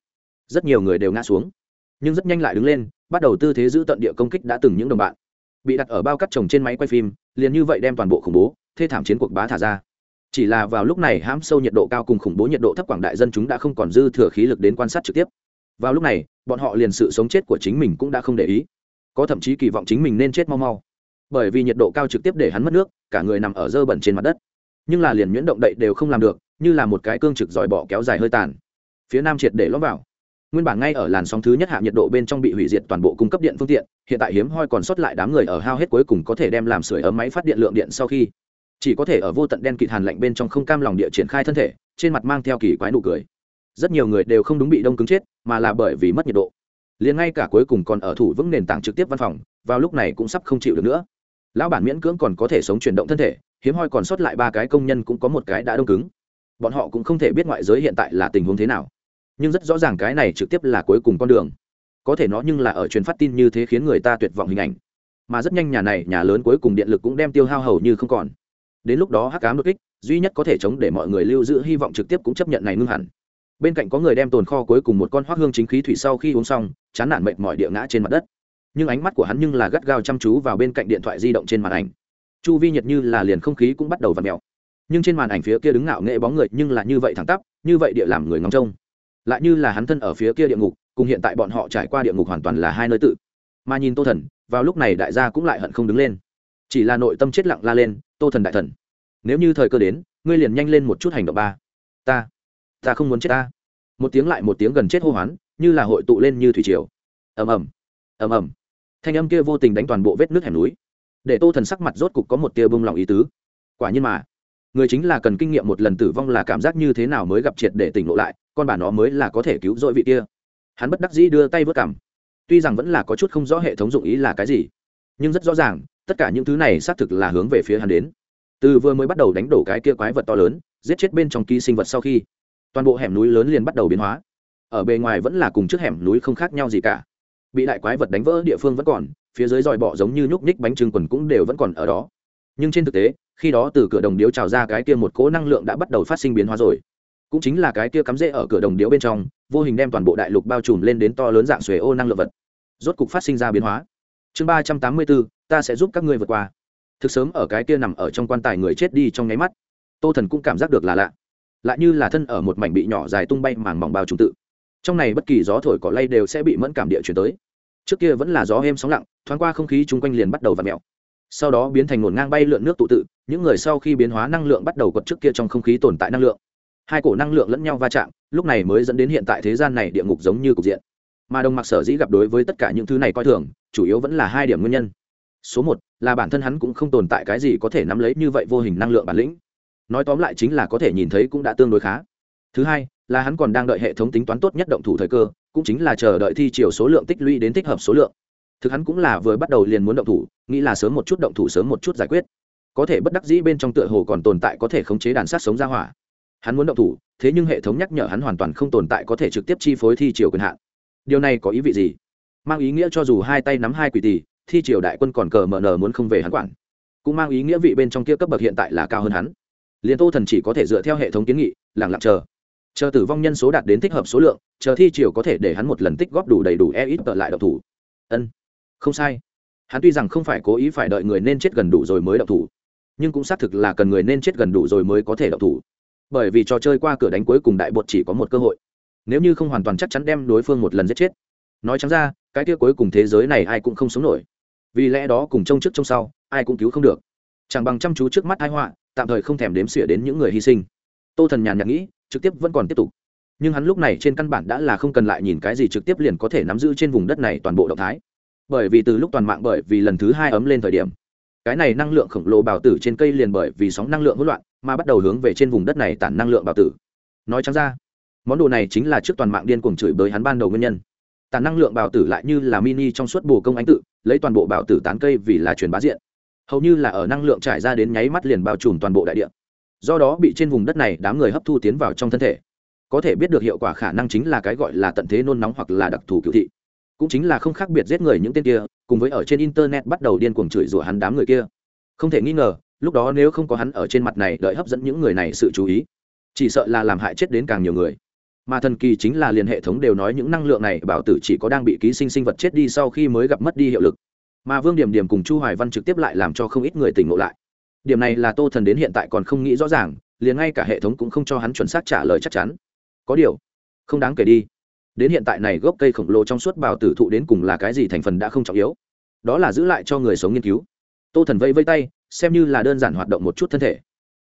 Rất nhiều người đều ngã xuống. Nhưng rất nhanh lại đứng lên, bắt đầu tư thế giữ tận địa công kích đã từng những đồng bạn bị đặt ở bao cắt trồng trên máy quay phim, liền như vậy đem toàn bộ khủng bố, thê thảm chiến cuộc bá thả ra. Chỉ là vào lúc này hãm sâu nhiệt độ cao cùng khủng bố nhiệt độ thấp quảng đại dân chúng đã không còn dư thừa khí lực đến quan sát trực tiếp. Vào lúc này, bọn họ liền sự sống chết của chính mình cũng đã không để ý. Có thậm chí kỳ vọng chính mình nên chết mau mau. Bởi vì nhiệt độ cao trực tiếp để hắn mất nước, cả người nằm ở dơ bẩn trên mặt đất. Nhưng là liền nhuyễn động đậy đều không làm được, như là một cái cương trực dòi bỏ kéo dài hơi tàn. Phía nam triệt để lõm vào nguyên bản ngay ở làn sóng thứ nhất hạ nhiệt độ bên trong bị hủy diệt toàn bộ cung cấp điện phương tiện, hiện tại hiếm hoi còn sót lại đám người ở hao hết cuối cùng có thể đem làm sửa ấm máy phát điện lượng điện sau khi, chỉ có thể ở vô tận đen kịt hàn lạnh bên trong không cam lòng địa triển khai thân thể, trên mặt mang theo kỳ quái nụ cười. Rất nhiều người đều không đúng bị đông cứng chết, mà là bởi vì mất nhiệt độ. Liền ngay cả cuối cùng còn ở thủ vững nền tảng trực tiếp văn phòng, vào lúc này cũng sắp không chịu được nữa. Lão bản miễn cưỡng còn có thể sống chuyển động thân thể, hiếm hoi còn sót lại ba cái công nhân cũng có một cái đã đông cứng. Bọn họ cũng không thể biết ngoại giới hiện tại là tình huống thế nào nhưng rất rõ ràng cái này trực tiếp là cuối cùng con đường. Có thể nó nhưng là ở truyền phát tin như thế khiến người ta tuyệt vọng hình ảnh. Mà rất nhanh nhà này, nhà lớn cuối cùng điện lực cũng đem tiêu hao hầu như không còn. Đến lúc đó hắc cám đột kích, duy nhất có thể chống để mọi người lưu giữ hy vọng trực tiếp cũng chấp nhận này ngưng hẳn. Bên cạnh có người đem tồn kho cuối cùng một con hoác hương chính khí thủy sau khi uống xong, chán nản mệt mỏi địa ngã trên mặt đất. Nhưng ánh mắt của hắn nhưng là gắt gao chăm chú vào bên cạnh điện thoại di động trên màn ảnh. Chu vi nhiệt như là liền không khí cũng bắt đầu v ặ mèo nhưng trên màn ảnh phía kia đứng ngạo nghệ bóng người nhưng là như vậy thẳng tắp, như vậy địa làm người ngóng trông lại như là hắn thân ở phía kia địa ngục, cùng hiện tại bọn họ trải qua địa ngục hoàn toàn là hai nơi tự. Mà nhìn tô thần, vào lúc này đại gia cũng lại hận không đứng lên. Chỉ là nội tâm chết lặng la lên, tô thần đại thần, nếu như thời cơ đến, ngươi liền nhanh lên một chút hành động ba. Ta ta không muốn chết ta. Một tiếng lại một tiếng gần chết hô hoán, như là hội tụ lên như thủy triều. Ầm ầm ầm ầm. Thanh âm kia vô tình đánh toàn bộ vết nước hẻm núi. Để tô thần sắc mặt rốt cục có một tia bông lòng ý tứ. Quả nhiên mà, người chính là cần kinh nghiệm một lần tử vong là cảm giác như thế nào mới gặp triệt để tỉnh lộ lại con bà nó mới là có thể cứu rỗi vị kia. Hắn bất đắc dĩ đưa tay vớt cảm tuy rằng vẫn là có chút không rõ hệ thống dụng ý là cái gì, nhưng rất rõ ràng, tất cả những thứ này xác thực là hướng về phía hắn đến. Từ vừa mới bắt đầu đánh đổ cái kia quái vật to lớn, giết chết bên trong ký sinh vật sau khi, toàn bộ hẻm núi lớn liền bắt đầu biến hóa. Ở bề ngoài vẫn là cùng trước hẻm núi không khác nhau gì cả. Bị đại quái vật đánh vỡ địa phương vẫn còn, phía dưới dòi bọ giống như nhúc nhích bánh trưng quần cũng đều vẫn còn ở đó. Nhưng trên thực tế, khi đó từ cửa đồng điếu trào ra cái kia một cỗ năng lượng đã bắt đầu phát sinh biến hóa rồi cũng chính là cái kia cắm rễ ở cửa đồng điếu bên trong, vô hình đem toàn bộ đại lục bao trùm lên đến to lớn dạng xuề ô năng lượng vật. Rốt cục phát sinh ra biến hóa. Chương ba trăm tám mươi bốn, ta sẽ giúp các ngươi vượt qua. Thực sớm ở cái kia nằm ở trong quan tài người chết đi trong nháy mắt, tô thần cũng cảm giác được là lạ. Lại như là thân ở một mảnh bị nhỏ dài tung bay màng mỏng bao trùng tự. Trong này bất kỳ gió thổi cỏ lay đều sẽ bị mẫn cảm địa chuyển tới. Trước kia vẫn là gió êm sóng lặng, thoáng qua không khí chung quanh liền bắt đầu v ặ mẹo sau đó biến thành ngổn ngang bay lượn nước tụ tự, những người sau khi biến hóa năng lượng bắt đầu quật trước kia trong không khí tồn tại năng lượng hai cổ năng lượng lẫn nhau va chạm, lúc này mới dẫn đến hiện tại thế gian này địa ngục giống như cục diện. Mà đồng mặc sở dĩ gặp đối với tất cả những thứ này coi thường, chủ yếu vẫn là hai điểm nguyên nhân. Số một, là bản thân hắn cũng không tồn tại cái gì có thể nắm lấy như vậy vô hình năng lượng bản lĩnh. Nói tóm lại chính là có thể nhìn thấy cũng đã tương đối khá. Thứ hai, là hắn còn đang đợi hệ thống tính toán tốt nhất động thủ thời cơ, cũng chính là chờ đợi thi chiều số lượng tích lũy đến thích hợp số lượng. Thực hắn cũng là vừa bắt đầu liền muốn động thủ, nghĩ là sớm một chút động thủ sớm một chút giải quyết. Có thể bất đắc dĩ bên trong tựa hồ còn tồn tại có thể khống chế đàn sát sống ra hỏa hắn muốn động thủ, thế nhưng hệ thống nhắc nhở hắn hoàn toàn không tồn tại có thể trực tiếp chi phối thi triều quyền hạn. Điều này có ý vị gì? Mang ý nghĩa cho dù hai tay nắm hai quỷ tỷ, thi triều đại quân còn cờ mờ nờ muốn không về hắn quản. Cũng mang ý nghĩa vị bên trong kia cấp bậc hiện tại là cao hơn hắn. Liền tô thần chỉ có thể dựa theo hệ thống kiến nghị lẳng lặng chờ. Chờ tử vong nhân số đạt đến thích hợp số lượng, chờ thi triều có thể để hắn một lần tích góp đủ đầy đủ e ít tợ lại độc thủ. Ân, không sai. Hắn tuy rằng không phải cố ý phải đợi người nên chết gần đủ rồi mới độc thủ, nhưng cũng xác thực là cần người nên chết gần đủ rồi mới có thể độc thủ bởi vì trò chơi qua cửa đánh cuối cùng đại bột chỉ có một cơ hội. Nếu như không hoàn toàn chắc chắn đem đối phương một lần giết chết. Nói chẳng ra, cái kia cuối cùng thế giới này ai cũng không sống nổi. Vì lẽ đó cùng trông trước trông sau, ai cũng cứu không được. Chẳng bằng chăm chú trước mắt hai họa, tạm thời không thèm đếm xỉa đến những người hy sinh. Tô thần nhàn nhạc nghĩ, trực tiếp vẫn còn tiếp tục. Nhưng hắn lúc này trên căn bản đã là không cần lại nhìn cái gì trực tiếp liền có thể nắm giữ trên vùng đất này toàn bộ động thái. Bởi vì từ lúc toàn mạng bởi vì lần thứ hai ấm lên thời điểm cái này năng lượng khổng lồ bào tử trên cây liền bởi vì sóng năng lượng hỗn loạn mà bắt đầu hướng về trên vùng đất này tản năng lượng bào tử. Nói chăng ra, món đồ này chính là trước toàn mạng điên cuồng chửi bới hắn ban đầu nguyên nhân. Tản năng lượng bào tử lại như là mini trong suốt bồ công ánh tự, lấy toàn bộ bào tử tán cây vì là truyền bá diện. Hầu như là ở năng lượng trải ra đến nháy mắt liền bao trùm toàn bộ đại địa. Do đó bị trên vùng đất này đám người hấp thu tiến vào trong thân thể. Có thể biết được hiệu quả khả năng chính là cái gọi là tận thế nôn nóng hoặc là đặc thù cựu thị cũng chính là không khác biệt giết người những tên kia, cùng với ở trên internet bắt đầu điên cuồng chửi rủa hắn đám người kia. Không thể nghi ngờ, lúc đó nếu không có hắn ở trên mặt này đợi hấp dẫn những người này sự chú ý, chỉ sợ là làm hại chết đến càng nhiều người. Mà thần kỳ chính là liền hệ thống đều nói những năng lượng này, bảo tử chỉ có đang bị ký sinh sinh vật chết đi sau khi mới gặp mất đi hiệu lực. Mà vương điểm điểm cùng chu hoài văn trực tiếp lại làm cho không ít người tỉnh ngộ lại. Điểm này là tô thần đến hiện tại còn không nghĩ rõ ràng, liền ngay cả hệ thống cũng không cho hắn chuẩn xác trả lời chắc chắn. Có điều, không đáng kể đi đến hiện tại này gốc cây khổng lồ trong suốt bào tử thụ đến cùng là cái gì thành phần đã không trọng yếu. Đó là giữ lại cho người sống nghiên cứu. Tô thần vây vây tay, xem như là đơn giản hoạt động một chút thân thể.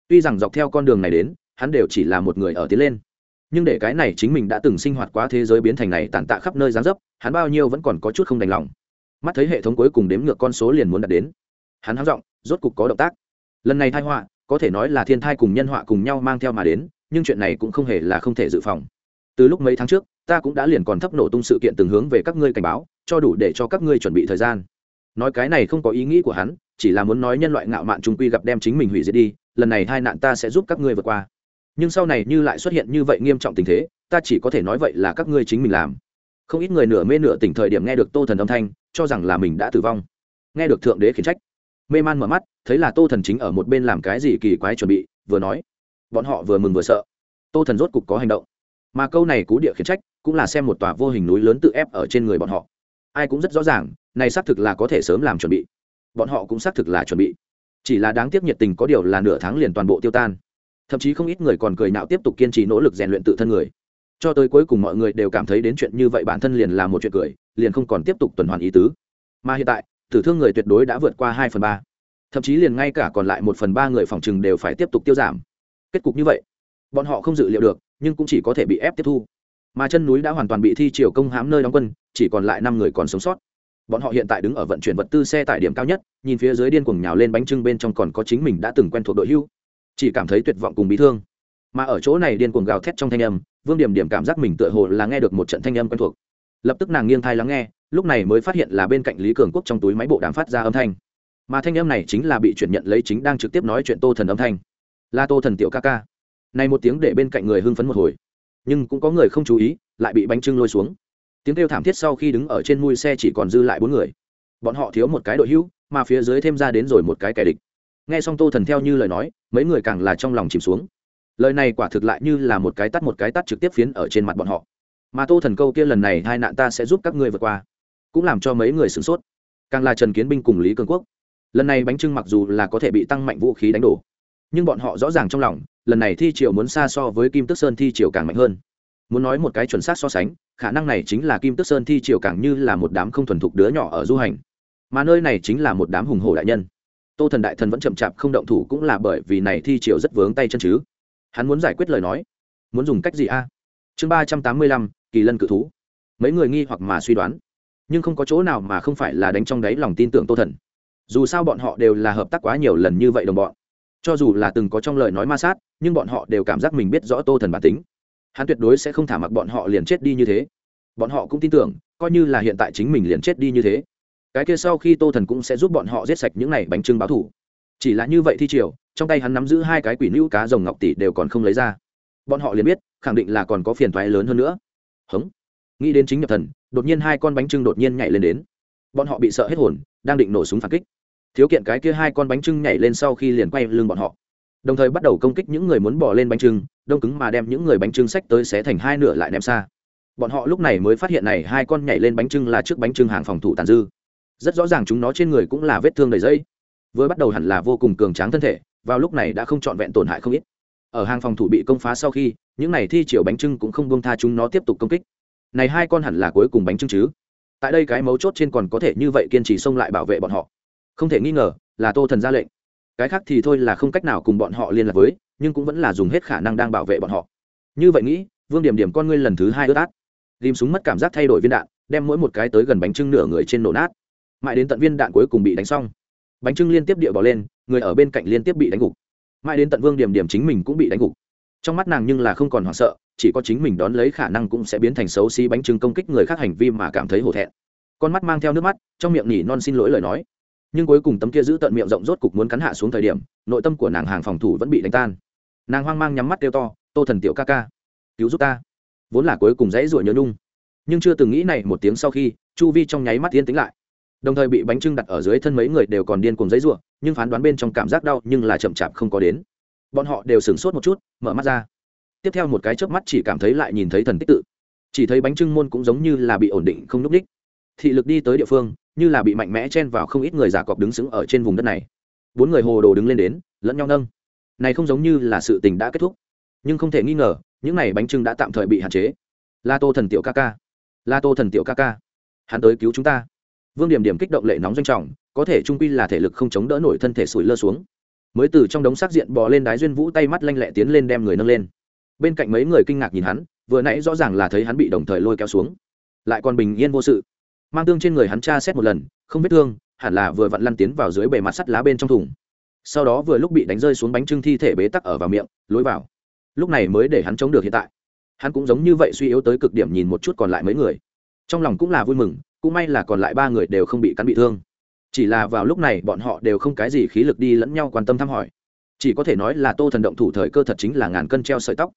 Tuy rằng dọc theo con đường này đến, hắn đều chỉ là một người ở tiến lên. Nhưng để cái này chính mình đã từng sinh hoạt quá thế giới biến thành này tàn tạ khắp nơi gián dấp, hắn bao nhiêu vẫn còn có chút không đành lòng. Mắt thấy hệ thống cuối cùng đếm ngược con số liền muốn đạt đến. Hắn háng giọng, rốt cục có động tác. Lần này thai họa, có thể nói là thiên thai cùng nhân họa cùng nhau mang theo mà đến, nhưng chuyện này cũng không hề là không thể dự phòng. Từ lúc mấy tháng trước ta cũng đã liền còn thấp nổ tung sự kiện từng hướng về các ngươi cảnh báo, cho đủ để cho các ngươi chuẩn bị thời gian. Nói cái này không có ý nghĩ của hắn, chỉ là muốn nói nhân loại ngạo mạn trung quy gặp đem chính mình hủy diệt đi, lần này hai nạn ta sẽ giúp các ngươi vượt qua. Nhưng sau này như lại xuất hiện như vậy nghiêm trọng tình thế, ta chỉ có thể nói vậy là các ngươi chính mình làm. Không ít người nửa mê nửa tỉnh thời điểm nghe được tô thần âm thanh, cho rằng là mình đã tử vong. Nghe được thượng đế khiển trách, mê man mở mắt, thấy là tô thần chính ở một bên làm cái gì kỳ quái chuẩn bị, vừa nói, bọn họ vừa mừng vừa sợ. Tô thần rốt cục có hành động. Mà câu này cú địa khiển trách cũng là xem một tòa vô hình núi lớn tự ép ở trên người bọn họ. Ai cũng rất rõ ràng, này xác thực là có thể sớm làm chuẩn bị. Bọn họ cũng xác thực là chuẩn bị. Chỉ là đáng tiếc nhiệt tình có điều là nửa tháng liền toàn bộ tiêu tan. Thậm chí không ít người còn cười nạo tiếp tục kiên trì nỗ lực rèn luyện tự thân người. Cho tới cuối cùng mọi người đều cảm thấy đến chuyện như vậy bản thân liền là một chuyện cười, liền không còn tiếp tục tuần hoàn ý tứ. Mà hiện tại, tử thương người tuyệt đối đã vượt qua hai phần ba. Thậm chí liền ngay cả còn lại một phần ba người phòng chừng đều phải tiếp tục tiêu giảm. Kết cục như vậy, bọn họ không dự liệu được, nhưng cũng chỉ có thể bị ép tiếp thu mà chân núi đã hoàn toàn bị thi triều công hãm nơi đóng quân, chỉ còn lại năm người còn sống sót. Bọn họ hiện tại đứng ở vận chuyển vật tư xe tại điểm cao nhất, nhìn phía dưới điên cuồng nhào lên bánh trưng bên trong còn có chính mình đã từng quen thuộc đội hưu. Chỉ cảm thấy tuyệt vọng cùng bị thương. Mà ở chỗ này điên cuồng gào thét trong thanh âm, vương điểm điểm cảm giác mình tựa hồ là nghe được một trận thanh âm quen thuộc. Lập tức nàng nghiêng thai lắng nghe, lúc này mới phát hiện là bên cạnh lý cường quốc trong túi máy bộ đàm phát ra âm thanh. Mà thanh âm này chính là bị chuyển nhận lấy chính đang trực tiếp nói chuyện tô thần âm thanh. Là tô thần tiểu ca ca. Này một tiếng để bên cạnh người hưng phấn một hồi nhưng cũng có người không chú ý, lại bị bánh trưng lôi xuống. Tiếng kêu thảm thiết sau khi đứng ở trên mui xe chỉ còn dư lại bốn người. Bọn họ thiếu một cái đội hữu, mà phía dưới thêm ra đến rồi một cái kẻ địch. Nghe xong tô thần theo như lời nói, mấy người càng là trong lòng chìm xuống. Lời này quả thực lại như là một cái tắt một cái tắt trực tiếp phiến ở trên mặt bọn họ. Mà tô thần câu kia lần này hai nạn ta sẽ giúp các ngươi vượt qua, cũng làm cho mấy người sửng sốt. Càng là trần kiến binh cùng lý cường quốc. Lần này bánh trưng mặc dù là có thể bị tăng mạnh vũ khí đánh đổ, nhưng bọn họ rõ ràng trong lòng lần này thi triều muốn xa so với kim tức sơn thi triều càng mạnh hơn. Muốn nói một cái chuẩn xác so sánh, khả năng này chính là kim tức sơn thi triều càng như là một đám không thuần thục đứa nhỏ ở du hành. Mà nơi này chính là một đám hùng hồ đại nhân. Tô thần đại thần vẫn chậm chạp không động thủ cũng là bởi vì này thi triều rất vướng tay chân chứ. Hắn muốn giải quyết lời nói. Muốn dùng cách gì a? Chương ba trăm tám mươi lăm, kỳ lân cự thú. Mấy người nghi hoặc mà suy đoán. Nhưng không có chỗ nào mà không phải là đánh trong đáy lòng tin tưởng tô thần. Dù sao bọn họ đều là hợp tác quá nhiều lần như vậy đồng bọn cho dù là từng có trong lời nói ma sát, nhưng bọn họ đều cảm giác mình biết rõ tô thần bản tính. Hắn tuyệt đối sẽ không thả mặc bọn họ liền chết đi như thế. Bọn họ cũng tin tưởng, coi như là hiện tại chính mình liền chết đi như thế. Cái kia sau khi tô thần cũng sẽ giúp bọn họ giết sạch những n à y bánh trưng báo thủ. Chỉ là như vậy thi triều, trong tay hắn nắm giữ hai cái quỷ nữ cá rồng ngọc tỷ đều còn không lấy ra. Bọn họ liền biết, khẳng định là còn có phiền thoái lớn hơn nữa. Hống. Nghĩ đến chính nhập thần, đột nhiên hai con bánh trưng đột nhiên nhảy lên đến. Bọn họ bị sợ hết hồn, đang định nổ súng phản kích thiếu kiện cái kia hai con bánh trưng nhảy lên sau khi liền quay lưng bọn họ. Đồng thời bắt đầu công kích những người muốn bỏ lên bánh trưng, đông cứng mà đem những người bánh trưng sách tới xé thành hai nửa lại ném xa. Bọn họ lúc này mới phát hiện này hai con nhảy lên bánh trưng là trước bánh trưng hàng phòng thủ tàn dư. Rất rõ ràng chúng nó trên người cũng là vết thương đầy dây. Vừa bắt đầu hẳn là vô cùng cường tráng thân thể, vào lúc này đã không trọn vẹn tổn hại không ít. Ở hàng phòng thủ bị công phá sau khi, những này thi chiều bánh trưng cũng không buông tha chúng nó tiếp tục công kích. Này hai con hẳn là cuối cùng bánh trưng chứ. Tại đây cái mấu chốt trên còn có thể như vậy kiên trì xông lại bảo vệ bọn họ không thể nghi ngờ, là tô thần ra lệnh. Cái khác thì thôi là không cách nào cùng bọn họ liên lạc với, nhưng cũng vẫn là dùng hết khả năng đang bảo vệ bọn họ. Như vậy nghĩ, vương điểm điểm con ngươi lần thứ hai ướt át. Ghim súng mất cảm giác thay đổi viên đạn, đem mỗi một cái tới gần bánh trưng nửa người trên nổ nát. Mãi đến tận viên đạn cuối cùng bị đánh xong. Bánh trưng liên tiếp địa bỏ lên, người ở bên cạnh liên tiếp bị đánh gục. Mãi đến tận vương điểm điểm chính mình cũng bị đánh gục. Trong mắt nàng nhưng là không còn hoảng sợ, chỉ có chính mình đón lấy khả năng cũng sẽ biến thành xấu xí bánh trưng công kích người khác hành vi mà cảm thấy hổ thẹn. Con mắt mang theo nước mắt, trong miệng nhỉ non xin lỗi lời nói nhưng cuối cùng tấm kia giữ tận miệng rộng rốt cục muốn cắn hạ xuống thời điểm, nội tâm của nàng hàng phòng thủ vẫn bị đánh tan. Nàng hoang mang nhắm mắt kêu to, tô thần tiểu ca ca, cứu giúp ta. Vốn là cuối cùng dãy ruổi nhớ nhung, nhưng chưa từng nghĩ này một tiếng sau khi, chu vi trong nháy mắt yên tĩnh lại. Đồng thời bị bánh trưng đặt ở dưới thân mấy người đều còn điên cùng dãy ruộng nhưng phán đoán bên trong cảm giác đau nhưng là chậm chạp không có đến. Bọn họ đều sửng sốt một chút, mở mắt ra. Tiếp theo một cái chớp mắt chỉ cảm thấy lại nhìn thấy thần tích tự. Chỉ thấy bánh trưng môn cũng giống như là bị ổn định không n ú c đích thị lực đi tới địa phương như là bị mạnh mẽ chen vào không ít người giả cọp đứng sững ở trên vùng đất này. Bốn người hồ đồ đứng lên đến, lẫn nhau nâng. Này không giống như là sự tình đã kết thúc. Nhưng không thể nghi ngờ, những này bánh trưng đã tạm thời bị hạn chế. La tô thần tiểu ca ca. La tô thần tiểu ca ca. Hắn tới cứu chúng ta. Vương điểm điểm kích động lệ nóng doanh trọng, có thể trung quy là thể lực không chống đỡ nổi thân thể sủi lơ xuống. Mới từ trong đống xác diện bò lên đái duyên vũ tay mắt lanh lẹ tiến lên đem người nâng lên. Bên cạnh mấy người kinh ngạc nhìn hắn, vừa nãy rõ ràng là thấy hắn bị đồng thời lôi kéo xuống. Lại còn bình yên vô sự mang tương trên người hắn tra xét một lần, không vết thương, hẳn là vừa vặn lăn tiến vào dưới bề mặt sắt lá bên trong thùng. Sau đó vừa lúc bị đánh rơi xuống bánh trưng thi thể bế tắc ở vào miệng, lối vào. Lúc này mới để hắn chống được hiện tại. Hắn cũng giống như vậy suy yếu tới cực điểm nhìn một chút còn lại mấy người. Trong lòng cũng là vui mừng, cũng may là còn lại ba người đều không bị cắn bị thương. Chỉ là vào lúc này bọn họ đều không cái gì khí lực đi lẫn nhau quan tâm thăm hỏi. Chỉ có thể nói là tô thần động thủ thời cơ thật chính là ngàn cân treo sợi tóc.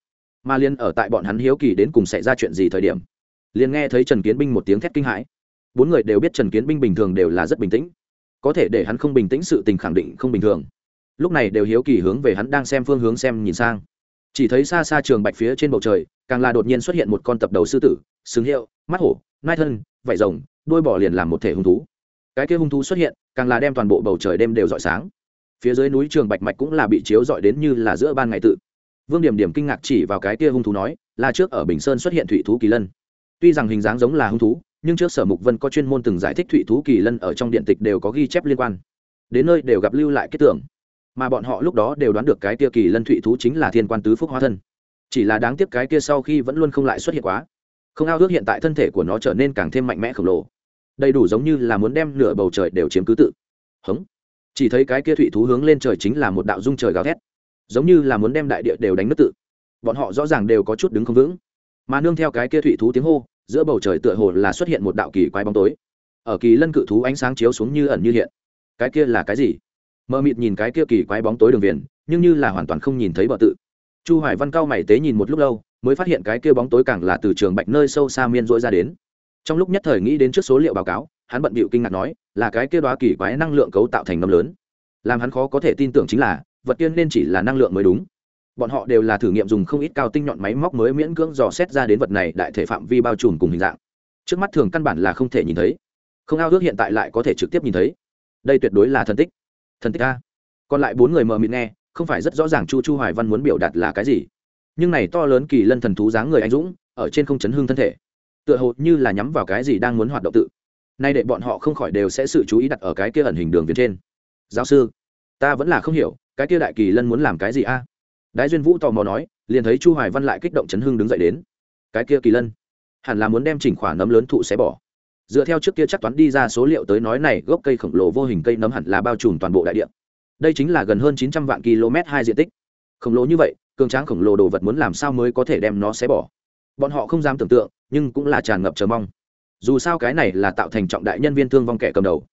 Mà liên ở tại bọn hắn hiếu kỳ đến cùng xảy ra chuyện gì thời điểm, liền nghe thấy trần kiến binh một tiếng thét kinh hãi bốn người đều biết trần kiến binh bình thường đều là rất bình tĩnh. Có thể để hắn không bình tĩnh sự tình khẳng định không bình thường. Lúc này đều hiếu kỳ hướng về hắn đang xem phương hướng xem nhìn sang. Chỉ thấy xa xa trường bạch phía trên bầu trời, càng là đột nhiên xuất hiện một con tập đầu sư tử xứng hiệu, mắt hổ, nai thân vải rồng đôi bỏ liền làm một thể hung thú. Cái kia hung thú xuất hiện, càng là đem toàn bộ bầu trời đêm đều rọi sáng. Phía dưới núi trường bạch mạch cũng là bị chiếu rọi đến như là giữa ban ngày tự. Vương điểm điểm kinh ngạc chỉ vào cái kia hung thú nói, là trước ở bình sơn xuất hiện thủy thú kỳ lân. Tuy rằng hình dáng giống là hung thú nhưng trước sở mục vân có chuyên môn từng giải thích thụy thú kỳ lân ở trong điện tịch đều có ghi chép liên quan. Đến nơi đều gặp lưu lại kết tưởng mà bọn họ lúc đó đều đoán được cái kia kỳ lân thụy thú chính là thiên quan tứ phúc hóa thân. Chỉ là đáng tiếc cái kia sau khi vẫn luôn không lại xuất hiện quá. Không ao ước hiện tại thân thể của nó trở nên càng thêm mạnh mẽ khổng lồ. Đầy đủ giống như là muốn đem nửa bầu trời đều chiếm cứ tự. Hống. Chỉ thấy cái kia thụy thú hướng lên trời chính là một đạo dung trời gào thét. Giống như là muốn đem đại địa đều đánh nước tự. Bọn họ rõ ràng đều có chút đứng không vững. Mà nương theo cái kia thụy thú tiếng hô giữa bầu trời tựa hồ là xuất hiện một đạo kỳ quái bóng tối. Ở kỳ lân cự thú ánh sáng chiếu xuống như ẩn như hiện. Cái kia là cái gì? Mờ mịt nhìn cái kia kỳ quái bóng tối đường viền, nhưng như là hoàn toàn không nhìn thấy bờ tự. Chu hoài văn cao mày tế nhìn một lúc lâu, mới phát hiện cái kia bóng tối càng là từ trường bạch nơi sâu xa miên rỗi ra đến. Trong lúc nhất thời nghĩ đến trước số liệu báo cáo, hắn bận bịu kinh ngạc nói, là cái kia đoá kỳ quái năng lượng cấu tạo thành nấm lớn. Làm hắn khó có thể tin tưởng chính là, vật tiên nên chỉ là năng lượng mới đúng bọn họ đều là thử nghiệm dùng không ít cao tinh nhọn máy móc mới miễn cưỡng dò xét ra đến vật này đại thể phạm vi bao trùm cùng hình dạng. Trước mắt thường căn bản là không thể nhìn thấy. Không ao ước hiện tại lại có thể trực tiếp nhìn thấy. Đây tuyệt đối là thần tích. Thần tích a. Còn lại bốn người mờ mịt nghe, không phải rất rõ ràng chu chu hoài văn muốn biểu đạt là cái gì. Nhưng này to lớn kỳ lân thần thú dáng người anh dũng, ở trên không chấn hương thân thể. Tựa hồ như là nhắm vào cái gì đang muốn hoạt động tự. Nay để bọn họ không khỏi đều sẽ sự chú ý đặt ở cái kia ẩn hình đường viền trên. Giáo sư, ta vẫn là không hiểu, cái kia đại kỳ lân muốn làm cái gì a? Đái duyên vũ tò mò nói, liền thấy chu hoài văn lại kích động chấn hưng đứng dậy đến. Cái kia kỳ lân, hẳn là muốn đem chỉnh khoản nấm lớn thụ xé bỏ. Dựa theo trước kia chắc toán đi ra số liệu tới nói này, gốc cây khổng lồ vô hình cây nấm hẳn là bao trùm toàn bộ đại địa. Đây chính là gần hơn 900 vạn km hai diện tích. Khổng lồ như vậy, cường tráng khổng lồ đồ vật muốn làm sao mới có thể đem nó xé bỏ? Bọn họ không dám tưởng tượng, nhưng cũng là tràn ngập chờ mong. Dù sao cái này là tạo thành trọng đại nhân viên thương vong kẻ cầm đầu.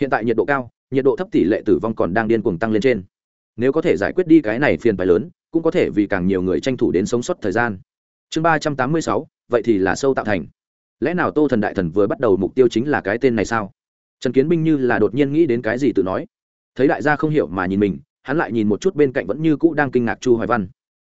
Hiện tại nhiệt độ cao, nhiệt độ thấp tỷ lệ tử vong còn đang điên cuồng tăng lên trên nếu có thể giải quyết đi cái này phiền phái lớn, cũng có thể vì càng nhiều người tranh thủ đến sống sót thời gian. Chương ba trăm tám mươi sáu, vậy thì là sâu tạo thành. Lẽ nào tô thần đại thần vừa bắt đầu mục tiêu chính là cái tên này sao? Trần kiến binh như là đột nhiên nghĩ đến cái gì tự nói. Thấy đại gia không hiểu mà nhìn mình, hắn lại nhìn một chút bên cạnh vẫn như cũ đang kinh ngạc chu hoài văn.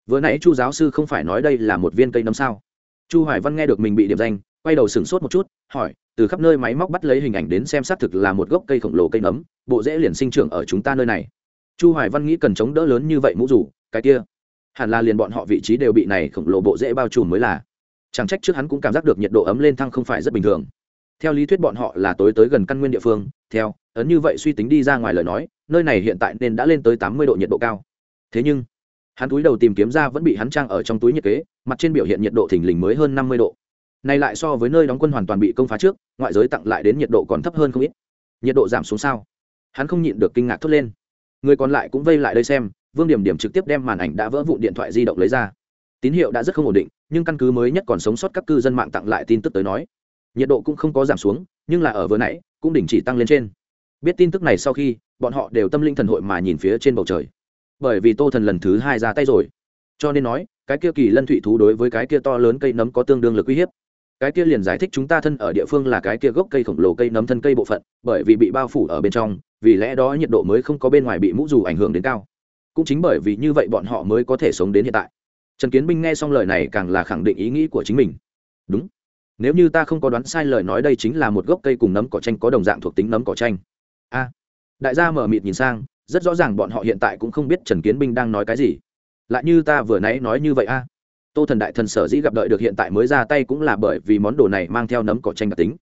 Vừa nãy chu giáo sư không phải nói đây là một viên cây nấm sao? Chu hoài văn nghe được mình bị điểm danh, quay đầu sửng sốt một chút, hỏi, từ khắp nơi máy móc bắt lấy hình ảnh đến xem xác thực là một gốc cây khổng lồ cây nấm, bộ rễ liền sinh trưởng ở chúng ta nơi này chu hoài văn nghĩ cần chống đỡ lớn như vậy mũ rủ, cái kia. Hẳn là liền bọn họ vị trí đều bị này khổng lồ bộ dễ bao trùm mới là. Chẳng trách trước hắn cũng cảm giác được nhiệt độ ấm lên thăng không phải rất bình thường. Theo lý thuyết bọn họ là tối tới gần căn nguyên địa phương, theo, ấn như vậy suy tính đi ra ngoài lời nói, nơi này hiện tại nên đã lên tới 80 độ nhiệt độ cao. Thế nhưng, hắn túi đầu tìm kiếm ra vẫn bị hắn trang ở trong túi nhiệt kế, mặt trên biểu hiện nhiệt độ thình lình mới hơn 50 độ. Này lại so với nơi đóng quân hoàn toàn bị công phá trước, ngoại giới tặng lại đến nhiệt độ còn thấp hơn không ít. Nhiệt độ giảm xuống sao? Hắn không nhịn được kinh ngạc thốt lên người còn lại cũng vây lại đây xem, vương điểm điểm trực tiếp đem màn ảnh đã vỡ vụn điện thoại di động lấy ra. Tín hiệu đã rất không ổn định, nhưng căn cứ mới nhất còn sống sót các cư dân mạng tặng lại tin tức tới nói, nhiệt độ cũng không có giảm xuống, nhưng là ở vừa nãy, cũng đình chỉ tăng lên trên. Biết tin tức này sau khi, bọn họ đều tâm linh thần hội mà nhìn phía trên bầu trời. Bởi vì tô thần lần thứ hai ra tay rồi. Cho nên nói, cái kia kỳ lân thụy thú đối với cái kia to lớn cây nấm có tương đương lực uy hiếp. Cái kia liền giải thích chúng ta thân ở địa phương là cái kia gốc cây khổng lồ cây nấm thân cây bộ phận, bởi vì bị bao phủ ở bên trong vì lẽ đó nhiệt độ mới không có bên ngoài bị mũ dù ảnh hưởng đến cao. Cũng chính bởi vì như vậy bọn họ mới có thể sống đến hiện tại. Trần kiến binh nghe xong lời này càng là khẳng định ý nghĩ của chính mình. Đúng. Nếu như ta không có đoán sai lời nói đây chính là một gốc cây cùng nấm cỏ tranh có đồng dạng thuộc tính nấm cỏ tranh a. Đại gia mở mịt nhìn sang, rất rõ ràng bọn họ hiện tại cũng không biết trần kiến binh đang nói cái gì. Lại như ta vừa nãy nói như vậy a. Tô thần đại thần sở dĩ gặp đợi được hiện tại mới ra tay cũng là bởi vì món đồ này mang theo nấm cỏ tranh đặc tính.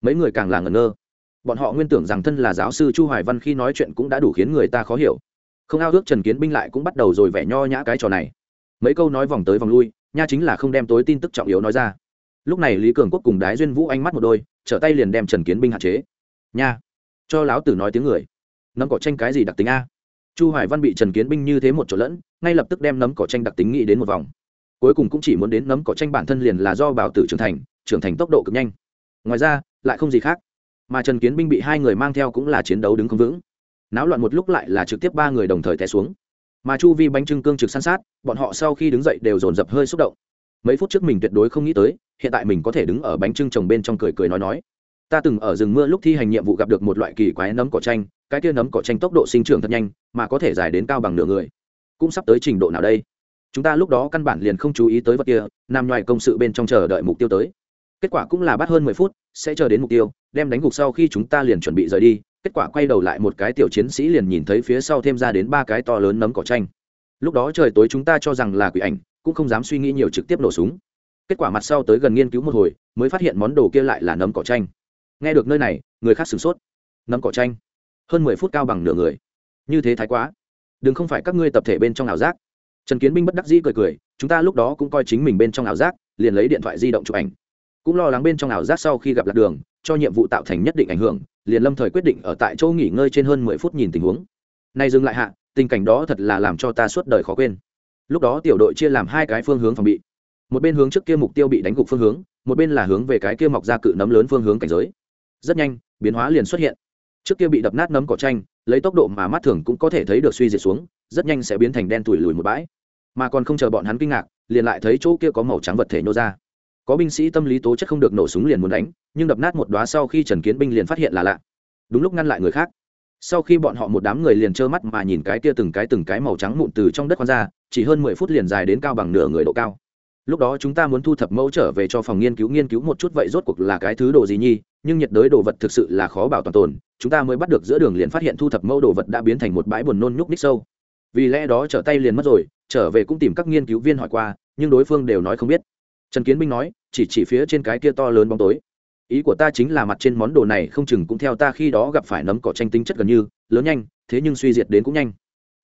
Mấy người càng là ngẩn ngơ bọn họ nguyên tưởng rằng thân là giáo sư chu hoài văn khi nói chuyện cũng đã đủ khiến người ta khó hiểu. Không ao ước trần kiến binh lại cũng bắt đầu rồi vẻ nho nhã cái trò này. Mấy câu nói vòng tới vòng lui, nha chính là không đem tối tin tức trọng yếu nói ra. Lúc này lý cường quốc cùng đái duyên vũ ánh mắt một đôi, trở tay liền đem trần kiến binh hạn chế. Nha, cho láo tử nói tiếng người. Nấm cỏ tranh cái gì đặc tính a? Chu hoài văn bị trần kiến binh như thế một chỗ lẫn, ngay lập tức đem nấm cỏ tranh đặc tính nghĩ đến một vòng. Cuối cùng cũng chỉ muốn đến nấm cỏ tranh bản thân liền là do bảo tử trưởng thành trưởng thành tốc độ cực nhanh. Ngoài ra, lại không gì khác mà trần kiến binh bị hai người mang theo cũng là chiến đấu đứng không vững. Náo loạn một lúc lại là trực tiếp ba người đồng thời té xuống. Mà chu vi bánh trưng cương trực san sát, bọn họ sau khi đứng dậy đều dồn dập hơi xúc động. Mấy phút trước mình tuyệt đối không nghĩ tới, hiện tại mình có thể đứng ở bánh trưng trồng bên trong cười cười nói nói. Ta từng ở rừng mưa lúc thi hành nhiệm vụ gặp được một loại kỳ quái nấm cỏ tranh cái kia nấm cỏ tranh tốc độ sinh trưởng thật nhanh, mà có thể dài đến cao bằng nửa người. Cũng sắp tới trình độ nào đây? Chúng ta lúc đó căn bản liền không chú ý tới vật kia, nằm ngoài công sự bên trong chờ đợi mục tiêu tới. Kết quả cũng là bắt hơn mười phút, sẽ chờ đến mục tiêu đem đánh gục sau khi chúng ta liền chuẩn bị rời đi, kết quả quay đầu lại một cái tiểu chiến sĩ liền nhìn thấy phía sau thêm ra đến ba cái to lớn nấm cỏ tranh lúc đó trời tối chúng ta cho rằng là quỷ ảnh, cũng không dám suy nghĩ nhiều trực tiếp nổ súng. Kết quả mặt sau tới gần nghiên cứu một hồi, mới phát hiện món đồ kia lại là nấm cỏ tranh nghe được nơi này, người khác sửng sốt. Nấm cỏ tranh hơn mười phút cao bằng nửa người. Như thế thái quá. Đừng không phải các ngươi tập thể bên trong ảo giác. Trần kiến binh bất đắc dĩ cười cười, chúng ta lúc đó cũng coi chính mình bên trong ảo giác, liền lấy điện thoại di động chụp ảnh. Cũng lo lắng bên trong ảo giác sau khi gặp lạc đường cho nhiệm vụ tạo thành nhất định ảnh hưởng, liền lâm thời quyết định ở tại chỗ nghỉ ngơi trên hơn mười phút nhìn tình huống. Nay dừng lại hạ, tình cảnh đó thật là làm cho ta suốt đời khó quên. Lúc đó tiểu đội chia làm hai cái phương hướng phòng bị. Một bên hướng trước kia mục tiêu bị đánh gục phương hướng, một bên là hướng về cái kia mọc ra cự nấm lớn phương hướng cảnh giới. Rất nhanh, biến hóa liền xuất hiện. Trước kia bị đập nát nấm cỏ tranh lấy tốc độ mà mắt thường cũng có thể thấy được suy diệt xuống, rất nhanh sẽ biến thành đen tủi lùi một bãi. Mà còn không chờ bọn hắn kinh ngạc, liền lại thấy chỗ kia có màu trắng vật thể nhô ra có binh sĩ tâm lý tố chất không được nổ súng liền muốn đánh, nhưng đập nát một đoá sau khi trần kiến binh liền phát hiện là lạ. Đúng lúc ngăn lại người khác. Sau khi bọn họ một đám người liền trơ mắt mà nhìn cái kia từng cái từng cái màu trắng mụn từ trong đất con ra, chỉ hơn mười phút liền dài đến cao bằng nửa người độ cao. Lúc đó chúng ta muốn thu thập mẫu trở về cho phòng nghiên cứu nghiên cứu một chút vậy rốt cuộc là cái thứ đồ gì nhi nhưng nhiệt đới đồ vật thực sự là khó bảo toàn tồn, chúng ta mới bắt được giữa đường liền phát hiện thu thập mẫu đồ vật đã biến thành một bãi buồn nôn nhúc ních sâu. Vì lẽ đó trở tay liền mất rồi, trở về cũng tìm các nghiên cứu viên hỏi qua, nhưng đối phương đều nói không biết. Trần kiến binh nói chỉ chỉ phía trên cái kia to lớn bóng tối. Ý của ta chính là mặt trên món đồ này không chừng cũng theo ta khi đó gặp phải nấm cỏ tranh tính chất gần như, lớn nhanh, thế nhưng suy diệt đến cũng nhanh.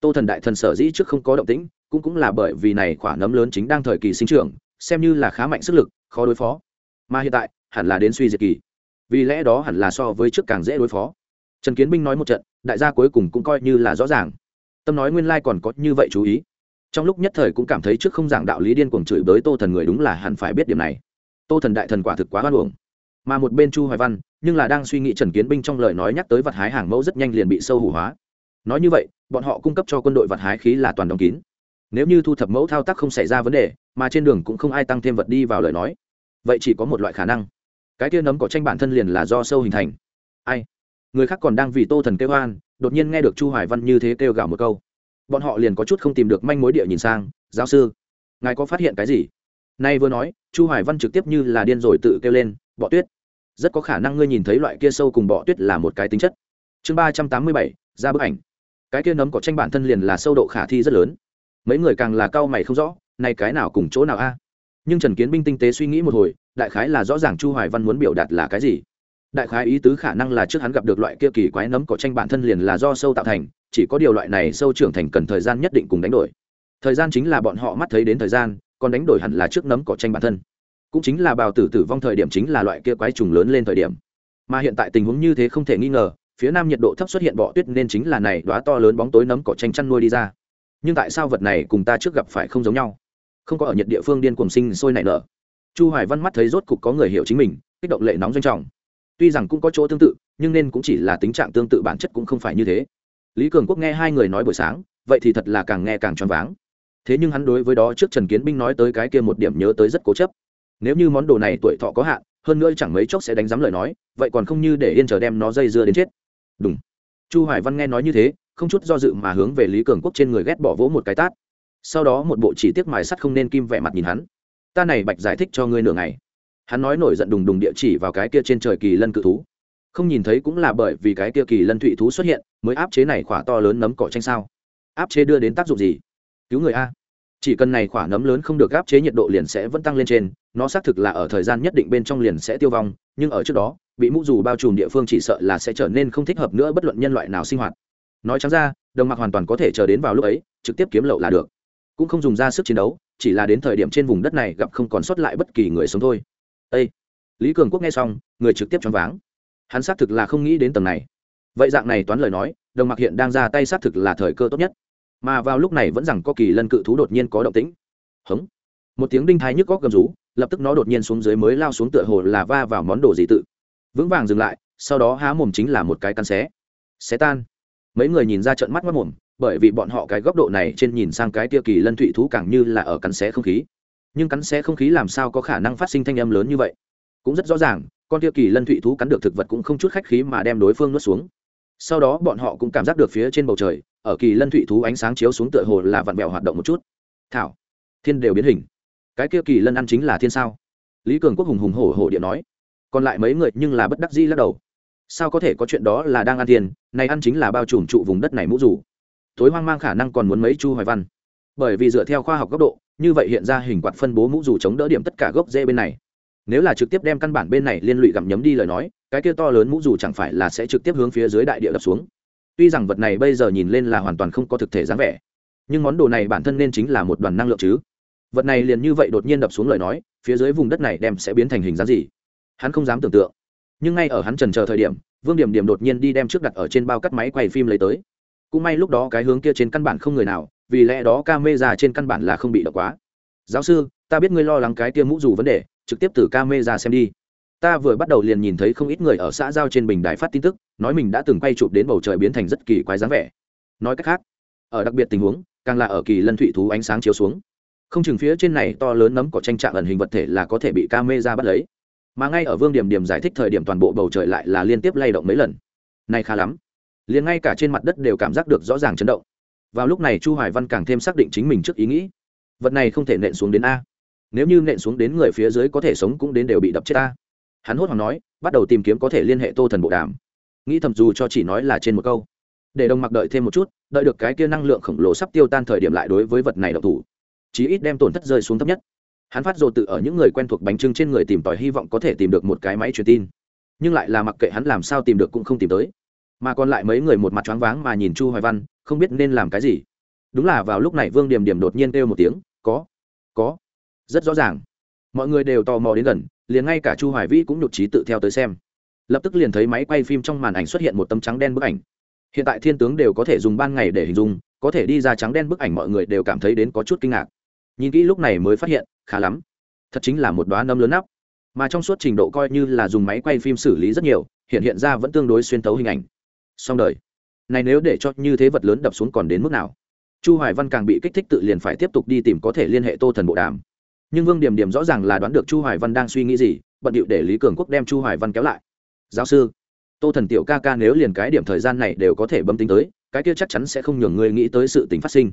Tô thần đại thần sở dĩ trước không có động tĩnh, cũng cũng là bởi vì này quả nấm lớn chính đang thời kỳ sinh trưởng, xem như là khá mạnh sức lực, khó đối phó. Mà hiện tại, hẳn là đến suy diệt kỳ. Vì lẽ đó hẳn là so với trước càng dễ đối phó. Trần kiến binh nói một trận, đại gia cuối cùng cũng coi như là rõ ràng. Tâm nói nguyên lai còn có như vậy chú ý. Trong lúc nhất thời cũng cảm thấy trước không giảng đạo lý điên cuồng chửi bới tô thần người đúng là hẳn phải biết điểm này tô thần đại thần quả thực quá hoan hưởng mà một bên chu hoài văn, nhưng là đang suy nghĩ trần kiến binh trong lời nói nhắc tới vật hái hàng mẫu rất nhanh liền bị sâu hủ hóa. Nói như vậy, bọn họ cung cấp cho quân đội vật hái khí là toàn đóng kín. Nếu như thu thập mẫu thao tác không xảy ra vấn đề, mà trên đường cũng không ai tăng thêm vật đi vào lời nói, vậy chỉ có một loại khả năng. Cái kia nấm cỏ tranh bản thân liền là do sâu hình thành. Ai? Người khác còn đang vì tô thần kêu hoan đột nhiên nghe được chu hoài văn như thế kêu gào một câu. Bọn họ liền có chút không tìm được manh mối địa nhìn sang, giáo sư, ngài có phát hiện cái gì? Nay vừa nói, chu hoài văn trực tiếp như là điên rồi tự kêu lên, bọ tuyết. Rất có khả năng ngươi nhìn thấy loại kia sâu cùng bọ tuyết là một cái tính chất. Chương ba trăm tám mươi bảy, ra bức ảnh. Cái kia nấm cỏ tranh bản thân liền là sâu độ khả thi rất lớn. Mấy người càng là cao mày không rõ, này cái nào cùng chỗ nào a? Nhưng trần kiến binh tinh tế suy nghĩ một hồi, đại khái là rõ ràng chu hoài văn muốn biểu đạt là cái gì. Đại khái ý tứ khả năng là trước hắn gặp được loại kia kỳ quái nấm cỏ tranh bản thân liền là do sâu tạo thành, chỉ có điều loại này sâu trưởng thành cần thời gian nhất định cùng đánh đổi. Thời gian chính là bọn họ mắt thấy đến thời gian còn đánh đổi hẳn là trước nấm cỏ tranh bản thân. Cũng chính là bào tử tử vong thời điểm chính là loại kia quái trùng lớn lên thời điểm. Mà hiện tại tình huống như thế không thể nghi ngờ, phía nam nhiệt độ thấp xuất hiện bọ tuyết nên chính là này đóa to lớn bóng tối nấm cỏ tranh chăn nuôi đi ra. Nhưng tại sao vật này cùng ta trước gặp phải không giống nhau? Không có ở nhiệt địa phương điên cuồng sinh sôi nảy nở. Chu hoài văn mắt thấy rốt cục có người hiểu chính mình, kích động lệ nóng doanh trọng. Tuy rằng cũng có chỗ tương tự, nhưng nên cũng chỉ là tính trạng tương tự bản chất cũng không phải như thế. Lý cường quốc nghe hai người nói buổi sáng, vậy thì thật là càng nghe càng choáng váng thế nhưng hắn đối với đó trước trần kiến binh nói tới cái kia một điểm nhớ tới rất cố chấp. Nếu như món đồ này tuổi thọ có hạn, hơn nữa chẳng mấy chốc sẽ đánh giám lời nói, vậy còn không như để yên chờ đem nó dây dưa đến chết. Đúng chu hoài văn nghe nói như thế, không chút do dự mà hướng về lý cường quốc trên người ghét bỏ vỗ một cái tát. Sau đó một bộ chỉ tiếc mài sắt không nên kim vẻ mặt nhìn hắn. Ta này bạch giải thích cho ngươi nửa ngày. Hắn nói nổi giận đùng đùng địa chỉ vào cái kia trên trời kỳ lân cự thú. Không nhìn thấy cũng là bởi vì cái kia kỳ lân thụy thú xuất hiện, mới áp chế này khỏa to lớn nấm cỏ tranh sao. Áp chế đưa đến tác dụng gì? Cứu người a. Chỉ cần này khoảng nấm lớn không được áp chế nhiệt độ liền sẽ vẫn tăng lên trên, nó xác thực là ở thời gian nhất định bên trong liền sẽ tiêu vong, nhưng ở trước đó, bị mũ dù bao trùm địa phương chỉ sợ là sẽ trở nên không thích hợp nữa bất luận nhân loại nào sinh hoạt. Nói chẳng ra, đồng mặc hoàn toàn có thể chờ đến vào lúc ấy, trực tiếp kiếm lậu là được. Cũng không dùng ra sức chiến đấu, chỉ là đến thời điểm trên vùng đất này gặp không còn sót lại bất kỳ người sống thôi. Ê! lý cường quốc nghe xong, người trực tiếp choáng váng. Hắn xác thực là không nghĩ đến tầng này. Vậy dạng này toán lời nói, đồng mặc hiện đang ra tay xác thực là thời cơ tốt nhất mà vào lúc này vẫn rằng có kỳ lân cự thú đột nhiên có động tĩnh. Hống. Một tiếng đinh thái nhức góc gầm rú, lập tức nó đột nhiên xuống dưới mới lao xuống tựa hồ là va vào món đồ gì tự. Vững vàng dừng lại, sau đó há mồm chính là một cái căn xé. Xé tan. Mấy người nhìn ra trận mắt mất mồm, bởi vì bọn họ cái góc độ này trên nhìn sang cái tia kỳ lân thụy thú càng như là ở cắn xé không khí. Nhưng cắn xé không khí làm sao có khả năng phát sinh thanh âm lớn như vậy? Cũng rất rõ ràng, con tia kỳ lân thụy thú cắn được thực vật cũng không chút khách khí mà đem đối phương nuốt xuống sau đó bọn họ cũng cảm giác được phía trên bầu trời, ở kỳ lân thụy thú ánh sáng chiếu xuống tựa hồ là vặn vẹo hoạt động một chút. Thảo, thiên đều biến hình. Cái kia kỳ lân ăn chính là thiên sao? Lý cường quốc hùng hùng hổ hổ điện nói. Còn lại mấy người nhưng là bất đắc dĩ lắc đầu. Sao có thể có chuyện đó là đang ăn tiền, này ăn chính là bao trùm trụ vùng đất này mũ rủ. Tối hoang mang khả năng còn muốn mấy chu hoài văn. Bởi vì dựa theo khoa học góc độ, như vậy hiện ra hình quạt phân bố mũ rủ chống đỡ điểm tất cả gốc rễ bên này. Nếu là trực tiếp đem căn bản bên này liên lụy gặm nhấm đi lời nói cái kia to lớn mũ dù chẳng phải là sẽ trực tiếp hướng phía dưới đại địa đập xuống. Tuy rằng vật này bây giờ nhìn lên là hoàn toàn không có thực thể dáng vẻ, nhưng món đồ này bản thân nên chính là một đoàn năng lượng chứ. Vật này liền như vậy đột nhiên đập xuống lời nói, phía dưới vùng đất này đem sẽ biến thành hình dáng gì? Hắn không dám tưởng tượng. Nhưng ngay ở hắn trần chờ thời điểm, vương điểm điểm đột nhiên đi đem trước đặt ở trên bao cắt máy quay phim lấy tới. Cũng may lúc đó cái hướng kia trên căn bản không người nào, vì lẽ đó ca mê ra trên căn bản là không bị đập quá. Giáo sư, ta biết ngươi lo lắng cái kia mũ dù vấn đề, trực tiếp từ ca mê ra xem đi ta vừa bắt đầu liền nhìn thấy không ít người ở xã giao trên bình đài phát tin tức, nói mình đã từng quay chụp đến bầu trời biến thành rất kỳ quái dáng vẻ. Nói cách khác, ở đặc biệt tình huống, càng là ở kỳ lân thụy thú ánh sáng chiếu xuống. Không chừng phía trên này to lớn nấm có tranh trạng ẩn hình vật thể là có thể bị ca mê ra bắt lấy. Mà ngay ở vương điểm điểm giải thích thời điểm toàn bộ bầu trời lại là liên tiếp lay động mấy lần. Này khá lắm. Liền ngay cả trên mặt đất đều cảm giác được rõ ràng chấn động. Vào lúc này chu hoài văn càng thêm xác định chính mình trước ý nghĩ. Vật này không thể nện xuống đến a. Nếu như nện xuống đến người phía dưới có thể sống cũng đến đều bị đập chết a hắn hốt hoảng nói, bắt đầu tìm kiếm có thể liên hệ tô thần bộ đàm. Nghĩ thầm dù cho chỉ nói là trên một câu. Để đồng mặc đợi thêm một chút, đợi được cái kia năng lượng khổng lồ sắp tiêu tan thời điểm lại đối với vật này độc thủ. Chí ít đem tổn thất rơi xuống thấp nhất. Hắn phát dồ tự ở những người quen thuộc bánh trưng trên người tìm tòi hy vọng có thể tìm được một cái máy truyền tin. Nhưng lại là mặc kệ hắn làm sao tìm được cũng không tìm tới. Mà còn lại mấy người một mặt choáng váng mà nhìn chu hoài văn, không biết nên làm cái gì. Đúng là vào lúc này vương điểm điểm đột nhiên kêu một tiếng, có có, rất rõ ràng. Mọi người đều tò mò đến gần liền ngay cả chu hoài vĩ cũng nhục trí tự theo tới xem. Lập tức liền thấy máy quay phim trong màn ảnh xuất hiện một tấm trắng đen bức ảnh. Hiện tại thiên tướng đều có thể dùng ban ngày để hình dung, có thể đi ra trắng đen bức ảnh mọi người đều cảm thấy đến có chút kinh ngạc. Nhìn kỹ lúc này mới phát hiện, khá lắm. Thật chính là một đoá nấm lớn nắp. Mà trong suốt trình độ coi như là dùng máy quay phim xử lý rất nhiều, hiện hiện ra vẫn tương đối xuyên tấu hình ảnh. Song đời. Này nếu để cho như thế vật lớn đập xuống còn đến mức nào? Chu hoài văn càng bị kích thích tự liền phải tiếp tục đi tìm có thể liên hệ tô thần bộ đàm nhưng vương điểm điểm rõ ràng là đoán được chu hoài văn đang suy nghĩ gì bận điệu để lý cường quốc đem chu hoài văn kéo lại giáo sư tô thần tiểu ca ca nếu liền cái điểm thời gian này đều có thể bấm tính tới cái kia chắc chắn sẽ không nhường người nghĩ tới sự tình phát sinh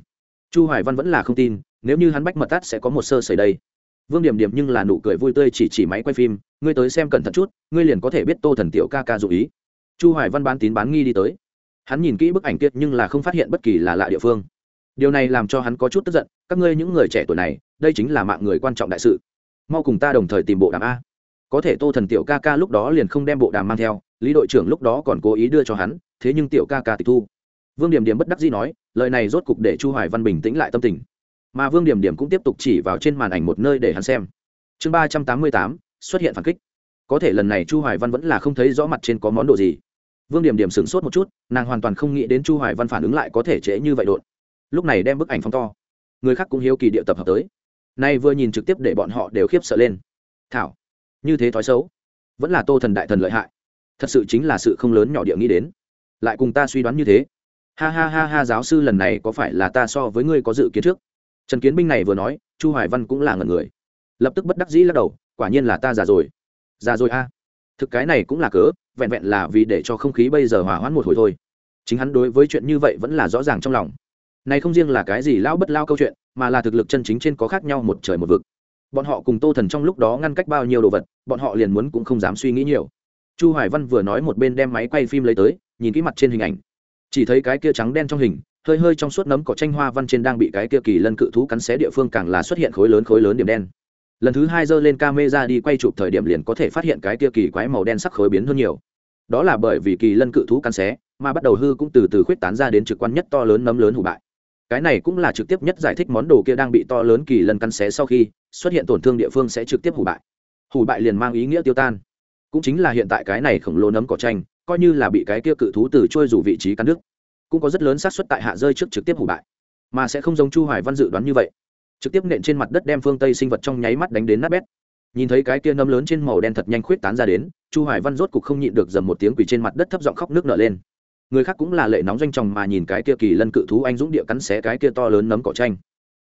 chu hoài văn vẫn là không tin nếu như hắn bách mật tắt sẽ có một sơ sẩy đây vương điểm điểm nhưng là nụ cười vui tươi chỉ chỉ máy quay phim ngươi tới xem cẩn thận chút ngươi liền có thể biết tô thần tiểu ca ca dụ ý chu hoài văn bán tín bán nghi đi tới hắn nhìn kỹ bức ảnh kiệt nhưng là không phát hiện bất kỳ là lạ địa phương điều này làm cho hắn có chút tức giận các ngươi những người trẻ tuổi này đây chính là mạng người quan trọng đại sự. Mau cùng ta đồng thời tìm bộ đàm a. Có thể tô thần tiểu ca ca lúc đó liền không đem bộ đàm mang theo, lý đội trưởng lúc đó còn cố ý đưa cho hắn, thế nhưng tiểu ca ca tịch thu. Vương điểm điểm bất đắc dĩ nói, lời này rốt cục để chu hoài văn bình tĩnh lại tâm tình. Mà vương điểm điểm cũng tiếp tục chỉ vào trên màn ảnh một nơi để hắn xem. Chương ba trăm tám mươi tám, xuất hiện phản kích. Có thể lần này chu hoài văn vẫn là không thấy rõ mặt trên có món đồ gì. Vương điểm điểm sửng sốt một chút, nàng hoàn toàn không nghĩ đến chu hoài văn phản ứng lại có thể trễ như vậy đột. Lúc này đem bức ảnh phóng to. Người khác cũng hiếu kỳ địa tập hợp tới nay vừa nhìn trực tiếp để bọn họ đều khiếp sợ lên. Thảo, như thế thói xấu, vẫn là tô thần đại thần lợi hại. Thật sự chính là sự không lớn nhỏ địa nghĩ đến. Lại cùng ta suy đoán như thế. Ha ha ha ha, giáo sư lần này có phải là ta so với ngươi có dự kiến trước? Trần kiến binh này vừa nói, chu hoài văn cũng là ngần người. Lập tức bất đắc dĩ lắc đầu, quả nhiên là ta già rồi. Già rồi a. Thực cái này cũng là cớ, vẹn vẹn là vì để cho không khí bây giờ hòa hoãn một hồi thôi. Chính hắn đối với chuyện như vậy vẫn là rõ ràng trong lòng này không riêng là cái gì lão bất lao câu chuyện, mà là thực lực chân chính trên có khác nhau một trời một vực. Bọn họ cùng tô thần trong lúc đó ngăn cách bao nhiêu đồ vật, bọn họ liền muốn cũng không dám suy nghĩ nhiều. Chu hoài văn vừa nói một bên đem máy quay phim lấy tới, nhìn kỹ mặt trên hình ảnh. Chỉ thấy cái kia trắng đen trong hình, hơi hơi trong suốt nấm cỏ tranh hoa văn trên đang bị cái kia kỳ lân cự thú cắn xé địa phương càng là xuất hiện khối lớn khối lớn điểm đen. Lần thứ hai giơ lên camera đi quay chụp thời điểm liền có thể phát hiện cái kia kỳ quái màu đen sắc khối biến hơn nhiều. Đó là bởi vì kỳ lân cự thú cắn xé, mà bắt đầu hư cũng từ từ khuyết tán ra đến trực quan nhất to lớn nấm lớn hủ bại cái này cũng là trực tiếp nhất giải thích món đồ kia đang bị to lớn kỳ lần căn xé sau khi xuất hiện tổn thương địa phương sẽ trực tiếp hủ bại. Hủ bại liền mang ý nghĩa tiêu tan. Cũng chính là hiện tại cái này khổng lồ nấm cỏ tranh coi như là bị cái kia cự thú từ trôi rủ vị trí cắn đứt, cũng có rất lớn xác suất tại hạ rơi trước trực tiếp hủ bại. Mà sẽ không giống chu hoài văn dự đoán như vậy. Trực tiếp nện trên mặt đất đem phương tây sinh vật trong nháy mắt đánh đến nát bét. Nhìn thấy cái kia nấm lớn trên màu đen thật nhanh khuyết tán ra đến, chu hoài văn rốt cục không nhịn được dầm một tiếng quỳ trên mặt đất thấp giọng khóc nước nở lên người khác cũng là lệ nóng doanh tròng mà nhìn cái kia kỳ lân cự thú anh dũng địa cắn xé cái kia to lớn nấm cỏ tranh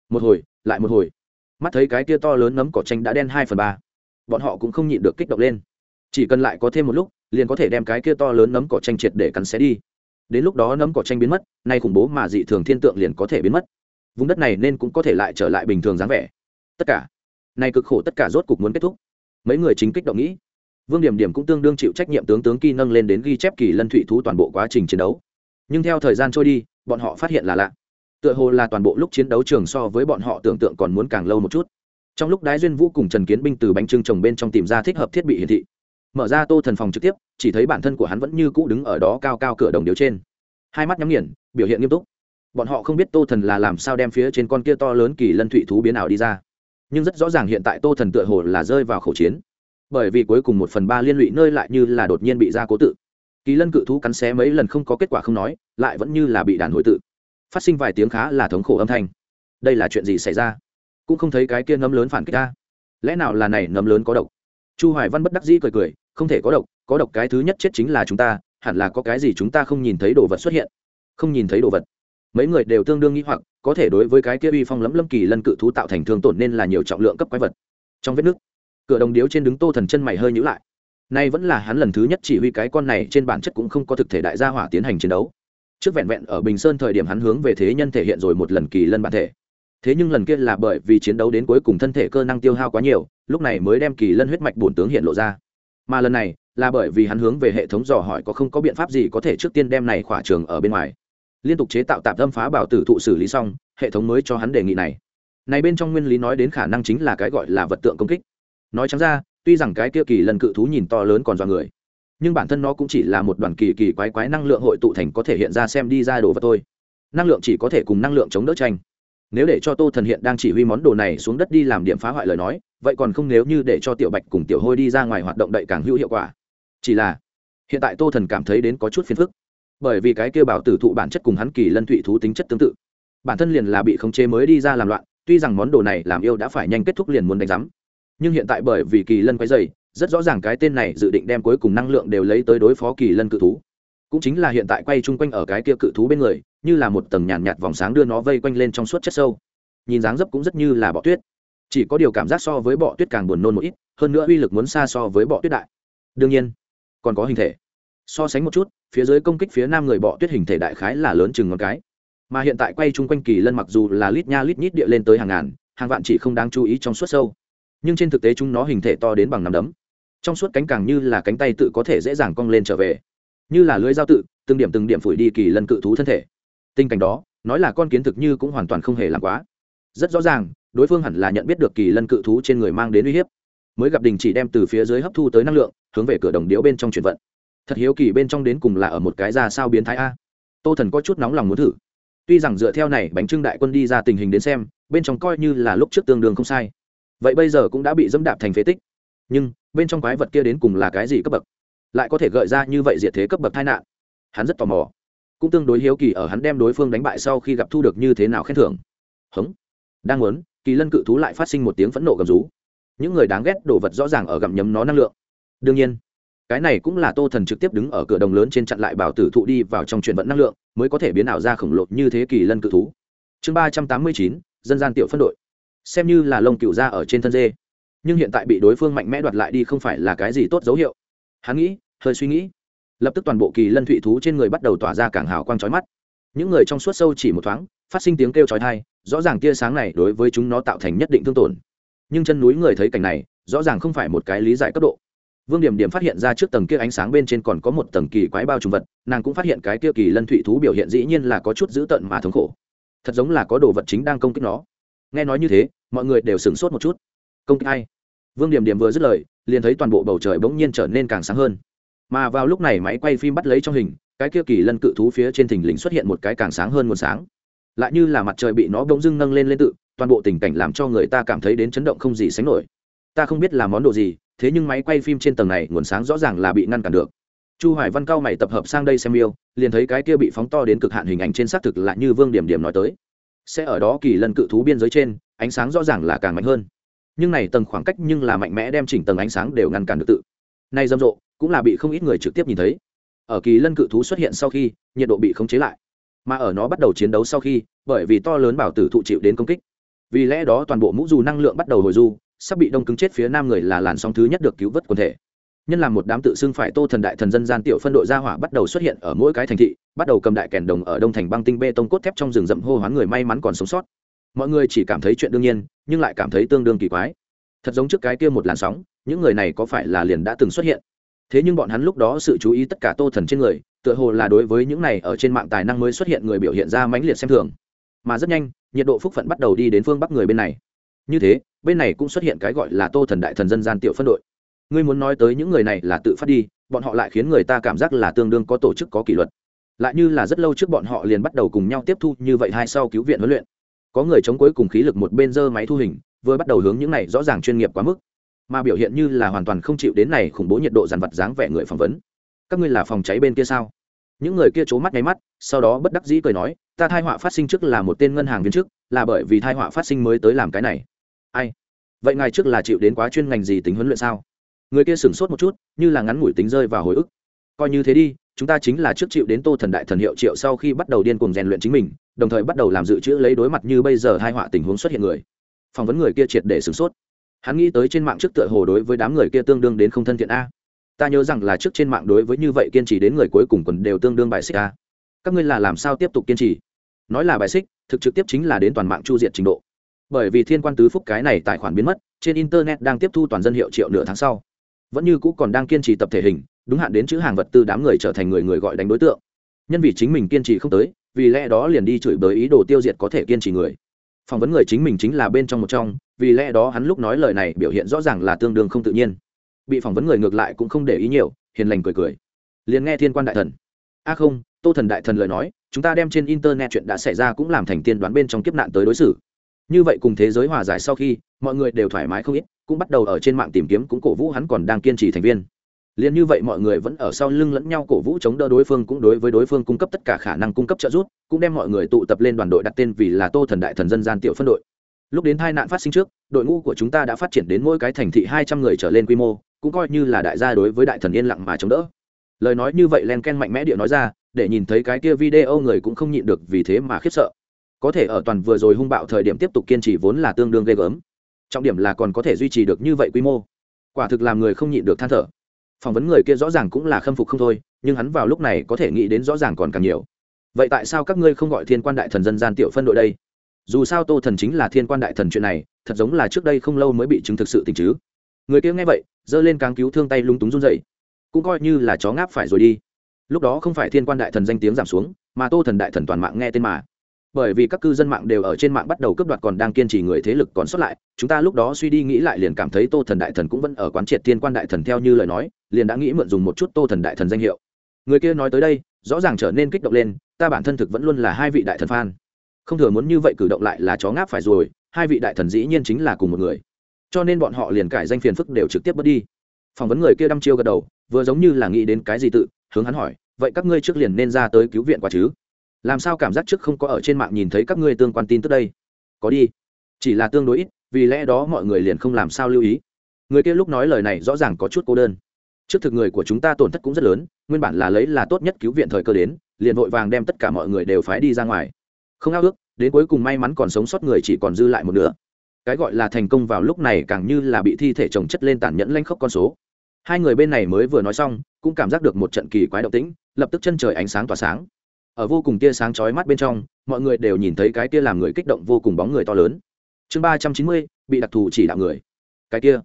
một hồi, lại một hồi. Mắt thấy cái kia to lớn nấm cỏ tranh đã đen hai phần ba. Bọn họ cũng không nhịn được kích động lên. Chỉ cần lại có thêm một lúc, liền có thể đem cái kia to lớn nấm cỏ tranh triệt để cắn xé đi. Đến lúc đó nấm cỏ tranh biến mất, nay khủng bố mà dị thường thiên tượng liền có thể biến mất. Vùng đất này nên cũng có thể lại trở lại bình thường dáng vẻ. Tất cả. Nay cực khổ tất cả rốt cục muốn kết thúc. Mấy người chính kích động nghĩ vương điểm điểm cũng tương đương chịu trách nhiệm tướng tướng kỳ nâng lên đến ghi chép kỳ lân thụy thú toàn bộ quá trình chiến đấu. Nhưng theo thời gian trôi đi, bọn họ phát hiện là lạ. Tựa hồ là toàn bộ lúc chiến đấu trường so với bọn họ tưởng tượng còn muốn càng lâu một chút. Trong lúc đái duyên vũ cùng trần kiến binh từ bánh trưng trồng bên trong tìm ra thích hợp thiết bị hiển thị, mở ra tô thần phòng trực tiếp, chỉ thấy bản thân của hắn vẫn như cũ đứng ở đó cao cao cửa đồng điếu trên. Hai mắt nhắm nghiền, biểu hiện nghiêm túc. Bọn họ không biết tô thần là làm sao đem phía trên con kia to lớn kỳ lân thụy thú biến ảo đi ra. Nhưng rất rõ ràng hiện tại tô thần tựa hồ là rơi vào khẩu chiến bởi vì cuối cùng một phần ba liên lụy nơi lại như là đột nhiên bị ra cố tự. Kỳ lân cự thú cắn xé mấy lần không có kết quả không nói, lại vẫn như là bị đàn hồi tự. Phát sinh vài tiếng khá là thống khổ âm thanh. Đây là chuyện gì xảy ra? Cũng không thấy cái kia nấm lớn phản kích ta lẽ nào là này nấm lớn có độc? Chu hoài văn bất đắc dĩ cười cười, không thể có độc có độc cái thứ nhất chết chính là chúng ta, hẳn là có cái gì chúng ta không nhìn thấy đồ vật xuất hiện. Không nhìn thấy đồ vật. Mấy người đều tương đương nghĩ hoặc, có thể đối với cái kia uy phong lẫm lâm kỳ lân cự thú tạo thành thương tổn nên là nhiều trọng lượng cấp quái vật. Trong vết nước cửa đồng điếu trên đứng tô thần chân mày hơi nhữ lại. Nay vẫn là hắn lần thứ nhất chỉ huy cái con này trên bản chất cũng không có thực thể đại gia hỏa tiến hành chiến đấu. Trước vẹn vẹn ở bình sơn thời điểm hắn hướng về thế nhân thể hiện rồi một lần kỳ lân bản thể. Thế nhưng lần kia là bởi vì chiến đấu đến cuối cùng thân thể cơ năng tiêu hao quá nhiều, lúc này mới đem kỳ lân huyết mạch bổn tướng hiện lộ ra. Mà lần này là bởi vì hắn hướng về hệ thống dò hỏi có không có biện pháp gì có thể trước tiên đem này khỏa trường ở bên ngoài. Liên tục chế tạo tạp âm phá bảo tử thụ xử lý xong, hệ thống mới cho hắn đề nghị này. Này bên trong nguyên lý nói đến khả năng chính là cái gọi là vật tượng công kích nói chẳng ra, tuy rằng cái kia kỳ lần cự thú nhìn to lớn còn do người, nhưng bản thân nó cũng chỉ là một đoàn kỳ kỳ quái quái năng lượng hội tụ thành có thể hiện ra xem đi ra đồ vật thôi. Năng lượng chỉ có thể cùng năng lượng chống đỡ tranh. Nếu để cho tô thần hiện đang chỉ huy món đồ này xuống đất đi làm điểm phá hoại lời nói, vậy còn không nếu như để cho tiểu bạch cùng tiểu hôi đi ra ngoài hoạt động đậy càng hữu hiệu quả. Chỉ là, hiện tại tô thần cảm thấy đến có chút phiền phức, bởi vì cái kêu bảo tử thụ bản chất cùng hắn kỳ lân thụy thú tính chất tương tự. Bản thân liền là bị khống chế mới đi ra làm loạn, tuy rằng món đồ này làm yêu đã phải nhanh kết thúc liền muốn đánh giám nhưng hiện tại bởi vì kỳ lân quấy dày rất rõ ràng cái tên này dự định đem cuối cùng năng lượng đều lấy tới đối phó kỳ lân cự thú. Cũng chính là hiện tại quay chung quanh ở cái kia cự thú bên người như là một tầng nhàn nhạt, nhạt vòng sáng đưa nó vây quanh lên trong suốt chất sâu. Nhìn dáng dấp cũng rất như là bọ tuyết. Chỉ có điều cảm giác so với bọ tuyết càng buồn nôn một ít hơn nữa uy lực muốn xa so với bọ tuyết đại. Đương nhiên còn có hình thể. So sánh một chút phía dưới công kích phía nam người bọ tuyết hình thể đại khái là lớn chừng một cái. Mà hiện tại quay chung quanh kỳ lân mặc dù là lít nha lít nhít địa lên tới hàng ngàn hàng vạn chỉ không đáng chú ý trong suốt sâu nhưng trên thực tế chúng nó hình thể to đến bằng nắm đấm. Trong suốt cánh càng như là cánh tay tự có thể dễ dàng cong lên trở về. Như là lưới dao tự, từng điểm từng điểm phủi đi kỳ lân cự thú thân thể. Tình cảnh đó, nói là con kiến thực như cũng hoàn toàn không hề làm quá. Rất rõ ràng, đối phương hẳn là nhận biết được kỳ lân cự thú trên người mang đến uy hiếp. Mới gặp đình chỉ đem từ phía dưới hấp thu tới năng lượng, hướng về cửa đồng điếu bên trong chuyển vận. Thật hiếu kỳ bên trong đến cùng là ở một cái ra sao biến thái a. Tô thần có chút nóng lòng muốn thử. Tuy rằng dựa theo này bánh trưng đại quân đi ra tình hình đến xem, bên trong coi như là lúc trước tương đương không sai vậy bây giờ cũng đã bị dẫm đạp thành phế tích. Nhưng, bên trong quái vật kia đến cùng là cái gì cấp bậc? Lại có thể gợi ra như vậy diệt thế cấp bậc tai nạn? Hắn rất tò mò. Cũng tương đối hiếu kỳ ở hắn đem đối phương đánh bại sau khi gặp thu được như thế nào khen thưởng. Hống. Đang muốn, kỳ lân cự thú lại phát sinh một tiếng phẫn nộ gầm rú. Những người đáng ghét đồ vật rõ ràng ở gặm nhấm nó năng lượng. Đương nhiên, cái này cũng là tô thần trực tiếp đứng ở cửa đồng lớn trên chặn lại bảo tử thụ đi vào trong chuyển vận năng lượng, mới có thể biến ảo ra khổng lồ như thế kỳ lân cự thú. Chương ba trăm tám mươi chín, dân gian tiểu phân đội xem như là lông cựu ra ở trên thân dê. Nhưng hiện tại bị đối phương mạnh mẽ đoạt lại đi không phải là cái gì tốt dấu hiệu. Hắn nghĩ, hơi suy nghĩ. Lập tức toàn bộ kỳ lân thụy thú trên người bắt đầu tỏa ra càng hào quang trói mắt. Những người trong suốt sâu chỉ một thoáng, phát sinh tiếng kêu trói thai rõ ràng tia sáng này đối với chúng nó tạo thành nhất định thương tổn. Nhưng chân núi người thấy cảnh này, rõ ràng không phải một cái lý giải cấp độ. Vương điểm điểm phát hiện ra trước tầng kia ánh sáng bên trên còn có một tầng kỳ quái bao trùng vật, nàng cũng phát hiện cái kia kỳ lân thụy thú biểu hiện dĩ nhiên là có chút dữ tợn mà thống khổ. Thật giống là có đồ vật chính đang công kích nó nghe nói như thế, mọi người đều sửng sốt một chút. Công kích hay. Vương điểm điểm vừa dứt lời, liền thấy toàn bộ bầu trời bỗng nhiên trở nên càng sáng hơn. Mà vào lúc này máy quay phim bắt lấy trong hình, cái kia kỳ lân cự thú phía trên thình lình xuất hiện một cái càng sáng hơn nguồn sáng. Lại như là mặt trời bị nó bỗng dưng nâng lên lên tự, toàn bộ tình cảnh làm cho người ta cảm thấy đến chấn động không gì sánh nổi. Ta không biết là món đồ gì, thế nhưng máy quay phim trên tầng này nguồn sáng rõ ràng là bị ngăn cản được. Chu hoài văn cao mày tập hợp sang đây xem yêu, liền thấy cái kia bị phóng to đến cực hạn hình ảnh trên xác thực lại như vương điểm điểm nói tới sẽ ở đó kỳ lân cự thú biên giới trên, ánh sáng rõ ràng là càng mạnh hơn. Nhưng này tầng khoảng cách nhưng là mạnh mẽ đem chỉnh tầng ánh sáng đều ngăn cản được tự. Nay rầm rộ cũng là bị không ít người trực tiếp nhìn thấy. Ở kỳ lân cự thú xuất hiện sau khi, nhiệt độ bị khống chế lại. Mà ở nó bắt đầu chiến đấu sau khi, bởi vì to lớn bảo tử thụ chịu đến công kích. Vì lẽ đó toàn bộ mũ dù năng lượng bắt đầu hồi du, sắp bị đông cứng chết phía nam người là làn sóng thứ nhất được cứu vớt quần thể nhân làm một đám tự xưng phải tô thần đại thần dân gian tiểu phân đội gia hỏa bắt đầu xuất hiện ở mỗi cái thành thị, bắt đầu cầm đại kèn đồng ở đông thành băng tinh bê tông cốt thép trong rừng rậm hô hoán người may mắn còn sống sót. Mọi người chỉ cảm thấy chuyện đương nhiên, nhưng lại cảm thấy tương đương kỳ quái. Thật giống trước cái kia một làn sóng, những người này có phải là liền đã từng xuất hiện? Thế nhưng bọn hắn lúc đó sự chú ý tất cả tô thần trên người, tựa hồ là đối với những này ở trên mạng tài năng mới xuất hiện người biểu hiện ra mãnh liệt xem thường. Mà rất nhanh, nhiệt độ phúc phận bắt đầu đi đến phương bắc người bên này. Như thế, bên này cũng xuất hiện cái gọi là tô thần đại thần dân gian tiểu phân đội ngươi muốn nói tới những người này là tự phát đi, bọn họ lại khiến người ta cảm giác là tương đương có tổ chức, có kỷ luật. Lại như là rất lâu trước bọn họ liền bắt đầu cùng nhau tiếp thu như vậy hai sau cứu viện huấn luyện. Có người chống cuối cùng khí lực một bên dơ máy thu hình, vừa bắt đầu hướng những này rõ ràng chuyên nghiệp quá mức. Mà biểu hiện như là hoàn toàn không chịu đến này khủng bố nhiệt độ dàn vật dáng vẻ người phỏng vấn. Các ngươi là phòng cháy bên kia sao? Những người kia c mắt nháy mắt, sau đó bất đắc dĩ cười nói, ta thai họa phát sinh trước là một tên ngân hàng viên trước là bởi vì thai họa phát sinh mới tới làm cái này. Ai? Vậy ngài trước là chịu đến quá chuyên ngành gì tính huấn luyện sao? Người kia sửng sốt một chút, như là ngắn ngủi tính rơi vào hồi ức. Coi như thế đi, chúng ta chính là trước chịu đến tô thần đại thần hiệu triệu sau khi bắt đầu điên cuồng rèn luyện chính mình, đồng thời bắt đầu làm dự trữ lấy đối mặt như bây giờ hai họa tình huống xuất hiện người. Phỏng vấn người kia triệt để sửng sốt. Hắn nghĩ tới trên mạng trước tựa hồ đối với đám người kia tương đương đến không thân thiện a. Ta nhớ rằng là trước trên mạng đối với như vậy kiên trì đến người cuối cùng quần đều tương đương bài xích a. Các ngươi là làm sao tiếp tục kiên trì? Nói là bài xích, thực trực tiếp chính là đến toàn mạng chu diện trình độ. Bởi vì thiên quan tứ phúc cái này tài khoản biến mất, trên internet đang tiếp thu toàn dân hiệu triệu nửa tháng sau vẫn như cũ còn đang kiên trì tập thể hình, đúng hạn đến chữ hàng vật tư đám người trở thành người người gọi đánh đối tượng. Nhân vì chính mình kiên trì không tới, vì lẽ đó liền đi chửi bới ý đồ tiêu diệt có thể kiên trì người. Phỏng vấn người chính mình chính là bên trong một trong, vì lẽ đó hắn lúc nói lời này biểu hiện rõ ràng là tương đương không tự nhiên. Bị phỏng vấn người ngược lại cũng không để ý nhiều, hiền lành cười cười. Liền nghe thiên quan đại thần. A không, tô thần đại thần lời nói, chúng ta đem trên internet chuyện đã xảy ra cũng làm thành tiên đoán bên trong kiếp nạn tới đối xử. Như vậy cùng thế giới hòa giải sau khi, mọi người đều thoải mái không ít cũng bắt đầu ở trên mạng tìm kiếm cũng cổ vũ hắn còn đang kiên trì thành viên. Liền như vậy mọi người vẫn ở sau lưng lẫn nhau cổ vũ chống đỡ đối phương cũng đối với đối phương cung cấp tất cả khả năng cung cấp trợ giúp, cũng đem mọi người tụ tập lên đoàn đội đặt tên vì là tô thần đại thần dân gian tiểu phân đội. Lúc đến tai nạn phát sinh trước, đội ngũ của chúng ta đã phát triển đến mỗi cái thành thị hai trăm người trở lên quy mô, cũng coi như là đại gia đối với đại thần yên lặng mà chống đỡ. Lời nói như vậy len ken mạnh mẽ địa nói ra, để nhìn thấy cái kia video người cũng không nhịn được vì thế mà khiếp sợ. Có thể ở toàn vừa rồi hung bạo thời điểm tiếp tục kiên trì vốn là tương đương ghê gớm trọng điểm là còn có thể duy trì được như vậy quy mô. Quả thực làm người không nhịn được than thở. Phỏng vấn người kia rõ ràng cũng là khâm phục không thôi, nhưng hắn vào lúc này có thể nghĩ đến rõ ràng còn càng nhiều. Vậy tại sao các ngươi không gọi thiên quan đại thần dân gian tiểu phân đội đây? Dù sao tô thần chính là thiên quan đại thần chuyện này, thật giống là trước đây không lâu mới bị chứng thực sự tình chứ. Người kia nghe vậy, giơ lên cáng cứu thương tay lung túng run dậy cũng coi như là chó ngáp phải rồi đi. Lúc đó không phải thiên quan đại thần danh tiếng giảm xuống, mà tô thần đại thần toàn mạng nghe tên mà bởi vì các cư dân mạng đều ở trên mạng bắt đầu cướp đoạt còn đang kiên trì người thế lực còn sót lại, chúng ta lúc đó suy đi nghĩ lại liền cảm thấy tô thần đại thần cũng vẫn ở quán triệt thiên quan đại thần theo như lời nói, liền đã nghĩ mượn dùng một chút tô thần đại thần danh hiệu. Người kia nói tới đây, rõ ràng trở nên kích động lên, ta bản thân thực vẫn luôn là hai vị đại thần phan không thừa muốn như vậy cử động lại là chó ngáp phải rồi, hai vị đại thần dĩ nhiên chính là cùng một người. Cho nên bọn họ liền cải danh phiền phức đều trực tiếp bớt đi. Phỏng vấn người kia đăm chiêu gật đầu, vừa giống như là nghĩ đến cái gì tự, hướng hắn hỏi, vậy các ngươi trước liền nên ra tới cứu viện qua chứ? Làm sao cảm giác trước không có ở trên mạng nhìn thấy các ngươi tương quan tin tức đây? Có đi. Chỉ là tương đối ít, vì lẽ đó mọi người liền không làm sao lưu ý. Người kia lúc nói lời này rõ ràng có chút cô đơn. Trước thực người của chúng ta tổn thất cũng rất lớn, nguyên bản là lấy là tốt nhất cứu viện thời cơ đến, liền vội vàng đem tất cả mọi người đều phái đi ra ngoài. Không ao ước, đến cuối cùng may mắn còn sống sót người chỉ còn dư lại một nửa. Cái gọi là thành công vào lúc này càng như là bị thi thể chồng chất lên tàn nhẫn lanh khóc con số. Hai người bên này mới vừa nói xong, cũng cảm giác được một trận kỳ quái động tĩnh, lập tức chân trời ánh sáng tỏa sáng ở vô cùng tia sáng chói mắt bên trong, mọi người đều nhìn thấy cái kia làm người kích động vô cùng bóng người to lớn. Chương ba trăm chín mươi, bị đặc thù chỉ đạo người. Cái kia,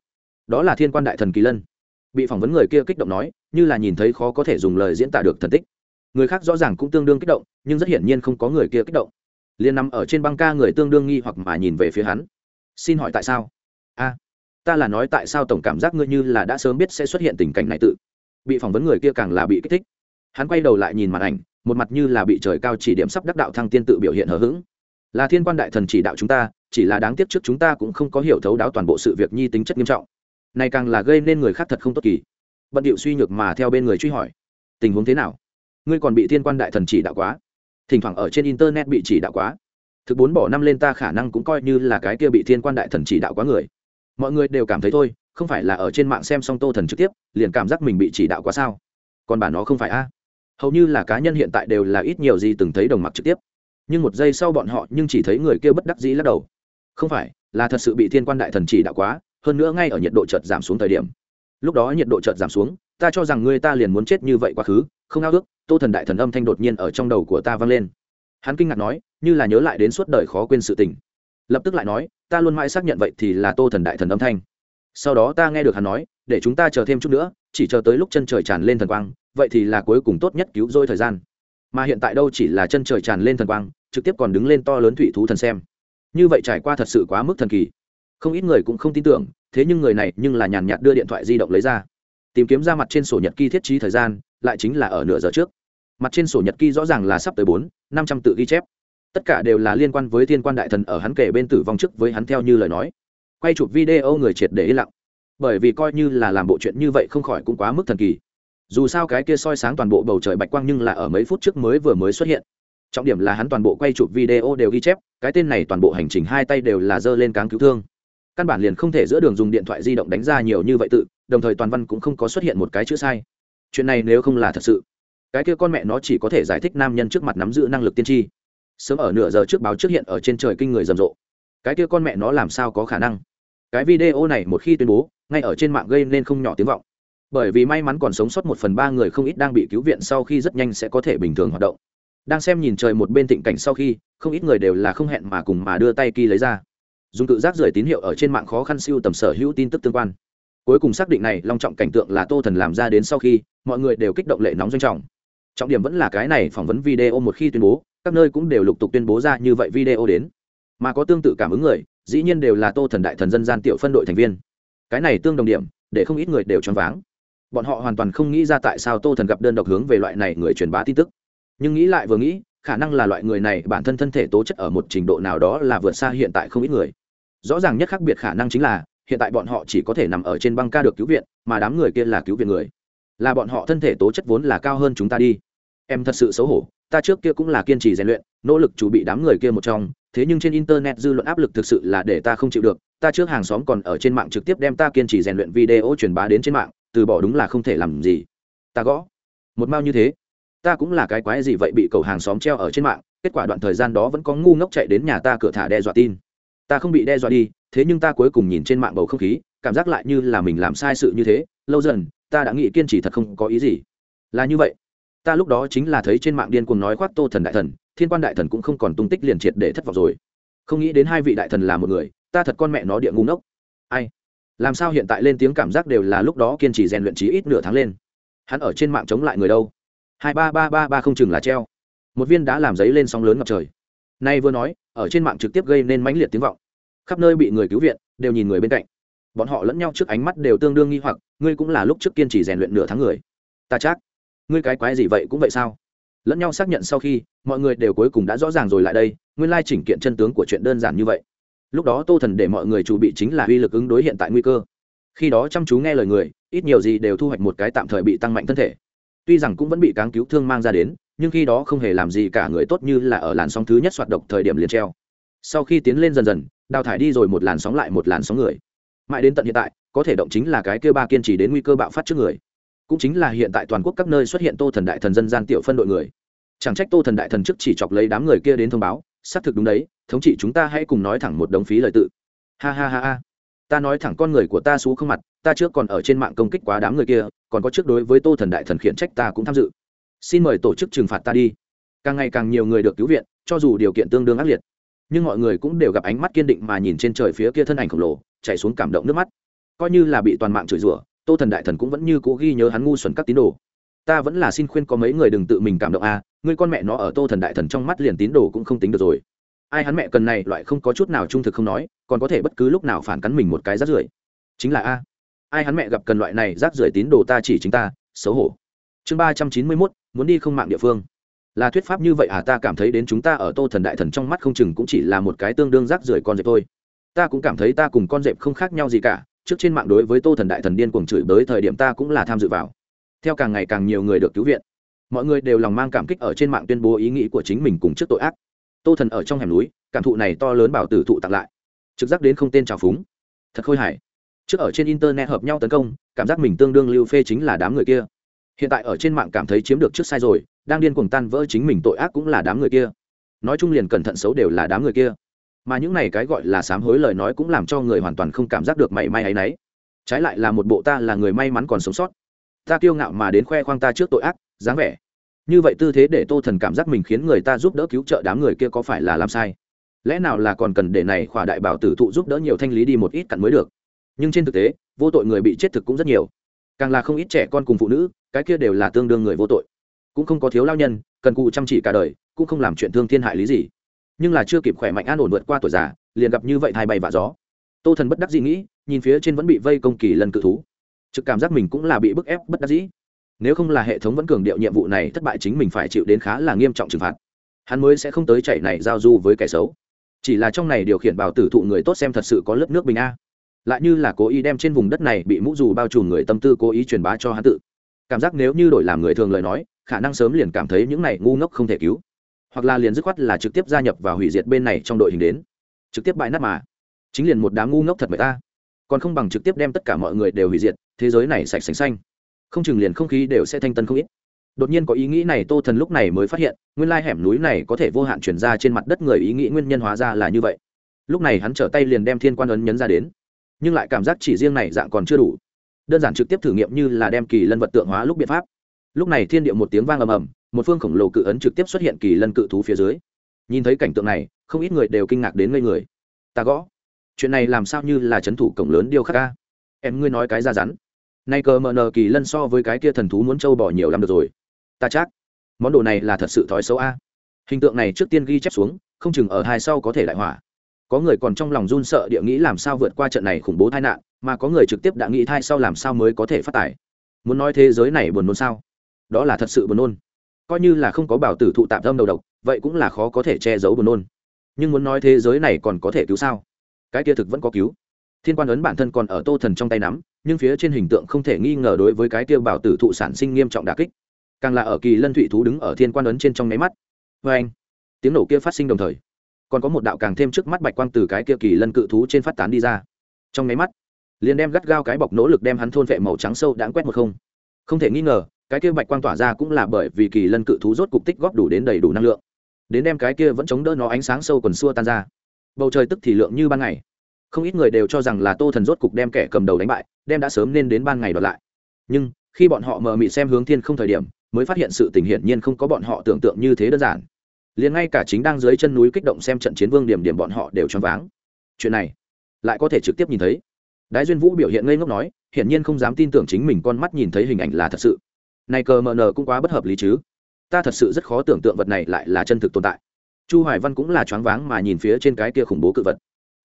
đó là thiên quan đại thần kỳ lân. Bị phỏng vấn người kia kích động nói, như là nhìn thấy khó có thể dùng lời diễn tả được thần tích. Người khác rõ ràng cũng tương đương kích động, nhưng rất hiển nhiên không có người kia kích động. Liền nằm ở trên băng ca người tương đương nghi hoặc mà nhìn về phía hắn. Xin hỏi tại sao? A, ta là nói tại sao tổng cảm giác ngươi như là đã sớm biết sẽ xuất hiện tình cảnh này tự. Bị phỏng vấn người kia càng là bị kích thích. Hắn quay đầu lại nhìn màn ảnh một mặt như là bị trời cao chỉ điểm sắp đắc đạo thăng tiên tự biểu hiện hờ hững. Là thiên quan đại thần chỉ đạo chúng ta, chỉ là đáng tiếc trước chúng ta cũng không có hiểu thấu đáo toàn bộ sự việc nhi tính chất nghiêm trọng. Này càng là gây nên người khác thật không tốt kỳ. Bận điệu suy nhược mà theo bên người truy hỏi. Tình huống thế nào? Ngươi còn bị thiên quan đại thần chỉ đạo quá? Thỉnh thoảng ở trên internet bị chỉ đạo quá. Thực bốn bỏ năm lên ta khả năng cũng coi như là cái kia bị thiên quan đại thần chỉ đạo quá người. Mọi người đều cảm thấy thôi, không phải là ở trên mạng xem xong tô thần trực tiếp, liền cảm giác mình bị chỉ đạo quá sao? Còn bà nó không phải a? Hầu như là cá nhân hiện tại đều là ít nhiều gì từng thấy đồng mặc trực tiếp. Nhưng một giây sau bọn họ nhưng chỉ thấy người kia bất đắc dĩ lắc đầu. Không phải, là thật sự bị thiên quan đại thần chỉ đạo quá, hơn nữa ngay ở nhiệt độ chợt giảm xuống thời điểm. Lúc đó nhiệt độ chợt giảm xuống, ta cho rằng người ta liền muốn chết như vậy quá khứ, không ao ước, tô thần đại thần âm thanh đột nhiên ở trong đầu của ta vang lên. Hắn kinh ngạc nói, như là nhớ lại đến suốt đời khó quên sự tình. Lập tức lại nói, ta luôn mãi xác nhận vậy thì là tô thần đại thần âm thanh. Sau đó ta nghe được hắn nói, để chúng ta chờ thêm chút nữa, chỉ chờ tới lúc chân trời tràn lên thần quang vậy thì là cuối cùng tốt nhất cứu rỗi thời gian. Mà hiện tại đâu chỉ là chân trời tràn lên thần quang, trực tiếp còn đứng lên to lớn thủy thú thần xem. Như vậy trải qua thật sự quá mức thần kỳ. Không ít người cũng không tin tưởng, thế nhưng người này nhưng là nhàn nhạt đưa điện thoại di động lấy ra. Tìm kiếm ra mặt trên sổ nhật ký thiết trí thời gian, lại chính là ở nửa giờ trước. Mặt trên sổ nhật ký rõ ràng là sắp tới bốn, năm trăm tự ghi chép. Tất cả đều là liên quan với thiên quan đại thần ở hắn kể bên tử vong trước với hắn theo như lời nói. Quay chụp video người triệt để lặng. Bởi vì coi như là làm bộ chuyện như vậy không khỏi cũng quá mức thần kỳ dù sao cái kia soi sáng toàn bộ bầu trời bạch quang nhưng là ở mấy phút trước mới vừa mới xuất hiện. Trọng điểm là hắn toàn bộ quay chụp video đều ghi chép, cái tên này toàn bộ hành trình hai tay đều là giơ lên cáng cứu thương. Căn bản liền không thể giữa đường dùng điện thoại di động đánh ra nhiều như vậy tự, đồng thời toàn văn cũng không có xuất hiện một cái chữ sai. Chuyện này nếu không là thật sự, cái kia con mẹ nó chỉ có thể giải thích nam nhân trước mặt nắm giữ năng lực tiên tri. Sớm ở nửa giờ trước báo trước hiện ở trên trời kinh người rầm rộ. Cái kia con mẹ nó làm sao có khả năng? Cái video này một khi tuyên bố, ngay ở trên mạng gây nên không nhỏ tiếng vọng bởi vì may mắn còn sống sót một phần ba người không ít đang bị cứu viện sau khi rất nhanh sẽ có thể bình thường hoạt động. Đang xem nhìn trời một bên thịnh cảnh sau khi, không ít người đều là không hẹn mà cùng mà đưa tay kỳ lấy ra. Dùng tự giác rời tín hiệu ở trên mạng khó khăn siêu tầm sở hữu tin tức tương quan. Cuối cùng xác định này, long trọng cảnh tượng là tô thần làm ra đến sau khi, mọi người đều kích động lệ nóng doanh trọng. Trọng điểm vẫn là cái này phỏng vấn video một khi tuyên bố, các nơi cũng đều lục tục tuyên bố ra như vậy video đến. Mà có tương tự cảm ứng người, dĩ nhiên đều là tô thần đại thần dân gian tiểu phân đội thành viên. Cái này tương đồng điểm, để không ít người đều choáng váng bọn họ hoàn toàn không nghĩ ra tại sao tô thần gặp đơn độc hướng về loại này người truyền bá tin tức. Nhưng nghĩ lại vừa nghĩ, khả năng là loại người này bản thân thân thể tố chất ở một trình độ nào đó là vượt xa hiện tại không ít người. Rõ ràng nhất khác biệt khả năng chính là, hiện tại bọn họ chỉ có thể nằm ở trên băng ca được cứu viện, mà đám người kia là cứu viện người. Là bọn họ thân thể tố chất vốn là cao hơn chúng ta đi. Em thật sự xấu hổ, ta trước kia cũng là kiên trì rèn luyện, nỗ lực chủ bị đám người kia một trong, thế nhưng trên internet dư luận áp lực thực sự là để ta không chịu được, ta trước hàng xóm còn ở trên mạng trực tiếp đem ta kiên trì rèn luyện video truyền bá đến trên mạng từ bỏ đúng là không thể làm gì. Ta gõ. Một mao như thế, ta cũng là cái quái gì vậy bị cầu hàng xóm treo ở trên mạng, kết quả đoạn thời gian đó vẫn có ngu ngốc chạy đến nhà ta cửa thả đe dọa tin. Ta không bị đe dọa đi, thế nhưng ta cuối cùng nhìn trên mạng bầu không khí, cảm giác lại như là mình làm sai sự như thế. Lâu dần, ta đã nghĩ kiên trì thật không có ý gì. Là như vậy. Ta lúc đó chính là thấy trên mạng điên cuồng nói khoác tô thần đại thần, thiên quan đại thần cũng không còn tung tích liền triệt để thất vọng rồi. Không nghĩ đến hai vị đại thần là một người, ta thật con mẹ nó địa ngu ngốc. Ai? Làm sao hiện tại lên tiếng cảm giác đều là lúc đó kiên trì rèn luyện trí ít nửa tháng lên. Hắn ở trên mạng chống lại người đâu? Hai ba ba ba ba không chừng là treo. Một viên đã làm giấy lên sóng lớn ngập trời. Nay vừa nói, ở trên mạng trực tiếp gây nên mãnh liệt tiếng vọng. Khắp nơi bị người cứu viện, đều nhìn người bên cạnh. Bọn họ lẫn nhau trước ánh mắt đều tương đương nghi hoặc, ngươi cũng là lúc trước kiên trì rèn luyện nửa tháng người. Ta chắc, ngươi cái quái gì vậy cũng vậy sao? Lẫn nhau xác nhận sau khi, mọi người đều cuối cùng đã rõ ràng rồi lại đây, nguyên lai chỉnh kiện chân tướng của chuyện đơn giản như vậy lúc đó tô thần để mọi người chuẩn bị chính là uy lực ứng đối hiện tại nguy cơ. Khi đó chăm chú nghe lời người, ít nhiều gì đều thu hoạch một cái tạm thời bị tăng mạnh thân thể. Tuy rằng cũng vẫn bị cáng cứu thương mang ra đến, nhưng khi đó không hề làm gì cả người tốt như là ở làn sóng thứ nhất soạt độc thời điểm liền treo. Sau khi tiến lên dần dần, đào thải đi rồi một làn sóng lại một làn sóng người. Mãi đến tận hiện tại, có thể động chính là cái kêu ba kiên trì đến nguy cơ bạo phát trước người. Cũng chính là hiện tại toàn quốc các nơi xuất hiện tô thần đại thần dân gian tiểu phân đội người. Chẳng trách tô thần đại thần trước chỉ chọc lấy đám người kia đến thông báo, xác thực đúng đấy thống trị chúng ta hãy cùng nói thẳng một đống phí lời tự. Ha ha ha ha. Ta nói thẳng con người của ta xú không mặt ta trước còn ở trên mạng công kích quá đám người kia còn có trước đối với tô thần đại thần khiển trách ta cũng tham dự. Xin mời tổ chức trừng phạt ta đi. Càng ngày càng nhiều người được cứu viện cho dù điều kiện tương đương ác liệt nhưng mọi người cũng đều gặp ánh mắt kiên định mà nhìn trên trời phía kia thân ảnh khổng lồ chạy xuống cảm động nước mắt. Coi như là bị toàn mạng chửi rủa tô thần đại thần cũng vẫn như cố ghi nhớ hắn ngu xuẩn các tín đồ. Ta vẫn là xin khuyên có mấy người đừng tự mình cảm động a à, ngươi con mẹ nó ở tô thần đại thần trong mắt liền tín đồ cũng không tính được rồi ai hắn mẹ cần này loại không có chút nào trung thực không nói, còn có thể bất cứ lúc nào phản cắn mình một cái rác rưởi. Chính là a. Ai hắn mẹ gặp cần loại này rác rưởi tín đồ ta chỉ chính ta, xấu hổ. Chương ba trăm chín mươi mốt, muốn đi không mạng địa phương. Là thuyết pháp như vậy à ta cảm thấy đến chúng ta ở tô thần đại thần trong mắt không chừng cũng chỉ là một cái tương đương rác rưởi con dẹp thôi. Ta cũng cảm thấy ta cùng con dẹp không khác nhau gì cả, trước trên mạng đối với tô thần đại thần điên cuồng chửi bới thời điểm ta cũng là tham dự vào. Theo càng ngày càng nhiều người được cứu viện, mọi người đều lòng mang cảm kích ở trên mạng tuyên bố ý nghĩ của chính mình cùng trước tội ác tô thần ở trong hẻm núi, cảm thụ này to lớn bảo tử thụ tặng lại. Trực giác đến không tên trào phúng. Thật khôi hài. Trước ở trên internet hợp nhau tấn công, cảm giác mình tương đương lưu phê chính là đám người kia. Hiện tại ở trên mạng cảm thấy chiếm được trước sai rồi, đang điên cuồng tan vỡ chính mình tội ác cũng là đám người kia. Nói chung liền cẩn thận xấu đều là đám người kia. Mà những này cái gọi là sám hối lời nói cũng làm cho người hoàn toàn không cảm giác được mảy may ấy nấy trái lại là một bộ ta là người may mắn còn sống sót. Ta kiêu ngạo mà đến khoe khoang ta trước tội ác, dáng vẻ như vậy tư thế để tô thần cảm giác mình khiến người ta giúp đỡ cứu trợ đám người kia có phải là làm sai? Lẽ nào là còn cần để này khỏa đại bảo tử thụ giúp đỡ nhiều thanh lý đi một ít cặn mới được? Nhưng trên thực tế, vô tội người bị chết thực cũng rất nhiều. Càng là không ít trẻ con cùng phụ nữ, cái kia đều là tương đương người vô tội. Cũng không có thiếu lao nhân, cần cụ chăm chỉ cả đời, cũng không làm chuyện thương thiên hại lý gì. Nhưng là chưa kịp khỏe mạnh an ổn vượt qua tuổi già, liền gặp như vậy thay bay vạ gió. Tô thần bất đắc dĩ nghĩ, nhìn phía trên vẫn bị vây công kỳ lần cự thú. Trực cảm giác mình cũng là bị bức ép bất đắc dĩ nếu không là hệ thống vẫn cường điệu nhiệm vụ này, thất bại chính mình phải chịu đến khá là nghiêm trọng trừng phạt. Hắn mới sẽ không tới chạy này giao du với kẻ xấu. Chỉ là trong này điều khiển bảo tử thụ người tốt xem thật sự có lớp nước bình a. Lại như là cố ý đem trên vùng đất này bị mũ dù bao trùm người tâm tư cố ý truyền bá cho hắn tự. Cảm giác nếu như đổi làm người thường lời nói, khả năng sớm liền cảm thấy những này ngu ngốc không thể cứu. Hoặc là liền dứt khoát là trực tiếp gia nhập và hủy diệt bên này trong đội hình đến. Trực tiếp bại nát mà. Chính liền một đám ngu ngốc thật mệt ta. Còn không bằng trực tiếp đem tất cả mọi người đều hủy diệt, thế giới này sạch sành xanh không chừng liền không khí đều sẽ thanh tân không ít. Đột nhiên có ý nghĩ này, tô thần lúc này mới phát hiện, nguyên lai hẻm núi này có thể vô hạn chuyển ra trên mặt đất người, ý nghĩ nguyên nhân hóa ra là như vậy. Lúc này hắn trở tay liền đem thiên quan ấn nhấn ra đến, nhưng lại cảm giác chỉ riêng này dạng còn chưa đủ. Đơn giản trực tiếp thử nghiệm như là đem kỳ lân vật tượng hóa lúc biện pháp. Lúc này thiên điệu một tiếng vang ầm ầm, một phương khổng lồ cự ấn trực tiếp xuất hiện kỳ lân cự thú phía dưới. Nhìn thấy cảnh tượng này, không ít người đều kinh ngạc đến ngây người. Ta gõ. Chuyện này làm sao như là c h ấ n thủ cổng lớn điêu khắc ca em ngươi nói cái ra rắn nay cờ mờ nờ kỳ lân so với cái kia thần thú muốn trâu bỏ nhiều lắm được rồi. Ta chắc, món đồ này là thật sự thói xấu a. Hình tượng này trước tiên ghi chép xuống, không chừng ở hai sau có thể đại hỏa. Có người còn trong lòng run sợ địa nghĩ làm sao vượt qua trận này khủng bố tai nạn, mà có người trực tiếp đã nghĩ thai sau làm sao mới có thể phát tài. Muốn nói thế giới này buồn nôn sao? Đó là thật sự buồn nôn. Coi như là không có bảo tử thụ tạm tâm đầu độc, vậy cũng là khó có thể che giấu buồn nôn. Nhưng muốn nói thế giới này còn có thể cứu sao? Cái kia thực vẫn có cứu thiên quan ấn bản thân còn ở tô thần trong tay nắm, nhưng phía trên hình tượng không thể nghi ngờ đối với cái kia bảo tử thụ sản sinh nghiêm trọng đà kích. Càng là ở kỳ lân thụy thú đứng ở thiên quan ấn trên trong nháy mắt. Vê anh, tiếng nổ kia phát sinh đồng thời, còn có một đạo càng thêm trước mắt bạch quang từ cái kia kỳ lân cự thú trên phát tán đi ra. Trong nháy mắt, liền đem gắt gao cái bọc nỗ lực đem hắn thôn vệ màu trắng sâu đãng quét một không. Không thể nghi ngờ, cái kia bạch quang tỏa ra cũng là bởi vì kỳ lân cự thú rốt cục tích góp đủ đến đầy đủ năng lượng. Đến đem cái kia vẫn chống đỡ nó ánh sáng sâu còn xua tan ra. Bầu trời tức thì lượng như ban ngày không ít người đều cho rằng là tô thần rốt cục đem kẻ cầm đầu đánh bại, đem đã sớm nên đến ban ngày đoạt lại. Nhưng, khi bọn họ mờ mị xem hướng thiên không thời điểm, mới phát hiện sự tình hiển nhiên không có bọn họ tưởng tượng như thế đơn giản. Liền ngay cả chính đang dưới chân núi kích động xem trận chiến vương điểm điểm bọn họ đều choáng váng. Chuyện này, lại có thể trực tiếp nhìn thấy. Đái duyên vũ biểu hiện ngây ngốc nói, hiển nhiên không dám tin tưởng chính mình con mắt nhìn thấy hình ảnh là thật sự. Này cờ mờ nờ cũng quá bất hợp lý chứ. Ta thật sự rất khó tưởng tượng vật này lại là chân thực tồn tại. Chu hoài văn cũng là choáng váng mà nhìn phía trên cái kia khủng bố cự vật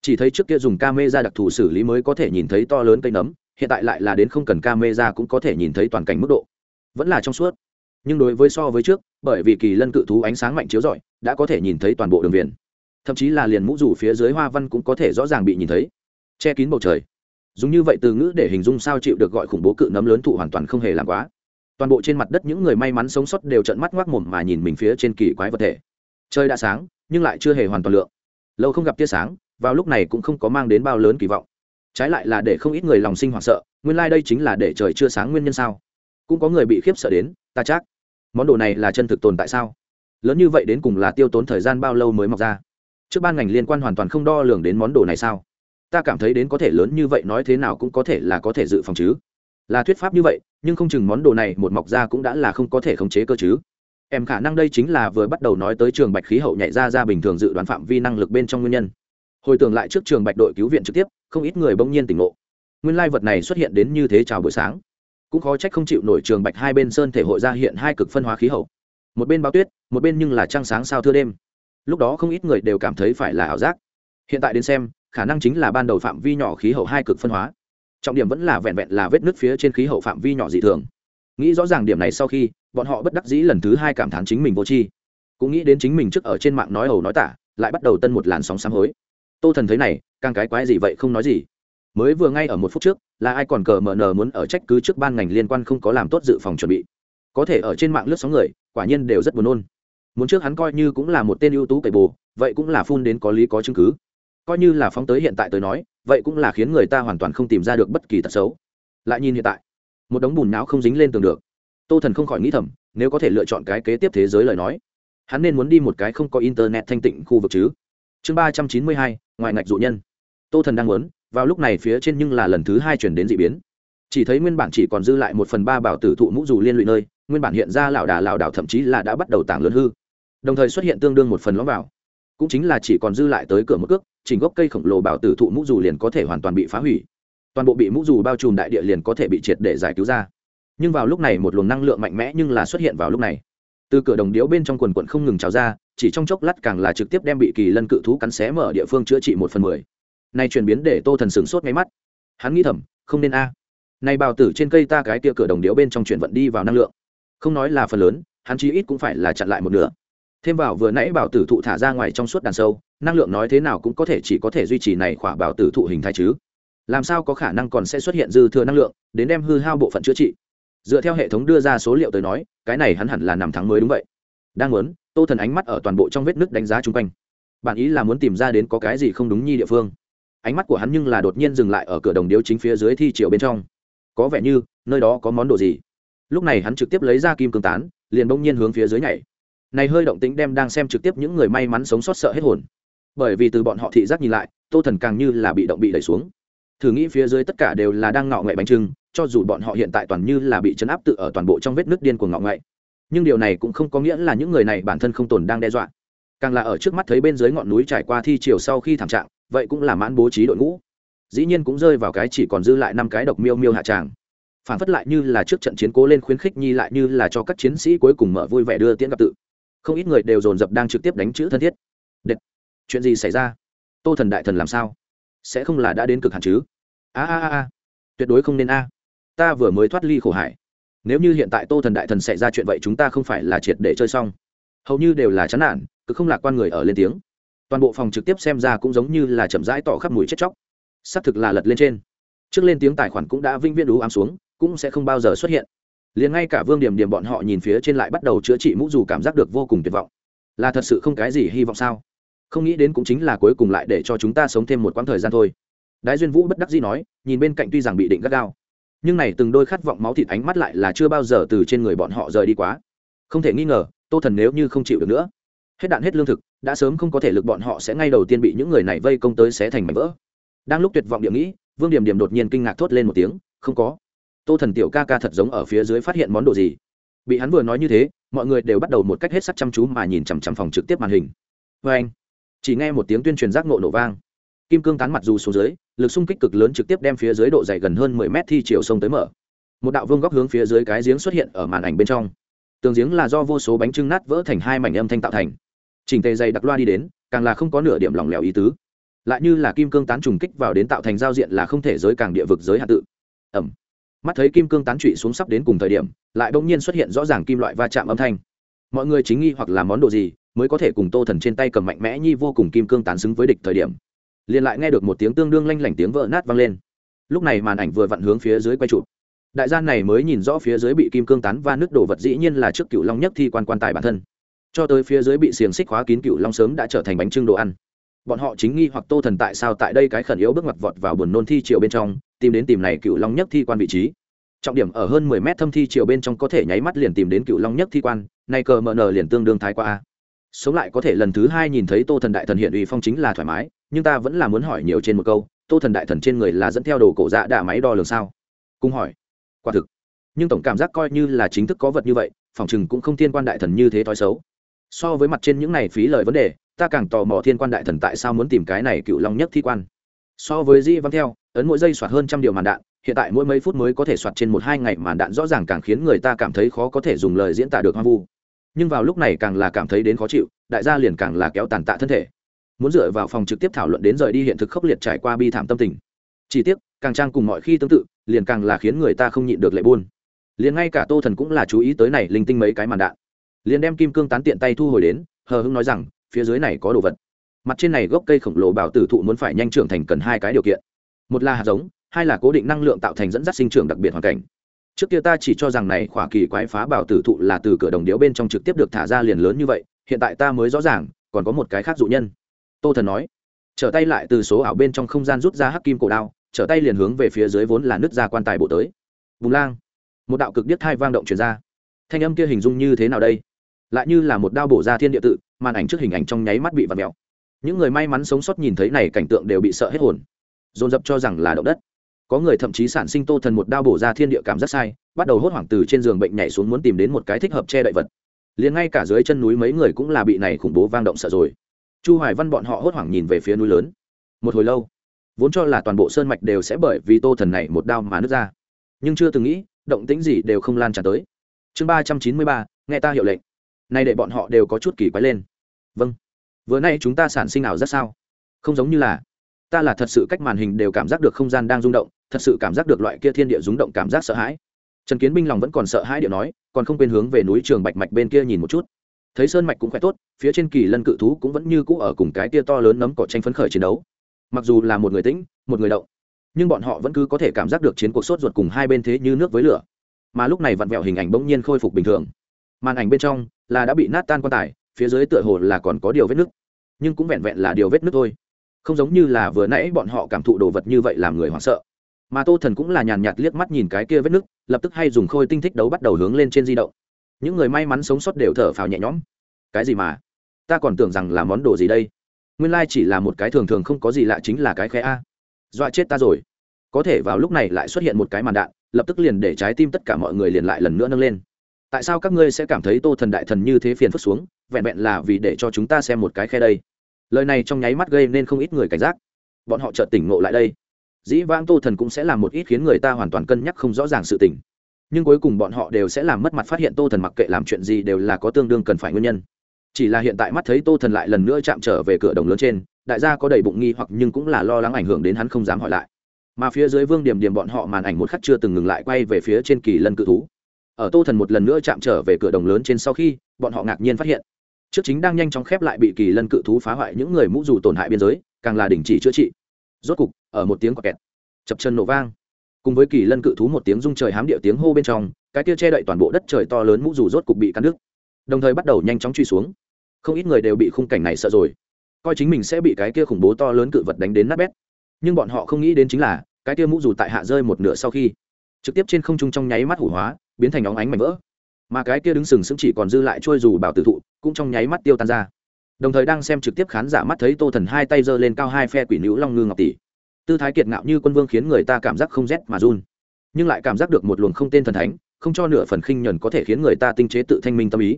chỉ thấy trước kia dùng camera đặc thù xử lý mới có thể nhìn thấy to lớn cây nấm, hiện tại lại là đến không cần camera cũng có thể nhìn thấy toàn cảnh mức độ. Vẫn là trong suốt. Nhưng đối với so với trước, bởi vì kỳ lân cự thú ánh sáng mạnh chiếu rọi, đã có thể nhìn thấy toàn bộ đường viền. Thậm chí là liền mũ rủ phía dưới hoa văn cũng có thể rõ ràng bị nhìn thấy. Che kín bầu trời. Dùng như vậy từ ngữ để hình dung sao chịu được gọi khủng bố cự nấm lớn thụ hoàn toàn không hề làm quá. Toàn bộ trên mặt đất những người may mắn sống sót đều trận mắt ngoác mồm mà nhìn mình phía trên kỳ quái vật thể. Trời đã sáng, nhưng lại chưa hề hoàn toàn lượng. Lâu không gặp tia sáng vào lúc này cũng không có mang đến bao lớn kỳ vọng. Trái lại là để không ít người lòng sinh hoảng sợ, nguyên lai、like、đây chính là để trời chưa sáng nguyên nhân sao? Cũng có người bị khiếp sợ đến, ta chắc, món đồ này là chân thực tồn tại sao? Lớn như vậy đến cùng là tiêu tốn thời gian bao lâu mới mọc ra? Trước ban ngành liên quan hoàn toàn không đo lường đến món đồ này sao? Ta cảm thấy đến có thể lớn như vậy nói thế nào cũng có thể là có thể dự phòng chứ. Là thuyết pháp như vậy, nhưng không chừng món đồ này một mọc ra cũng đã là không có thể khống chế cơ chứ. Em khả năng đây chính là vừa bắt đầu nói tới trường bạch khí hậu nhảy ra ra bình thường dự đoán phạm vi năng lực bên trong nguyên nhân hồi tưởng lại trước trường bạch đội cứu viện trực tiếp, không ít người bỗng nhiên tỉnh ngộ. Nguyên lai vật này xuất hiện đến như thế chào buổi sáng. Cũng khó trách không chịu nổi trường bạch hai bên sơn thể hội ra hiện hai cực phân hóa khí hậu. Một bên báo tuyết, một bên nhưng là trăng sáng sao thưa đêm. Lúc đó không ít người đều cảm thấy phải là ảo giác. Hiện tại đến xem, khả năng chính là ban đầu phạm vi nhỏ khí hậu hai cực phân hóa. Trọng điểm vẫn là vẹn vẹn là vết nứt phía trên khí hậu phạm vi nhỏ dị thường. Nghĩ rõ ràng điểm này sau khi, bọn họ bất đắc dĩ lần thứ hai cảm thán chính mình vô tri. Cũng nghĩ đến chính mình trước ở trên mạng nói hầu nói tả, lại bắt đầu tân một làn sóng sám hối tô thần thấy này, càng cái quái gì vậy không nói gì. Mới vừa ngay ở một phút trước, là ai còn cờ mờ nờ muốn ở trách cứ trước ban ngành liên quan không có làm tốt dự phòng chuẩn bị. Có thể ở trên mạng lướt sóng người, quả nhiên đều rất buồn nôn. Muốn trước hắn coi như cũng là một tên ưu tú cậy bồ, vậy cũng là phun đến có lý có chứng cứ. Coi như là phóng tới hiện tại tới nói, vậy cũng là khiến người ta hoàn toàn không tìm ra được bất kỳ tật xấu. Lại nhìn hiện tại, một đống bùn não không dính lên tường được. Tô thần không khỏi nghĩ thầm, nếu có thể lựa chọn cái kế tiếp thế giới lời nói, hắn nên muốn đi một cái không có internet thanh tịnh khu vực chứ chương ba trăm chín mươi hai ngoài ngạch dụ nhân. Tô thần đang muốn, vào lúc này phía trên nhưng là lần thứ hai chuyển đến d ị biến. Chỉ thấy nguyên bản chỉ còn dư lại một phần ba bảo tử thụ mũ dù liên lụy nơi, nguyên bản hiện ra lảo đà lảo đảo thậm chí là đã bắt đầu tảng lớn hư. Đồng thời xuất hiện tương đương một phần lõm vào. Cũng chính là chỉ còn dư lại tới cửa một cước, chỉnh gốc cây khổng lồ bảo tử thụ mũ dù liền có thể hoàn toàn bị phá hủy. Toàn bộ bị mũ dù bao trùm đại địa liền có thể bị triệt để giải cứu ra. Nhưng vào lúc này một luồng năng lượng mạnh mẽ nhưng là xuất hiện vào lúc này. Từ cửa đồng điếu bên trong quần quận không ngừng trào ra chỉ trong chốc lát càng là trực tiếp đem bị kỳ lân cự thú cắn xé mở địa phương chữa trị một phần mười. Nay chuyển biến để tô thần sửng sốt máy mắt. Hắn nghĩ thầm, không nên a. Này bào tử trên cây ta cái tia cửa đồng điếu bên trong chuyển vận đi vào năng lượng. Không nói là phần lớn, hắn chí ít cũng phải là chặn lại một nửa. Thêm vào vừa nãy bảo tử thụ thả ra ngoài trong suốt đàn sâu, năng lượng nói thế nào cũng có thể chỉ có thể duy trì này khỏa bảo tử thụ hình thái chứ. Làm sao có khả năng còn sẽ xuất hiện dư thừa năng lượng, đến đem hư hao bộ phận chữa trị? Dựa theo hệ thống đưa ra số liệu tới nói, cái này hắn hẳn là nằm thắng mới đúng vậy. Đang muốn tô thần ánh mắt ở toàn bộ trong vết nứt đánh giá chung quanh. Bản ý là muốn tìm ra đến có cái gì không đúng nhi địa phương. Ánh mắt của hắn nhưng là đột nhiên dừng lại ở cửa đồng điếu chính phía dưới thi triều bên trong. Có vẻ như, nơi đó có món đồ gì? Lúc này hắn trực tiếp lấy ra kim cương tán, liền bỗng nhiên hướng phía dưới nhảy. Này hơi động tĩnh đem đang xem trực tiếp những người may mắn sống sót sợ hết hồn. Bởi vì từ bọn họ thị giác nhìn lại, tô thần càng như là bị động bị đẩy xuống. Thử nghĩ phía dưới tất cả đều là đang ngọ ngậy bánh trưng, cho dù bọn họ hiện tại toàn như là bị chấn áp tự ở toàn bộ trong vết nước điên của ngọ ngậy nhưng điều này cũng không có nghĩa là những người này bản thân không tồn đang đe dọa. Càng là ở trước mắt thấy bên dưới ngọn núi trải qua thi chiều sau khi thảm trạng, vậy cũng là mãn bố trí đội ngũ. Dĩ nhiên cũng rơi vào cái chỉ còn dư lại năm cái độc miêu miêu hạ tràng. Phản phất lại như là trước trận chiến cố lên khuyến khích nhi lại như là cho các chiến sĩ cuối cùng mở vui vẻ đưa tiễn gặp tự. Không ít người đều dồn dập đang trực tiếp đánh chữ thân thiết. Đệt. chuyện gì xảy ra? Tô thần đại thần làm sao? Sẽ không là đã đến cực hạn chứ? A a a, tuyệt đối không nên a. Ta vừa mới thoát ly khổ hải nếu như hiện tại tô thần đại thần xảy ra chuyện vậy chúng ta không phải là triệt để chơi xong. Hầu như đều là chán nản, cứ không lạc quan người ở lên tiếng. Toàn bộ phòng trực tiếp xem ra cũng giống như là chậm rãi tỏ khắp mùi chết chóc. Xác thực là lật lên trên. Trước lên tiếng tài khoản cũng đã vinh viên đú ám xuống, cũng sẽ không bao giờ xuất hiện. Liền ngay cả vương điểm điểm bọn họ nhìn phía trên lại bắt đầu chữa trị mũ dù cảm giác được vô cùng tuyệt vọng. Là thật sự không cái gì hy vọng sao? Không nghĩ đến cũng chính là cuối cùng lại để cho chúng ta sống thêm một quãng thời gian thôi. Đái duyên vũ bất đắc dĩ nói, nhìn bên cạnh tuy rằng bị định gắt gao nhưng này từng đôi khát vọng máu thịt ánh mắt lại là chưa bao giờ từ trên người bọn họ rời đi quá. Không thể nghi ngờ, tô thần nếu như không chịu được nữa, hết đạn hết lương thực, đã sớm không có thể lực bọn họ sẽ ngay đầu tiên bị những người này vây công tới xé thành mảnh vỡ. Đang lúc tuyệt vọng địa nghĩ, vương điểm điểm đột nhiên kinh ngạc thốt lên một tiếng, không có. Tô thần tiểu ca ca thật giống ở phía dưới phát hiện món đồ gì. Bị hắn vừa nói như thế, mọi người đều bắt đầu một cách hết sắc chăm chú mà nhìn chằm chằm phòng trực tiếp màn hình. Vê anh chỉ nghe một tiếng tuyên truyền giác ngộ nổ vang. Kim cương tán mặt dù xuống dưới lực xung kích cực lớn trực tiếp đem phía dưới độ dày gần hơn mười mét thi chiều sông tới mở. Một đạo vương góc hướng phía dưới cái giếng xuất hiện ở màn ảnh bên trong. Tường giếng là do vô số bánh trưng nát vỡ thành hai mảnh âm thanh tạo thành. Chỉnh tề dày đặc loa đi đến, càng là không có nửa điểm lỏng lẻo ý tứ. Lại như là kim cương tán trùng kích vào đến tạo thành giao diện là không thể giới càng địa vực giới hạ tự. Ẩm. Mắt thấy kim cương tán trụy xuống sắp đến cùng thời điểm, lại bỗng nhiên xuất hiện rõ ràng kim loại va chạm âm thanh. Mọi người chính nghi hoặc là món đồ gì mới có thể cùng tô thần trên tay cầm mạnh mẽ nhi vô cùng kim cương tán xứng với địch thời điểm liền lại nghe được một tiếng tương đương lanh lảnh tiếng vỡ nát vang lên. Lúc này màn ảnh vừa vặn hướng phía dưới quay chụp. Đại gian này mới nhìn rõ phía dưới bị kim cương tán và nước đổ vật dĩ nhiên là trước cựu long nhất thi quan quan tài bản thân. Cho tới phía dưới bị xiềng xích khóa kín cựu long sớm đã trở thành bánh trưng đồ ăn. Bọn họ chính nghi hoặc tô thần tại sao tại đây cái khẩn yếu bước ngoặt vọt vào buồn nôn thi triều bên trong, tìm đến tìm này cựu long nhất thi quan vị trí. Trọng điểm ở hơn mười mét thâm thi triều bên trong có thể nháy mắt liền tìm đến cựu long nhất thi quan, nay cờ mờ nờ liền tương đương thái qua a sống lại có thể lần thứ hai nhìn thấy tô thần đại thần hiện uy phong chính là thoải mái, nhưng ta vẫn là muốn hỏi nhiều trên một câu, tô thần đại thần trên người là dẫn theo đồ cổ dạ đà máy đo lường sao? Cùng hỏi. Quả thực. Nhưng tổng cảm giác coi như là chính thức có vật như vậy, phòng chừng cũng không thiên quan đại thần như thế thói xấu. So với mặt trên những này phí lời vấn đề, ta càng tò mò thiên quan đại thần tại sao muốn tìm cái này cựu long nhất thi quan. So với di văn theo, ấn mỗi giây soạt hơn trăm điều màn đạn, hiện tại mỗi mấy phút mới có thể soạt trên một hai ngày màn đạn rõ ràng càng khiến người ta cảm thấy khó có thể dùng lời diễn tả được hoang vu nhưng vào lúc này càng là cảm thấy đến khó chịu, đại gia liền càng là kéo tàn tạ thân thể. Muốn dựa vào phòng trực tiếp thảo luận đến rời đi hiện thực khốc liệt trải qua bi thảm tâm tình. Chỉ tiếc, càng trang cùng mọi khi tương tự, liền càng là khiến người ta không nhịn được lệ buôn liền ngay cả tô thần cũng là chú ý tới này linh tinh mấy cái màn đạn. Liền đem kim cương tán tiện tay thu hồi đến, hờ hưng nói rằng, phía dưới này có đồ vật. Mặt trên này gốc cây khổng lồ bảo tử thụ muốn phải nhanh trưởng thành cần hai cái điều kiện. Một là hạt giống, hai là cố định năng lượng tạo thành dẫn dắt sinh trưởng đặc biệt hoàn cảnh trước kia ta chỉ cho rằng này khỏa kỳ quái phá bảo tử thụ là từ cửa đồng điếu bên trong trực tiếp được thả ra liền lớn như vậy, hiện tại ta mới rõ ràng, còn có một cái khác dụ nhân. Tô thần nói. Trở tay lại từ số ảo bên trong không gian rút ra hắc kim cổ đao, trở tay liền hướng về phía dưới vốn là nứt ra quan tài bộ tới. Bùng lang. Một đạo cực điếc thai vang động truyền ra. Thanh âm kia hình dung như thế nào đây? Lại như là một đao bổ ra thiên địa tự, màn ảnh trước hình ảnh trong nháy mắt bị vặt mèo. Những người may mắn sống sót nhìn thấy này cảnh tượng đều bị sợ hết hồn. Dồn dập cho rằng là động đất có người thậm chí sản sinh tô thần một đao bổ ra thiên địa cảm rất sai, bắt đầu hốt hoảng từ trên giường bệnh nhảy xuống muốn tìm đến một cái thích hợp che đậy vật. Liền ngay cả dưới chân núi mấy người cũng là bị này khủng bố vang động sợ rồi. Chu hoài văn bọn họ hốt hoảng nhìn về phía núi lớn. Một hồi lâu, vốn cho là toàn bộ sơn mạch đều sẽ bởi vì tô thần này một đao mà nứt ra. Nhưng chưa từng nghĩ, động tĩnh gì đều không lan tràn tới. Chương ba trăm chín mươi ba, nghe ta hiệu lệnh. Nay để bọn họ đều có chút kỳ quái lên. Vâng. Vừa nay chúng ta sản sinh nào rất sao? Không giống như là, ta là thật sự cách màn hình đều cảm giác được không gian đang rung động thật sự cảm giác được loại kia thiên địa rúng động cảm giác sợ hãi. Trần kiến binh lòng vẫn còn sợ hãi điệu nói, còn không quên hướng về núi trường bạch mạch bên kia nhìn một chút. Thấy sơn mạch cũng khỏe tốt, phía trên kỳ lân cự thú cũng vẫn như cũ ở cùng cái kia to lớn nấm cỏ tranh phấn khởi chiến đấu. Mặc dù là một người tĩnh, một người động, nhưng bọn họ vẫn cứ có thể cảm giác được chiến cuộc sốt ruột cùng hai bên thế như nước với lửa. Mà lúc này vặn vẹo hình ảnh bỗng nhiên khôi phục bình thường. Màn ảnh bên trong là đã bị nát tan quan tài, phía dưới tựa hồ là còn có điều vết nứt, nhưng cũng vẹn vẹn là điều vết nứt thôi. Không giống như là vừa nãy bọn họ cảm thụ đồ vật như vậy làm người hoảng sợ mà tô thần cũng là nhàn nhạt liếc mắt nhìn cái kia vết nứt lập tức hay dùng khôi tinh thích đấu bắt đầu hướng lên trên di động. Những người may mắn sống sót đều thở phào nhẹ nhõm. Cái gì mà? Ta còn tưởng rằng là món đồ gì đây? Nguyên lai chỉ là một cái thường thường không có gì lạ chính là cái khé a. Dọa chết ta rồi. Có thể vào lúc này lại xuất hiện một cái màn đạn, lập tức liền để trái tim tất cả mọi người liền lại lần nữa nâng lên. Tại sao các ngươi sẽ cảm thấy tô thần đại thần như thế phiền phức xuống? Vẹn vẹn là vì để cho chúng ta xem một cái khe đây. Lời này trong nháy mắt gây nên không ít người cảnh giác. Bọn họ chợt tỉnh ngộ lại đây dĩ vãng tô thần cũng sẽ làm một ít khiến người ta hoàn toàn cân nhắc không rõ ràng sự tình. Nhưng cuối cùng bọn họ đều sẽ làm mất mặt phát hiện tô thần mặc kệ làm chuyện gì đều là có tương đương cần phải nguyên nhân. Chỉ là hiện tại mắt thấy tô thần lại lần nữa chạm trở về cửa đồng lớn trên, đại gia có đầy bụng nghi hoặc nhưng cũng là lo lắng ảnh hưởng đến hắn không dám hỏi lại. Mà phía dưới vương điểm điểm bọn họ màn ảnh một khắc chưa từng ngừng lại quay về phía trên kỳ lân cự thú. Ở tô thần một lần nữa chạm trở về cửa đồng lớn trên sau khi, bọn họ ngạc nhiên phát hiện, trước chính đang nhanh chóng khép lại bị kỳ lân cự thú phá hoại những người mũ dù tổn hại biên giới, càng là đình chỉ chữa trị. Rốt cục ở một tiếng quạt kẹt. Chập chân nổ vang. Cùng với kỳ lân cự thú một tiếng rung trời hám địa tiếng hô bên trong, cái kia che đậy toàn bộ đất trời to lớn mũ dù rốt cục bị cắn đứt. Đồng thời bắt đầu nhanh chóng truy xuống. Không ít người đều bị khung cảnh này sợ rồi. Coi chính mình sẽ bị cái kia khủng bố to lớn cự vật đánh đến nát bét. Nhưng bọn họ không nghĩ đến chính là, cái kia mũ dù tại hạ rơi một nửa sau khi, trực tiếp trên không trung trong nháy mắt hủ hóa, biến thành óng ánh mảnh vỡ. Mà cái kia đứng sừng sững chỉ còn dư lại trôi dù bảo tử thụ, cũng trong nháy mắt tiêu tan ra. Đồng thời đang xem trực tiếp khán giả mắt thấy tô thần hai tay giơ lên cao hai phe quỷ nữ long ngư ngọc tỷ tư thái kiệt ngạo như quân vương khiến người ta cảm giác không rét mà run. Nhưng lại cảm giác được một luồng không tên thần thánh, không cho nửa phần khinh nhuần có thể khiến người ta tinh chế tự thanh minh tâm ý.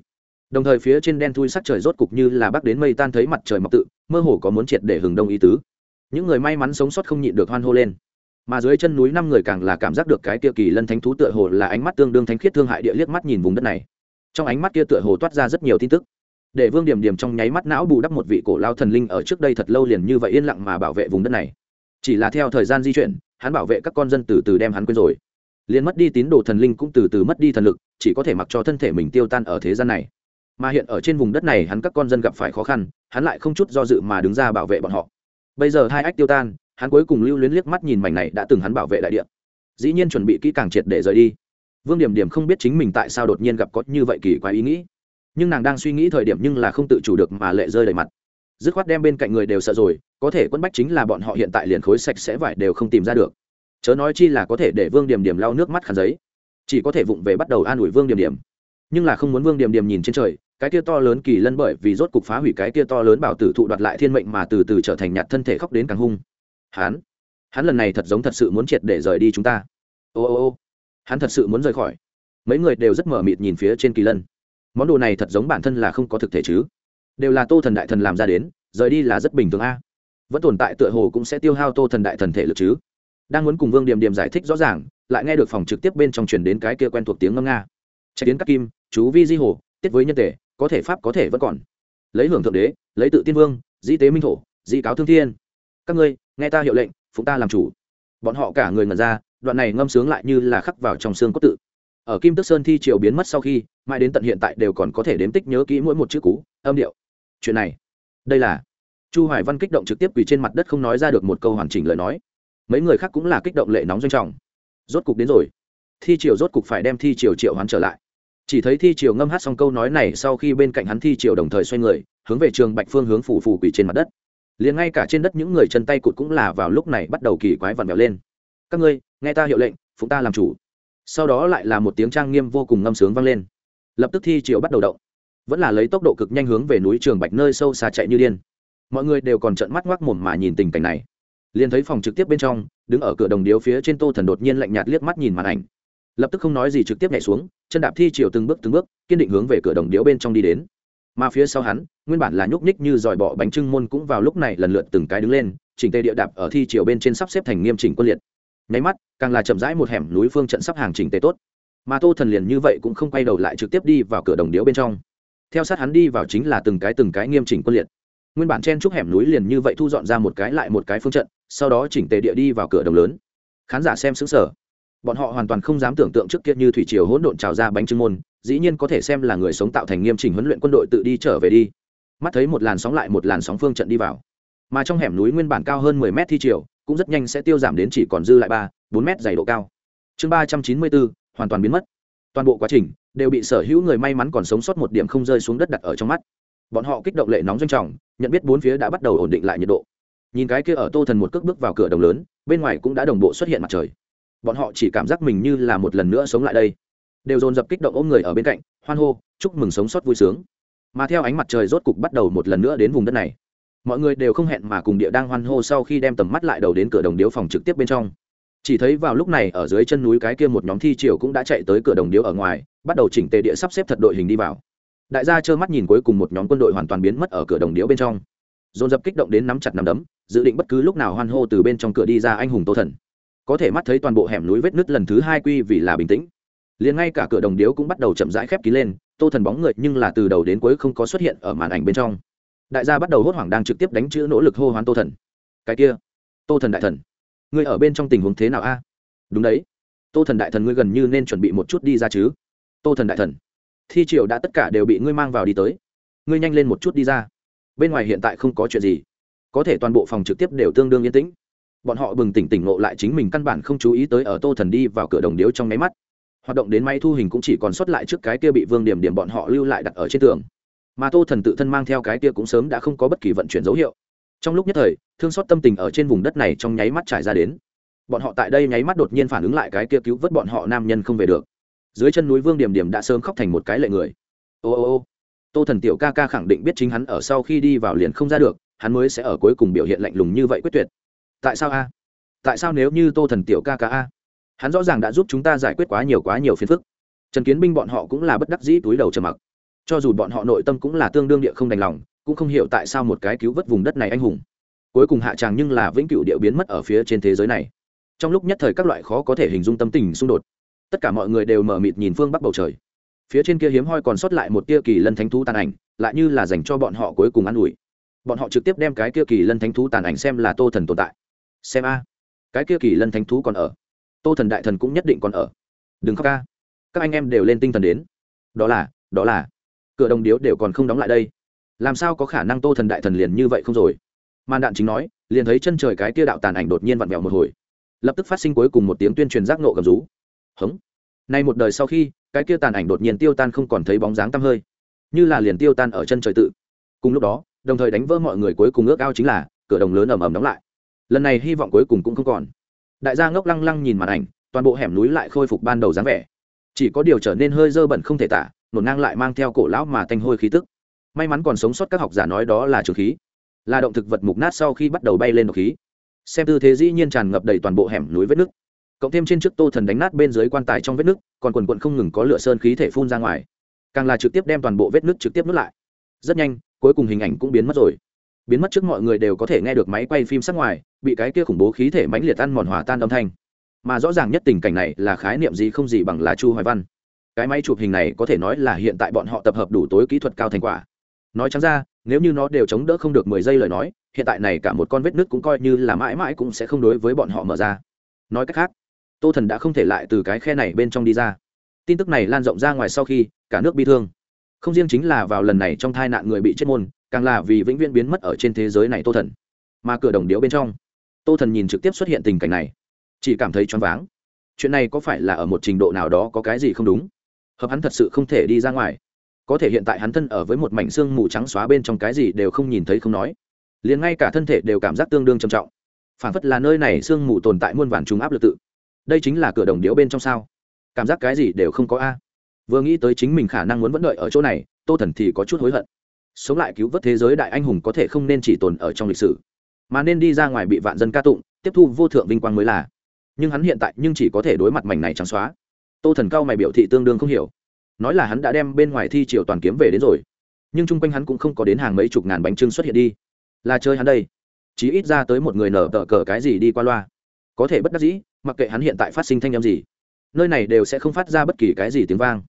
Đồng thời phía trên đen thui sắc trời rốt cục như là bắc đến mây tan thấy mặt trời mọc tự, mơ hồ có muốn triệt để hừng đông ý tứ. Những người may mắn sống sót không nhịn được hoan hô lên. Mà dưới chân núi năm người càng là cảm giác được cái kia kỳ lân thánh thú tựa hồ là ánh mắt tương đương thánh khiết thương hại địa liếc mắt nhìn vùng đất này. Trong ánh mắt kia tựa hồ toát ra rất nhiều tin tức. Để vương điểm điểm trong nháy mắt não bù đắp một vị cổ lao thần linh ở trước đây thật lâu liền như vậy yên lặng mà bảo vệ vùng đất này chỉ là theo thời gian di chuyển, hắn bảo vệ các con dân từ từ đem hắn quên rồi. Liền mất đi tín đồ thần linh cũng từ từ mất đi thần lực, chỉ có thể mặc cho thân thể mình tiêu tan ở thế gian này. Mà hiện ở trên vùng đất này hắn các con dân gặp phải khó khăn, hắn lại không chút do dự mà đứng ra bảo vệ bọn họ. Bây giờ hai ách tiêu tan, hắn cuối cùng lưu luyến liếc mắt nhìn mảnh này đã từng hắn bảo vệ đại địa. Dĩ nhiên chuẩn bị kỹ càng triệt để rời đi. Vương điểm điểm không biết chính mình tại sao đột nhiên gặp có như vậy kỳ quái ý nghĩ. Nhưng nàng đang suy nghĩ thời điểm nhưng là không tự chủ được mà lệ rơi đầy mặt dứt khoát đem bên cạnh người đều sợ rồi, có thể quân bách chính là bọn họ hiện tại liền khối sạch sẽ vải đều không tìm ra được. Chớ nói chi là có thể để vương điểm điểm lau nước mắt khăn giấy, chỉ có thể vụng về bắt đầu an ủi vương điểm điểm. Nhưng là không muốn vương điểm điểm nhìn trên trời, cái kia to lớn kỳ lân bởi vì rốt cục phá hủy cái kia to lớn bảo tử thụ đoạt lại thiên mệnh mà từ từ trở thành nhạt thân thể khóc đến càng hung. Hắn hắn lần này thật giống thật sự muốn triệt để rời đi chúng ta. Ô ô ô, hắn thật sự muốn rời khỏi. Mấy người đều rất mở mịt nhìn phía trên kỳ lân. Món đồ này thật giống bản thân là không có thực thể chứ đều là tô thần đại thần làm ra đến, rời đi là rất bình thường a. Vẫn tồn tại tựa hồ cũng sẽ tiêu hao tô thần đại thần thể lực chứ. Đang muốn cùng vương điềm điềm giải thích rõ ràng, lại nghe được phòng trực tiếp bên trong truyền đến cái kia quen thuộc tiếng ngâm nga. Chạy tiến các kim, chú vi di hồ, tiết với nhân tể, có thể pháp có thể vẫn còn. Lấy hưởng thượng đế, lấy tự tiên vương, di tế minh thổ, di cáo thương thiên. Các ngươi, nghe ta hiệu lệnh, phụng ta làm chủ. Bọn họ cả người ngần ra, đoạn này ngâm sướng lại như là khắc vào trong xương cốt tự. Ở kim tức sơn thi triều biến mất sau khi, mãi đến tận hiện tại đều còn có thể đếm tích nhớ kỹ mỗi một chữ cú, âm điệu chuyện này. Đây là, chu hoài văn kích động trực tiếp quỳ trên mặt đất không nói ra được một câu hoàn chỉnh lời nói. Mấy người khác cũng là kích động lệ nóng doanh trọng. Rốt cục đến rồi. Thi triều rốt cục phải đem thi triều triệu hoán trở lại. Chỉ thấy thi triều ngâm hát xong câu nói này sau khi bên cạnh hắn thi triều đồng thời xoay người, hướng về trường bạch phương hướng phủ phủ quỳ trên mặt đất. Liền ngay cả trên đất những người chân tay cụt cũng là vào lúc này bắt đầu kỳ quái vặn vẹo lên. Các ngươi, nghe ta hiệu lệnh, phụng ta làm chủ. Sau đó lại là một tiếng trang nghiêm vô cùng ngâm sướng vang lên. Lập tức thi triều bắt đầu động vẫn là lấy tốc độ cực nhanh hướng về núi trường bạch nơi sâu xa chạy như điên. Mọi người đều còn trợn mắt ngoác mồm mà nhìn tình cảnh này. Liền thấy phòng trực tiếp bên trong, đứng ở cửa đồng điếu phía trên tô thần đột nhiên lạnh nhạt liếc mắt nhìn màn ảnh. Lập tức không nói gì trực tiếp nhảy xuống, chân đạp thi triều từng bước từng bước, kiên định hướng về cửa đồng điếu bên trong đi đến. Mà phía sau hắn, nguyên bản là nhúc nhích như dòi bọ bánh trưng môn cũng vào lúc này lần lượt từng cái đứng lên, chỉnh tề địa đạp ở thi triều bên trên sắp xếp thành nghiêm chỉnh quân liệt. Nháy mắt, càng là chậm rãi một hẻm núi phương trận sắp hàng chỉnh tề tốt. Mà tô thần liền như vậy cũng không quay đầu lại trực tiếp đi vào cửa đồng điếu bên trong theo sát hắn đi vào chính là từng cái từng cái nghiêm chỉnh quân liệt. Nguyên bản chen trúc hẻm núi liền như vậy thu dọn ra một cái lại một cái phương trận, sau đó chỉnh tề địa đi vào cửa đồng lớn. Khán giả xem xứng sở bọn họ hoàn toàn không dám tưởng tượng trước kia như thủy triều hỗn độn trào ra bánh trưng môn, dĩ nhiên có thể xem là người sống tạo thành nghiêm chỉnh huấn luyện quân đội tự đi trở về đi. Mắt thấy một làn sóng lại một làn sóng phương trận đi vào. Mà trong hẻm núi nguyên bản cao hơn mười mét thi triều, cũng rất nhanh sẽ tiêu giảm đến chỉ còn dư lại ba, bốn mét dày độ cao. Chương ba trăm chín mươi bốn, hoàn toàn biến mất toàn bộ quá trình đều bị sở hữu người may mắn còn sống sót một điểm không rơi xuống đất đặt ở trong mắt. Bọn họ kích động lệ nóng doanh trọng, nhận biết bốn phía đã bắt đầu ổn định lại nhiệt độ. Nhìn cái kia ở tô thần một cước bước vào cửa đồng lớn, bên ngoài cũng đã đồng bộ xuất hiện mặt trời. Bọn họ chỉ cảm giác mình như là một lần nữa sống lại đây. Đều dồn dập kích động ôm người ở bên cạnh, hoan hô, chúc mừng sống sót vui sướng. Mà theo ánh mặt trời rốt cục bắt đầu một lần nữa đến vùng đất này, mọi người đều không hẹn mà cùng địa đang hoan hô sau khi đem tầm mắt lại đầu đến cửa đồng điếu phòng trực tiếp bên trong chỉ thấy vào lúc này ở dưới chân núi cái kia một nhóm thi triều cũng đã chạy tới cửa đồng điếu ở ngoài, bắt đầu chỉnh tề địa sắp xếp thật đội hình đi vào. Đại gia trơ mắt nhìn cuối cùng một nhóm quân đội hoàn toàn biến mất ở cửa đồng điếu bên trong. Dồn dập kích động đến nắm chặt nắm đấm, dự định bất cứ lúc nào hoan hô từ bên trong cửa đi ra anh hùng tô thần. Có thể mắt thấy toàn bộ hẻm núi vết nứt lần thứ hai quy vì là bình tĩnh. Liền ngay cả cửa đồng điếu cũng bắt đầu chậm rãi khép kín lên, tô thần bóng người nhưng là từ đầu đến cuối không có xuất hiện ở màn ảnh bên trong. Đại gia bắt đầu hốt hoảng đang trực tiếp đánh chữ nỗ lực hô hoán tô thần. Cái kia, tô thần đại thần ngươi ở bên trong tình huống thế nào a? Đúng đấy. Tô thần đại thần ngươi gần như nên chuẩn bị một chút đi ra chứ? Tô thần đại thần, thi triều đã tất cả đều bị ngươi mang vào đi tới. Ngươi nhanh lên một chút đi ra. Bên ngoài hiện tại không có chuyện gì. Có thể toàn bộ phòng trực tiếp đều tương đương yên tĩnh. Bọn họ bừng tỉnh tỉnh ngộ lại chính mình căn bản không chú ý tới ở tô thần đi vào cửa đồng điếu trong nháy mắt. Hoạt động đến máy thu hình cũng chỉ còn xuất lại trước cái kia bị vương điểm điểm bọn họ lưu lại đặt ở trên tường. Mà tô thần tự thân mang theo cái kia cũng sớm đã không có bất kỳ vận chuyển dấu hiệu trong lúc nhất thời, thương xót tâm tình ở trên vùng đất này trong nháy mắt trải ra đến. Bọn họ tại đây nháy mắt đột nhiên phản ứng lại cái kia cứu vớt bọn họ nam nhân không về được. Dưới chân núi vương điểm điểm đã sớm khóc thành một cái lệ người. Ô ô ô. Tô thần tiểu ca ca khẳng định biết chính hắn ở sau khi đi vào liền không ra được, hắn mới sẽ ở cuối cùng biểu hiện lạnh lùng như vậy quyết tuyệt. Tại sao a? Tại sao nếu như tô thần tiểu ca ca a? Hắn rõ ràng đã giúp chúng ta giải quyết quá nhiều quá nhiều phiền phức. Trần kiến binh bọn họ cũng là bất đắc dĩ túi đầu trầm mặc. Cho dù bọn họ nội tâm cũng là tương đương địa không đành lòng cũng không hiểu tại sao một cái cứu vớt vùng đất này anh hùng. Cuối cùng hạ tràng nhưng là vĩnh cửu địa biến mất ở phía trên thế giới này. Trong lúc nhất thời các loại khó có thể hình dung tâm tình xung đột, tất cả mọi người đều mở mịt nhìn phương bắc bầu trời. Phía trên kia hiếm hoi còn sót lại một tia kỳ lân thánh thú tàn ảnh, lại như là dành cho bọn họ cuối cùng an ủi. Bọn họ trực tiếp đem cái kia kỳ lân thánh thú tàn ảnh xem là tô thần tồn tại. Xem a, cái kia kỳ lân thánh thú còn ở. Tô thần đại thần cũng nhất định còn ở. Đừng khóc ca các anh em đều lên tinh thần đến. Đó là đó là. Cửa đồng điếu đều còn không đóng lại đây làm sao có khả năng tô thần đại thần liền như vậy không rồi? Màn đạn chính nói, liền thấy chân trời cái kia đạo tàn ảnh đột nhiên vặn vẹo một hồi. Lập tức phát sinh cuối cùng một tiếng tuyên truyền giác nộ gầm rú. Hống. Nay một đời sau khi, cái kia tàn ảnh đột nhiên tiêu tan không còn thấy bóng dáng tăm hơi. Như là liền tiêu tan ở chân trời tự. Cùng lúc đó, đồng thời đánh vỡ mọi người cuối cùng ước ao chính là, cửa đồng lớn ầm ầm đóng lại. Lần này hy vọng cuối cùng cũng không còn. Đại gia ngốc lăng lăng nhìn màn ảnh, toàn bộ hẻm núi lại khôi phục ban đầu dáng vẻ. Chỉ có điều trở nên hơi dơ bẩn không thể tả nổn ngang lại mang theo cổ lão mà tanh hôi khí tức may mắn còn sống sót các học giả nói đó là trường khí, là động thực vật mục nát sau khi bắt đầu bay lên độc khí. Xem tư thế dĩ nhiên tràn ngập đầy toàn bộ hẻm núi vết nước cộng thêm trên trước tô thần đánh nát bên dưới quan tài trong vết nước còn quần quận không ngừng có lửa sơn khí thể phun ra ngoài. Càng là trực tiếp đem toàn bộ vết nước trực tiếp nứt lại. Rất nhanh, cuối cùng hình ảnh cũng biến mất rồi. Biến mất trước mọi người đều có thể nghe được máy quay phim sắc ngoài, bị cái kia khủng bố khí thể mãnh liệt ăn mòn hòa tan âm thanh. Mà rõ ràng nhất tình cảnh này là khái niệm gì không gì bằng là chu hoài văn. Cái máy chụp hình này có thể nói là hiện tại bọn họ tập hợp đủ tối kỹ thuật cao thành quả nói trắng ra, nếu như nó đều chống đỡ không được mười giây lời nói, hiện tại này cả một con vết nứt cũng coi như là mãi mãi cũng sẽ không đối với bọn họ mở ra. Nói cách khác, tô thần đã không thể lại từ cái khe này bên trong đi ra. Tin tức này lan rộng ra ngoài sau khi, cả nước bi thương. Không riêng chính là vào lần này trong tai nạn người bị chết môn, càng là vì vĩnh viễn biến mất ở trên thế giới này tô thần. Mà cửa đồng điếu bên trong, tô thần nhìn trực tiếp xuất hiện tình cảnh này, chỉ cảm thấy choáng váng. Chuyện này có phải là ở một trình độ nào đó có cái gì không đúng? Hợp hắn thật sự không thể đi ra ngoài có thể hiện tại hắn thân ở với một mảnh xương mù trắng xóa bên trong cái gì đều không nhìn thấy không nói. Liền ngay cả thân thể đều cảm giác tương đương trầm trọng. Phản phất là nơi này xương mù tồn tại muôn vàn trùng áp lực tự. Đây chính là cửa đồng điếu bên trong sao? Cảm giác cái gì đều không có a. Vừa nghĩ tới chính mình khả năng muốn vẫn đợi ở chỗ này, tô thần thì có chút hối hận. Sống lại cứu vớt thế giới đại anh hùng có thể không nên chỉ tồn ở trong lịch sử, mà nên đi ra ngoài bị vạn dân ca tụng, tiếp thu vô thượng vinh quang mới là. Nhưng hắn hiện tại nhưng chỉ có thể đối mặt mảnh này trắng xóa. Tô thần cao mày biểu thị tương đương không hiểu nói là hắn đã đem bên ngoài thi triều toàn kiếm về đến rồi. Nhưng chung quanh hắn cũng không có đến hàng mấy chục ngàn bánh trưng xuất hiện đi. Là chơi hắn đây. Chí ít ra tới một người nở tờ cờ cái gì đi qua loa. Có thể bất đắc dĩ, mặc kệ hắn hiện tại phát sinh thanh â m gì, nơi này đều sẽ không phát ra bất kỳ cái gì tiếng vang.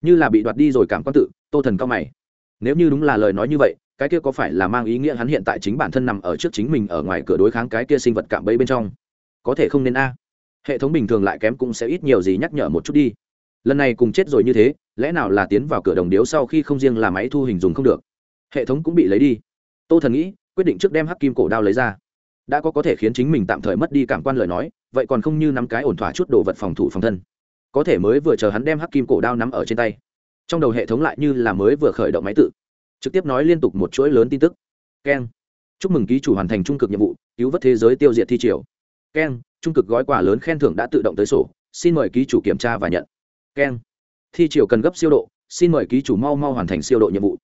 Như là bị đoạt đi rồi cảm quan tự, tô thần cao mày. Nếu như đúng là lời nói như vậy, cái kia có phải là mang ý nghĩa hắn hiện tại chính bản thân nằm ở trước chính mình ở ngoài cửa đối kháng cái kia sinh vật cạm bẫy bên trong? Có thể không nên a. Hệ thống bình thường lại kém cũng sẽ ít nhiều gì nhắc nhở một chút đi. Lần này cùng chết rồi như thế lẽ nào là tiến vào cửa đồng điếu sau khi không riêng là máy thu hình dùng không được? Hệ thống cũng bị lấy đi. Tô thần nghĩ, quyết định trước đem hắc kim cổ đao lấy ra. Đã có có thể khiến chính mình tạm thời mất đi cảm quan lời nói, vậy còn không như nắm cái ổn thỏa chút đồ vật phòng thủ phòng thân. Có thể mới vừa chờ hắn đem hắc kim cổ đao nắm ở trên tay. Trong đầu hệ thống lại như là mới vừa khởi động máy tự. Trực tiếp nói liên tục một chuỗi lớn tin tức. Keng. Chúc mừng ký chủ hoàn thành trung cực nhiệm vụ, cứu vớt thế giới tiêu diệt thi triều. Keng, trung cực gói quà lớn khen thưởng đã tự động tới sổ. Xin mời ký chủ kiểm tra và nhận. Keng thi triều cần gấp siêu độ, xin mời ký chủ mau mau hoàn thành siêu độ nhiệm vụ.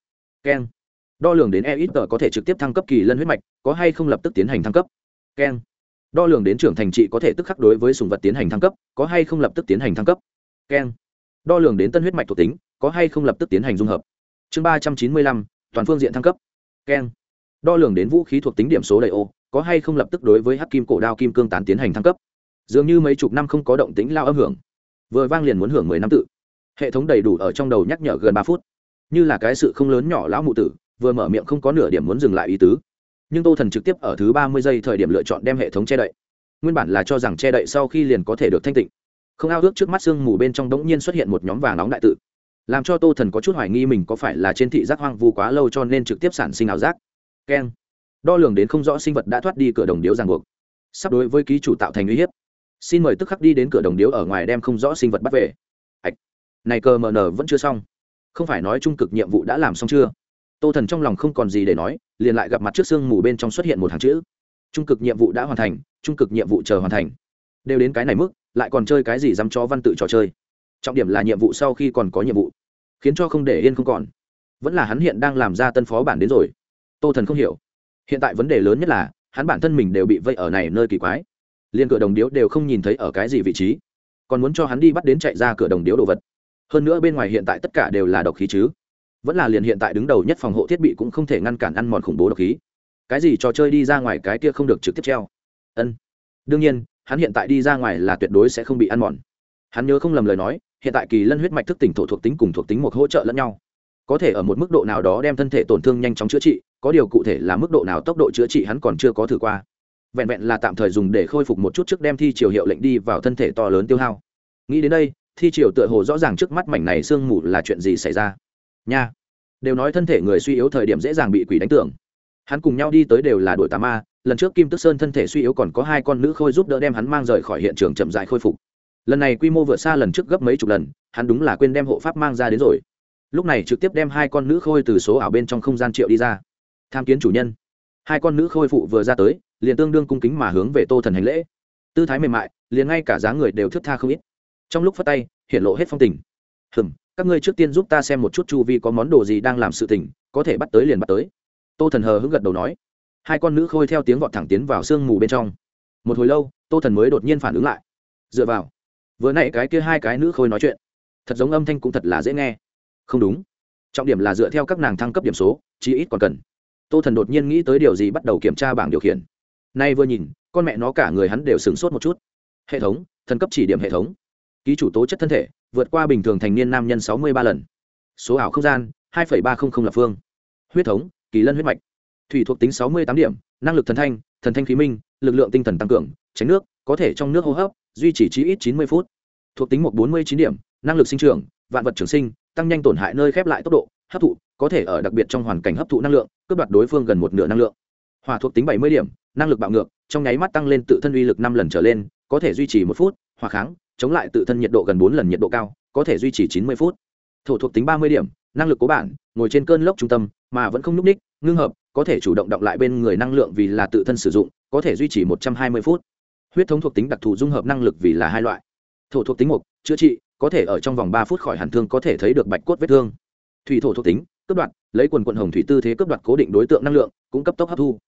Keng. Đo lường đến e ít tờ có thể trực tiếp thăng cấp kỳ lân huyết mạch, có hay không lập tức tiến hành thăng cấp? Keng. Đo lường đến trưởng thành trị có thể tức khắc đối với sùng vật tiến hành thăng cấp, có hay không lập tức tiến hành thăng cấp? Keng. Đo lường đến tân huyết mạch thuộc tính, có hay không lập tức tiến hành dung hợp? Chương ba trăm chín mươi lăm, toàn phương diện thăng cấp. Keng. Đo lường đến vũ khí thuộc tính điểm số đầy ô, có hay không lập tức đối với hắc kim cổ đao kim cương tán tiến hành thăng cấp? Dường như mấy chục năm không có động tính lao âm hưởng. Vừa vang liền muốn hưởng mười năm tự hệ thống đầy đủ ở trong đầu nhắc nhở gần ba phút. Như là cái sự không lớn nhỏ lão mụ tử, vừa mở miệng không có nửa điểm muốn dừng lại ý tứ. Nhưng tô thần trực tiếp ở thứ ba mươi giây thời điểm lựa chọn đem hệ thống che đậy. Nguyên bản là cho rằng che đậy sau khi liền có thể được thanh tịnh. Không ao ước trước mắt sương mù bên trong đống nhiên xuất hiện một nhóm vàng nóng đại tự. Làm cho tô thần có chút hoài nghi mình có phải là trên thị giác hoang vu quá lâu cho nên trực tiếp sản sinh ảo giác. Keng. Đo lường đến không rõ sinh vật đã thoát đi cửa đồng điếu ràng buộc. Sắp đối với ký chủ tạo thành uy hiếp. Xin mời tức khắc đi đến cửa đồng điếu ở ngoài đem không rõ sinh vật bắt về này cờ mờ nờ vẫn chưa xong. Không phải nói trung cực nhiệm vụ đã làm xong chưa? Tô thần trong lòng không còn gì để nói, liền lại gặp mặt trước sương mù bên trong xuất hiện một hàng chữ. Trung cực nhiệm vụ đã hoàn thành, trung cực nhiệm vụ chờ hoàn thành. Đều đến cái này mức, lại còn chơi cái gì dám cho văn tự trò chơi? Trọng điểm là nhiệm vụ sau khi còn có nhiệm vụ. Khiến cho không để yên không còn. Vẫn là hắn hiện đang làm ra tân phó bản đến rồi. Tô thần không hiểu. Hiện tại vấn đề lớn nhất là, hắn bản thân mình đều bị vây ở này nơi kỳ quái. Liên cửa đồng điếu đều không nhìn thấy ở cái gì vị trí. Còn muốn cho hắn đi bắt đến chạy ra cửa đồng điếu đồ vật hơn nữa bên ngoài hiện tại tất cả đều là độc khí chứ. Vẫn là liền hiện tại đứng đầu nhất phòng hộ thiết bị cũng không thể ngăn cản ăn mòn khủng bố độc khí. Cái gì trò chơi đi ra ngoài cái kia không được trực tiếp treo. Ân. Đương nhiên, hắn hiện tại đi ra ngoài là tuyệt đối sẽ không bị ăn mòn. Hắn nhớ không lầm lời nói, hiện tại kỳ lân huyết mạch thức tỉnh thổ thuộc tính cùng thuộc tính một hỗ trợ lẫn nhau. Có thể ở một mức độ nào đó đem thân thể tổn thương nhanh chóng chữa trị, có điều cụ thể là mức độ nào tốc độ chữa trị hắn còn chưa có thử qua. Vẹn vẹn là tạm thời dùng để khôi phục một chút trước đem thi triều hiệu lệnh đi vào thân thể to lớn tiêu hao. Nghĩ đến đây thi triều tựa hồ rõ ràng trước mắt mảnh này sương mù là chuyện gì xảy ra. Nha. Đều nói thân thể người suy yếu thời điểm dễ dàng bị quỷ đánh tưởng. Hắn cùng nhau đi tới đều là đội tà ma, lần trước kim tức sơn thân thể suy yếu còn có hai con nữ khôi giúp đỡ đem hắn mang rời khỏi hiện trường chậm dại khôi phục. Lần này quy mô vượt xa lần trước gấp mấy chục lần, hắn đúng là quên đem hộ pháp mang ra đến rồi. Lúc này trực tiếp đem hai con nữ khôi từ số ảo bên trong không gian triệu đi ra. Tham kiến chủ nhân. Hai con nữ khôi phụ vừa ra tới, liền tương đương cung kính mà hướng về tô thần hành lễ. Tư thái mềm mại, liền ngay cả dáng người đều thức tha không ít trong lúc phát tay hiện lộ hết phong tình. Hừm, các ngươi trước tiên giúp ta xem một chút chu vi có món đồ gì đang làm sự tình, có thể bắt tới liền bắt tới. Tô thần hờ hững gật đầu nói. Hai con nữ khôi theo tiếng vọt thẳng tiến vào sương mù bên trong. Một hồi lâu, tô thần mới đột nhiên phản ứng lại. Dựa vào. Vừa nãy cái kia hai cái nữ khôi nói chuyện, thật giống âm thanh cũng thật là dễ nghe. Không đúng. Trọng điểm là dựa theo các nàng thăng cấp điểm số, chí ít còn cần. Tô thần đột nhiên nghĩ tới điều gì bắt đầu kiểm tra bảng điều khiển. Nay vừa nhìn, con mẹ nó cả người hắn đều sửng sốt một chút. Hệ thống, thần cấp chỉ điểm hệ thống ký chủ tố chất thân thể, vượt qua bình thường thành niên nam nhân sáu mươi ba lần. Số ảo không gian, hai ba trăm linh lập phương. Huyết thống, kỳ lân huyết mạch. Thủy thuộc tính sáu mươi tám điểm, năng lực thần thanh thần thanh khí minh, lực lượng tinh thần tăng cường, tránh nước, có thể trong nước hô hấp, duy trì chí ít chín mươi phút. Thuộc tính một bốn mươi chín điểm, năng lực sinh trưởng, vạn vật trường sinh, tăng nhanh tổn hại nơi khép lại tốc độ, hấp thụ, có thể ở đặc biệt trong hoàn cảnh hấp thụ năng lượng, cướp đoạt đối phương gần một nửa năng lượng. Hỏa thuộc tính bảy mươi điểm, năng lực bạo ngược, trong nháy mắt tăng lên tự thân uy lực năm lần trở lên, có thể duy trì một phút, hỏa kháng chống lại tự thân nhiệt độ gần bốn lần nhiệt độ cao, có thể duy trì chín mươi phút. Thổ thuộc tính ba mươi điểm, năng lực cố bản ngồi trên cơn lốc trung tâm, mà vẫn không n ú c ních ngưng hợp, có thể chủ động động lại bên người năng lượng vì là tự thân sử dụng, có thể duy trì một trăm hai mươi phút. Huyết thống thuộc tính đặc thù dung hợp năng lực vì là hai loại. Thổ thuộc tính một chữa trị, có thể ở trong vòng ba phút khỏi hàn thương có thể thấy được bạch cốt vết thương. Thủy thổ thuộc tính cấp đoạt, lấy quần quận hồng thủy tư thế cấp đoạt cố định đối tượng năng lượng, cũng cấp tốc hấp thu.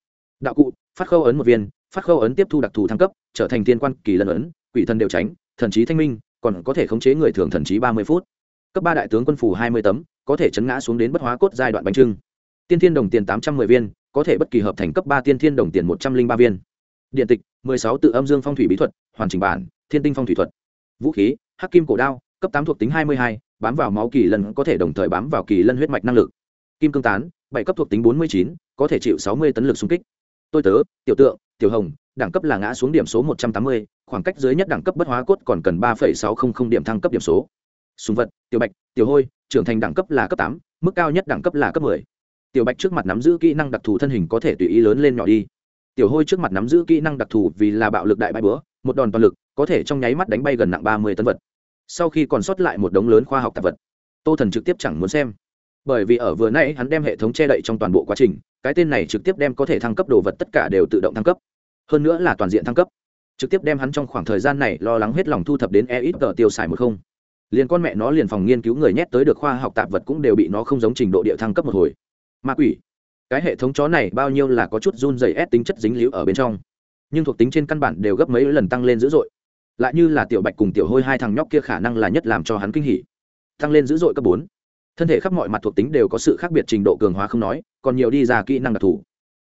Đạo cụ, phát khâu ấn một viên, phát khâu ấn tiếp thu đặc thù thăng cấp, trở thành tiên quan kỳ lần ấn, quỷ thần đều tránh thần trí thanh minh, còn có thể khống chế người thường thần trí ba mươi phút. Cấp ba đại tướng quân phủ hai mươi tấm, có thể chấn ngã xuống đến bất hóa cốt giai đoạn bánh trưng. Tiên thiên đồng tiền tám trăm mười viên, có thể bất kỳ hợp thành cấp ba tiên thiên đồng tiền một trăm linh ba viên. Điện tịch, mười sáu tự âm dương phong thủy bí thuật, hoàn chỉnh bản, thiên tinh phong thủy thuật. Vũ khí, hắc kim cổ đao, cấp tám thuộc tính hai mươi hai, bám vào máu kỳ lân có thể đồng thời bám vào kỳ lân huyết mạch năng lực. Kim cương tán, bảy cấp thuộc tính bốn mươi chín, có thể chịu sáu mươi tấn lực xung kích. Tôi tớ, tiểu tượng, tiểu hồng, đẳng cấp là ngã xuống điểm số một trăm tám mươi khoảng cách dưới nhất đẳng cấp bất hóa cốt còn cần ba sáu trăm linh điểm thăng cấp điểm số. Súng vật, tiểu bạch, tiểu hôi, trưởng thành đẳng cấp là cấp tám, mức cao nhất đẳng cấp là cấp 10. tiểu bạch trước mặt nắm giữ kỹ năng đặc thù thân hình có thể tùy ý lớn lên nhỏ đi. Tiểu hôi trước mặt nắm giữ kỹ năng đặc thù vì là bạo lực đại bãi bữa một đòn toàn lực, có thể trong nháy mắt đánh bay gần nặng ba mươi tấn vật. Sau khi còn sót lại một đống lớn khoa học tạp vật, tô thần trực tiếp chẳng muốn xem. Bởi vì ở vừa nãy hắn đem hệ thống che đậy trong toàn bộ quá trình, cái tên này trực tiếp đem có thể thăng cấp đồ vật tất cả đều tự động thăng cấp. Hơn nữa là toàn diện thăng cấp trực tiếp đem hắn trong khoảng thời gian này lo lắng hết lòng thu thập đến e ít tờ tiêu xài một không. Liền con mẹ nó liền phòng nghiên cứu người nhét tới được khoa học tạp vật cũng đều bị nó không giống trình độ địa thăng cấp một hồi. Ma quỷ, cái hệ thống chó này bao nhiêu là có chút run dày ép tính chất dính líu ở bên trong. Nhưng thuộc tính trên căn bản đều gấp mấy lần tăng lên dữ dội. Lại như là tiểu bạch cùng tiểu hôi hai thằng nhóc kia khả năng là nhất làm cho hắn kinh hỉ. Tăng lên dữ dội cấp bốn. Thân thể khắp mọi mặt thuộc tính đều có sự khác biệt trình độ cường hóa không nói, còn nhiều đi ra kỹ năng đặc thù.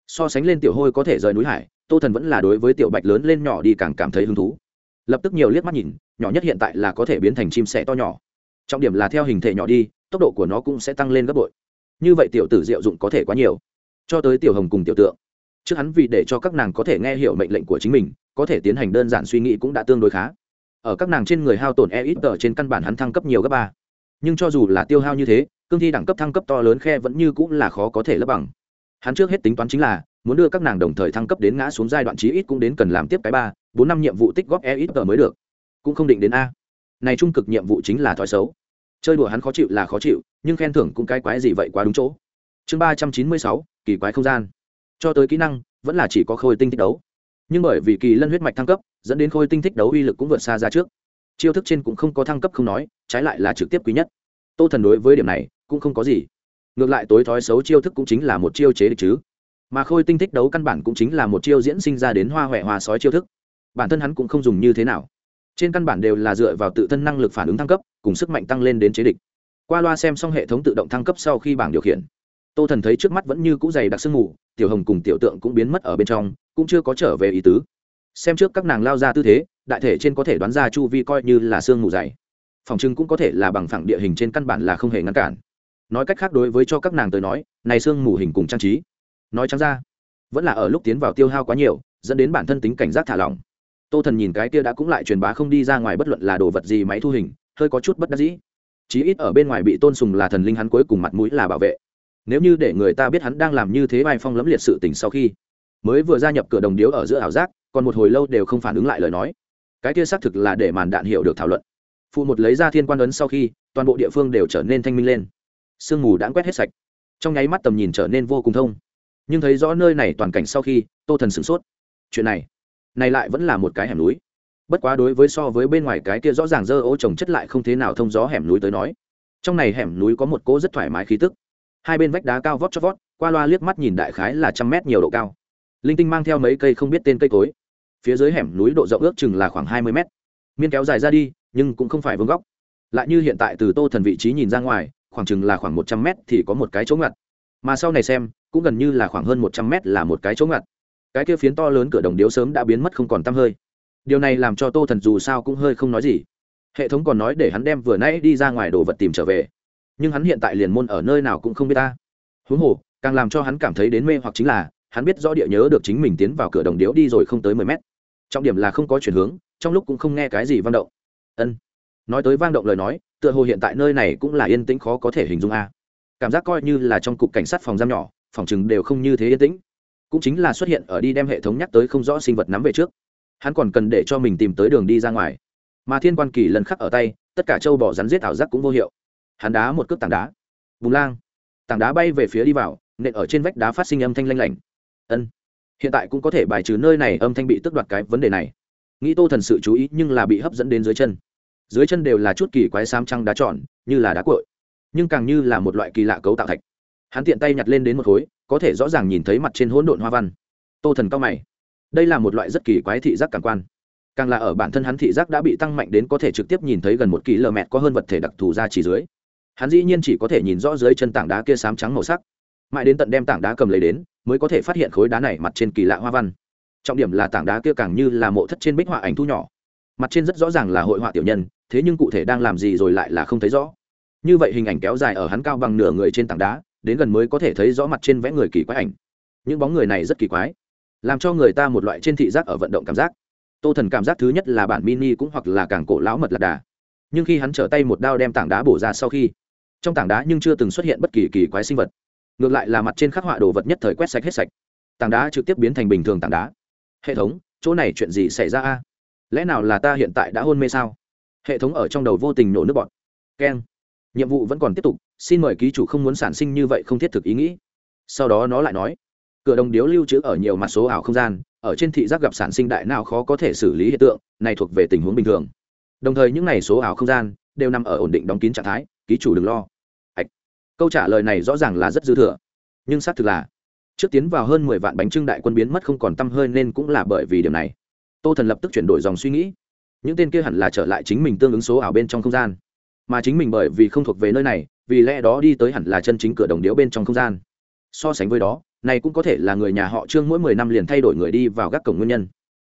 So sánh lên tiểu hôi có thể rời núi hải tô thần vẫn là đối với tiểu bạch lớn lên nhỏ đi càng cảm thấy hứng thú. Lập tức nhiều liếc mắt nhìn, nhỏ nhất hiện tại là có thể biến thành chim sẻ to nhỏ. Trọng điểm là theo hình thể nhỏ đi, tốc độ của nó cũng sẽ tăng lên gấp bội. Như vậy tiểu tử diệu dụng có thể quá nhiều. Cho tới tiểu hồng cùng tiểu tượng. Trước hắn vì để cho các nàng có thể nghe hiểu mệnh lệnh của chính mình, có thể tiến hành đơn giản suy nghĩ cũng đã tương đối khá. Ở các nàng trên người hao tổn e ít tờ trên căn bản hắn thăng cấp nhiều gấp ba. Nhưng cho dù là tiêu hao như thế, cương thi đẳng cấp thăng cấp to lớn khe vẫn như cũng là khó có thể lấp bằng hắn trước hết tính toán chính là, muốn đưa các nàng đồng thời thăng cấp đến ngã xuống giai đoạn chí ít cũng đến cần làm tiếp cái ba, bốn năm nhiệm vụ tích góp e ít tờ mới được. Cũng không định đến a. Này trung cực nhiệm vụ chính là thói xấu. Chơi đùa hắn khó chịu là khó chịu, nhưng khen thưởng cũng cái quái gì vậy quá đúng chỗ. Chương ba trăm chín mươi sáu, kỳ quái không gian. Cho tới kỹ năng, vẫn là chỉ có khôi tinh thích đấu. Nhưng bởi vì kỳ lân huyết mạch thăng cấp, dẫn đến khôi tinh thích đấu uy lực cũng vượt xa ra trước. Chiêu thức trên cũng không có thăng cấp không nói, trái lại là trực tiếp quý nhất. Tô thần đối với điểm này, cũng không có gì ngược lại tối thói xấu chiêu thức cũng chính là một chiêu chế địch chứ. Mà khôi tinh thích đấu căn bản cũng chính là một chiêu diễn sinh ra đến hoa huệ hoa sói chiêu thức. Bản thân hắn cũng không dùng như thế nào. Trên căn bản đều là dựa vào tự thân năng lực phản ứng thăng cấp, cùng sức mạnh tăng lên đến chế địch. Qua loa xem xong hệ thống tự động thăng cấp sau khi bảng điều khiển, tô thần thấy trước mắt vẫn như cũ dày đặc sương mù, tiểu hồng cùng tiểu tượng cũng biến mất ở bên trong, cũng chưa có trở về ý tứ. Xem trước các nàng lao ra tư thế, đại thể trên có thể đoán ra chu vi coi như là sương mù dày. Phòng trưng cũng có thể là bằng phẳng địa hình trên căn bản là không hề ngăn cản nói cách khác đối với cho các nàng tới nói, này sương mù hình cùng trang trí, nói trắng ra, vẫn là ở lúc tiến vào tiêu hao quá nhiều, dẫn đến bản thân tính cảnh giác thả lỏng. Tô thần nhìn cái kia đã cũng lại truyền bá không đi ra ngoài bất luận là đồ vật gì máy thu hình, hơi có chút bất đắc dĩ. Chí ít ở bên ngoài bị tôn sùng là thần linh hắn cuối cùng mặt mũi là bảo vệ. Nếu như để người ta biết hắn đang làm như thế bài phong lẫm liệt sự tình sau khi mới vừa gia nhập cửa đồng điếu ở giữa ảo giác, còn một hồi lâu đều không phản ứng lại lời nói. Cái kia xác thực là để màn đạn hiểu được thảo luận. Phụ một lấy ra thiên quan ấn sau khi, toàn bộ địa phương đều trở nên thanh minh lên sương mù đã quét hết sạch. Trong nháy mắt tầm nhìn trở nên vô cùng thông. Nhưng thấy rõ nơi này toàn cảnh sau khi, tô thần sửng sốt. Chuyện này này lại vẫn là một cái hẻm núi. Bất quá đối với so với bên ngoài cái kia rõ ràng dơ ô trồng chất lại không thế nào thông gió hẻm núi tới nói, trong này hẻm núi có một cỗ rất thoải mái khí tức. Hai bên vách đá cao vót cho vót, qua loa liếc mắt nhìn đại khái là trăm mét nhiều độ cao. Linh tinh mang theo mấy cây không biết tên cây cối. Phía dưới hẻm núi độ rộng ước chừng là khoảng hai mươi mét. Miên kéo dài ra đi, nhưng cũng không phải vương góc. Lại như hiện tại từ tô thần vị trí nhìn ra ngoài khoảng chừng là khoảng một trăm mét thì có một cái chỗ ngặt. Mà sau này xem, cũng gần như là khoảng hơn một trăm mét là một cái chỗ ngặt. Cái kia phiến to lớn cửa đồng điếu sớm đã biến mất không còn t hơi. Điều này làm cho tô thần dù sao cũng hơi không nói gì. Hệ thống còn nói để hắn đem vừa nãy đi ra ngoài đồ vật tìm trở về. Nhưng hắn hiện tại liền môn ở nơi nào cũng không biết ta. Huống hồ, càng làm cho hắn cảm thấy đến mê hoặc chính là, hắn biết rõ địa nhớ được chính mình tiến vào cửa đồng điếu đi rồi không tới mười mét. Trọng điểm là không có chuyển hướng, trong lúc cũng không nghe cái gì vang động. Ân. Nói tới vang động lời nói tựa hồ hiện tại nơi này cũng là yên tĩnh khó có thể hình dung a. Cảm giác coi như là trong cục cảnh sát phòng giam nhỏ, phòng chừng đều không như thế yên tĩnh. Cũng chính là xuất hiện ở đi đem hệ thống nhắc tới không rõ sinh vật nắm về trước. Hắn còn cần để cho mình tìm tới đường đi ra ngoài. Mà thiên quan kỳ lần khắc ở tay, tất cả châu bỏ rắn giết ảo giác cũng vô hiệu. Hắn đá một cước tảng đá. Bùng lang. Tảng đá bay về phía đi vào, nện ở trên vách đá phát sinh âm thanh lanh lảnh. Ân. Hiện tại cũng có thể bài trừ nơi này âm thanh bị tước đoạt cái vấn đề này. Nghĩ tô thần sự chú ý nhưng là bị hấp dẫn đến dưới chân dưới chân đều là chút kỳ quái xám trăng đá tròn, như là đá cội nhưng càng như là một loại kỳ lạ cấu tạo thạch. Hắn tiện tay nhặt lên đến một khối, có thể rõ ràng nhìn thấy mặt trên hỗn độn hoa văn. Tô thần cao mày. Đây là một loại rất kỳ quái thị giác cảm quan. Càng là ở bản thân hắn thị giác đã bị tăng mạnh đến có thể trực tiếp nhìn thấy gần một kỳ lờ mẹt có hơn vật thể đặc thù ra chỉ dưới. Hắn dĩ nhiên chỉ có thể nhìn rõ dưới chân tảng đá kia xám trắng màu sắc. Mãi đến tận đem tảng đá cầm lấy đến, mới có thể phát hiện khối đá này mặt trên kỳ lạ hoa văn. Trọng điểm là tảng đá kia càng như là mộ thất trên bích họa ảnh thu nhỏ. Mặt trên rất rõ ràng là hội họa tiểu nhân thế nhưng cụ thể đang làm gì rồi lại là không thấy rõ. Như vậy hình ảnh kéo dài ở hắn cao bằng nửa người trên tảng đá, đến gần mới có thể thấy rõ mặt trên vẽ người kỳ quái ảnh. Những bóng người này rất kỳ quái, làm cho người ta một loại trên thị giác ở vận động cảm giác. Tô thần cảm giác thứ nhất là bản mini cũng hoặc là càng cổ lão mật lạc đà. Nhưng khi hắn trở tay một đao đem tảng đá bổ ra sau khi, trong tảng đá nhưng chưa từng xuất hiện bất kỳ kỳ quái sinh vật. Ngược lại là mặt trên khắc họa đồ vật nhất thời quét sạch hết sạch. Tảng đá trực tiếp biến thành bình thường tảng đá. Hệ thống, chỗ này chuyện gì xảy ra a? Lẽ nào là ta hiện tại đã hôn mê sao? Hệ thống ở trong đầu vô tình nổ nước bọt. Keng. Nhiệm vụ vẫn còn tiếp tục, xin mời ký chủ không muốn sản sinh như vậy không thiết thực ý nghĩ. Sau đó nó lại nói, cửa đồng điếu lưu trữ ở nhiều mặt số ảo không gian, ở trên thị giác gặp sản sinh đại nào khó có thể xử lý hiện tượng, này thuộc về tình huống bình thường. Đồng thời những n à y số ảo không gian đều nằm ở ổn định đóng kín trạng thái, ký chủ đừng lo. Hạch. câu trả lời này rõ ràng là rất dư thừa. Nhưng xác thực là, trước tiến vào hơn mười vạn bánh trưng đại quân biến mất không còn t hơi nên cũng là bởi vì điều này. Tô thần lập tức chuyển đổi dòng suy nghĩ những tên kia hẳn là trở lại chính mình tương ứng số ảo bên trong không gian. Mà chính mình bởi vì không thuộc về nơi này, vì lẽ đó đi tới hẳn là chân chính cửa đồng điếu bên trong không gian. So sánh với đó, này cũng có thể là người nhà họ trương mỗi mười năm liền thay đổi người đi vào gác cổng nguyên nhân.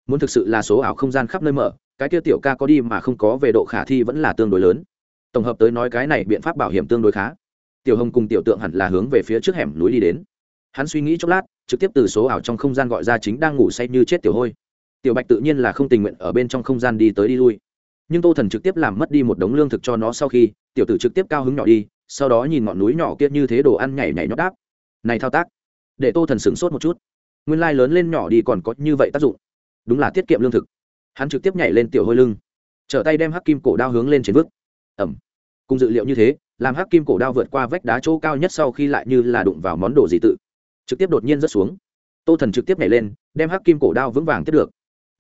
Muốn thực sự là số ảo không gian khắp nơi mở, cái kia tiểu ca có đi mà không có về độ khả thi vẫn là tương đối lớn. Tổng hợp tới nói cái này biện pháp bảo hiểm tương đối khá. Tiểu hồng cùng tiểu tượng hẳn là hướng về phía trước hẻm núi đi đến. Hắn suy nghĩ chốc lát, trực tiếp từ số ảo trong không gian gọi ra chính đang ngủ say như chết tiểu hôi tiểu bạch tự nhiên là không tình nguyện ở bên trong không gian đi tới đi lui. Nhưng tô thần trực tiếp làm mất đi một đống lương thực cho nó sau khi, tiểu tử trực tiếp cao hứng nhỏ đi, sau đó nhìn ngọn núi nhỏ kia như thế đồ ăn nhảy nhảy nhót đáp. Này thao tác, để tô thần sửng sốt một chút. Nguyên lai lớn lên nhỏ đi còn có như vậy tác dụng. Đúng là tiết kiệm lương thực. Hắn trực tiếp nhảy lên tiểu hôi lưng, trở tay đem hắc kim cổ đao hướng lên trên vức ẩm cùng dự liệu như thế, làm hắc kim cổ đao vượt qua vách đá chỗ cao nhất sau khi lại như là đụng vào món đồ gì tự, trực tiếp đột nhiên rớt xuống. Tô thần trực tiếp nhảy lên, đem hắc kim cổ đao vững vàng tiếp được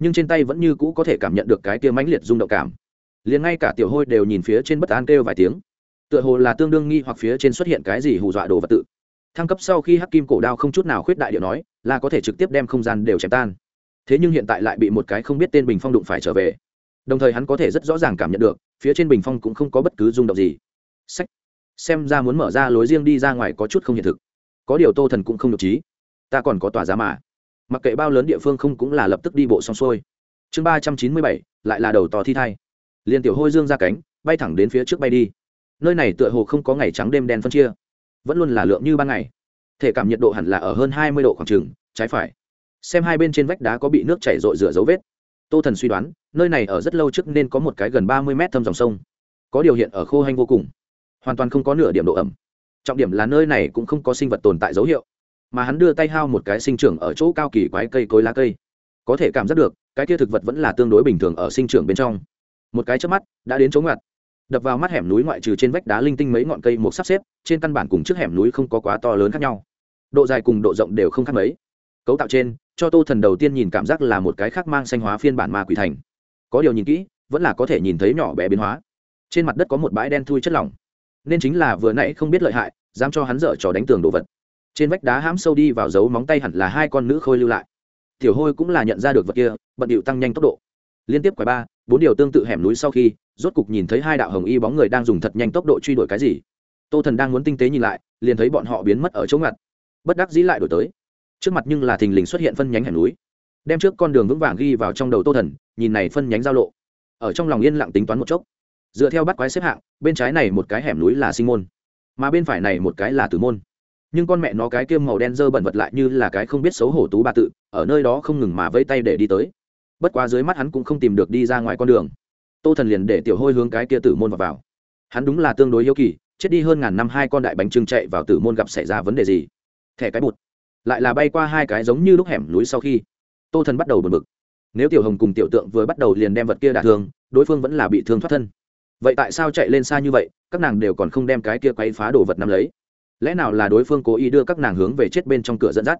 nhưng trên tay vẫn như cũ có thể cảm nhận được cái kia mãnh liệt rung động cảm. Liền ngay cả tiểu hôi đều nhìn phía trên bất an kêu vài tiếng. Tựa hồ là tương đương nghi hoặc phía trên xuất hiện cái gì hù dọa đồ vật tự. Thăng cấp sau khi hắc kim cổ đao không chút nào khuyết đại điệu nói, là có thể trực tiếp đem không gian đều chém tan. Thế nhưng hiện tại lại bị một cái không biết tên bình phong đụng phải trở về. Đồng thời hắn có thể rất rõ ràng cảm nhận được, phía trên bình phong cũng không có bất cứ rung động gì. Sách xem ra muốn mở ra lối riêng đi ra ngoài có chút không hiện thực. Có điều tô thần cũng không được trí ta còn có tòa giá mà mặc kệ bao lớn địa phương không cũng là lập tức đi bộ xong xuôi. Chương ba trăm chín mươi bảy, lại là đầu tò thi thai. Liền tiểu hôi dương ra cánh, bay thẳng đến phía trước bay đi. Nơi này tựa hồ không có ngày trắng đêm đen phân chia, vẫn luôn là lượng như ban ngày. Thể cảm nhiệt độ hẳn là ở hơn hai mươi độ khoảng trừng trái phải. Xem hai bên trên vách đá có bị nước chảy rội rửa dấu vết. Tô thần suy đoán, nơi này ở rất lâu trước nên có một cái gần ba mươi mét thâm dòng sông. Có điều hiện ở khô hanh vô cùng, hoàn toàn không có nửa điểm độ ẩm. Trọng điểm là nơi này cũng không có sinh vật tồn tại dấu hiệu mà hắn đưa tay hao một cái sinh trưởng ở chỗ cao kỳ quái cây cối lá cây. Có thể cảm giác được, cái kia thực vật vẫn là tương đối bình thường ở sinh trưởng bên trong. Một cái trước mắt, đã đến chỗ ngặt đập vào mắt hẻm núi ngoại trừ trên vách đá linh tinh mấy ngọn cây một sắp xếp, trên căn bản cùng trước hẻm núi không có quá to lớn khác nhau. Độ dài cùng độ rộng đều không khác mấy. Cấu tạo trên, cho tô thần đầu tiên nhìn cảm giác là một cái khác mang xanh hóa phiên bản ma quỷ thành. Có điều nhìn kỹ, vẫn là có thể nhìn thấy nhỏ bé biến hóa. Trên mặt đất có một bãi đen thui chất lỏng. Nên chính là vừa nãy không biết lợi hại, dám cho hắn dở trò đánh tường đồ vật trên vách đá hãm sâu đi vào dấu móng tay hẳn là hai con nữ khôi lưu lại. Tiểu hôi cũng là nhận ra được vật kia, bận điệu tăng nhanh tốc độ. Liên tiếp quái ba, bốn điều tương tự hẻm núi sau khi, rốt cục nhìn thấy hai đạo hồng y bóng người đang dùng thật nhanh tốc độ truy đuổi cái gì. Tô thần đang muốn tinh tế nhìn lại, liền thấy bọn họ biến mất ở chỗ ngặt. Bất đắc dĩ lại đổi tới. Trước mặt nhưng là thình lình xuất hiện phân nhánh hẻm núi. Đem trước con đường vững vàng ghi vào trong đầu tô thần, nhìn này phân nhánh giao lộ. Ở trong lòng yên lặng tính toán một chốc. Dựa theo bắt quái xếp hạng, bên trái này một cái hẻm núi là sinh môn, mà bên phải này một cái là tử môn nhưng con mẹ nó cái kiêm màu đen dơ bẩn vật lại như là cái không biết xấu hổ tú ba tự ở nơi đó không ngừng mà vây tay để đi tới. Bất quá dưới mắt hắn cũng không tìm được đi ra ngoài con đường. Tô thần liền để tiểu hôi hướng cái kia tử môn vào, vào. hắn đúng là tương đối yêu kỳ chết đi hơn ngàn năm hai con đại bánh trưng chạy vào tử môn gặp xảy ra vấn đề gì. Thẻ cái bụt. Lại là bay qua hai cái giống như lúc hẻm núi sau khi tô thần bắt đầu bật bực. Nếu tiểu hồng cùng tiểu tượng vừa bắt đầu liền đem vật kia đả thương đối phương vẫn là bị thương thoát thân. Vậy tại sao chạy lên xa như vậy các nàng đều còn không đem cái kia quấy phá đồ vật nắm lấy? Lẽ nào là đối phương cố ý đưa các nàng hướng về chết bên trong cửa dẫn dắt?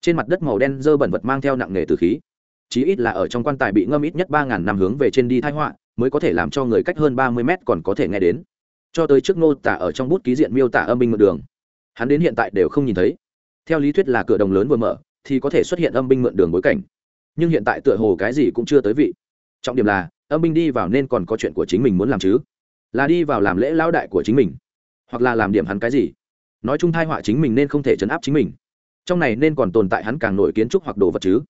Trên mặt đất màu đen dơ bẩn vật mang theo nặng nề từ khí. Chí ít là ở trong quan tài bị ngâm ít nhất ba ngàn năm hướng về trên đi thái họa, mới có thể làm cho người cách hơn ba mươi mét còn có thể nghe đến. Cho tới trước ngô tả ở trong bút ký diện miêu tả âm binh mượn đường. Hắn đến hiện tại đều không nhìn thấy. Theo lý thuyết là cửa đồng lớn vừa mở, thì có thể xuất hiện âm binh mượn đường bối cảnh. Nhưng hiện tại tựa hồ cái gì cũng chưa tới vị. Trọng điểm là, âm binh đi vào nên còn có chuyện của chính mình muốn làm chứ? Là đi vào làm lễ lao đại của chính mình, hoặc là làm điểm hắn cái gì? Nói chung thai họa chính mình nên không thể chấn áp chính mình. Trong này nên còn tồn tại hắn càng nổi kiến trúc hoặc đồ vật chứ.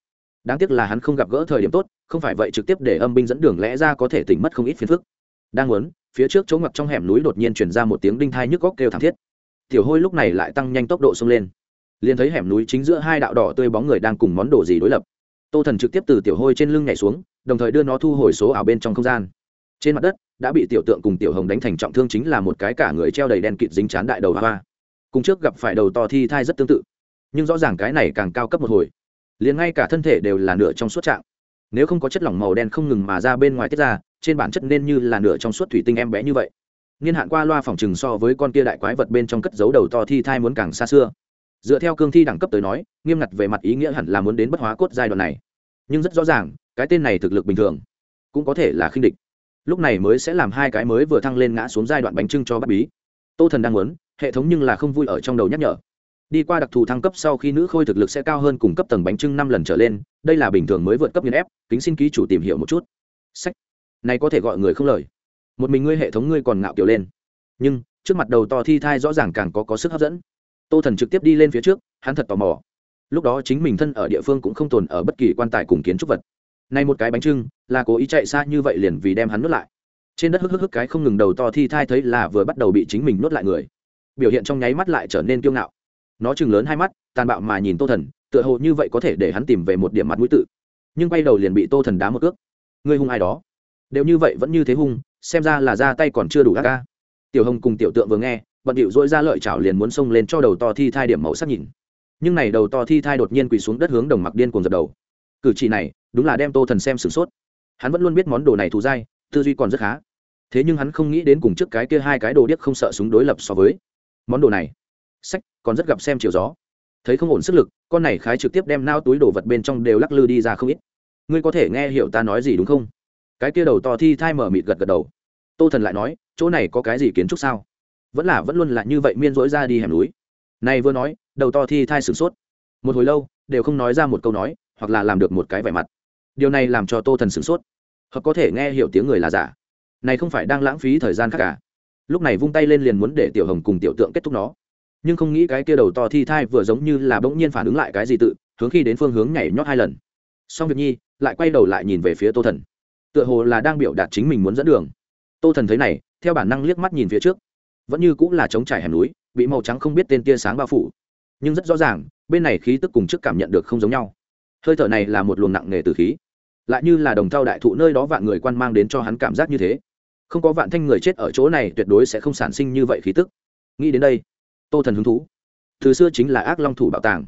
Đáng tiếc là hắn không gặp gỡ thời điểm tốt, không phải vậy trực tiếp để âm binh dẫn đường lẽ ra có thể tỉnh mất không ít phiền phức. Đang muốn, phía trước chỗ ngập trong hẻm núi đột nhiên chuyển ra một tiếng đinh thai nhức góc kêu thảm thiết. Tiểu hôi lúc này lại tăng nhanh tốc độ xông lên. Liền thấy hẻm núi chính giữa hai đạo đỏ tươi bóng người đang cùng món đồ gì đối lập. Tô thần trực tiếp từ tiểu hôi trên lưng nhảy xuống, đồng thời đưa nó thu hồi số ảo bên trong không gian. Trên mặt đất, đã bị tiểu tượng cùng tiểu hồng đánh thành trọng thương chính là một cái cả người treo đầy đen kịt dính chán đại đầu hoa cùng trước gặp phải đầu to thi thai rất tương tự. Nhưng rõ ràng cái này càng cao cấp một hồi. Liền ngay cả thân thể đều là nửa trong suốt trạng. Nếu không có chất lỏng màu đen không ngừng mà ra bên ngoài tiết ra, trên bản chất nên như là nửa trong suốt thủy tinh em bé như vậy. Niên hạn qua loa phòng chừng so với con kia đại quái vật bên trong cất dấu đầu to thi thai muốn càng xa xưa. Dựa theo cương thi đẳng cấp tới nói, nghiêm ngặt về mặt ý nghĩa hẳn là muốn đến bất hóa cốt giai đoạn này. Nhưng rất rõ ràng, cái tên này thực lực bình thường, cũng có thể là khinh địch. Lúc này mới sẽ làm hai cái mới vừa thăng lên ngã xuống giai đoạn bánh trưng cho bắt bí. Tô thần đang muốn hệ thống nhưng là không vui ở trong đầu nhắc nhở. Đi qua đặc thù thăng cấp sau khi nữ khôi thực lực sẽ cao hơn cùng cấp tầng bánh trưng năm lần trở lên, đây là bình thường mới vượt cấp nghiên ép, kính xin ký chủ tìm hiểu một chút. Sách. Này có thể gọi người không lời. Một mình ngươi hệ thống ngươi còn ngạo kiểu lên. Nhưng, trước mặt đầu to thi thai rõ ràng càng có có sức hấp dẫn. Tô thần trực tiếp đi lên phía trước, hắn thật tò mò. Lúc đó chính mình thân ở địa phương cũng không tồn ở bất kỳ quan tài cùng kiến trúc vật. Nay một cái bánh trưng, là cố ý chạy xa như vậy liền vì đem hắn nuốt lại. Trên đất hức hức hức cái không ngừng đầu to thi thai thấy là vừa bắt đầu bị chính mình nuốt lại người biểu hiện trong nháy mắt lại trở nên kiêu ngạo. Nó chừng lớn hai mắt, tàn bạo mà nhìn tô thần, tựa hồ như vậy có thể để hắn tìm về một điểm mặt mũi tự. Nhưng quay đầu liền bị tô thần đá một ước ngươi hung ai đó? Đều như vậy vẫn như thế hung, xem ra là ra tay còn chưa đủ ác ca tiểu hồng cùng tiểu tượng vừa nghe, bận điệu dỗi ra lợi chảo liền muốn xông lên cho đầu to thi thai điểm màu sắc nhìn. Nhưng này đầu to thi thai đột nhiên quỳ xuống đất hướng đồng mặc điên cuồng dập đầu. Cử chỉ này, đúng là đem tô thần xem sửng sốt. Hắn vẫn luôn biết món đồ này thù dai, tư duy còn rất khá. Thế nhưng hắn không nghĩ đến cùng trước cái kia hai cái đồ điếc không sợ súng đối lập so với món đồ này. Sách, còn rất gặp xem chiều gió. Thấy không ổn sức lực, con này khái trực tiếp đem nao túi đồ vật bên trong đều lắc lư đi ra không ít. Ngươi có thể nghe hiểu ta nói gì đúng không? Cái kia đầu to thi thai mở mịt gật gật đầu. Tô thần lại nói, chỗ này có cái gì kiến trúc sao? Vẫn là, vẫn luôn là như vậy miên rỗi ra đi hẻm núi. Này vừa nói, đầu to thi thai sửng sốt. Một hồi lâu, đều không nói ra một câu nói, hoặc là làm được một cái vẻ mặt. Điều này làm cho tô thần sửng sốt. Hợp có thể nghe hiểu tiếng người là giả. Này không phải đang lãng phí thời gian khác cả lúc này vung tay lên liền muốn để tiểu hồng cùng tiểu tượng kết thúc nó. Nhưng không nghĩ cái kia đầu to thi thai vừa giống như là bỗng nhiên phản ứng lại cái gì tự, hướng khi đến phương hướng nhảy nhót hai lần. Xong việc nhi lại quay đầu lại nhìn về phía tô thần. Tựa hồ là đang biểu đạt chính mình muốn dẫn đường. Tô thần thấy này, theo bản năng liếc mắt nhìn phía trước. Vẫn như cũng là trống trải hẻm núi, bị màu trắng không biết tên tia sáng bao phủ. Nhưng rất rõ ràng, bên này khí tức cùng trước cảm nhận được không giống nhau. Hơi thở này là một luồng nặng nề từ khí. Lại như là đồng thao đại thụ nơi đó vạn người quan mang đến cho hắn cảm giác như thế không có vạn thanh người chết ở chỗ này tuyệt đối sẽ không sản sinh như vậy khí tức. Nghĩ đến đây, tô thần hứng thú. Từ xưa chính là ác long thủ bảo tàng.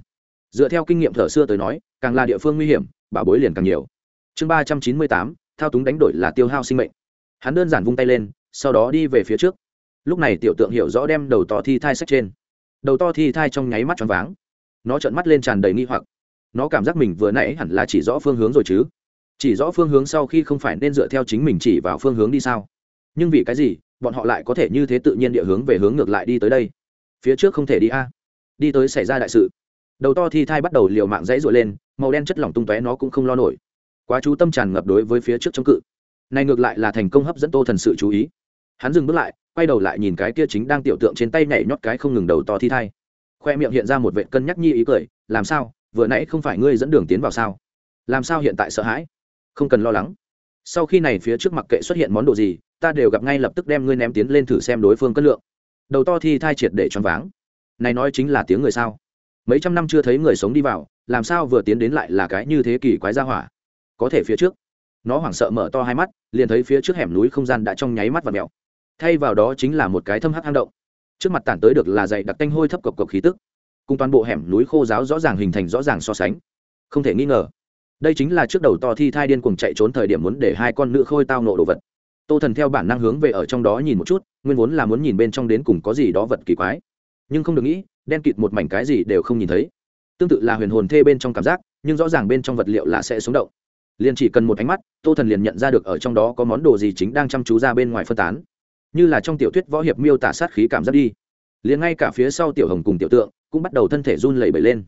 Dựa theo kinh nghiệm thở xưa tới nói, càng là địa phương nguy hiểm, bảo bối liền càng nhiều. Chương ba trăm chín mươi tám, thao túng đánh đổi là tiêu hao sinh mệnh. Hắn đơn giản vung tay lên, sau đó đi về phía trước. Lúc này tiểu tượng hiểu rõ đem đầu to thi thai sách trên. Đầu to thi thai trong nháy mắt choáng váng. Nó trợn mắt lên tràn đầy nghi hoặc. Nó cảm giác mình vừa nãy hẳn là chỉ rõ phương hướng rồi chứ? Chỉ rõ phương hướng sau khi không phải nên dựa theo chính mình chỉ vào phương hướng đi sao? Nhưng vì cái gì, bọn họ lại có thể như thế tự nhiên địa hướng về hướng ngược lại đi tới đây? Phía trước không thể đi a. Đi tới xảy ra đại sự. Đầu to thi thai bắt đầu liều mạng dãy rụi lên, màu đen chất lỏng tung tóe nó cũng không lo nổi. Quá chú tâm tràn ngập đối với phía trước chống cự. Này ngược lại là thành công hấp dẫn tô thần sự chú ý. Hắn dừng bước lại, quay đầu lại nhìn cái kia chính đang tiểu tượng trên tay nhảy nhót cái không ngừng đầu to thi thai. Khoe miệng hiện ra một vệ cân nhắc nhi ý cười, làm sao? Vừa nãy không phải ngươi dẫn đường tiến vào sao? Làm sao hiện tại sợ hãi? Không cần lo lắng. Sau khi này phía trước mặc kệ xuất hiện món đồ gì ta đều gặp ngay lập tức đem ngươi ném tiến lên thử xem đối phương cân lượng. Đầu to thi thai triệt để choáng váng. Này nói chính là tiếng người sao? Mấy trăm năm chưa thấy người sống đi vào, làm sao vừa tiến đến lại là cái như thế kỷ quái ra hỏa? Có thể phía trước. Nó hoảng sợ mở to hai mắt, liền thấy phía trước hẻm núi không gian đã trong nháy mắt và mèo. Thay vào đó chính là một cái thâm hắc hang động. Trước mặt tản tới được là dày đặc tanh hôi thấp cộc cộc khí tức. Cùng toàn bộ hẻm núi khô giáo rõ ràng hình thành rõ ràng so sánh. Không thể nghi ngờ, đây chính là trước đầu to thi thai điên cuồng chạy trốn thời điểm muốn để hai con nữ khôi tao nộ đồ vật tô thần theo bản năng hướng về ở trong đó nhìn một chút, nguyên vốn là muốn nhìn bên trong đến cùng có gì đó vật kỳ quái. Nhưng không được nghĩ, đen kịt một mảnh cái gì đều không nhìn thấy. Tương tự là huyền hồn thê bên trong cảm giác, nhưng rõ ràng bên trong vật liệu là sẽ sống động. Liền chỉ cần một ánh mắt, tô thần liền nhận ra được ở trong đó có món đồ gì chính đang chăm chú ra bên ngoài phân tán. Như là trong tiểu thuyết võ hiệp miêu tả sát khí cảm giác đi. Liền ngay cả phía sau tiểu hồng cùng tiểu tượng, cũng bắt đầu thân thể run lẩy bẩy lên.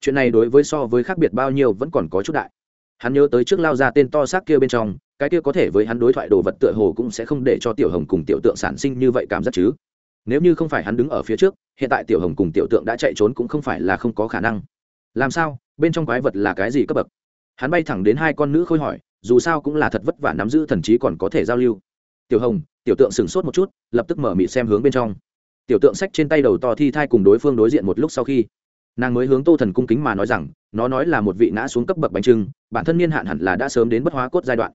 Chuyện này đối với so với khác biệt bao nhiêu vẫn còn có chút đại. Hắn nhớ tới trước lao ra tên to xác kia bên trong cái kia có thể với hắn đối thoại đồ vật tựa hồ cũng sẽ không để cho tiểu hồng cùng tiểu tượng sản sinh như vậy cảm giác chứ. Nếu như không phải hắn đứng ở phía trước, hiện tại tiểu hồng cùng tiểu tượng đã chạy trốn cũng không phải là không có khả năng. Làm sao? Bên trong quái vật là cái gì cấp bậc? Hắn bay thẳng đến hai con nữ khôi hỏi, dù sao cũng là thật vất vả nắm giữ thần trí còn có thể giao lưu. Tiểu hồng, tiểu tượng sửng sốt một chút, lập tức mở mịt xem hướng bên trong. Tiểu tượng sách trên tay đầu to thi thai cùng đối phương đối diện một lúc sau khi, nàng mới hướng tô thần cung kính mà nói rằng, nó nói là một vị ngã xuống cấp bậc bánh trưng, bản thân niên hạn hẳn là đã sớm đến bất hóa cốt giai đoạn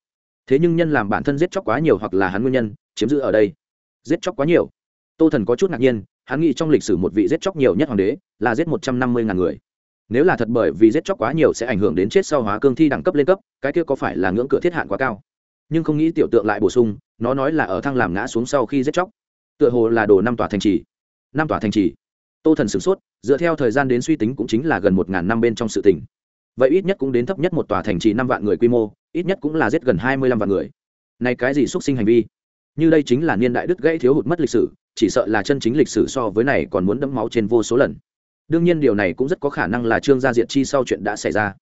thế nhưng nhân làm bản thân giết chóc quá nhiều hoặc là hắn nguyên nhân, chiếm giữ ở đây. Giết chóc quá nhiều. Tô thần có chút ngạc nhiên, hắn nghĩ trong lịch sử một vị giết chóc nhiều nhất hoàng đế là giết một trăm năm mươi ngàn người. Nếu là thật bởi vì giết chóc quá nhiều sẽ ảnh hưởng đến chết sau hóa cương thi đẳng cấp lên cấp, cái kia có phải là ngưỡng cửa thiết hạn quá cao? Nhưng không nghĩ tiểu tượng lại bổ sung, nó nói là ở thăng làm ngã xuống sau khi giết chóc. Tựa hồ là đồ năm tòa thành trì. Năm tòa thành trì. Tô thần sửng sốt, dựa theo thời gian đến suy tính cũng chính là gần một ngàn năm bên trong sự tỉnh vậy ít nhất cũng đến thấp nhất một tòa thành trì năm vạn người quy mô ít nhất cũng là giết gần hai mươi lăm vạn người. Này cái gì xuất sinh hành vi? Như đây chính là niên đại đứt gãy thiếu hụt mất lịch sử, chỉ sợ là chân chính lịch sử so với này còn muốn đẫm máu trên vô số lần. Đương nhiên điều này cũng rất có khả năng là trương gia diệt chi sau chuyện đã xảy ra.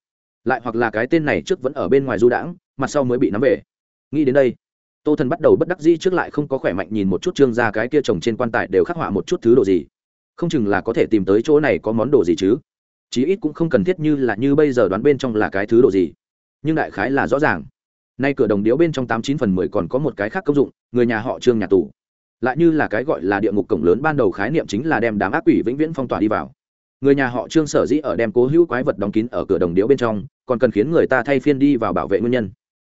Lại hoặc là cái tên này trước vẫn ở bên ngoài du đãng, mặt sau mới bị nắm về. Nghĩ đến đây, tô thần bắt đầu bất đắc dĩ trước lại không có khỏe mạnh nhìn một chút trương gia cái kia trồng trên quan tài đều khắc họa một chút thứ đồ gì. Không chừng là có thể tìm tới chỗ này có món đồ gì chứ. Chí ít cũng không cần thiết như là như bây giờ đoán bên trong là cái thứ đồ gì nhưng đại khái là rõ ràng. Nay cửa đồng điếu bên trong tám chín phần mười còn có một cái khác công dụng, người nhà họ trương nhà tù. Lại như là cái gọi là địa ngục cổng lớn ban đầu khái niệm chính là đem đám ác quỷ vĩnh viễn phong tỏa đi vào. Người nhà họ trương sở dĩ ở đem cố hữu quái vật đóng kín ở cửa đồng điếu bên trong, còn cần khiến người ta thay phiên đi vào bảo vệ nguyên nhân.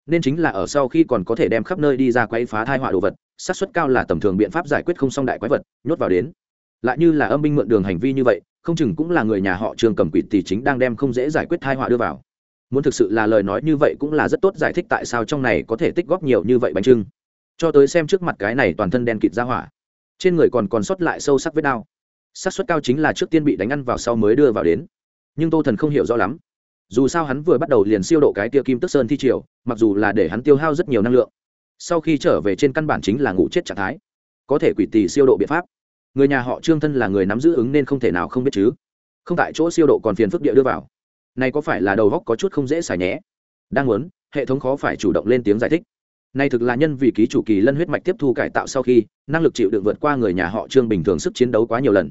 Nên chính là ở sau khi còn có thể đem khắp nơi đi ra quay phá thai họa đồ vật, xác suất cao là tầm thường biện pháp giải quyết không xong đại quái vật, nhốt vào đến. Lại như là âm binh mượn đường hành vi như vậy, không chừng cũng là người nhà họ trương cầm quỷ thì chính đang đem không dễ giải quyết thai họa đưa vào muốn thực sự là lời nói như vậy cũng là rất tốt giải thích tại sao trong này có thể tích góp nhiều như vậy bánh trưng. Cho tới xem trước mặt cái này toàn thân đen kịt ra hỏa. Trên người còn còn sót lại sâu sắc vết đao xác suất cao chính là trước tiên bị đánh ăn vào sau mới đưa vào đến. Nhưng tô thần không hiểu rõ lắm. Dù sao hắn vừa bắt đầu liền siêu độ cái tia kim tức sơn thi triều, mặc dù là để hắn tiêu hao rất nhiều năng lượng. Sau khi trở về trên căn bản chính là ngủ chết trạng thái. Có thể quỷ tì siêu độ biện pháp. Người nhà họ trương thân là người nắm giữ ứng nên không thể nào không biết chứ. Không tại chỗ siêu độ còn phiền phức địa đưa vào này có phải là đầu góc có chút không dễ xài nhé? Đang muốn, hệ thống khó phải chủ động lên tiếng giải thích. Này thực là nhân vì ký chủ kỳ lân huyết mạch tiếp thu cải tạo sau khi, năng lực chịu đựng vượt qua người nhà họ trương bình thường sức chiến đấu quá nhiều lần.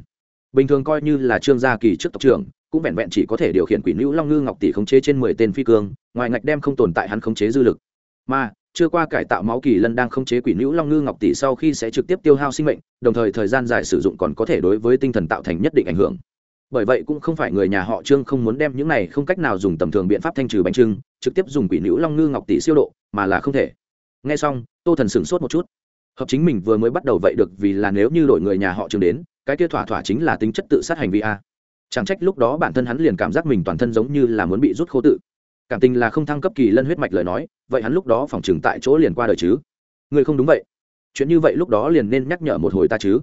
Bình thường coi như là trương gia kỳ trước tộc trưởng, cũng vẹn vẹn chỉ có thể điều khiển quỷ nữ long ngư ngọc tỷ khống chế trên mười tên phi cương, ngoài ngạch đem không tồn tại hắn khống chế dư lực. Mà, chưa qua cải tạo máu kỳ lân đang khống chế quỷ nữ long ngư ngọc tỷ sau khi sẽ trực tiếp tiêu hao sinh mệnh, đồng thời thời gian dài sử dụng còn có thể đối với tinh thần tạo thành nhất định ảnh hưởng bởi vậy cũng không phải người nhà họ trương không muốn đem những này không cách nào dùng tầm thường biện pháp thanh trừ bánh trưng, trực tiếp dùng quỷ nữ long ngư ngọc tỷ siêu độ, mà là không thể. Nghe xong, tô thần sửng sốt một chút. Hợp chính mình vừa mới bắt đầu vậy được vì là nếu như đổi người nhà họ trương đến, cái kia thỏa thỏa chính là tính chất tự sát hành vi a. Chẳng trách lúc đó bản thân hắn liền cảm giác mình toàn thân giống như là muốn bị rút khô tự. Cảm tình là không thăng cấp kỳ lân huyết mạch lời nói, vậy hắn lúc đó phòng chừng tại chỗ liền qua đời chứ? Người không đúng vậy. Chuyện như vậy lúc đó liền nên nhắc nhở một hồi ta chứ.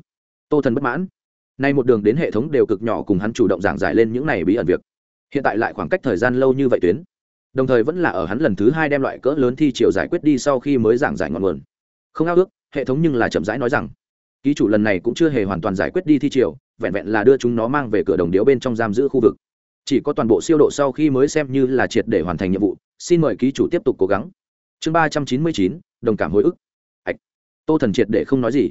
Tô thần bất mãn nay một đường đến hệ thống đều cực nhỏ cùng hắn chủ động giảng giải lên những này bí ẩn việc. Hiện tại lại khoảng cách thời gian lâu như vậy tuyến. Đồng thời vẫn là ở hắn lần thứ hai đem loại cỡ lớn thi triều giải quyết đi sau khi mới giảng giải ngọn nguồn. Không ao ước, hệ thống nhưng là chậm rãi nói rằng, ký chủ lần này cũng chưa hề hoàn toàn giải quyết đi thi triều, vẹn vẹn là đưa chúng nó mang về cửa đồng điếu bên trong giam giữ khu vực. Chỉ có toàn bộ siêu độ sau khi mới xem như là triệt để hoàn thành nhiệm vụ, xin mời ký chủ tiếp tục cố gắng. Chương ba trăm chín mươi chín, đồng cảm hồi ức. Ạch tô thần triệt để không nói gì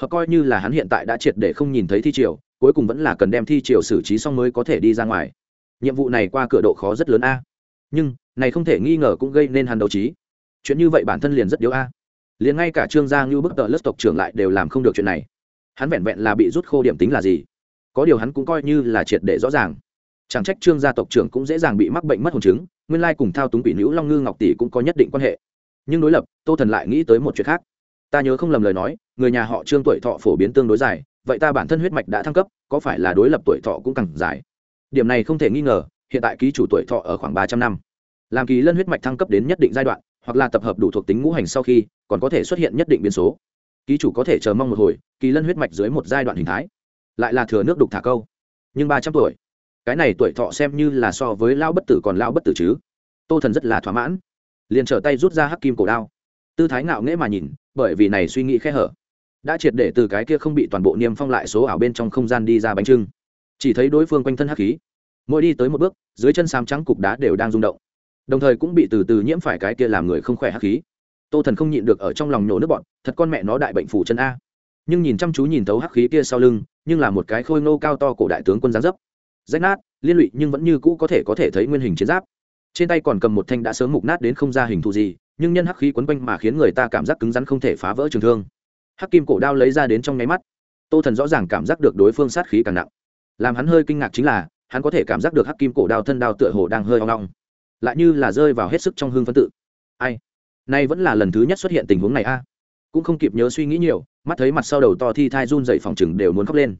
hợp coi như là hắn hiện tại đã triệt để không nhìn thấy thi triều, cuối cùng vẫn là cần đem thi triều xử trí xong mới có thể đi ra ngoài. Nhiệm vụ này qua cửa độ khó rất lớn a. Nhưng, này không thể nghi ngờ cũng gây nên hắn đấu trí. Chuyện như vậy bản thân liền rất yếu a. Liền ngay cả trương gia như bức tờ lớp tộc trưởng lại đều làm không được chuyện này. Hắn vẹn vẹn là bị rút khô điểm tính là gì? Có điều hắn cũng coi như là triệt để rõ ràng. Chẳng trách trương gia tộc trưởng cũng dễ dàng bị mắc bệnh mất hồn chứng, nguyên lai cùng thao túng quỷ nữ long ngư ngọc tỷ cũng có nhất định quan hệ. Nhưng đối lập, tô thần lại nghĩ tới một chuyện khác ta nhớ không lầm lời nói, người nhà họ trương tuổi thọ phổ biến tương đối dài, vậy ta bản thân huyết mạch đã thăng cấp, có phải là đối lập tuổi thọ cũng càng dài? Điểm này không thể nghi ngờ, hiện tại ký chủ tuổi thọ ở khoảng ba trăm năm. Làm kỳ lân huyết mạch thăng cấp đến nhất định giai đoạn, hoặc là tập hợp đủ thuộc tính ngũ hành sau khi, còn có thể xuất hiện nhất định biến số. Ký chủ có thể chờ mong một hồi, kỳ lân huyết mạch dưới một giai đoạn hình thái. Lại là thừa nước đục thả câu. Nhưng ba trăm tuổi, cái này tuổi thọ xem như là so với lao bất tử còn lao bất tử chứ. Tô thần rất là thỏa mãn. Liền trở tay rút ra hắc kim cổ đao tư thái ngạo nghễ mà nhìn, bởi vì này suy nghĩ khe hở. Đã triệt để từ cái kia không bị toàn bộ niêm phong lại số ảo bên trong không gian đi ra bánh trưng. Chỉ thấy đối phương quanh thân hắc khí, mỗi đi tới một bước, dưới chân xám trắng cục đá đều đang rung động. Đồng thời cũng bị từ từ nhiễm phải cái kia làm người không khỏe hắc khí. Tô thần không nhịn được ở trong lòng nhổ nước bọn thật con mẹ nó đại bệnh phủ chân a. Nhưng nhìn chăm chú nhìn thấu hắc khí kia sau lưng, nhưng là một cái khôi nô cao to cổ đại tướng quân giáng dấp. Rách nát, liên lụy nhưng vẫn như cũ có thể có thể thấy nguyên hình chiến giáp. Trên tay còn cầm một thanh đã sớm mục nát đến không ra hình thù gì nhưng nhân hắc khí quấn quanh mà khiến người ta cảm giác cứng rắn không thể phá vỡ trường thương. Hắc kim cổ đao lấy ra đến trong nháy mắt. Tô thần rõ ràng cảm giác được đối phương sát khí càng nặng. Làm hắn hơi kinh ngạc chính là, hắn có thể cảm giác được hắc kim cổ đao thân đao tựa hồ đang hơi hoang long lại như là rơi vào hết sức trong hương phân tự. Ai? Nay vẫn là lần thứ nhất xuất hiện tình huống này a. Cũng không kịp nhớ suy nghĩ nhiều, mắt thấy mặt sau đầu to thi thai run dậy phòng chừng đều muốn khóc lên.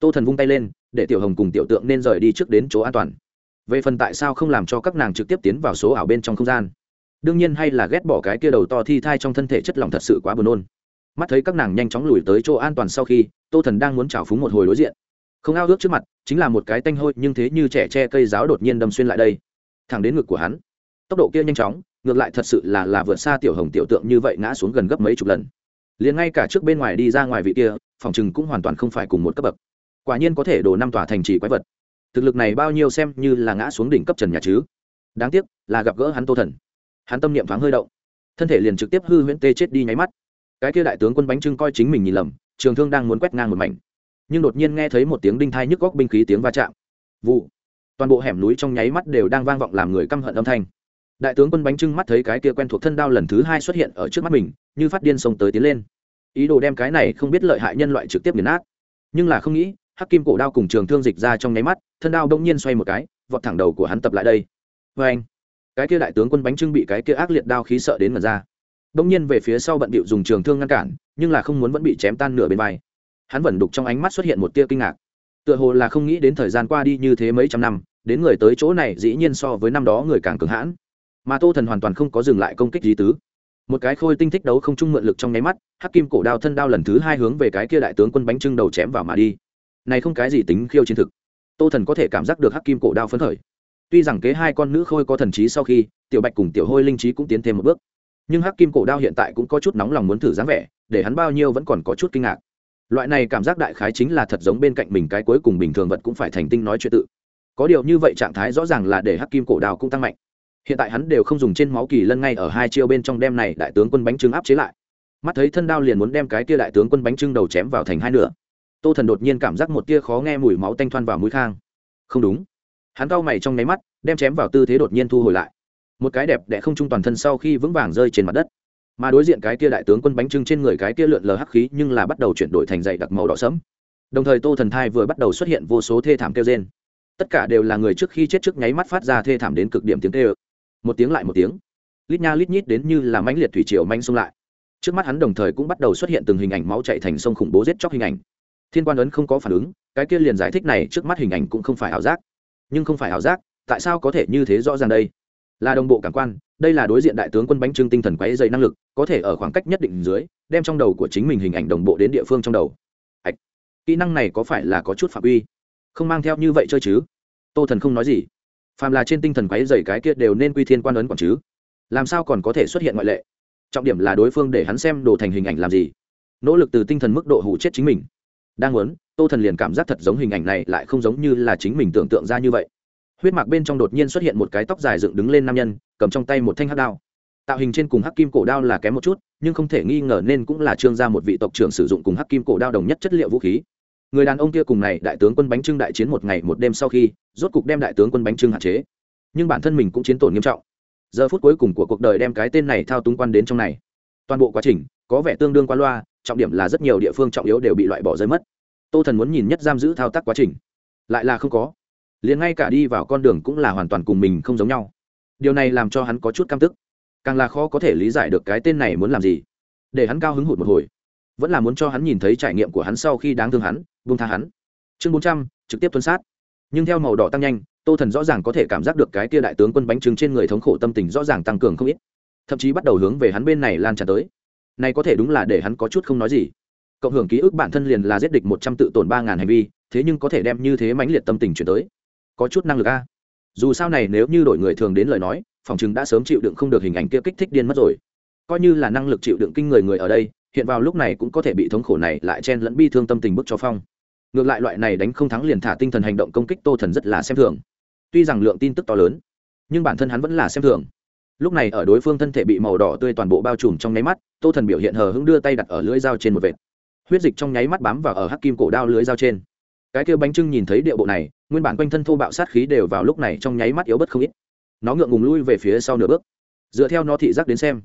Tô thần vung tay lên, để tiểu hồng cùng tiểu tượng nên rời đi trước đến chỗ an toàn. Về phần tại sao không làm cho các nàng trực tiếp tiến vào số ảo bên trong không gian? Đương nhiên hay là ghét bỏ cái kia đầu to thi thai trong thân thể chất lỏng thật sự quá buồn nôn. Mắt thấy các nàng nhanh chóng lùi tới chỗ an toàn sau khi, tô thần đang muốn trào phúng một hồi đối diện. Không ao ước trước mặt, chính là một cái tanh hôi, nhưng thế như trẻ tre cây giáo đột nhiên đâm xuyên lại đây. Thẳng đến ngực của hắn, tốc độ kia nhanh chóng, ngược lại thật sự là là vượt xa tiểu hồng tiểu tượng như vậy ngã xuống gần gấp mấy chục lần. Liền ngay cả trước bên ngoài đi ra ngoài vị kia, phòng chừng cũng hoàn toàn không phải cùng một cấp bậc. Quả nhiên có thể đổ năm tòa thành trì quái vật. Thực lực này bao nhiêu xem như là ngã xuống đỉnh cấp trần nhà chứ. Đáng tiếc là gặp gỡ hắn tô thần hắn tâm niệm thoáng hơi động. Thân thể liền trực tiếp hư huyễn tê chết đi nháy mắt. Cái kia đại tướng quân bánh trưng coi chính mình nhìn lầm, trường thương đang muốn quét ngang một mảnh. Nhưng đột nhiên nghe thấy một tiếng đinh thai nhức góc binh khí tiếng va chạm. Vụ. Toàn bộ hẻm núi trong nháy mắt đều đang vang vọng làm người căm hận âm thanh. Đại tướng quân bánh trưng mắt thấy cái kia quen thuộc thân đao lần thứ hai xuất hiện ở trước mắt mình, như phát điên xông tới tiến lên. Ý đồ đem cái này không biết lợi hại nhân loại trực tiếp nghiền nát. Nhưng là không nghĩ, hắc kim cổ đao cùng trường thương dịch ra trong nháy mắt, thân đao đông nhiên xoay một cái, vọt thẳng đầu của hắn tập lại đây. Vê anh cái kia đại tướng quân bánh trưng bị cái kia ác liệt đao khí sợ đến mật ra. Bỗng nhiên về phía sau bận bịu dùng trường thương ngăn cản, nhưng là không muốn vẫn bị chém tan nửa bên vai. Hắn vẫn đục trong ánh mắt xuất hiện một tia kinh ngạc. Tựa hồ là không nghĩ đến thời gian qua đi như thế mấy trăm năm, đến người tới chỗ này dĩ nhiên so với năm đó người càng cứng hãn. Mà tô thần hoàn toàn không có dừng lại công kích gì tứ. Một cái khôi tinh thích đấu không chung mượn lực trong nháy mắt, hắc kim cổ đao thân đao lần thứ hai hướng về cái kia đại tướng quân bánh trưng đầu chém vào mà đi. Này không cái gì tính khiêu chiến thực. Tô thần có thể cảm giác được hắc kim cổ đao phấn khởi tuy rằng kế hai con nữ khôi có thần trí sau khi, tiểu bạch cùng tiểu hôi linh trí cũng tiến thêm một bước. Nhưng hắc kim cổ đao hiện tại cũng có chút nóng lòng muốn thử dáng vẻ, để hắn bao nhiêu vẫn còn có chút kinh ngạc. Loại này cảm giác đại khái chính là thật giống bên cạnh mình cái cuối cùng bình thường vật cũng phải thành tinh nói chuyện tự. Có điều như vậy trạng thái rõ ràng là để hắc kim cổ đao cũng tăng mạnh. Hiện tại hắn đều không dùng trên máu kỳ lân ngay ở hai chiêu bên trong đem này đại tướng quân bánh trưng áp chế lại. Mắt thấy thân đao liền muốn đem cái kia đại tướng quân bánh trưng đầu chém vào thành hai nửa. Tô thần đột nhiên cảm giác một tia khó nghe mùi máu tanh thoan vào mũi khang. Không đúng hắn cau mày trong nháy mắt, đem chém vào tư thế đột nhiên thu hồi lại. Một cái đẹp đẽ không trung toàn thân sau khi vững vàng rơi trên mặt đất. Mà đối diện cái kia đại tướng quân bánh trưng trên người cái kia lượn lờ hắc khí nhưng là bắt đầu chuyển đổi thành dày đặc màu đỏ sẫm. Đồng thời tô thần thai vừa bắt đầu xuất hiện vô số thê thảm kêu trên tất cả đều là người trước khi chết trước nháy mắt phát ra thê thảm đến cực điểm tiếng kêu. Một tiếng lại một tiếng. Lít nha lít nhít đến như là mãnh liệt thủy triều manh xông lại. Trước mắt hắn đồng thời cũng bắt đầu xuất hiện từng hình ảnh máu chạy thành sông khủng bố giết chóc hình ảnh. Thiên quan ấn không có phản ứng, cái kia liền giải thích này trước mắt hình ảnh cũng không phải ảo giác nhưng không phải ảo giác, tại sao có thể như thế rõ ràng đây? Là đồng bộ cảm quan, đây là đối diện đại tướng quân bánh trưng tinh thần quáy dày năng lực, có thể ở khoảng cách nhất định dưới, đem trong đầu của chính mình hình ảnh đồng bộ đến địa phương trong đầu. Ạch, kỹ năng này có phải là có chút phạm uy? Không mang theo như vậy chơi chứ? Tô thần không nói gì. Phàm là trên tinh thần quáy dày cái kia đều nên quy thiên quan ấn quản chứ? Làm sao còn có thể xuất hiện ngoại lệ? Trọng điểm là đối phương để hắn xem đồ thành hình ảnh làm gì? Nỗ lực từ tinh thần mức độ hủ chết chính mình. Đang muốn tô thần liền cảm giác thật giống hình ảnh này lại không giống như là chính mình tưởng tượng ra như vậy. Huyết mạc bên trong đột nhiên xuất hiện một cái tóc dài dựng đứng lên nam nhân, cầm trong tay một thanh hắc đao. Tạo hình trên cùng hắc kim cổ đao là kém một chút, nhưng không thể nghi ngờ nên cũng là trương gia một vị tộc trưởng sử dụng cùng hắc kim cổ đao đồng nhất chất liệu vũ khí. Người đàn ông kia cùng này đại tướng quân bánh trưng đại chiến một ngày một đêm sau khi, rốt cục đem đại tướng quân bánh trưng hạn chế. Nhưng bản thân mình cũng chiến tổn nghiêm trọng. Giờ phút cuối cùng của cuộc đời đem cái tên này thao túng quan đến trong này. Toàn bộ quá trình, có vẻ tương đương qua loa, trọng điểm là rất nhiều địa phương trọng yếu đều bị loại bỏ rơi mất tô thần muốn nhìn nhất giam giữ thao tác quá trình. Lại là không có. Liền ngay cả đi vào con đường cũng là hoàn toàn cùng mình không giống nhau. Điều này làm cho hắn có chút căm tức. Càng là khó có thể lý giải được cái tên này muốn làm gì. Để hắn cao hứng hụt một hồi. Vẫn là muốn cho hắn nhìn thấy trải nghiệm của hắn sau khi đáng thương hắn vung tha hắn. Chương bốn trăm, trực tiếp tuân sát. Nhưng theo màu đỏ tăng nhanh, tô thần rõ ràng có thể cảm giác được cái tia đại tướng quân bánh trứng trên người thống khổ tâm tình rõ ràng tăng cường không ít. Thậm chí bắt đầu hướng về hắn bên này lan tràn tới. Này có thể đúng là để hắn có chút không nói gì cộng hưởng ký ức bản thân liền là giết địch một trăm tự tổn ba ngàn hành vi, thế nhưng có thể đem như thế mãnh liệt tâm tình chuyển tới. Có chút năng lực a. Dù sao này nếu như đổi người thường đến lời nói, phòng chừng đã sớm chịu đựng không được hình ảnh kia kích thích điên mất rồi. Coi như là năng lực chịu đựng kinh người người ở đây, hiện vào lúc này cũng có thể bị thống khổ này lại chen lẫn bi thương tâm tình bức cho phong. Ngược lại loại này đánh không thắng liền thả tinh thần hành động công kích tô thần rất là xem thường. Tuy rằng lượng tin tức to lớn, nhưng bản thân hắn vẫn là xem thường. Lúc này ở đối phương thân thể bị màu đỏ tươi toàn bộ bao trùm trong nháy mắt, tô thần biểu hiện hờ hững đưa tay đặt ở lưỡi dao trên một vệt huyết dịch trong nháy mắt bám vào ở hắc kim cổ đao lưới dao trên. Cái kia bánh trưng nhìn thấy địa bộ này, nguyên bản quanh thân thô bạo sát khí đều vào lúc này trong nháy mắt yếu bất không ít. Nó ngượng ngùng lui về phía sau nửa bước. Dựa theo nó thị giác đến xem,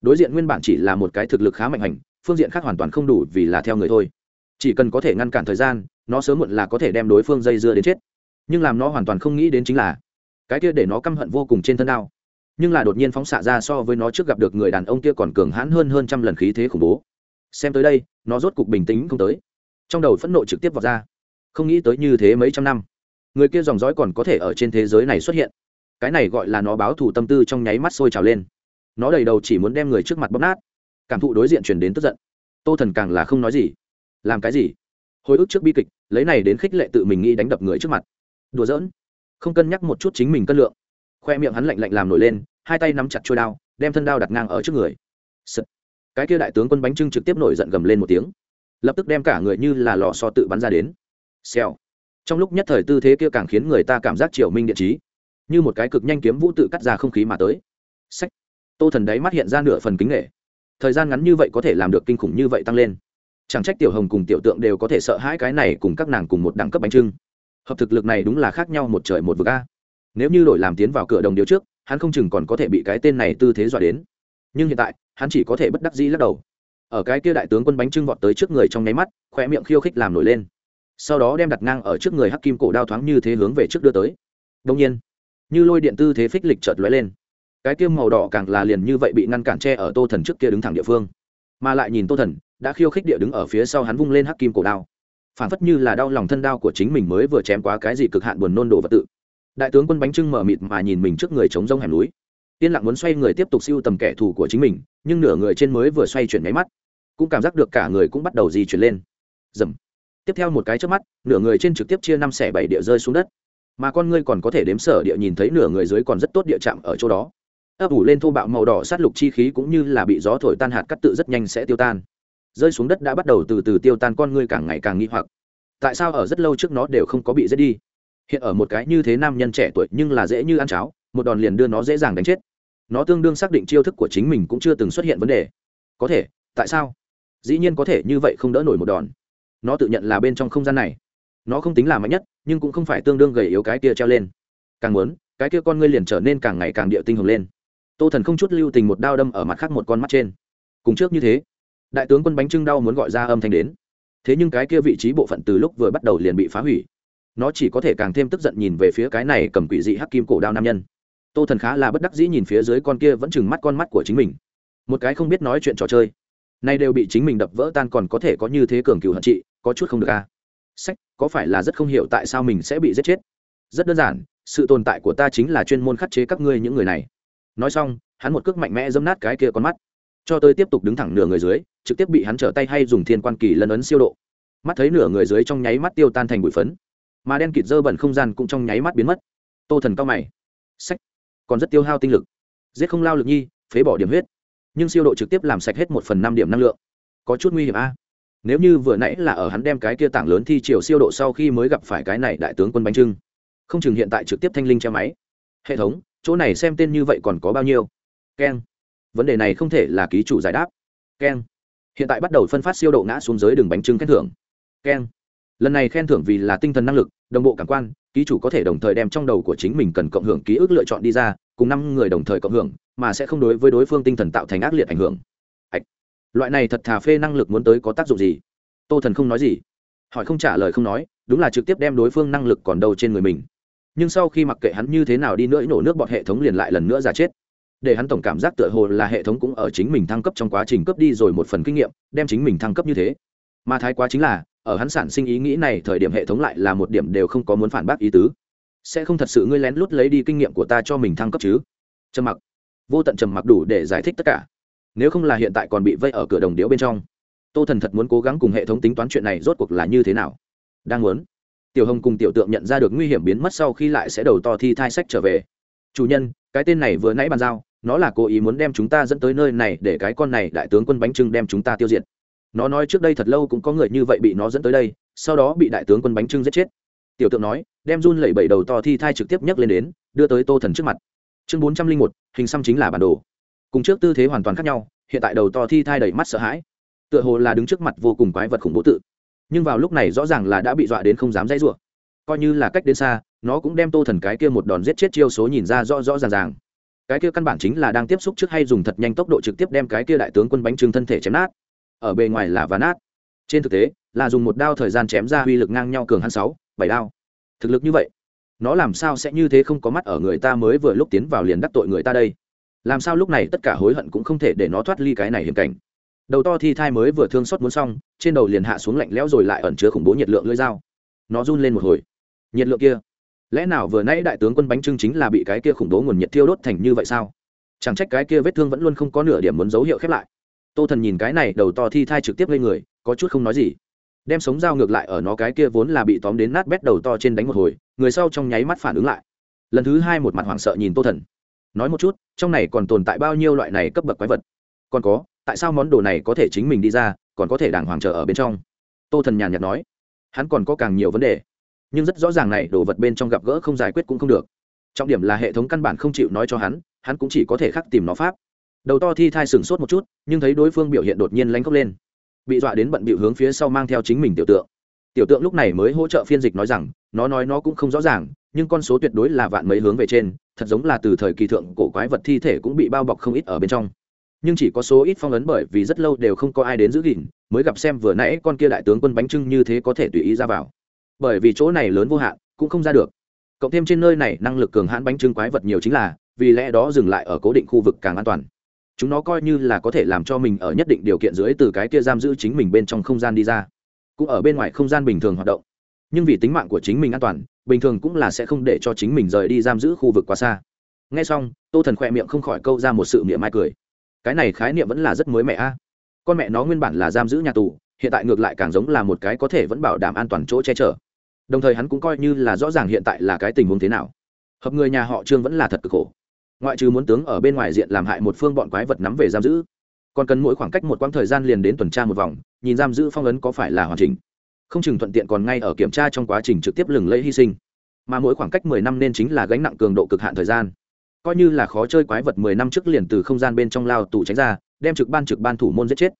đối diện nguyên bản chỉ là một cái thực lực khá mạnh hành, phương diện khác hoàn toàn không đủ vì là theo người thôi. Chỉ cần có thể ngăn cản thời gian, nó sớm muộn là có thể đem đối phương dây dưa đến chết. Nhưng làm nó hoàn toàn không nghĩ đến chính là, cái kia để nó căm hận vô cùng trên thân đao. Nhưng là đột nhiên phóng xạ ra so với nó trước gặp được người đàn ông kia còn cường hãn hơn hơn trăm lần khí thế khủng bố xem tới đây, nó rốt cục bình tĩnh không tới. Trong đầu phẫn nộ trực tiếp vào ra. Không nghĩ tới như thế mấy trăm năm, người kia dòng dõi còn có thể ở trên thế giới này xuất hiện. Cái này gọi là nó báo thù tâm tư trong nháy mắt sôi trào lên. Nó đầy đầu chỉ muốn đem người trước mặt bóp nát. Cảm thụ đối diện chuyển đến tức giận. Tô thần càng là không nói gì. Làm cái gì? Hồi ức trước bi kịch, lấy này đến khích lệ tự mình nghĩ đánh đập người trước mặt. Đùa giỡn. Không cân nhắc một chút chính mình cân lượng. Khoe miệng hắn lạnh lạnh làm nổi lên, hai tay nắm chặt trôi đao, đem thân đao đặt ngang ở trước người. Sật cái kia đại tướng quân bánh trưng trực tiếp nổi giận gầm lên một tiếng. Lập tức đem cả người như là lò so tự bắn ra đến. Xèo. Trong lúc nhất thời tư thế kia càng khiến người ta cảm giác triều minh điện trí. Như một cái cực nhanh kiếm vũ tự cắt ra không khí mà tới. Sách tô thần đáy mắt hiện ra nửa phần kính nghệ thời gian ngắn như vậy có thể làm được kinh khủng như vậy tăng lên. Chẳng trách tiểu hồng cùng tiểu tượng đều có thể sợ hãi cái này cùng các nàng cùng một đẳng cấp bánh trưng. Hợp thực lực này đúng là khác nhau một trời một vực a. Nếu như đổi làm tiến vào cửa đồng điếu trước, hắn không chừng còn có thể bị cái tên này tư thế dọa đến. Nhưng hiện tại hắn chỉ có thể bất đắc dĩ lắc đầu. Ở cái kia đại tướng quân bánh trưng vọt tới trước người trong nháy mắt khoe miệng khiêu khích làm nổi lên. Sau đó đem đặt ngang ở trước người hắc kim cổ đao thoáng như thế hướng về trước đưa tới. Đông nhiên, như lôi điện tư thế phích lịch chợt lóe lên. Cái kim màu đỏ càng là liền như vậy bị ngăn cản tre ở tô thần trước kia đứng thẳng địa phương. Mà lại nhìn tô thần, đã khiêu khích địa đứng ở phía sau hắn vung lên hắc kim cổ đao. Phản phất như là đau lòng thân đao của chính mình mới vừa chém quá cái gì cực hạn buồn nôn đồ vật tự. Đại tướng quân bánh trưng mở mịt mà nhìn mình trước người chống rông hẻm núi yên lặng muốn xoay người tiếp tục siêu tầm kẻ thù của chính mình, nhưng nửa người trên mới vừa xoay chuyển máy mắt, cũng cảm giác được cả người cũng bắt đầu di chuyển lên. Dầm. Tiếp theo một cái trước mắt, nửa người trên trực tiếp chia năm xẻ bảy địa rơi xuống đất. Mà con ngươi còn có thể đếm sở địa nhìn thấy nửa người dưới còn rất tốt địa chạm ở chỗ đó. Ấp ủ lên thô bạo màu đỏ sát lục chi khí cũng như là bị gió thổi tan hạt cắt tự rất nhanh sẽ tiêu tan. Rơi xuống đất đã bắt đầu từ từ tiêu tan con ngươi càng ngày càng nghi hoặc. Tại sao ở rất lâu trước nó đều không có bị giết đi? Hiện ở một cái như thế nam nhân trẻ tuổi nhưng là dễ như ăn cháo một đòn liền đưa nó dễ dàng đánh chết. Nó tương đương xác định chiêu thức của chính mình cũng chưa từng xuất hiện vấn đề. Có thể, tại sao? Dĩ nhiên có thể như vậy không đỡ nổi một đòn. Nó tự nhận là bên trong không gian này. Nó không tính là mạnh nhất, nhưng cũng không phải tương đương gầy yếu cái kia treo lên. Càng muốn, cái kia con ngươi liền trở nên càng ngày càng địa tinh hồng lên. Tô thần không chút lưu tình một đao đâm ở mặt khác một con mắt trên. Cùng trước như thế, đại tướng quân bánh trưng đau muốn gọi ra âm thanh đến. Thế nhưng cái kia vị trí bộ phận từ lúc vừa bắt đầu liền bị phá hủy. Nó chỉ có thể càng thêm tức giận nhìn về phía cái này cầm quỷ dị hắc kim cổ đao nam nhân tô thần khá là bất đắc dĩ nhìn phía dưới con kia vẫn chừng mắt con mắt của chính mình. Một cái không biết nói chuyện trò chơi. Nay đều bị chính mình đập vỡ tan còn có thể có như thế cường cựu hận chị, có chút không được à. sách, có phải là rất không hiểu tại sao mình sẽ bị giết chết? Rất đơn giản, sự tồn tại của ta chính là chuyên môn khắc chế các ngươi những người này. Nói xong, hắn một cước mạnh mẽ dâm nát cái kia con mắt. Cho tới tiếp tục đứng thẳng nửa người dưới, trực tiếp bị hắn trở tay hay dùng thiên quan kỳ lân ấn siêu độ. Mắt thấy nửa người dưới trong nháy mắt tiêu tan thành bụi phấn. Mà đen kịt dơ bẩn không gian cũng trong nháy mắt biến mất. Tô thần cao mày. Sách còn rất tiêu hao tinh lực. Giết không lao lực nhi, phế bỏ điểm huyết. Nhưng siêu độ trực tiếp làm sạch hết một phần năm điểm năng lượng. Có chút nguy hiểm a. Nếu như vừa nãy là ở hắn đem cái kia tảng lớn thi chiều siêu độ sau khi mới gặp phải cái này đại tướng quân bánh trưng. Không chừng hiện tại trực tiếp thanh linh che máy. Hệ thống, chỗ này xem tên như vậy còn có bao nhiêu? Keng. Vấn đề này không thể là ký chủ giải đáp. Keng. Hiện tại bắt đầu phân phát siêu độ ngã xuống dưới đường bánh trưng khen thưởng. Keng lần này khen thưởng vì là tinh thần năng lực, đồng bộ cảm quan, ký chủ có thể đồng thời đem trong đầu của chính mình cần cộng hưởng ký ức lựa chọn đi ra, cùng năm người đồng thời cộng hưởng, mà sẽ không đối với đối phương tinh thần tạo thành ác liệt ảnh hưởng. Ảch. loại này thật thà phê năng lực muốn tới có tác dụng gì? Tô thần không nói gì. Hỏi không trả lời không nói, đúng là trực tiếp đem đối phương năng lực còn đâu trên người mình. Nhưng sau khi mặc kệ hắn như thế nào đi nữa, nổ nước bọt hệ thống liền lại lần nữa giả chết. Để hắn tổng cảm giác tựa hồ là hệ thống cũng ở chính mình thăng cấp trong quá trình cấp đi rồi một phần kinh nghiệm, đem chính mình thăng cấp như thế. Mà thái quá chính là ở hắn sản sinh ý nghĩ này thời điểm hệ thống lại là một điểm đều không có muốn phản bác ý tứ. Sẽ không thật sự ngươi lén lút lấy đi kinh nghiệm của ta cho mình thăng cấp chứ? Trầm mặc. Vô tận trầm mặc đủ để giải thích tất cả. Nếu không là hiện tại còn bị vây ở cửa đồng điếu bên trong. Tô thần thật muốn cố gắng cùng hệ thống tính toán chuyện này rốt cuộc là như thế nào? Đang muốn. Tiểu hồng cùng tiểu tượng nhận ra được nguy hiểm biến mất sau khi lại sẽ đầu to thi thai sách trở về. Chủ nhân, cái tên này vừa nãy bàn giao, nó là cố ý muốn đem chúng ta dẫn tới nơi này để cái con này đại tướng quân bánh trưng đem chúng ta tiêu diệt nó nói trước đây thật lâu cũng có người như vậy bị nó dẫn tới đây, sau đó bị đại tướng quân bánh trưng giết chết. Tiểu tượng nói, đem run lẩy bẩy đầu to thi thai trực tiếp nhấc lên đến, đưa tới tô thần trước mặt. Chương bốn trăm linh một, hình xăm chính là bản đồ. Cùng trước tư thế hoàn toàn khác nhau, hiện tại đầu to thi thai đầy mắt sợ hãi. Tựa hồ là đứng trước mặt vô cùng quái vật khủng bố tự. Nhưng vào lúc này rõ ràng là đã bị dọa đến không dám dãy rủa. Coi như là cách đến xa, nó cũng đem tô thần cái kia một đòn giết chết chiêu số nhìn ra rõ rõ ràng ràng. Cái kia căn bản chính là đang tiếp xúc trước hay dùng thật nhanh tốc độ trực tiếp đem cái kia đại tướng quân bánh trưng thân thể chém nát ở bề ngoài là ván nát trên thực tế, là dùng một đao thời gian chém ra uy lực ngang nhau cường hắn sáu, bảy đao. Thực lực như vậy, nó làm sao sẽ như thế không có mắt ở người ta mới vừa lúc tiến vào liền đắc tội người ta đây? Làm sao lúc này tất cả hối hận cũng không thể để nó thoát ly cái này hiểm cảnh? Đầu to thi thai mới vừa thương xót muốn xong, trên đầu liền hạ xuống lạnh lẽo rồi lại ẩn chứa khủng bố nhiệt lượng lưỡi dao. Nó run lên một hồi. Nhiệt lượng kia, lẽ nào vừa nãy đại tướng quân bánh trưng chính là bị cái kia khủng bố nguồn nhiệt thiêu đốt thành như vậy sao? Chẳng trách cái kia vết thương vẫn luôn không có nửa điểm muốn dấu hiệu khép lại tô thần nhìn cái này đầu to thi thai trực tiếp lên người, có chút không nói gì. Đem sống dao ngược lại ở nó cái kia vốn là bị tóm đến nát bét đầu to trên đánh một hồi, người sau trong nháy mắt phản ứng lại. Lần thứ hai một mặt hoảng sợ nhìn tô thần. Nói một chút, trong này còn tồn tại bao nhiêu loại này cấp bậc quái vật? Còn có, tại sao món đồ này có thể chính mình đi ra, còn có thể đàng hoàng chờ ở bên trong? Tô thần nhàn nhạt nói. Hắn còn có càng nhiều vấn đề. Nhưng rất rõ ràng này đồ vật bên trong gặp gỡ không giải quyết cũng không được. Trọng điểm là hệ thống căn bản không chịu nói cho hắn hắn cũng chỉ có thể khắc tìm nó pháp đầu to thi thai sừng sốt một chút, nhưng thấy đối phương biểu hiện đột nhiên lanh khóc lên. Bị dọa đến bận bịu hướng phía sau mang theo chính mình tiểu tượng. Tiểu tượng lúc này mới hỗ trợ phiên dịch nói rằng, nó nói nó cũng không rõ ràng, nhưng con số tuyệt đối là vạn mấy hướng về trên, thật giống là từ thời kỳ thượng cổ quái vật thi thể cũng bị bao bọc không ít ở bên trong. Nhưng chỉ có số ít phong ấn bởi vì rất lâu đều không có ai đến giữ gìn, mới gặp xem vừa nãy con kia đại tướng quân bánh trưng như thế có thể tùy ý ra vào. Bởi vì chỗ này lớn vô hạn, cũng không ra được. Cộng thêm trên nơi này năng lực cường hãn bánh trưng quái vật nhiều chính là, vì lẽ đó dừng lại ở cố định khu vực càng an toàn chúng nó coi như là có thể làm cho mình ở nhất định điều kiện dưới từ cái kia giam giữ chính mình bên trong không gian đi ra, cũng ở bên ngoài không gian bình thường hoạt động. Nhưng vì tính mạng của chính mình an toàn, bình thường cũng là sẽ không để cho chính mình rời đi giam giữ khu vực quá xa. Ngay xong, tô thần khoe miệng không khỏi câu ra một sự miệng mai cười. Cái này khái niệm vẫn là rất mới mẻ a. Con mẹ nó nguyên bản là giam giữ nhà tù, hiện tại ngược lại càng giống là một cái có thể vẫn bảo đảm an toàn chỗ che chở. Đồng thời hắn cũng coi như là rõ ràng hiện tại là cái tình huống thế nào. Hợp người nhà họ trương vẫn là thật cực khổ ngoại trừ muốn tướng ở bên ngoài diện làm hại một phương bọn quái vật nắm về giam giữ, còn cần mỗi khoảng cách một quãng thời gian liền đến tuần tra một vòng, nhìn giam giữ phong ấn có phải là hoàn chỉnh. Không chừng thuận tiện còn ngay ở kiểm tra trong quá trình trực tiếp lừng lẫy hy sinh. Mà mỗi khoảng cách mười năm nên chính là gánh nặng cường độ cực hạn thời gian. Coi như là khó chơi quái vật mười năm trước liền từ không gian bên trong lao tù tránh ra, đem trực ban trực ban thủ môn giết chết.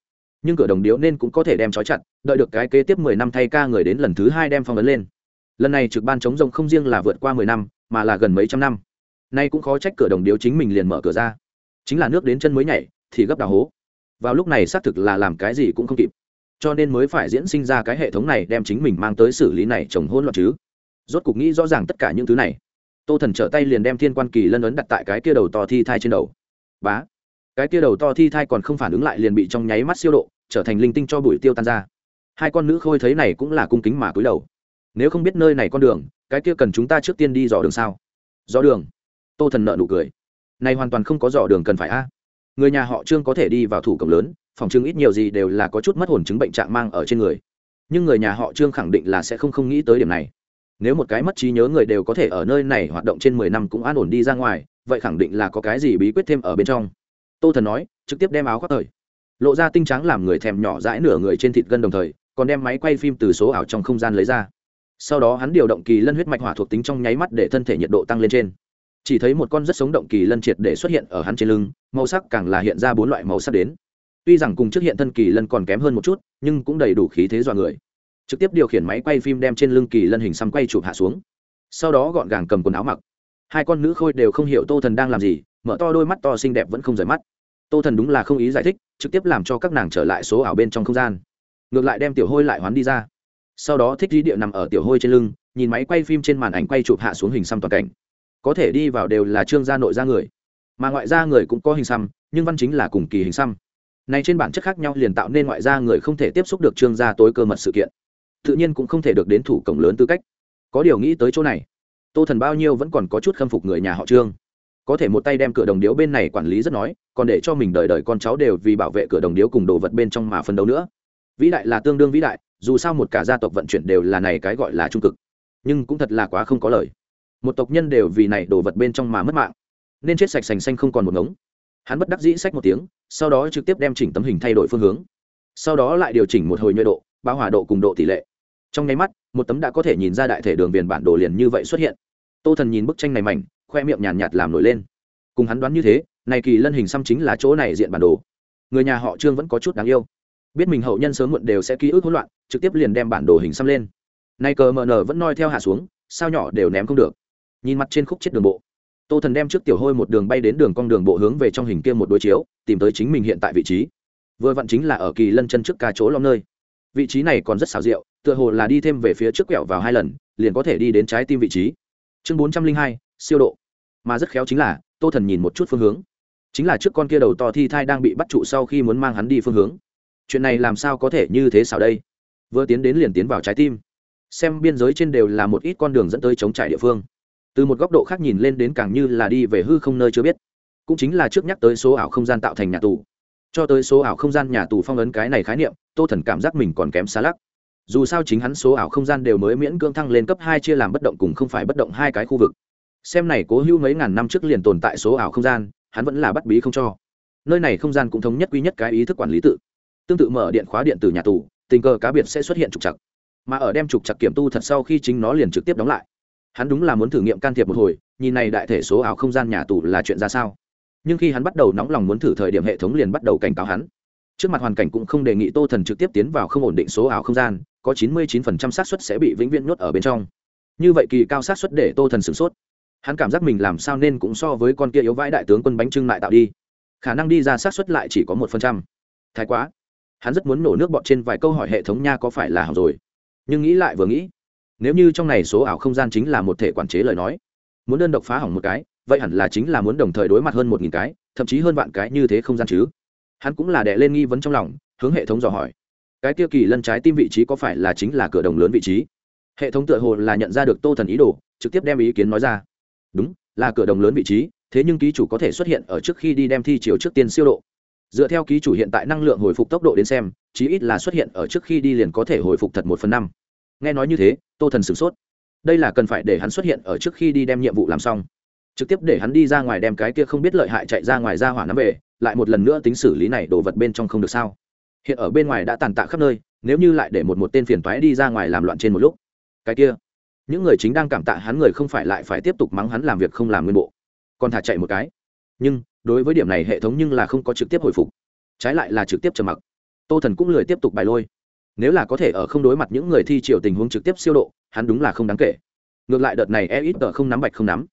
Nhưng cửa đồng điếu nên cũng có thể đem trói chặt, đợi được cái kế tiếp mười năm thay ca người đến lần thứ hai đem phong ấn lên. Lần này trực ban chống rông không riêng là vượt qua mười năm, mà là gần mấy trăm năm nay cũng khó trách cửa đồng điếu chính mình liền mở cửa ra. Chính là nước đến chân mới nhảy, thì gấp đào hố. Vào lúc này xác thực là làm cái gì cũng không kịp. Cho nên mới phải diễn sinh ra cái hệ thống này đem chính mình mang tới xử lý này trồng hôn loạn chứ. Rốt cục nghĩ rõ ràng tất cả những thứ này. Tô thần trở tay liền đem thiên quan kỳ lân ấn đặt tại cái kia đầu to thi thai trên đầu. Bá! Cái kia đầu to thi thai còn không phản ứng lại liền bị trong nháy mắt siêu độ, trở thành linh tinh cho bụi tiêu tan ra. Hai con nữ khôi thấy này cũng là cung kính mà cúi đầu. Nếu không biết nơi này con đường, cái kia cần chúng ta trước tiên đi dò đường sao? Dò đường? Tô thần nợ nụ cười. Này hoàn toàn không có dò đường cần phải a. À? Người nhà họ trương có thể đi vào thủ cổng lớn, phòng chứng ít nhiều gì đều là có chút mất hồn chứng bệnh trạng mang ở trên người. Nhưng người nhà họ trương khẳng định là sẽ không không nghĩ tới điểm này. Nếu một cái mất trí nhớ người đều có thể ở nơi này hoạt động trên mười năm cũng an ổn đi ra ngoài, vậy khẳng định là có cái gì bí quyết thêm ở bên trong. Tô thần nói, trực tiếp đem áo khoác thời. Lộ ra tinh trắng làm người thèm nhỏ dãi nửa người trên thịt gân đồng thời, còn đem máy quay phim từ số ảo trong không gian lấy ra. Sau đó hắn điều động kỳ lân huyết mạch hỏa thuộc tính trong nháy mắt để thân thể nhiệt độ tăng lên trên chỉ thấy một con rất sống động kỳ lân triệt để xuất hiện ở hắn trên lưng, màu sắc càng là hiện ra bốn loại màu sắc đến. Tuy rằng cùng trước hiện thân kỳ lân còn kém hơn một chút, nhưng cũng đầy đủ khí thế dọa người. Trực tiếp điều khiển máy quay phim đem trên lưng kỳ lân hình xăm quay chụp hạ xuống. Sau đó gọn gàng cầm quần áo mặc. Hai con nữ khôi đều không hiểu tô thần đang làm gì, mở to đôi mắt to xinh đẹp vẫn không rời mắt. Tô thần đúng là không ý giải thích, trực tiếp làm cho các nàng trở lại số ảo bên trong không gian. Ngược lại đem tiểu hôi lại hoán đi ra. Sau đó thích dí địa nằm ở tiểu hôi trên lưng, nhìn máy quay phim trên màn ảnh quay chụp hạ xuống hình xăm toàn cảnh có thể đi vào đều là trương gia nội gia người. Mà ngoại gia người cũng có hình xăm, nhưng văn chính là cùng kỳ hình xăm. Này trên bản chất khác nhau liền tạo nên ngoại gia người không thể tiếp xúc được trương gia tối cơ mật sự kiện. Tự nhiên cũng không thể được đến thủ cổng lớn tư cách. Có điều nghĩ tới chỗ này, tô thần bao nhiêu vẫn còn có chút khâm phục người nhà họ trương. Có thể một tay đem cửa đồng điếu bên này quản lý rất nói, còn để cho mình đời đời con cháu đều vì bảo vệ cửa đồng điếu cùng đồ vật bên trong mà phân đấu nữa. Vĩ đại là tương đương vĩ đại, dù sao một cả gia tộc vận chuyển đều là này cái gọi là trung cực. Nhưng cũng thật là quá không có lời một tộc nhân đều vì này đổ vật bên trong mà mất mạng nên chết sạch sành xanh không còn một ngống. Hắn bất đắc dĩ sách một tiếng sau đó trực tiếp đem chỉnh tấm hình thay đổi phương hướng sau đó lại điều chỉnh một hồi nhuệ độ bao hòa độ cùng độ tỷ lệ. Trong nháy mắt một tấm đã có thể nhìn ra đại thể đường viền bản đồ liền như vậy xuất hiện. Tô thần nhìn bức tranh này mảnh khoe miệng nhàn nhạt, nhạt làm nổi lên. Cùng hắn đoán như thế này kỳ lân hình xăm chính là chỗ này diện bản đồ. Người nhà họ trương vẫn có chút đáng yêu. Biết mình hậu nhân sớm muộn đều sẽ ký ức hỗn loạn trực tiếp liền đem bản đồ hình xăm lên. Nay cờ mờ nở vẫn noi theo hạ xuống sao nhỏ đều ném không được nhìn mặt trên khúc chết đường bộ. Tô thần đem trước tiểu hôi một đường bay đến đường cong đường bộ hướng về trong hình kia một đối chiếu, tìm tới chính mình hiện tại vị trí. Vừa vặn chính là ở kỳ lân chân trước ca chỗ lòng nơi. Vị trí này còn rất xảo diệu, tựa hồ là đi thêm về phía trước quẹo vào hai lần, liền có thể đi đến trái tim vị trí. Chương bốn trăm linh hai, siêu độ. Mà rất khéo chính là, tô thần nhìn một chút phương hướng. Chính là trước con kia đầu to thi thai đang bị bắt trụ sau khi muốn mang hắn đi phương hướng. Chuyện này làm sao có thể như thế xảo đây? Vừa tiến đến liền tiến vào trái tim. Xem biên giới trên đều là một ít con đường dẫn tới chống trải địa phương từ một góc độ khác nhìn lên đến càng như là đi về hư không nơi chưa biết. Cũng chính là trước nhắc tới số ảo không gian tạo thành nhà tù. Cho tới số ảo không gian nhà tù phong ấn cái này khái niệm, tô thần cảm giác mình còn kém xa lắc. Dù sao chính hắn số ảo không gian đều mới miễn cưỡng thăng lên cấp hai chia làm bất động cùng không phải bất động hai cái khu vực. Xem này cố hữu mấy ngàn năm trước liền tồn tại số ảo không gian, hắn vẫn là bắt bí không cho. Nơi này không gian cũng thống nhất quy nhất cái ý thức quản lý tự. Tương tự mở điện khóa điện từ nhà tù, tình cờ cá biệt sẽ xuất hiện trục chặt mà ở đem trục chặt kiểm tu thật sau khi chính nó liền trực tiếp đóng lại hắn đúng là muốn thử nghiệm can thiệp một hồi, nhìn này đại thể số ảo không gian nhà tù là chuyện ra sao. Nhưng khi hắn bắt đầu nóng lòng muốn thử thời điểm hệ thống liền bắt đầu cảnh cáo hắn. Trước mặt hoàn cảnh cũng không đề nghị tô thần trực tiếp tiến vào không ổn định số ảo không gian, có 99% xác suất sẽ bị vĩnh viễn nhốt ở bên trong. Như vậy kỳ cao xác suất để tô thần sửng sốt. Hắn cảm giác mình làm sao nên cũng so với con kia yếu vãi đại tướng quân bánh trưng lại tạo đi. Khả năng đi ra xác suất lại chỉ có một phần trăm. Thái quá. Hắn rất muốn nổ nước bọt trên vài câu hỏi hệ thống nha có phải là hỏng rồi. Nhưng nghĩ lại vừa nghĩ nếu như trong này số ảo không gian chính là một thể quản chế lời nói, muốn đơn độc phá hỏng một cái, vậy hẳn là chính là muốn đồng thời đối mặt hơn một nghìn cái, thậm chí hơn vạn cái như thế không gian chứ. Hắn cũng là đệ lên nghi vấn trong lòng, hướng hệ thống dò hỏi. Cái tiêu kỳ lân trái tim vị trí có phải là chính là cửa đồng lớn vị trí? Hệ thống tựa hồ là nhận ra được tô thần ý đồ, trực tiếp đem ý kiến nói ra. Đúng, là cửa đồng lớn vị trí, thế nhưng ký chủ có thể xuất hiện ở trước khi đi đem thi chiếu trước tiên siêu độ. Dựa theo ký chủ hiện tại năng lượng hồi phục tốc độ đến xem, chí ít là xuất hiện ở trước khi đi liền có thể hồi phục thật một phần năm. Nghe nói như thế tô thần sửng sốt. Đây là cần phải để hắn xuất hiện ở trước khi đi đem nhiệm vụ làm xong. Trực tiếp để hắn đi ra ngoài đem cái kia không biết lợi hại chạy ra ngoài ra hỏa nắm về, lại một lần nữa tính xử lý này đồ vật bên trong không được sao. Hiện ở bên ngoài đã tàn tạ khắp nơi, nếu như lại để một một tên phiền toái đi ra ngoài làm loạn trên một lúc. Cái kia, những người chính đang cảm tạ hắn người không phải lại phải tiếp tục mắng hắn làm việc không làm nguyên bộ. Còn thả chạy một cái. Nhưng, đối với điểm này hệ thống nhưng là không có trực tiếp hồi phục. Trái lại là trực tiếp trầm mặc. Tô thần cũng lười tiếp tục bài lôi nếu là có thể ở không đối mặt những người thi triều tình huống trực tiếp siêu độ, hắn đúng là không đáng kể. Ngược lại đợt này e ít tờ không nắm bạch không nắm.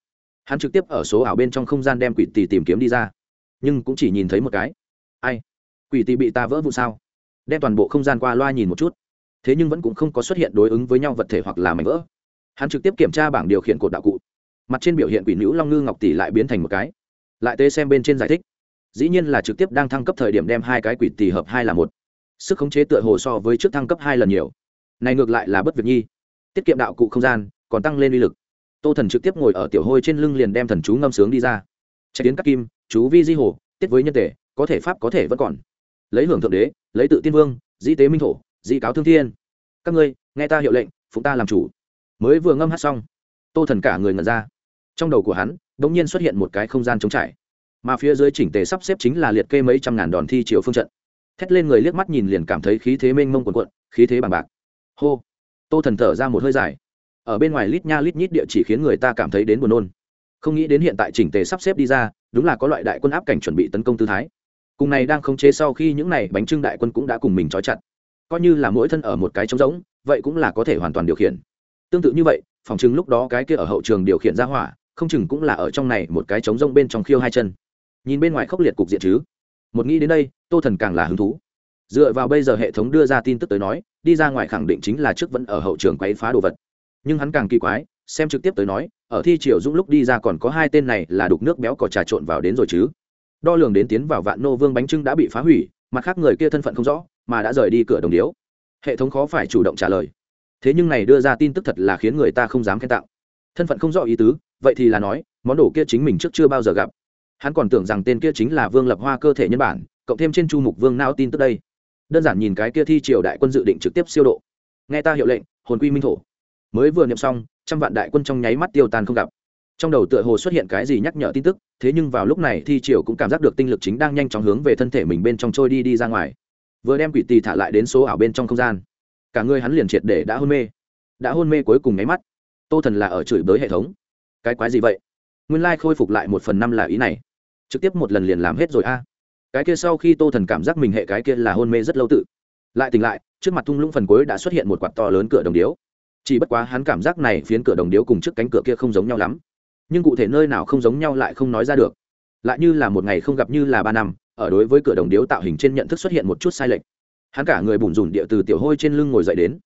Hắn trực tiếp ở số ảo bên trong không gian đem quỷ tì tìm kiếm đi ra. Nhưng cũng chỉ nhìn thấy một cái. Ai? Quỷ tì bị ta vỡ vụ sao? Đem toàn bộ không gian qua loa nhìn một chút. Thế nhưng vẫn cũng không có xuất hiện đối ứng với nhau vật thể hoặc là mảnh vỡ. Hắn trực tiếp kiểm tra bảng điều khiển cột đạo cụ. Mặt trên biểu hiện quỷ nữ long ngư ngọc tỷ lại biến thành một cái. Lại tê xem bên trên giải thích. Dĩ nhiên là trực tiếp đang thăng cấp thời điểm đem hai cái quỷ tỷ hợp hai là một sức khống chế tựa hồ so với trước thăng cấp hai lần nhiều. Này ngược lại là bất việc nhi. Tiết kiệm đạo cụ không gian, còn tăng lên uy lực. Tô thần trực tiếp ngồi ở tiểu hôi trên lưng liền đem thần chú ngâm sướng đi ra. Chạy tiến các kim, chú vi di hồ, tiết với nhân tể, có thể pháp có thể vẫn còn. Lấy hưởng thượng đế, lấy tự tiên vương di tế minh thổ di cáo thương thiên. Các ngươi, nghe ta hiệu lệnh, phụng ta làm chủ. Mới vừa ngâm hát xong, tô thần cả người ngẩn ra. Trong đầu của hắn đ ỗ n g nhiên xuất hiện một cái không gian trống trải. Mà phía dưới chỉnh tề sắp xếp chính là liệt kê mấy trăm ngàn đòn thi chiều phương trận thét lên người liếc mắt nhìn liền cảm thấy khí thế mênh mông quần quận khí thế bằng bạc. Hô. Tô thần thở ra một hơi dài. Ở bên ngoài lít nha lít nhít địa chỉ khiến người ta cảm thấy đến buồn nôn. Không nghĩ đến hiện tại chỉnh tề sắp xếp đi ra, đúng là có loại đại quân áp cảnh chuẩn bị tấn công tư thái. Cùng này đang khống chế sau khi những này bánh trưng đại quân cũng đã cùng mình trói chặt. Coi như là mỗi thân ở một cái trống rỗng, vậy cũng là có thể hoàn toàn điều khiển. Tương tự như vậy, phòng chừng lúc đó cái kia ở hậu trường điều khiển ra hỏa, không chừng cũng là ở trong này một cái trống rỗng bên trong khiêu hai chân. Nhìn bên ngoài khốc liệt cục diện chứ một nghĩ đến đây, tô thần càng là hứng thú. Dựa vào bây giờ hệ thống đưa ra tin tức tới nói, đi ra ngoài khẳng định chính là trước vẫn ở hậu trường quấy phá đồ vật. Nhưng hắn càng kỳ quái, xem trực tiếp tới nói, ở thi triều dũng lúc đi ra còn có hai tên này là đục nước béo cò trà trộn vào đến rồi chứ. Đo lường đến tiến vào vạn nô vương bánh trưng đã bị phá hủy, mặt khác người kia thân phận không rõ, mà đã rời đi cửa đồng điếu. Hệ thống khó phải chủ động trả lời. Thế nhưng này đưa ra tin tức thật là khiến người ta không dám khen tạo. Thân phận không rõ ý tứ, vậy thì là nói, món đồ kia chính mình trước chưa bao giờ gặp hắn còn tưởng rằng tên kia chính là vương lập hoa cơ thể nhân bản, cộng thêm trên chu mục vương nao tin tức đây. Đơn giản nhìn cái kia thi triều đại quân dự định trực tiếp siêu độ. Nghe ta hiệu lệnh, hồn quy minh thổ. Mới vừa niệm xong, trăm vạn đại quân trong nháy mắt tiêu tan không gặp. Trong đầu tựa hồ xuất hiện cái gì nhắc nhở tin tức, thế nhưng vào lúc này thi triều cũng cảm giác được tinh lực chính đang nhanh chóng hướng về thân thể mình bên trong trôi đi đi ra ngoài. Vừa đem quỷ tì thả lại đến số ảo bên trong không gian. Cả người hắn liền triệt để đã hôn mê. Đã hôn mê cuối cùng nháy mắt. Tô thần là ở chửi bới hệ thống. Cái quái gì vậy? Nguyên lai khôi phục lại một phần năm là ý này. Trực tiếp một lần liền làm hết rồi a. Cái kia sau khi tô thần cảm giác mình hệ cái kia là hôn mê rất lâu tự. Lại tỉnh lại, trước mặt thung lũng phần cuối đã xuất hiện một quạt to lớn cửa đồng điếu. Chỉ bất quá hắn cảm giác này phiến cửa đồng điếu cùng trước cánh cửa kia không giống nhau lắm. Nhưng cụ thể nơi nào không giống nhau lại không nói ra được. Lại như là một ngày không gặp như là ba năm, ở đối với cửa đồng điếu tạo hình trên nhận thức xuất hiện một chút sai lệch. Hắn cả người bùn rùn địa từ tiểu hôi trên lưng ngồi dậy đến.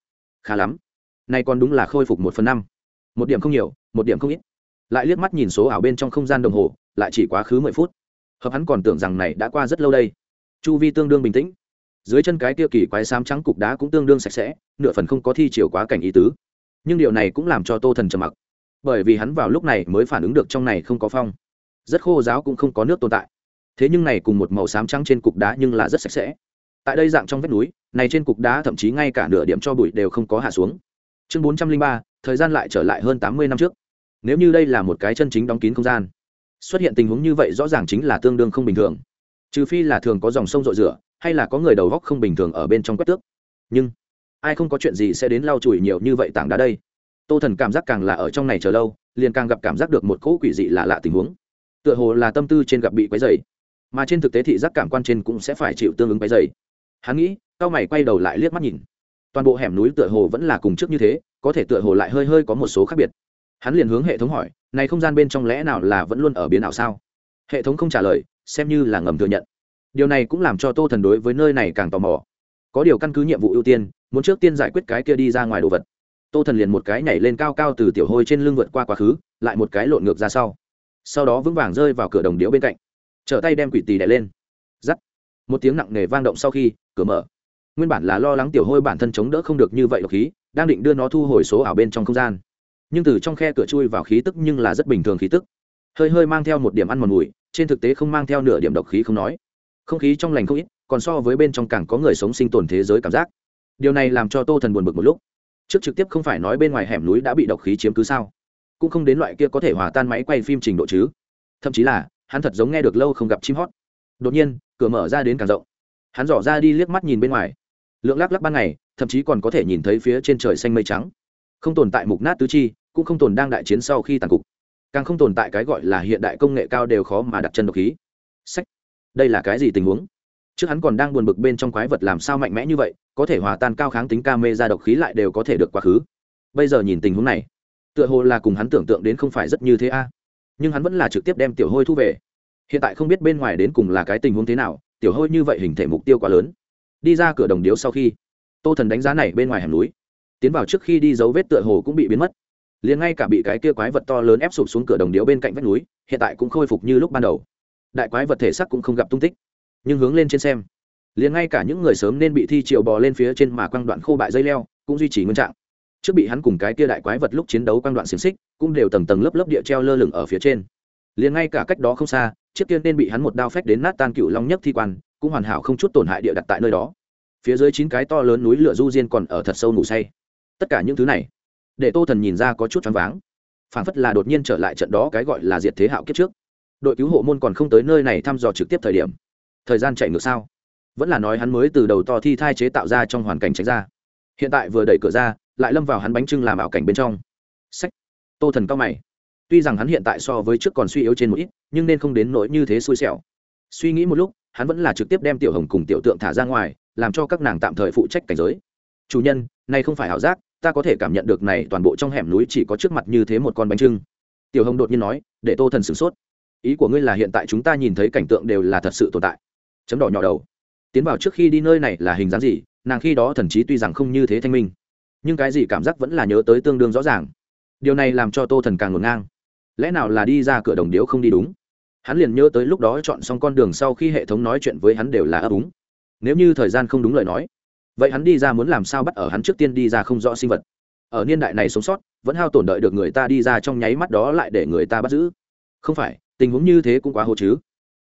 Khá lắm. Nay còn đúng là khôi phục một phần năm. Một điểm không nhiều, một điểm không ít lại liếc mắt nhìn số ảo bên trong không gian đồng hồ, lại chỉ quá khứ mười phút. Hợp hắn còn tưởng rằng này đã qua rất lâu đây. Chu vi tương đương bình tĩnh. Dưới chân cái tiêu kỳ quái xám trắng cục đá cũng tương đương sạch sẽ, nửa phần không có thi chiều quá cảnh ý tứ. Nhưng điều này cũng làm cho tô thần trầm mặc. Bởi vì hắn vào lúc này mới phản ứng được trong này không có phong. Rất khô giáo cũng không có nước tồn tại. Thế nhưng này cùng một màu xám trắng trên cục đá nhưng là rất sạch sẽ. Tại đây dạng trong vách núi, này trên cục đá thậm chí ngay cả nửa điểm cho bụi đều không có hạ xuống. Chương bốn trăm linh ba, thời gian lại trở lại hơn tám mươi năm trước nếu như đây là một cái chân chính đóng kín không gian, xuất hiện tình huống như vậy rõ ràng chính là tương đương không bình thường. Trừ phi là thường có dòng sông rội rửa, hay là có người đầu góc không bình thường ở bên trong quét tước. Nhưng, ai không có chuyện gì sẽ đến lau chùi nhiều như vậy tảng đá đây? Tô thần cảm giác càng là ở trong này chờ lâu, liền càng gặp cảm giác được một cỗ quỷ dị lạ lạ tình huống. Tựa hồ là tâm tư trên gặp bị quấy dày mà trên thực tế thị giác cảm quan trên cũng sẽ phải chịu tương ứng quấy dày hắn nghĩ cao mày quay đầu lại liếc mắt nhìn. Toàn bộ hẻm núi tựa hồ vẫn là cùng trước như thế, có thể tựa hồ lại hơi hơi có một số khác biệt hắn liền hướng hệ thống hỏi, này không gian bên trong lẽ nào là vẫn luôn ở biến ảo sao? Hệ thống không trả lời, xem như là ngầm thừa nhận. Điều này cũng làm cho tô thần đối với nơi này càng tò mò. Có điều căn cứ nhiệm vụ ưu tiên, muốn trước tiên giải quyết cái kia đi ra ngoài đồ vật. Tô thần liền một cái nhảy lên cao cao từ tiểu hôi trên lưng vượt qua quá khứ, lại một cái lộn ngược ra sau. Sau đó vững vàng rơi vào cửa đồng điếu bên cạnh. Trở tay đem quỷ tì đẻ lên. Giắt. Một tiếng nặng nề vang động sau khi, cửa mở. Nguyên bản là lo lắng tiểu hôi bản thân chống đỡ không được như vậy độc khí, đang định đưa nó thu hồi số ảo bên trong không gian nhưng từ trong khe cửa chui vào khí tức nhưng là rất bình thường khí tức. Hơi hơi mang theo một điểm ăn mòn mùi, trên thực tế không mang theo nửa điểm độc khí không nói. Không khí trong lành không ít, còn so với bên trong càng có người sống sinh tồn thế giới cảm giác. Điều này làm cho tô thần buồn bực một lúc. Trước trực tiếp không phải nói bên ngoài hẻm núi đã bị độc khí chiếm cứ sao? Cũng không đến loại kia có thể hòa tan máy quay phim trình độ chứ. Thậm chí là, hắn thật giống nghe được lâu không gặp chim hót. Đột nhiên, cửa mở ra đến càng rộng. Hắn dỏ ra đi liếc mắt nhìn bên ngoài. Lượng lắc lắc ban ngày, thậm chí còn có thể nhìn thấy phía trên trời xanh mây trắng. Không tồn tại mục nát tứ chi cũng không tồn đang đại chiến sau khi tàn cục. Càng không tồn tại cái gọi là hiện đại công nghệ cao đều khó mà đặt chân độc khí. Sách. Đây là cái gì tình huống? Trước hắn còn đang buồn bực bên trong quái vật làm sao mạnh mẽ như vậy, có thể hòa tan cao kháng tính ca mê ra độc khí lại đều có thể được quá khứ. Bây giờ nhìn tình huống này, tựa hồ là cùng hắn tưởng tượng đến không phải rất như thế a. Nhưng hắn vẫn là trực tiếp đem tiểu hôi thu về. Hiện tại không biết bên ngoài đến cùng là cái tình huống thế nào, tiểu hôi như vậy hình thể mục tiêu quá lớn. Đi ra cửa đồng điếu sau khi, tô thần đánh giá này bên ngoài hẻm núi. Tiến vào trước khi đi dấu vết tựa hồ cũng bị biến mất liền ngay cả bị cái kia quái vật to lớn ép sụp xuống cửa đồng điếu bên cạnh vách núi, hiện tại cũng khôi phục như lúc ban đầu. Đại quái vật thể xác cũng không gặp tung tích. Nhưng hướng lên trên xem, liền ngay cả những người sớm nên bị thi triều bò lên phía trên mà quăng đoạn khô bại dây leo, cũng duy trì nguyên trạng. Trước bị hắn cùng cái kia đại quái vật lúc chiến đấu quăng đoạn xiềng xích, cũng đều tầng tầng lớp lớp địa treo lơ lửng ở phía trên. Liền ngay cả cách đó không xa, chiếc kia nên bị hắn một đao phách đến nát tan cựu long nhất thi quan, cũng hoàn hảo không chút tổn hại địa đặt tại nơi đó. Phía dưới chín cái to lớn núi lửa du diên còn ở thật sâu ngủ say. Tất cả những thứ này để tô thần nhìn ra có chút choáng váng. Phảng phất là đột nhiên trở lại trận đó cái gọi là diệt thế hạo kiếp trước. Đội cứu hộ môn còn không tới nơi này thăm dò trực tiếp thời điểm. Thời gian chạy ngược sao? Vẫn là nói hắn mới từ đầu to thi thai chế tạo ra trong hoàn cảnh tránh ra. Hiện tại vừa đẩy cửa ra, lại lâm vào hắn bánh trưng làm ảo cảnh bên trong. Sách tô thần cao mày. Tuy rằng hắn hiện tại so với trước còn suy yếu trên một ít, nhưng nên không đến nỗi như thế xui xẻo. Suy nghĩ một lúc, hắn vẫn là trực tiếp đem tiểu hồng cùng tiểu tượng thả ra ngoài, làm cho các nàng tạm thời phụ trách cảnh giới. Chủ nhân nay không phải ảo giác ta có thể cảm nhận được này toàn bộ trong hẻm núi chỉ có trước mặt như thế một con bánh trưng. Tiểu hồng đột nhiên nói, để tô thần sửng sốt. Ý của ngươi là hiện tại chúng ta nhìn thấy cảnh tượng đều là thật sự tồn tại. Chấm đỏ nhỏ đầu. Tiến vào trước khi đi nơi này là hình dáng gì? Nàng khi đó thần chí tuy rằng không như thế thanh minh, nhưng cái gì cảm giác vẫn là nhớ tới tương đương rõ ràng. Điều này làm cho tô thần càng ngổn ngang. Lẽ nào là đi ra cửa đồng điếu không đi đúng? Hắn liền nhớ tới lúc đó chọn xong con đường sau khi hệ thống nói chuyện với hắn đều là ấp úng. Nếu như thời gian không đúng lời nói vậy hắn đi ra muốn làm sao bắt ở hắn trước tiên đi ra không rõ sinh vật? Ở niên đại này sống sót, vẫn hao tổn đợi được người ta đi ra trong nháy mắt đó lại để người ta bắt giữ. Không phải, tình huống như thế cũng quá hồ chứ.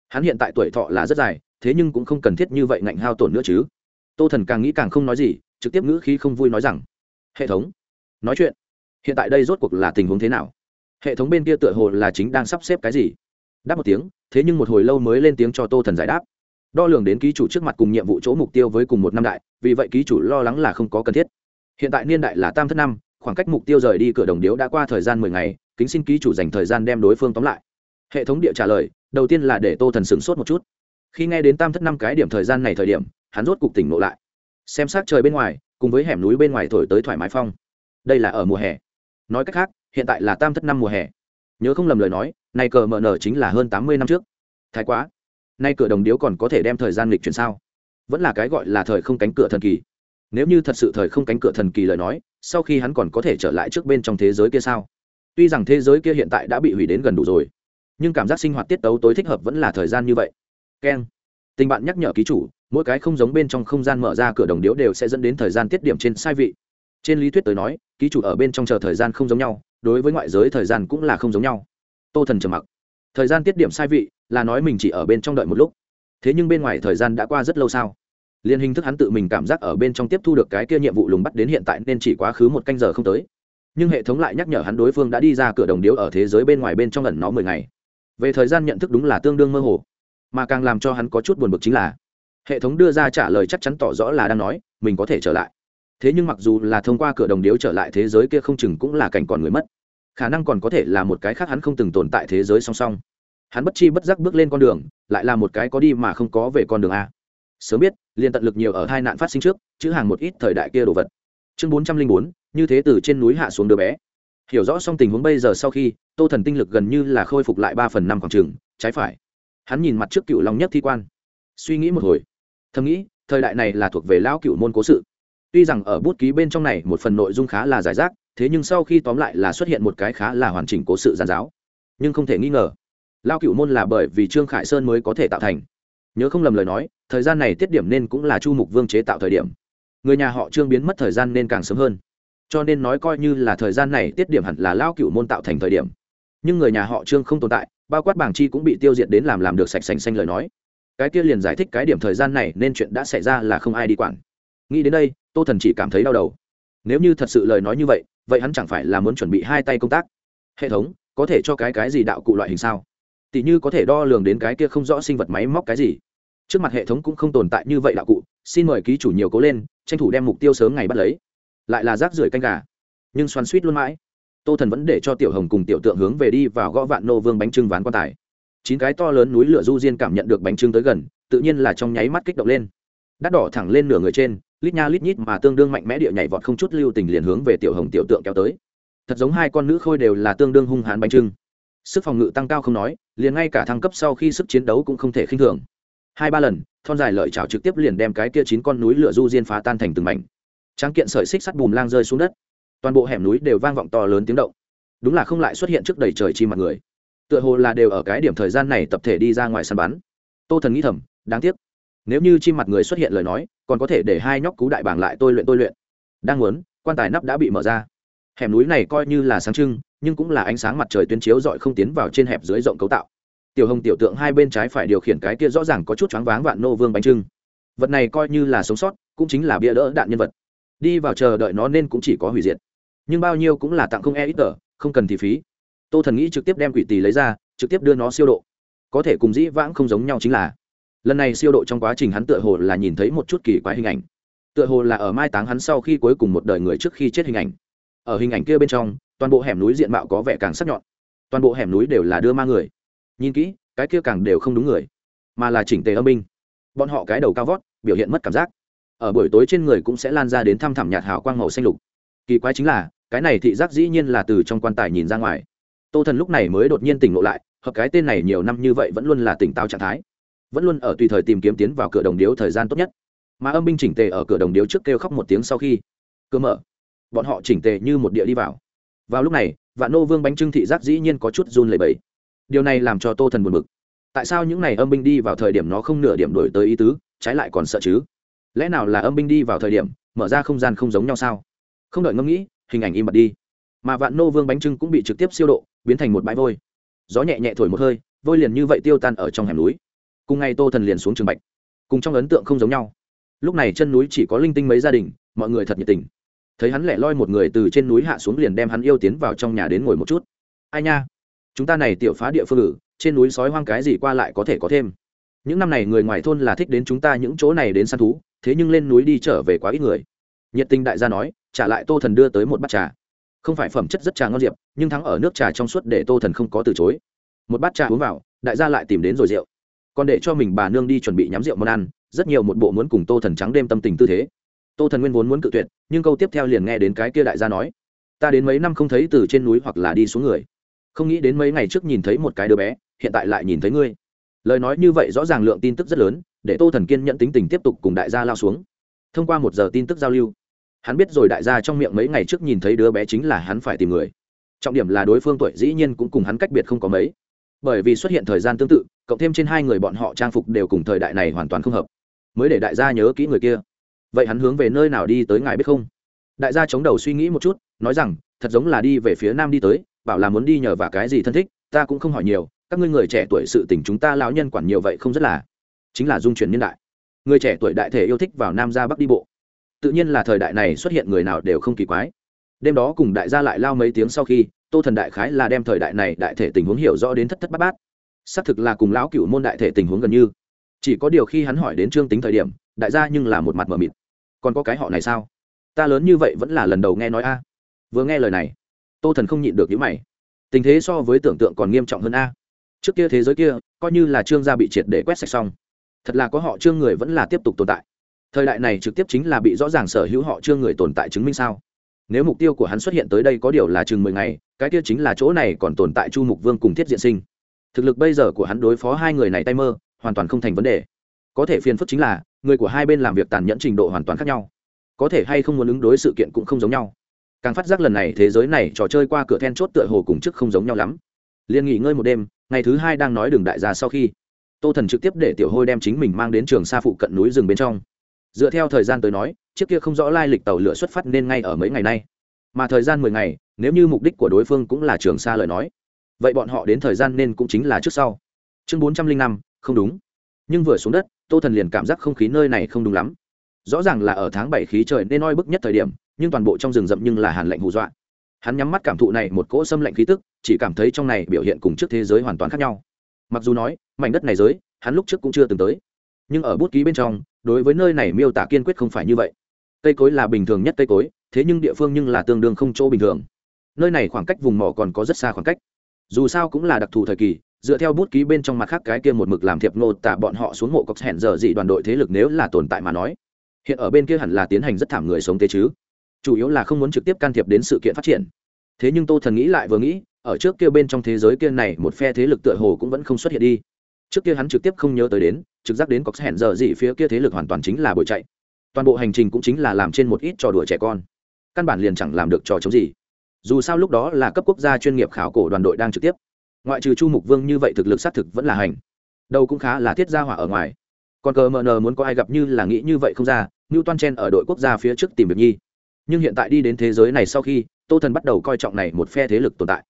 Hắn hiện tại tuổi thọ là rất dài, thế nhưng cũng không cần thiết như vậy ngạnh hao tổn nữa chứ. Tô thần càng nghĩ càng không nói gì, trực tiếp ngữ khí không vui nói rằng, hệ thống, nói chuyện. Hiện tại đây rốt cuộc là tình huống thế nào? Hệ thống bên kia tựa hồ là chính đang sắp xếp cái gì? Đáp một tiếng, thế nhưng một hồi lâu mới lên tiếng cho tô thần giải đáp. Đo lường đến ký chủ trước mặt cùng nhiệm vụ chỗ mục tiêu với cùng một năm đại vì vậy ký chủ lo lắng là không có cần thiết. Hiện tại niên đại là tam thất năm, khoảng cách mục tiêu rời đi cửa đồng điếu đã qua thời gian mười ngày, kính xin ký chủ dành thời gian đem đối phương tóm lại. Hệ thống địa trả lời, đầu tiên là để tô thần sửng sốt một chút. Khi nghe đến tam thất năm cái điểm thời gian này thời điểm, hắn rốt cục tỉnh ngộ lại. Xem sát trời bên ngoài, cùng với hẻm núi bên ngoài thổi tới thoải mái phong. Đây là ở mùa hè. Nói cách khác, hiện tại là tam thất năm mùa hè. Nhớ không lầm lời nói này cờ mở nở chính là hơn tám mươi năm trước. Thái quá. Nay cửa đồng điếu còn có thể đem thời gian lịch chuyển sao? Vẫn là cái gọi là thời không cánh cửa thần kỳ. Nếu như thật sự thời không cánh cửa thần kỳ lời nói, sau khi hắn còn có thể trở lại trước bên trong thế giới kia sao? Tuy rằng thế giới kia hiện tại đã bị hủy đến gần đủ rồi, nhưng cảm giác sinh hoạt tiết tấu tối thích hợp vẫn là thời gian như vậy. Keng tình bạn nhắc nhở ký chủ, mỗi cái không giống bên trong không gian mở ra cửa đồng điếu đều sẽ dẫn đến thời gian tiết điểm trên sai vị. Trên lý thuyết tới nói, ký chủ ở bên trong chờ thời gian không giống nhau, đối với ngoại giới thời gian cũng là không giống nhau. Tô thần trầm mặc. Thời gian tiết điểm sai vị là nói mình chỉ ở bên trong đợi một lúc. Thế nhưng bên ngoài thời gian đã qua rất lâu sao? Liên hình thức hắn tự mình cảm giác ở bên trong tiếp thu được cái kia nhiệm vụ lùng bắt đến hiện tại nên chỉ quá khứ một canh giờ không tới. Nhưng hệ thống lại nhắc nhở hắn đối phương đã đi ra cửa đồng điếu ở thế giới bên ngoài bên trong ẩn nó mười ngày. Về thời gian nhận thức đúng là tương đương mơ hồ, mà càng làm cho hắn có chút buồn bực chính là, hệ thống đưa ra trả lời chắc chắn tỏ rõ là đang nói, mình có thể trở lại. Thế nhưng mặc dù là thông qua cửa đồng điếu trở lại thế giới kia không chừng cũng là cảnh còn người mất. Khả năng còn có thể là một cái khác hắn không từng tồn tại thế giới song song. Hắn bất chi bất giác bước lên con đường, lại là một cái có đi mà không có về con đường a sớm biết, liền tận lực nhiều ở hai nạn phát sinh trước, chữ hàng một ít thời đại kia đồ vật. Chương bốn trăm linh bốn, như thế từ trên núi hạ xuống đứa bé. Hiểu rõ xong tình huống bây giờ sau khi, tô thần tinh lực gần như là khôi phục lại ba phần năm khoảng trường, trái phải. Hắn nhìn mặt trước cựu long nhất thi quan. Suy nghĩ một hồi. Thầm nghĩ, thời đại này là thuộc về lão cựu môn cố sự. Tuy rằng ở bút ký bên trong này một phần nội dung khá là giải rác, thế nhưng sau khi tóm lại là xuất hiện một cái khá là hoàn chỉnh cố sự giàn giáo. Nhưng không thể nghi ngờ lao cựu môn là bởi vì trương khải sơn mới có thể tạo thành nhớ không lầm lời nói, thời gian này tiết điểm nên cũng là chu mục vương chế tạo thời điểm. Người nhà họ trương biến mất thời gian nên càng sớm hơn. Cho nên nói coi như là thời gian này tiết điểm hẳn là lao cựu môn tạo thành thời điểm. Nhưng người nhà họ trương không tồn tại, bao quát bảng chi cũng bị tiêu diệt đến làm làm được sạch sành xanh lời nói. Cái kia liền giải thích cái điểm thời gian này nên chuyện đã xảy ra là không ai đi quản. Nghĩ đến đây, tô thần chỉ cảm thấy đau đầu. Nếu như thật sự lời nói như vậy vậy hắn chẳng phải là muốn chuẩn bị hai tay công tác? Hệ thống, có thể cho cái cái gì đạo cụ loại hình sao? Tỷ như có thể đo lường đến cái kia không rõ sinh vật máy móc cái gì? Trước mặt hệ thống cũng không tồn tại như vậy đạo cụ, xin mời ký chủ nhiều cố lên, tranh thủ đem mục tiêu sớm ngày bắt lấy. Lại là rác rưởi canh gà. Nhưng xoắn suýt luôn mãi. Tô thần vẫn để cho tiểu hồng cùng tiểu tượng hướng về đi vào gõ vạn nô vương bánh trưng ván quan tài. Chín cái to lớn núi lửa du diên cảm nhận được bánh trưng tới gần, tự nhiên là trong nháy mắt kích động lên. Đắt đỏ thẳng lên nửa người trên, lít nha lít nhít mà tương đương mạnh mẽ địa nhảy vọt không chút lưu tình liền hướng về tiểu hồng tiểu tượng kéo tới. Thật giống hai con nữ khôi đều là tương đương hung hãn bánh trưng. Sức phòng ngự tăng cao không nói, liền ngay cả thăng cấp sau khi sức chiến đấu cũng không thể khinh thường hai ba lần, thon dài lợi chảo trực tiếp liền đem cái kia chín con núi lửa du diên phá tan thành từng mảnh. Tráng kiện sợi xích sắt bùm lang rơi xuống đất. Toàn bộ hẻm núi đều vang vọng to lớn tiếng động. Đúng là không lại xuất hiện trước đầy trời chi mặt người. Tựa hồ là đều ở cái điểm thời gian này tập thể đi ra ngoài săn bắn. Tô thần nghĩ thầm, đáng tiếc. Nếu như chi mặt người xuất hiện lời nói, còn có thể để hai nhóc cú đại bảng lại tôi luyện tôi luyện. Đang muốn, quan tài nắp đã bị mở ra. Hẻm núi này coi như là sáng trưng, nhưng cũng là ánh sáng mặt trời tuyến chiếu dọi không tiến vào trên hẹp dưới rộng cấu tạo tiểu hồng tiểu tượng hai bên trái phải điều khiển cái kia rõ ràng có chút choáng váng vạn nô vương bánh trưng. Vật này coi như là sống sót, cũng chính là bia đỡ đạn nhân vật. Đi vào chờ đợi nó nên cũng chỉ có hủy diệt. Nhưng bao nhiêu cũng là tặng không e ít tờ, không cần thì phí. Tô thần nghĩ trực tiếp đem quỷ tỳ lấy ra, trực tiếp đưa nó siêu độ. Có thể cùng dĩ vãng không giống nhau chính là, lần này siêu độ trong quá trình hắn tựa hồ là nhìn thấy một chút kỳ quái hình ảnh. Tựa hồ là ở mai táng hắn sau khi cuối cùng một đời người trước khi chết hình ảnh. Ở hình ảnh kia bên trong, toàn bộ hẻm núi diện mạo có vẻ càng sắc nhọn. Toàn bộ hẻm núi đều là đưa ma người nhìn kỹ, cái kia càng đều không đúng người, mà là chỉnh tề âm binh. Bọn họ cái đầu cao vót, biểu hiện mất cảm giác. Ở buổi tối trên người cũng sẽ lan ra đến thăm thẳm nhạt hào quang màu xanh lục. Kỳ quái chính là, cái này thị giác dĩ nhiên là từ trong quan tài nhìn ra ngoài. Tô thần lúc này mới đột nhiên tỉnh ngộ lại, hợp cái tên này nhiều năm như vậy vẫn luôn là tỉnh táo trạng thái. Vẫn luôn ở tùy thời tìm kiếm tiến vào cửa đồng điếu thời gian tốt nhất. Mà âm binh chỉnh tề ở cửa đồng điếu trước kêu khóc một tiếng sau khi cửa mở, bọn họ chỉnh tề như một địa đi vào. Vào lúc này, vạn nô vương bánh trưng thị giác dĩ nhiên có chút run lẩy bẩy điều này làm cho tô thần buồn bực. Tại sao những n à y âm binh đi vào thời điểm nó không nửa điểm đổi tới ý tứ, trái lại còn sợ chứ? Lẽ nào là âm binh đi vào thời điểm, mở ra không gian không giống nhau sao? Không đợi ngẫm nghĩ, hình ảnh im bật đi. Mà vạn nô vương bánh trưng cũng bị trực tiếp siêu độ, biến thành một bãi vôi. Gió nhẹ nhẹ thổi một hơi, vôi liền như vậy tiêu tan ở trong hẻm núi. Cùng ngày tô thần liền xuống trường bạch. Cùng trong ấn tượng không giống nhau. Lúc này chân núi chỉ có linh tinh mấy gia đình, mọi người thật nhiệt tình. Thấy hắn lẻ loi một người từ trên núi hạ xuống liền đem hắn yêu tiến vào trong nhà đến ngồi một chút. Ai nha? Chúng ta này tiểu phá địa phương ử, trên núi sói hoang cái gì qua lại có thể có thêm. Những năm này người ngoài thôn là thích đến chúng ta những chỗ này đến săn thú, thế nhưng lên núi đi trở về quá ít người. Nhiệt tình đại gia nói, trả lại tô thần đưa tới một bát trà. Không phải phẩm chất rất trà ngon diệp, nhưng thắng ở nước trà trong suốt để tô thần không có từ chối. Một bát trà uống vào, đại gia lại tìm đến rồi rượu. Còn để cho mình bà nương đi chuẩn bị nhắm rượu món ăn, rất nhiều một bộ muốn cùng tô thần trắng đêm tâm tình tư thế. Tô thần nguyên vốn muốn cự tuyệt, nhưng câu tiếp theo liền nghe đến cái kia đại gia nói, ta đến mấy năm không thấy từ trên núi hoặc là đi xuống người không nghĩ đến mấy ngày trước nhìn thấy một cái đứa bé, hiện tại lại nhìn thấy ngươi. Lời nói như vậy rõ ràng lượng tin tức rất lớn, để tô thần kiên nhận tính tình tiếp tục cùng đại gia lao xuống. Thông qua một giờ tin tức giao lưu, hắn biết rồi đại gia trong miệng mấy ngày trước nhìn thấy đứa bé chính là hắn phải tìm người. Trọng điểm là đối phương tuổi dĩ nhiên cũng cùng hắn cách biệt không có mấy. Bởi vì xuất hiện thời gian tương tự, cộng thêm trên hai người bọn họ trang phục đều cùng thời đại này hoàn toàn không hợp. Mới để đại gia nhớ kỹ người kia. Vậy hắn hướng về nơi nào đi tới ngài biết không? Đại gia chống đầu suy nghĩ một chút, nói rằng, thật giống là đi về phía nam đi tới bảo là muốn đi nhờ và cái gì thân thích, ta cũng không hỏi nhiều, các ngươi người trẻ tuổi sự tình chúng ta lão nhân quản nhiều vậy không rất là, chính là dung chuyển niên đại. Người trẻ tuổi đại thể yêu thích vào nam ra bắc đi bộ. Tự nhiên là thời đại này xuất hiện người nào đều không kỳ quái. Đêm đó cùng đại gia lại lao mấy tiếng sau khi, tô thần đại khái là đem thời đại này đại thể tình huống hiểu rõ đến thất thất bát bát. Xác thực là cùng lão cựu môn đại thể tình huống gần như. Chỉ có điều khi hắn hỏi đến trương tính thời điểm, đại gia nhưng là một mặt mờ mịt. Còn có cái họ này sao? Ta lớn như vậy vẫn là lần đầu nghe nói a. Vừa nghe lời này tô thần không nhịn được những mày. Tình thế so với tưởng tượng còn nghiêm trọng hơn a. Trước kia thế giới kia, coi như là trương gia bị triệt để quét sạch xong, thật là có họ trương người vẫn là tiếp tục tồn tại. Thời đại này trực tiếp chính là bị rõ ràng sở hữu họ trương người tồn tại chứng minh sao? Nếu mục tiêu của hắn xuất hiện tới đây có điều là chừng mười ngày, cái kia chính là chỗ này còn tồn tại chu mục vương cùng thiết diện sinh. Thực lực bây giờ của hắn đối phó hai người này tay mơ, hoàn toàn không thành vấn đề. Có thể phiền phức chính là, người của hai bên làm việc tàn nhẫn trình độ hoàn toàn khác nhau. Có thể hay không muốn ứng đối sự kiện cũng không giống nhau càng phát giác lần này thế giới này trò chơi qua cửa then chốt tựa hồ cùng chức không giống nhau lắm. Liền nghỉ ngơi một đêm, ngày thứ hai đang nói đường đại gia sau khi, tô thần trực tiếp để tiểu hôi đem chính mình mang đến trường xa phụ cận núi rừng bên trong. Dựa theo thời gian tới nói chiếc kia không rõ lai lịch tàu lửa xuất phát nên ngay ở mấy ngày nay. Mà thời gian mười ngày, nếu như mục đích của đối phương cũng là trường xa lời nói, vậy bọn họ đến thời gian nên cũng chính là trước sau. Chương bốn trăm linh năm, không đúng. Nhưng vừa xuống đất, tô thần liền cảm giác không khí nơi này không đúng lắm. Rõ ràng là ở tháng bảy khí trời nên oi bức nhất thời điểm nhưng toàn bộ trong rừng rậm nhưng là hàn lạnh hù dọa. Hắn nhắm mắt cảm thụ này một cỗ xâm lạnh khí tức, chỉ cảm thấy trong này biểu hiện cùng trước thế giới hoàn toàn khác nhau. Mặc dù nói, mảnh đất này giới, hắn lúc trước cũng chưa từng tới. Nhưng ở bút ký bên trong, đối với nơi này miêu tả kiên quyết không phải như vậy. Cây cối là bình thường nhất cây cối, thế nhưng địa phương nhưng là tương đương không chỗ bình thường. Nơi này khoảng cách vùng mỏ còn có rất xa khoảng cách. Dù sao cũng là đặc thù thời kỳ, dựa theo bút ký bên trong mặt khác cái kia một mực làm thiệp nô tả bọn họ xuống mộ cọc hẹn giờ dị đoàn đội thế lực nếu là tồn tại mà nói. Hiện ở bên kia hẳn là tiến hành rất thảm người sống thế chứ chủ yếu là không muốn trực tiếp can thiệp đến sự kiện phát triển. Thế nhưng tô thần nghĩ lại vừa nghĩ, ở trước kia bên trong thế giới kia này, một phe thế lực tựa hồ cũng vẫn không xuất hiện đi. Trước kia hắn trực tiếp không nhớ tới đến, trực giác đến cọc hẹn giờ gì phía kia thế lực hoàn toàn chính là bồi chạy. Toàn bộ hành trình cũng chính là làm trên một ít trò đùa trẻ con. Căn bản liền chẳng làm được trò chống gì. Dù sao lúc đó là cấp quốc gia chuyên nghiệp khảo cổ đoàn đội đang trực tiếp. Ngoại trừ chu mục vương như vậy thực lực xác thực vẫn là hành. Đâu cũng khá là thiết gia hỏa ở ngoài. Còn cờ mờ nờ muốn có ai gặp như là nghĩ như vậy không ra như toan chen ở đội quốc gia phía trước tìm việc nhi nhưng hiện tại đi đến thế giới này sau khi, tô thần bắt đầu coi trọng này một phe thế lực tồn tại.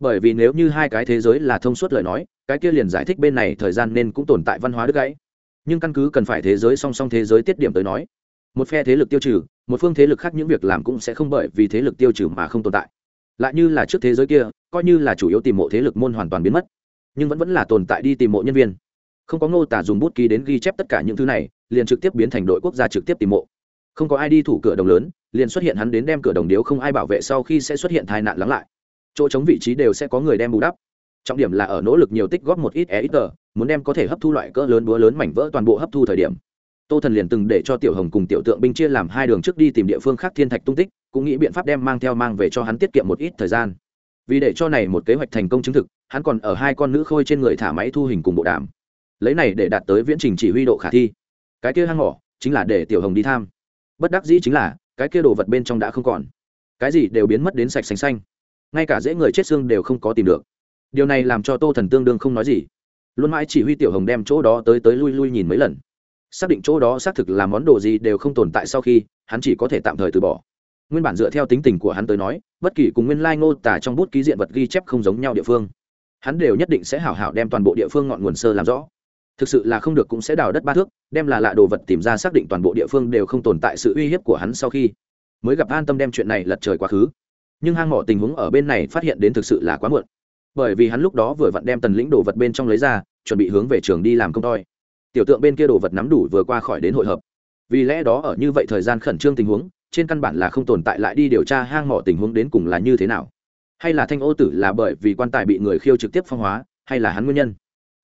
Bởi vì nếu như hai cái thế giới là thông suốt lời nói, cái kia liền giải thích bên này thời gian nên cũng tồn tại văn hóa đứt gãy. Nhưng căn cứ cần phải thế giới song song thế giới tiết điểm tới nói, một phe thế lực tiêu trừ, một phương thế lực khác những việc làm cũng sẽ không bởi vì thế lực tiêu trừ mà không tồn tại. Lại như là trước thế giới kia, coi như là chủ yếu tìm mộ thế lực môn hoàn toàn biến mất, nhưng vẫn vẫn là tồn tại đi tìm mộ nhân viên. Không có ngô tả dùng bút ký đến ghi chép tất cả những thứ này, liền trực tiếp biến thành đội quốc gia trực tiếp tìm mộ. Không có ai đi thủ cửa đồng lớn liền xuất hiện hắn đến đem cửa đồng điếu không ai bảo vệ sau khi sẽ xuất hiện tai nạn lắng lại. Chỗ chống vị trí đều sẽ có người đem bù đắp. Trọng điểm là ở nỗ lực nhiều tích góp một ít e ít tờ muốn đem có thể hấp thu loại cỡ lớn búa lớn mảnh vỡ toàn bộ hấp thu thời điểm. Tô thần liền từng để cho tiểu hồng cùng tiểu tượng binh chia làm hai đường trước đi tìm địa phương khác thiên thạch tung tích, cũng nghĩ biện pháp đem mang theo mang về cho hắn tiết kiệm một ít thời gian. Vì để cho này một kế hoạch thành công chứng thực, hắn còn ở hai con nữ khôi trên người thả máy thu hình cùng bộ đàm. Lấy này để đạt tới viễn trình chỉ huy độ khả thi. Cái kia hang mỏ, chính là để tiểu hồng đi tham. Bất đắc dĩ chính là cái kia đồ vật bên trong đã không còn. Cái gì đều biến mất đến sạch xanh xanh. Ngay cả dễ người chết xương đều không có tìm được. Điều này làm cho tô thần tương đương không nói gì. Luôn mãi chỉ huy tiểu hồng đem chỗ đó tới tới lui lui nhìn mấy lần. Xác định chỗ đó xác thực là món đồ gì đều không tồn tại sau khi, hắn chỉ có thể tạm thời từ bỏ. Nguyên bản dựa theo tính tình của hắn tới nói, bất kỳ cùng nguyên lai ngô tả trong bút ký diện vật ghi chép không giống nhau địa phương. Hắn đều nhất định sẽ hảo hảo đem toàn bộ địa phương ngọn nguồn sơ làm rõ thực sự là không được cũng sẽ đào đất ba thước, đem là lạ đồ vật tìm ra xác định toàn bộ địa phương đều không tồn tại sự uy hiếp của hắn sau khi mới gặp an tâm đem chuyện này lật trời quá khứ. Nhưng hang mỏ tình huống ở bên này phát hiện đến thực sự là quá muộn. Bởi vì hắn lúc đó vừa vặn đem tần lĩnh đồ vật bên trong lấy ra, chuẩn bị hướng về trường đi làm công toi. Tiểu tượng bên kia đồ vật nắm đủ vừa qua khỏi đến hội hợp. Vì lẽ đó ở như vậy thời gian khẩn trương tình huống, trên căn bản là không tồn tại lại đi điều tra hang mỏ tình huống đến cùng là như thế nào. Hay là thanh ô tử là bởi vì quan tài bị người khiêu trực tiếp phong hóa, hay là hắn nguyên nhân?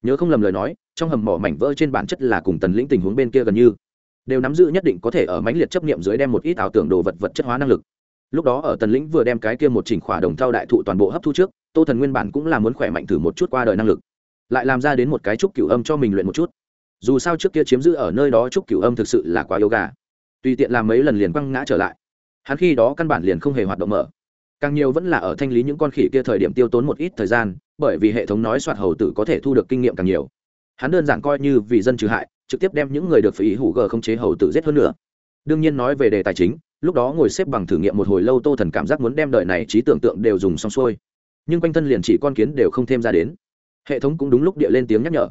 Nhớ không lầm lời nói trong hầm mỏ mảnh vỡ trên bản chất là cùng tần lĩnh tình huống bên kia gần như. Đều nắm giữ nhất định có thể ở mãnh liệt chấp niệm dưới đem một ít ảo tưởng đồ vật vật chất hóa năng lực. Lúc đó ở tần lĩnh vừa đem cái kia một chỉnh khỏa đồng thao đại thụ toàn bộ hấp thu trước, tô thần nguyên bản cũng là muốn khỏe mạnh thử một chút qua đời năng lực. Lại làm ra đến một cái trúc cửu âm cho mình luyện một chút. Dù sao trước kia chiếm giữ ở nơi đó trúc cửu âm thực sự là quá yếu gà. Tùy tiện làm mấy lần liền quăng ngã trở lại. Hắn khi đó căn bản liền không hề hoạt động mở. Càng nhiều vẫn là ở thanh lý những con khỉ kia thời điểm tiêu tốn một ít thời gian, bởi vì hệ thống nói soạt hầu tử có thể thu được kinh nghiệm càng nhiều hắn đơn giản coi như vì dân trừ hại, trực tiếp đem những người được phỉ hủ g không chế hầu tử giết hơn nữa. Đương nhiên nói về đề tài chính, lúc đó ngồi xếp bằng thử nghiệm một hồi lâu tô thần cảm giác muốn đem đời này trí tưởng tượng đều dùng xong xuôi. Nhưng quanh thân liền chỉ con kiến đều không thêm ra đến. Hệ thống cũng đúng lúc địa lên tiếng nhắc nhở.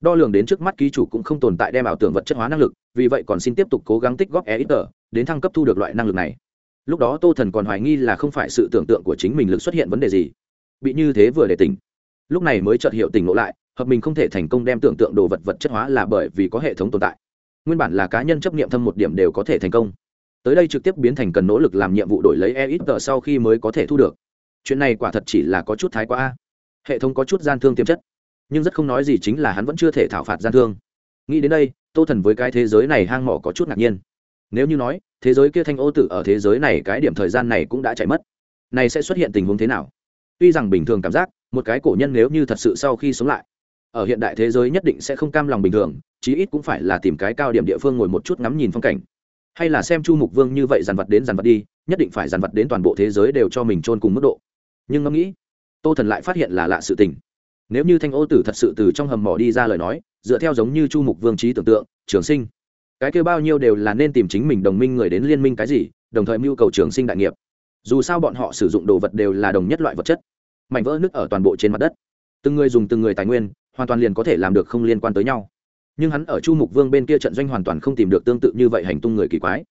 Đo lường đến trước mắt ký chủ cũng không tồn tại đem ảo tưởng vật chất hóa năng lực, vì vậy còn xin tiếp tục cố gắng tích góp e ít tờ đến thăng cấp thu được loại năng lực này. Lúc đó tô thần còn hoài nghi là không phải sự tưởng tượng của chính mình lực xuất hiện vấn đề gì. Bị như thế vừa để tỉnh. Lúc này mới chợt hiệu tỉnh ngộ lại hợp mình không thể thành công đem tưởng tượng đồ vật vật chất hóa là bởi vì có hệ thống tồn tại. Nguyên bản là cá nhân chấp nghiệm thâm một điểm đều có thể thành công. Tới đây trực tiếp biến thành cần nỗ lực làm nhiệm vụ đổi lấy e ít tờ sau khi mới có thể thu được. Chuyện này quả thật chỉ là có chút thái quá hệ thống có chút gian thương tiềm chất, nhưng rất không nói gì chính là hắn vẫn chưa thể thảo phạt gian thương. Nghĩ đến đây, tô thần với cái thế giới này hang mỏ có chút ngạc nhiên. Nếu như nói, thế giới kia thanh ô tử ở thế giới này cái điểm thời gian này cũng đã chạy mất. Này sẽ xuất hiện tình huống thế nào? Tuy rằng bình thường cảm giác, một cái cổ nhân nếu như thật sự sau khi sống lại ở hiện đại thế giới nhất định sẽ không cam lòng bình thường, chí ít cũng phải là tìm cái cao điểm địa phương ngồi một chút ngắm nhìn phong cảnh. Hay là xem chu mục vương như vậy dàn vật đến dàn vật đi, nhất định phải dàn vật đến toàn bộ thế giới đều cho mình trôn cùng mức độ. Nhưng ngẫm nghĩ, tô thần lại phát hiện là lạ sự tình. Nếu như thanh ô tử thật sự từ trong hầm mỏ đi ra lời nói, dựa theo giống như chu mục vương trí tưởng tượng, trường sinh, cái kêu bao nhiêu đều là nên tìm chính mình đồng minh người đến liên minh cái gì, đồng thời mưu cầu trường sinh đại nghiệp. Dù sao bọn họ sử dụng đồ vật đều là đồng nhất loại vật chất, mảnh vỡ nước ở toàn bộ trên mặt đất. Từng người dùng từng người tài nguyên hoàn toàn liền có thể làm được không liên quan tới nhau. Nhưng hắn ở chu mục vương bên kia trận doanh hoàn toàn không tìm được tương tự như vậy hành tung người kỳ quái.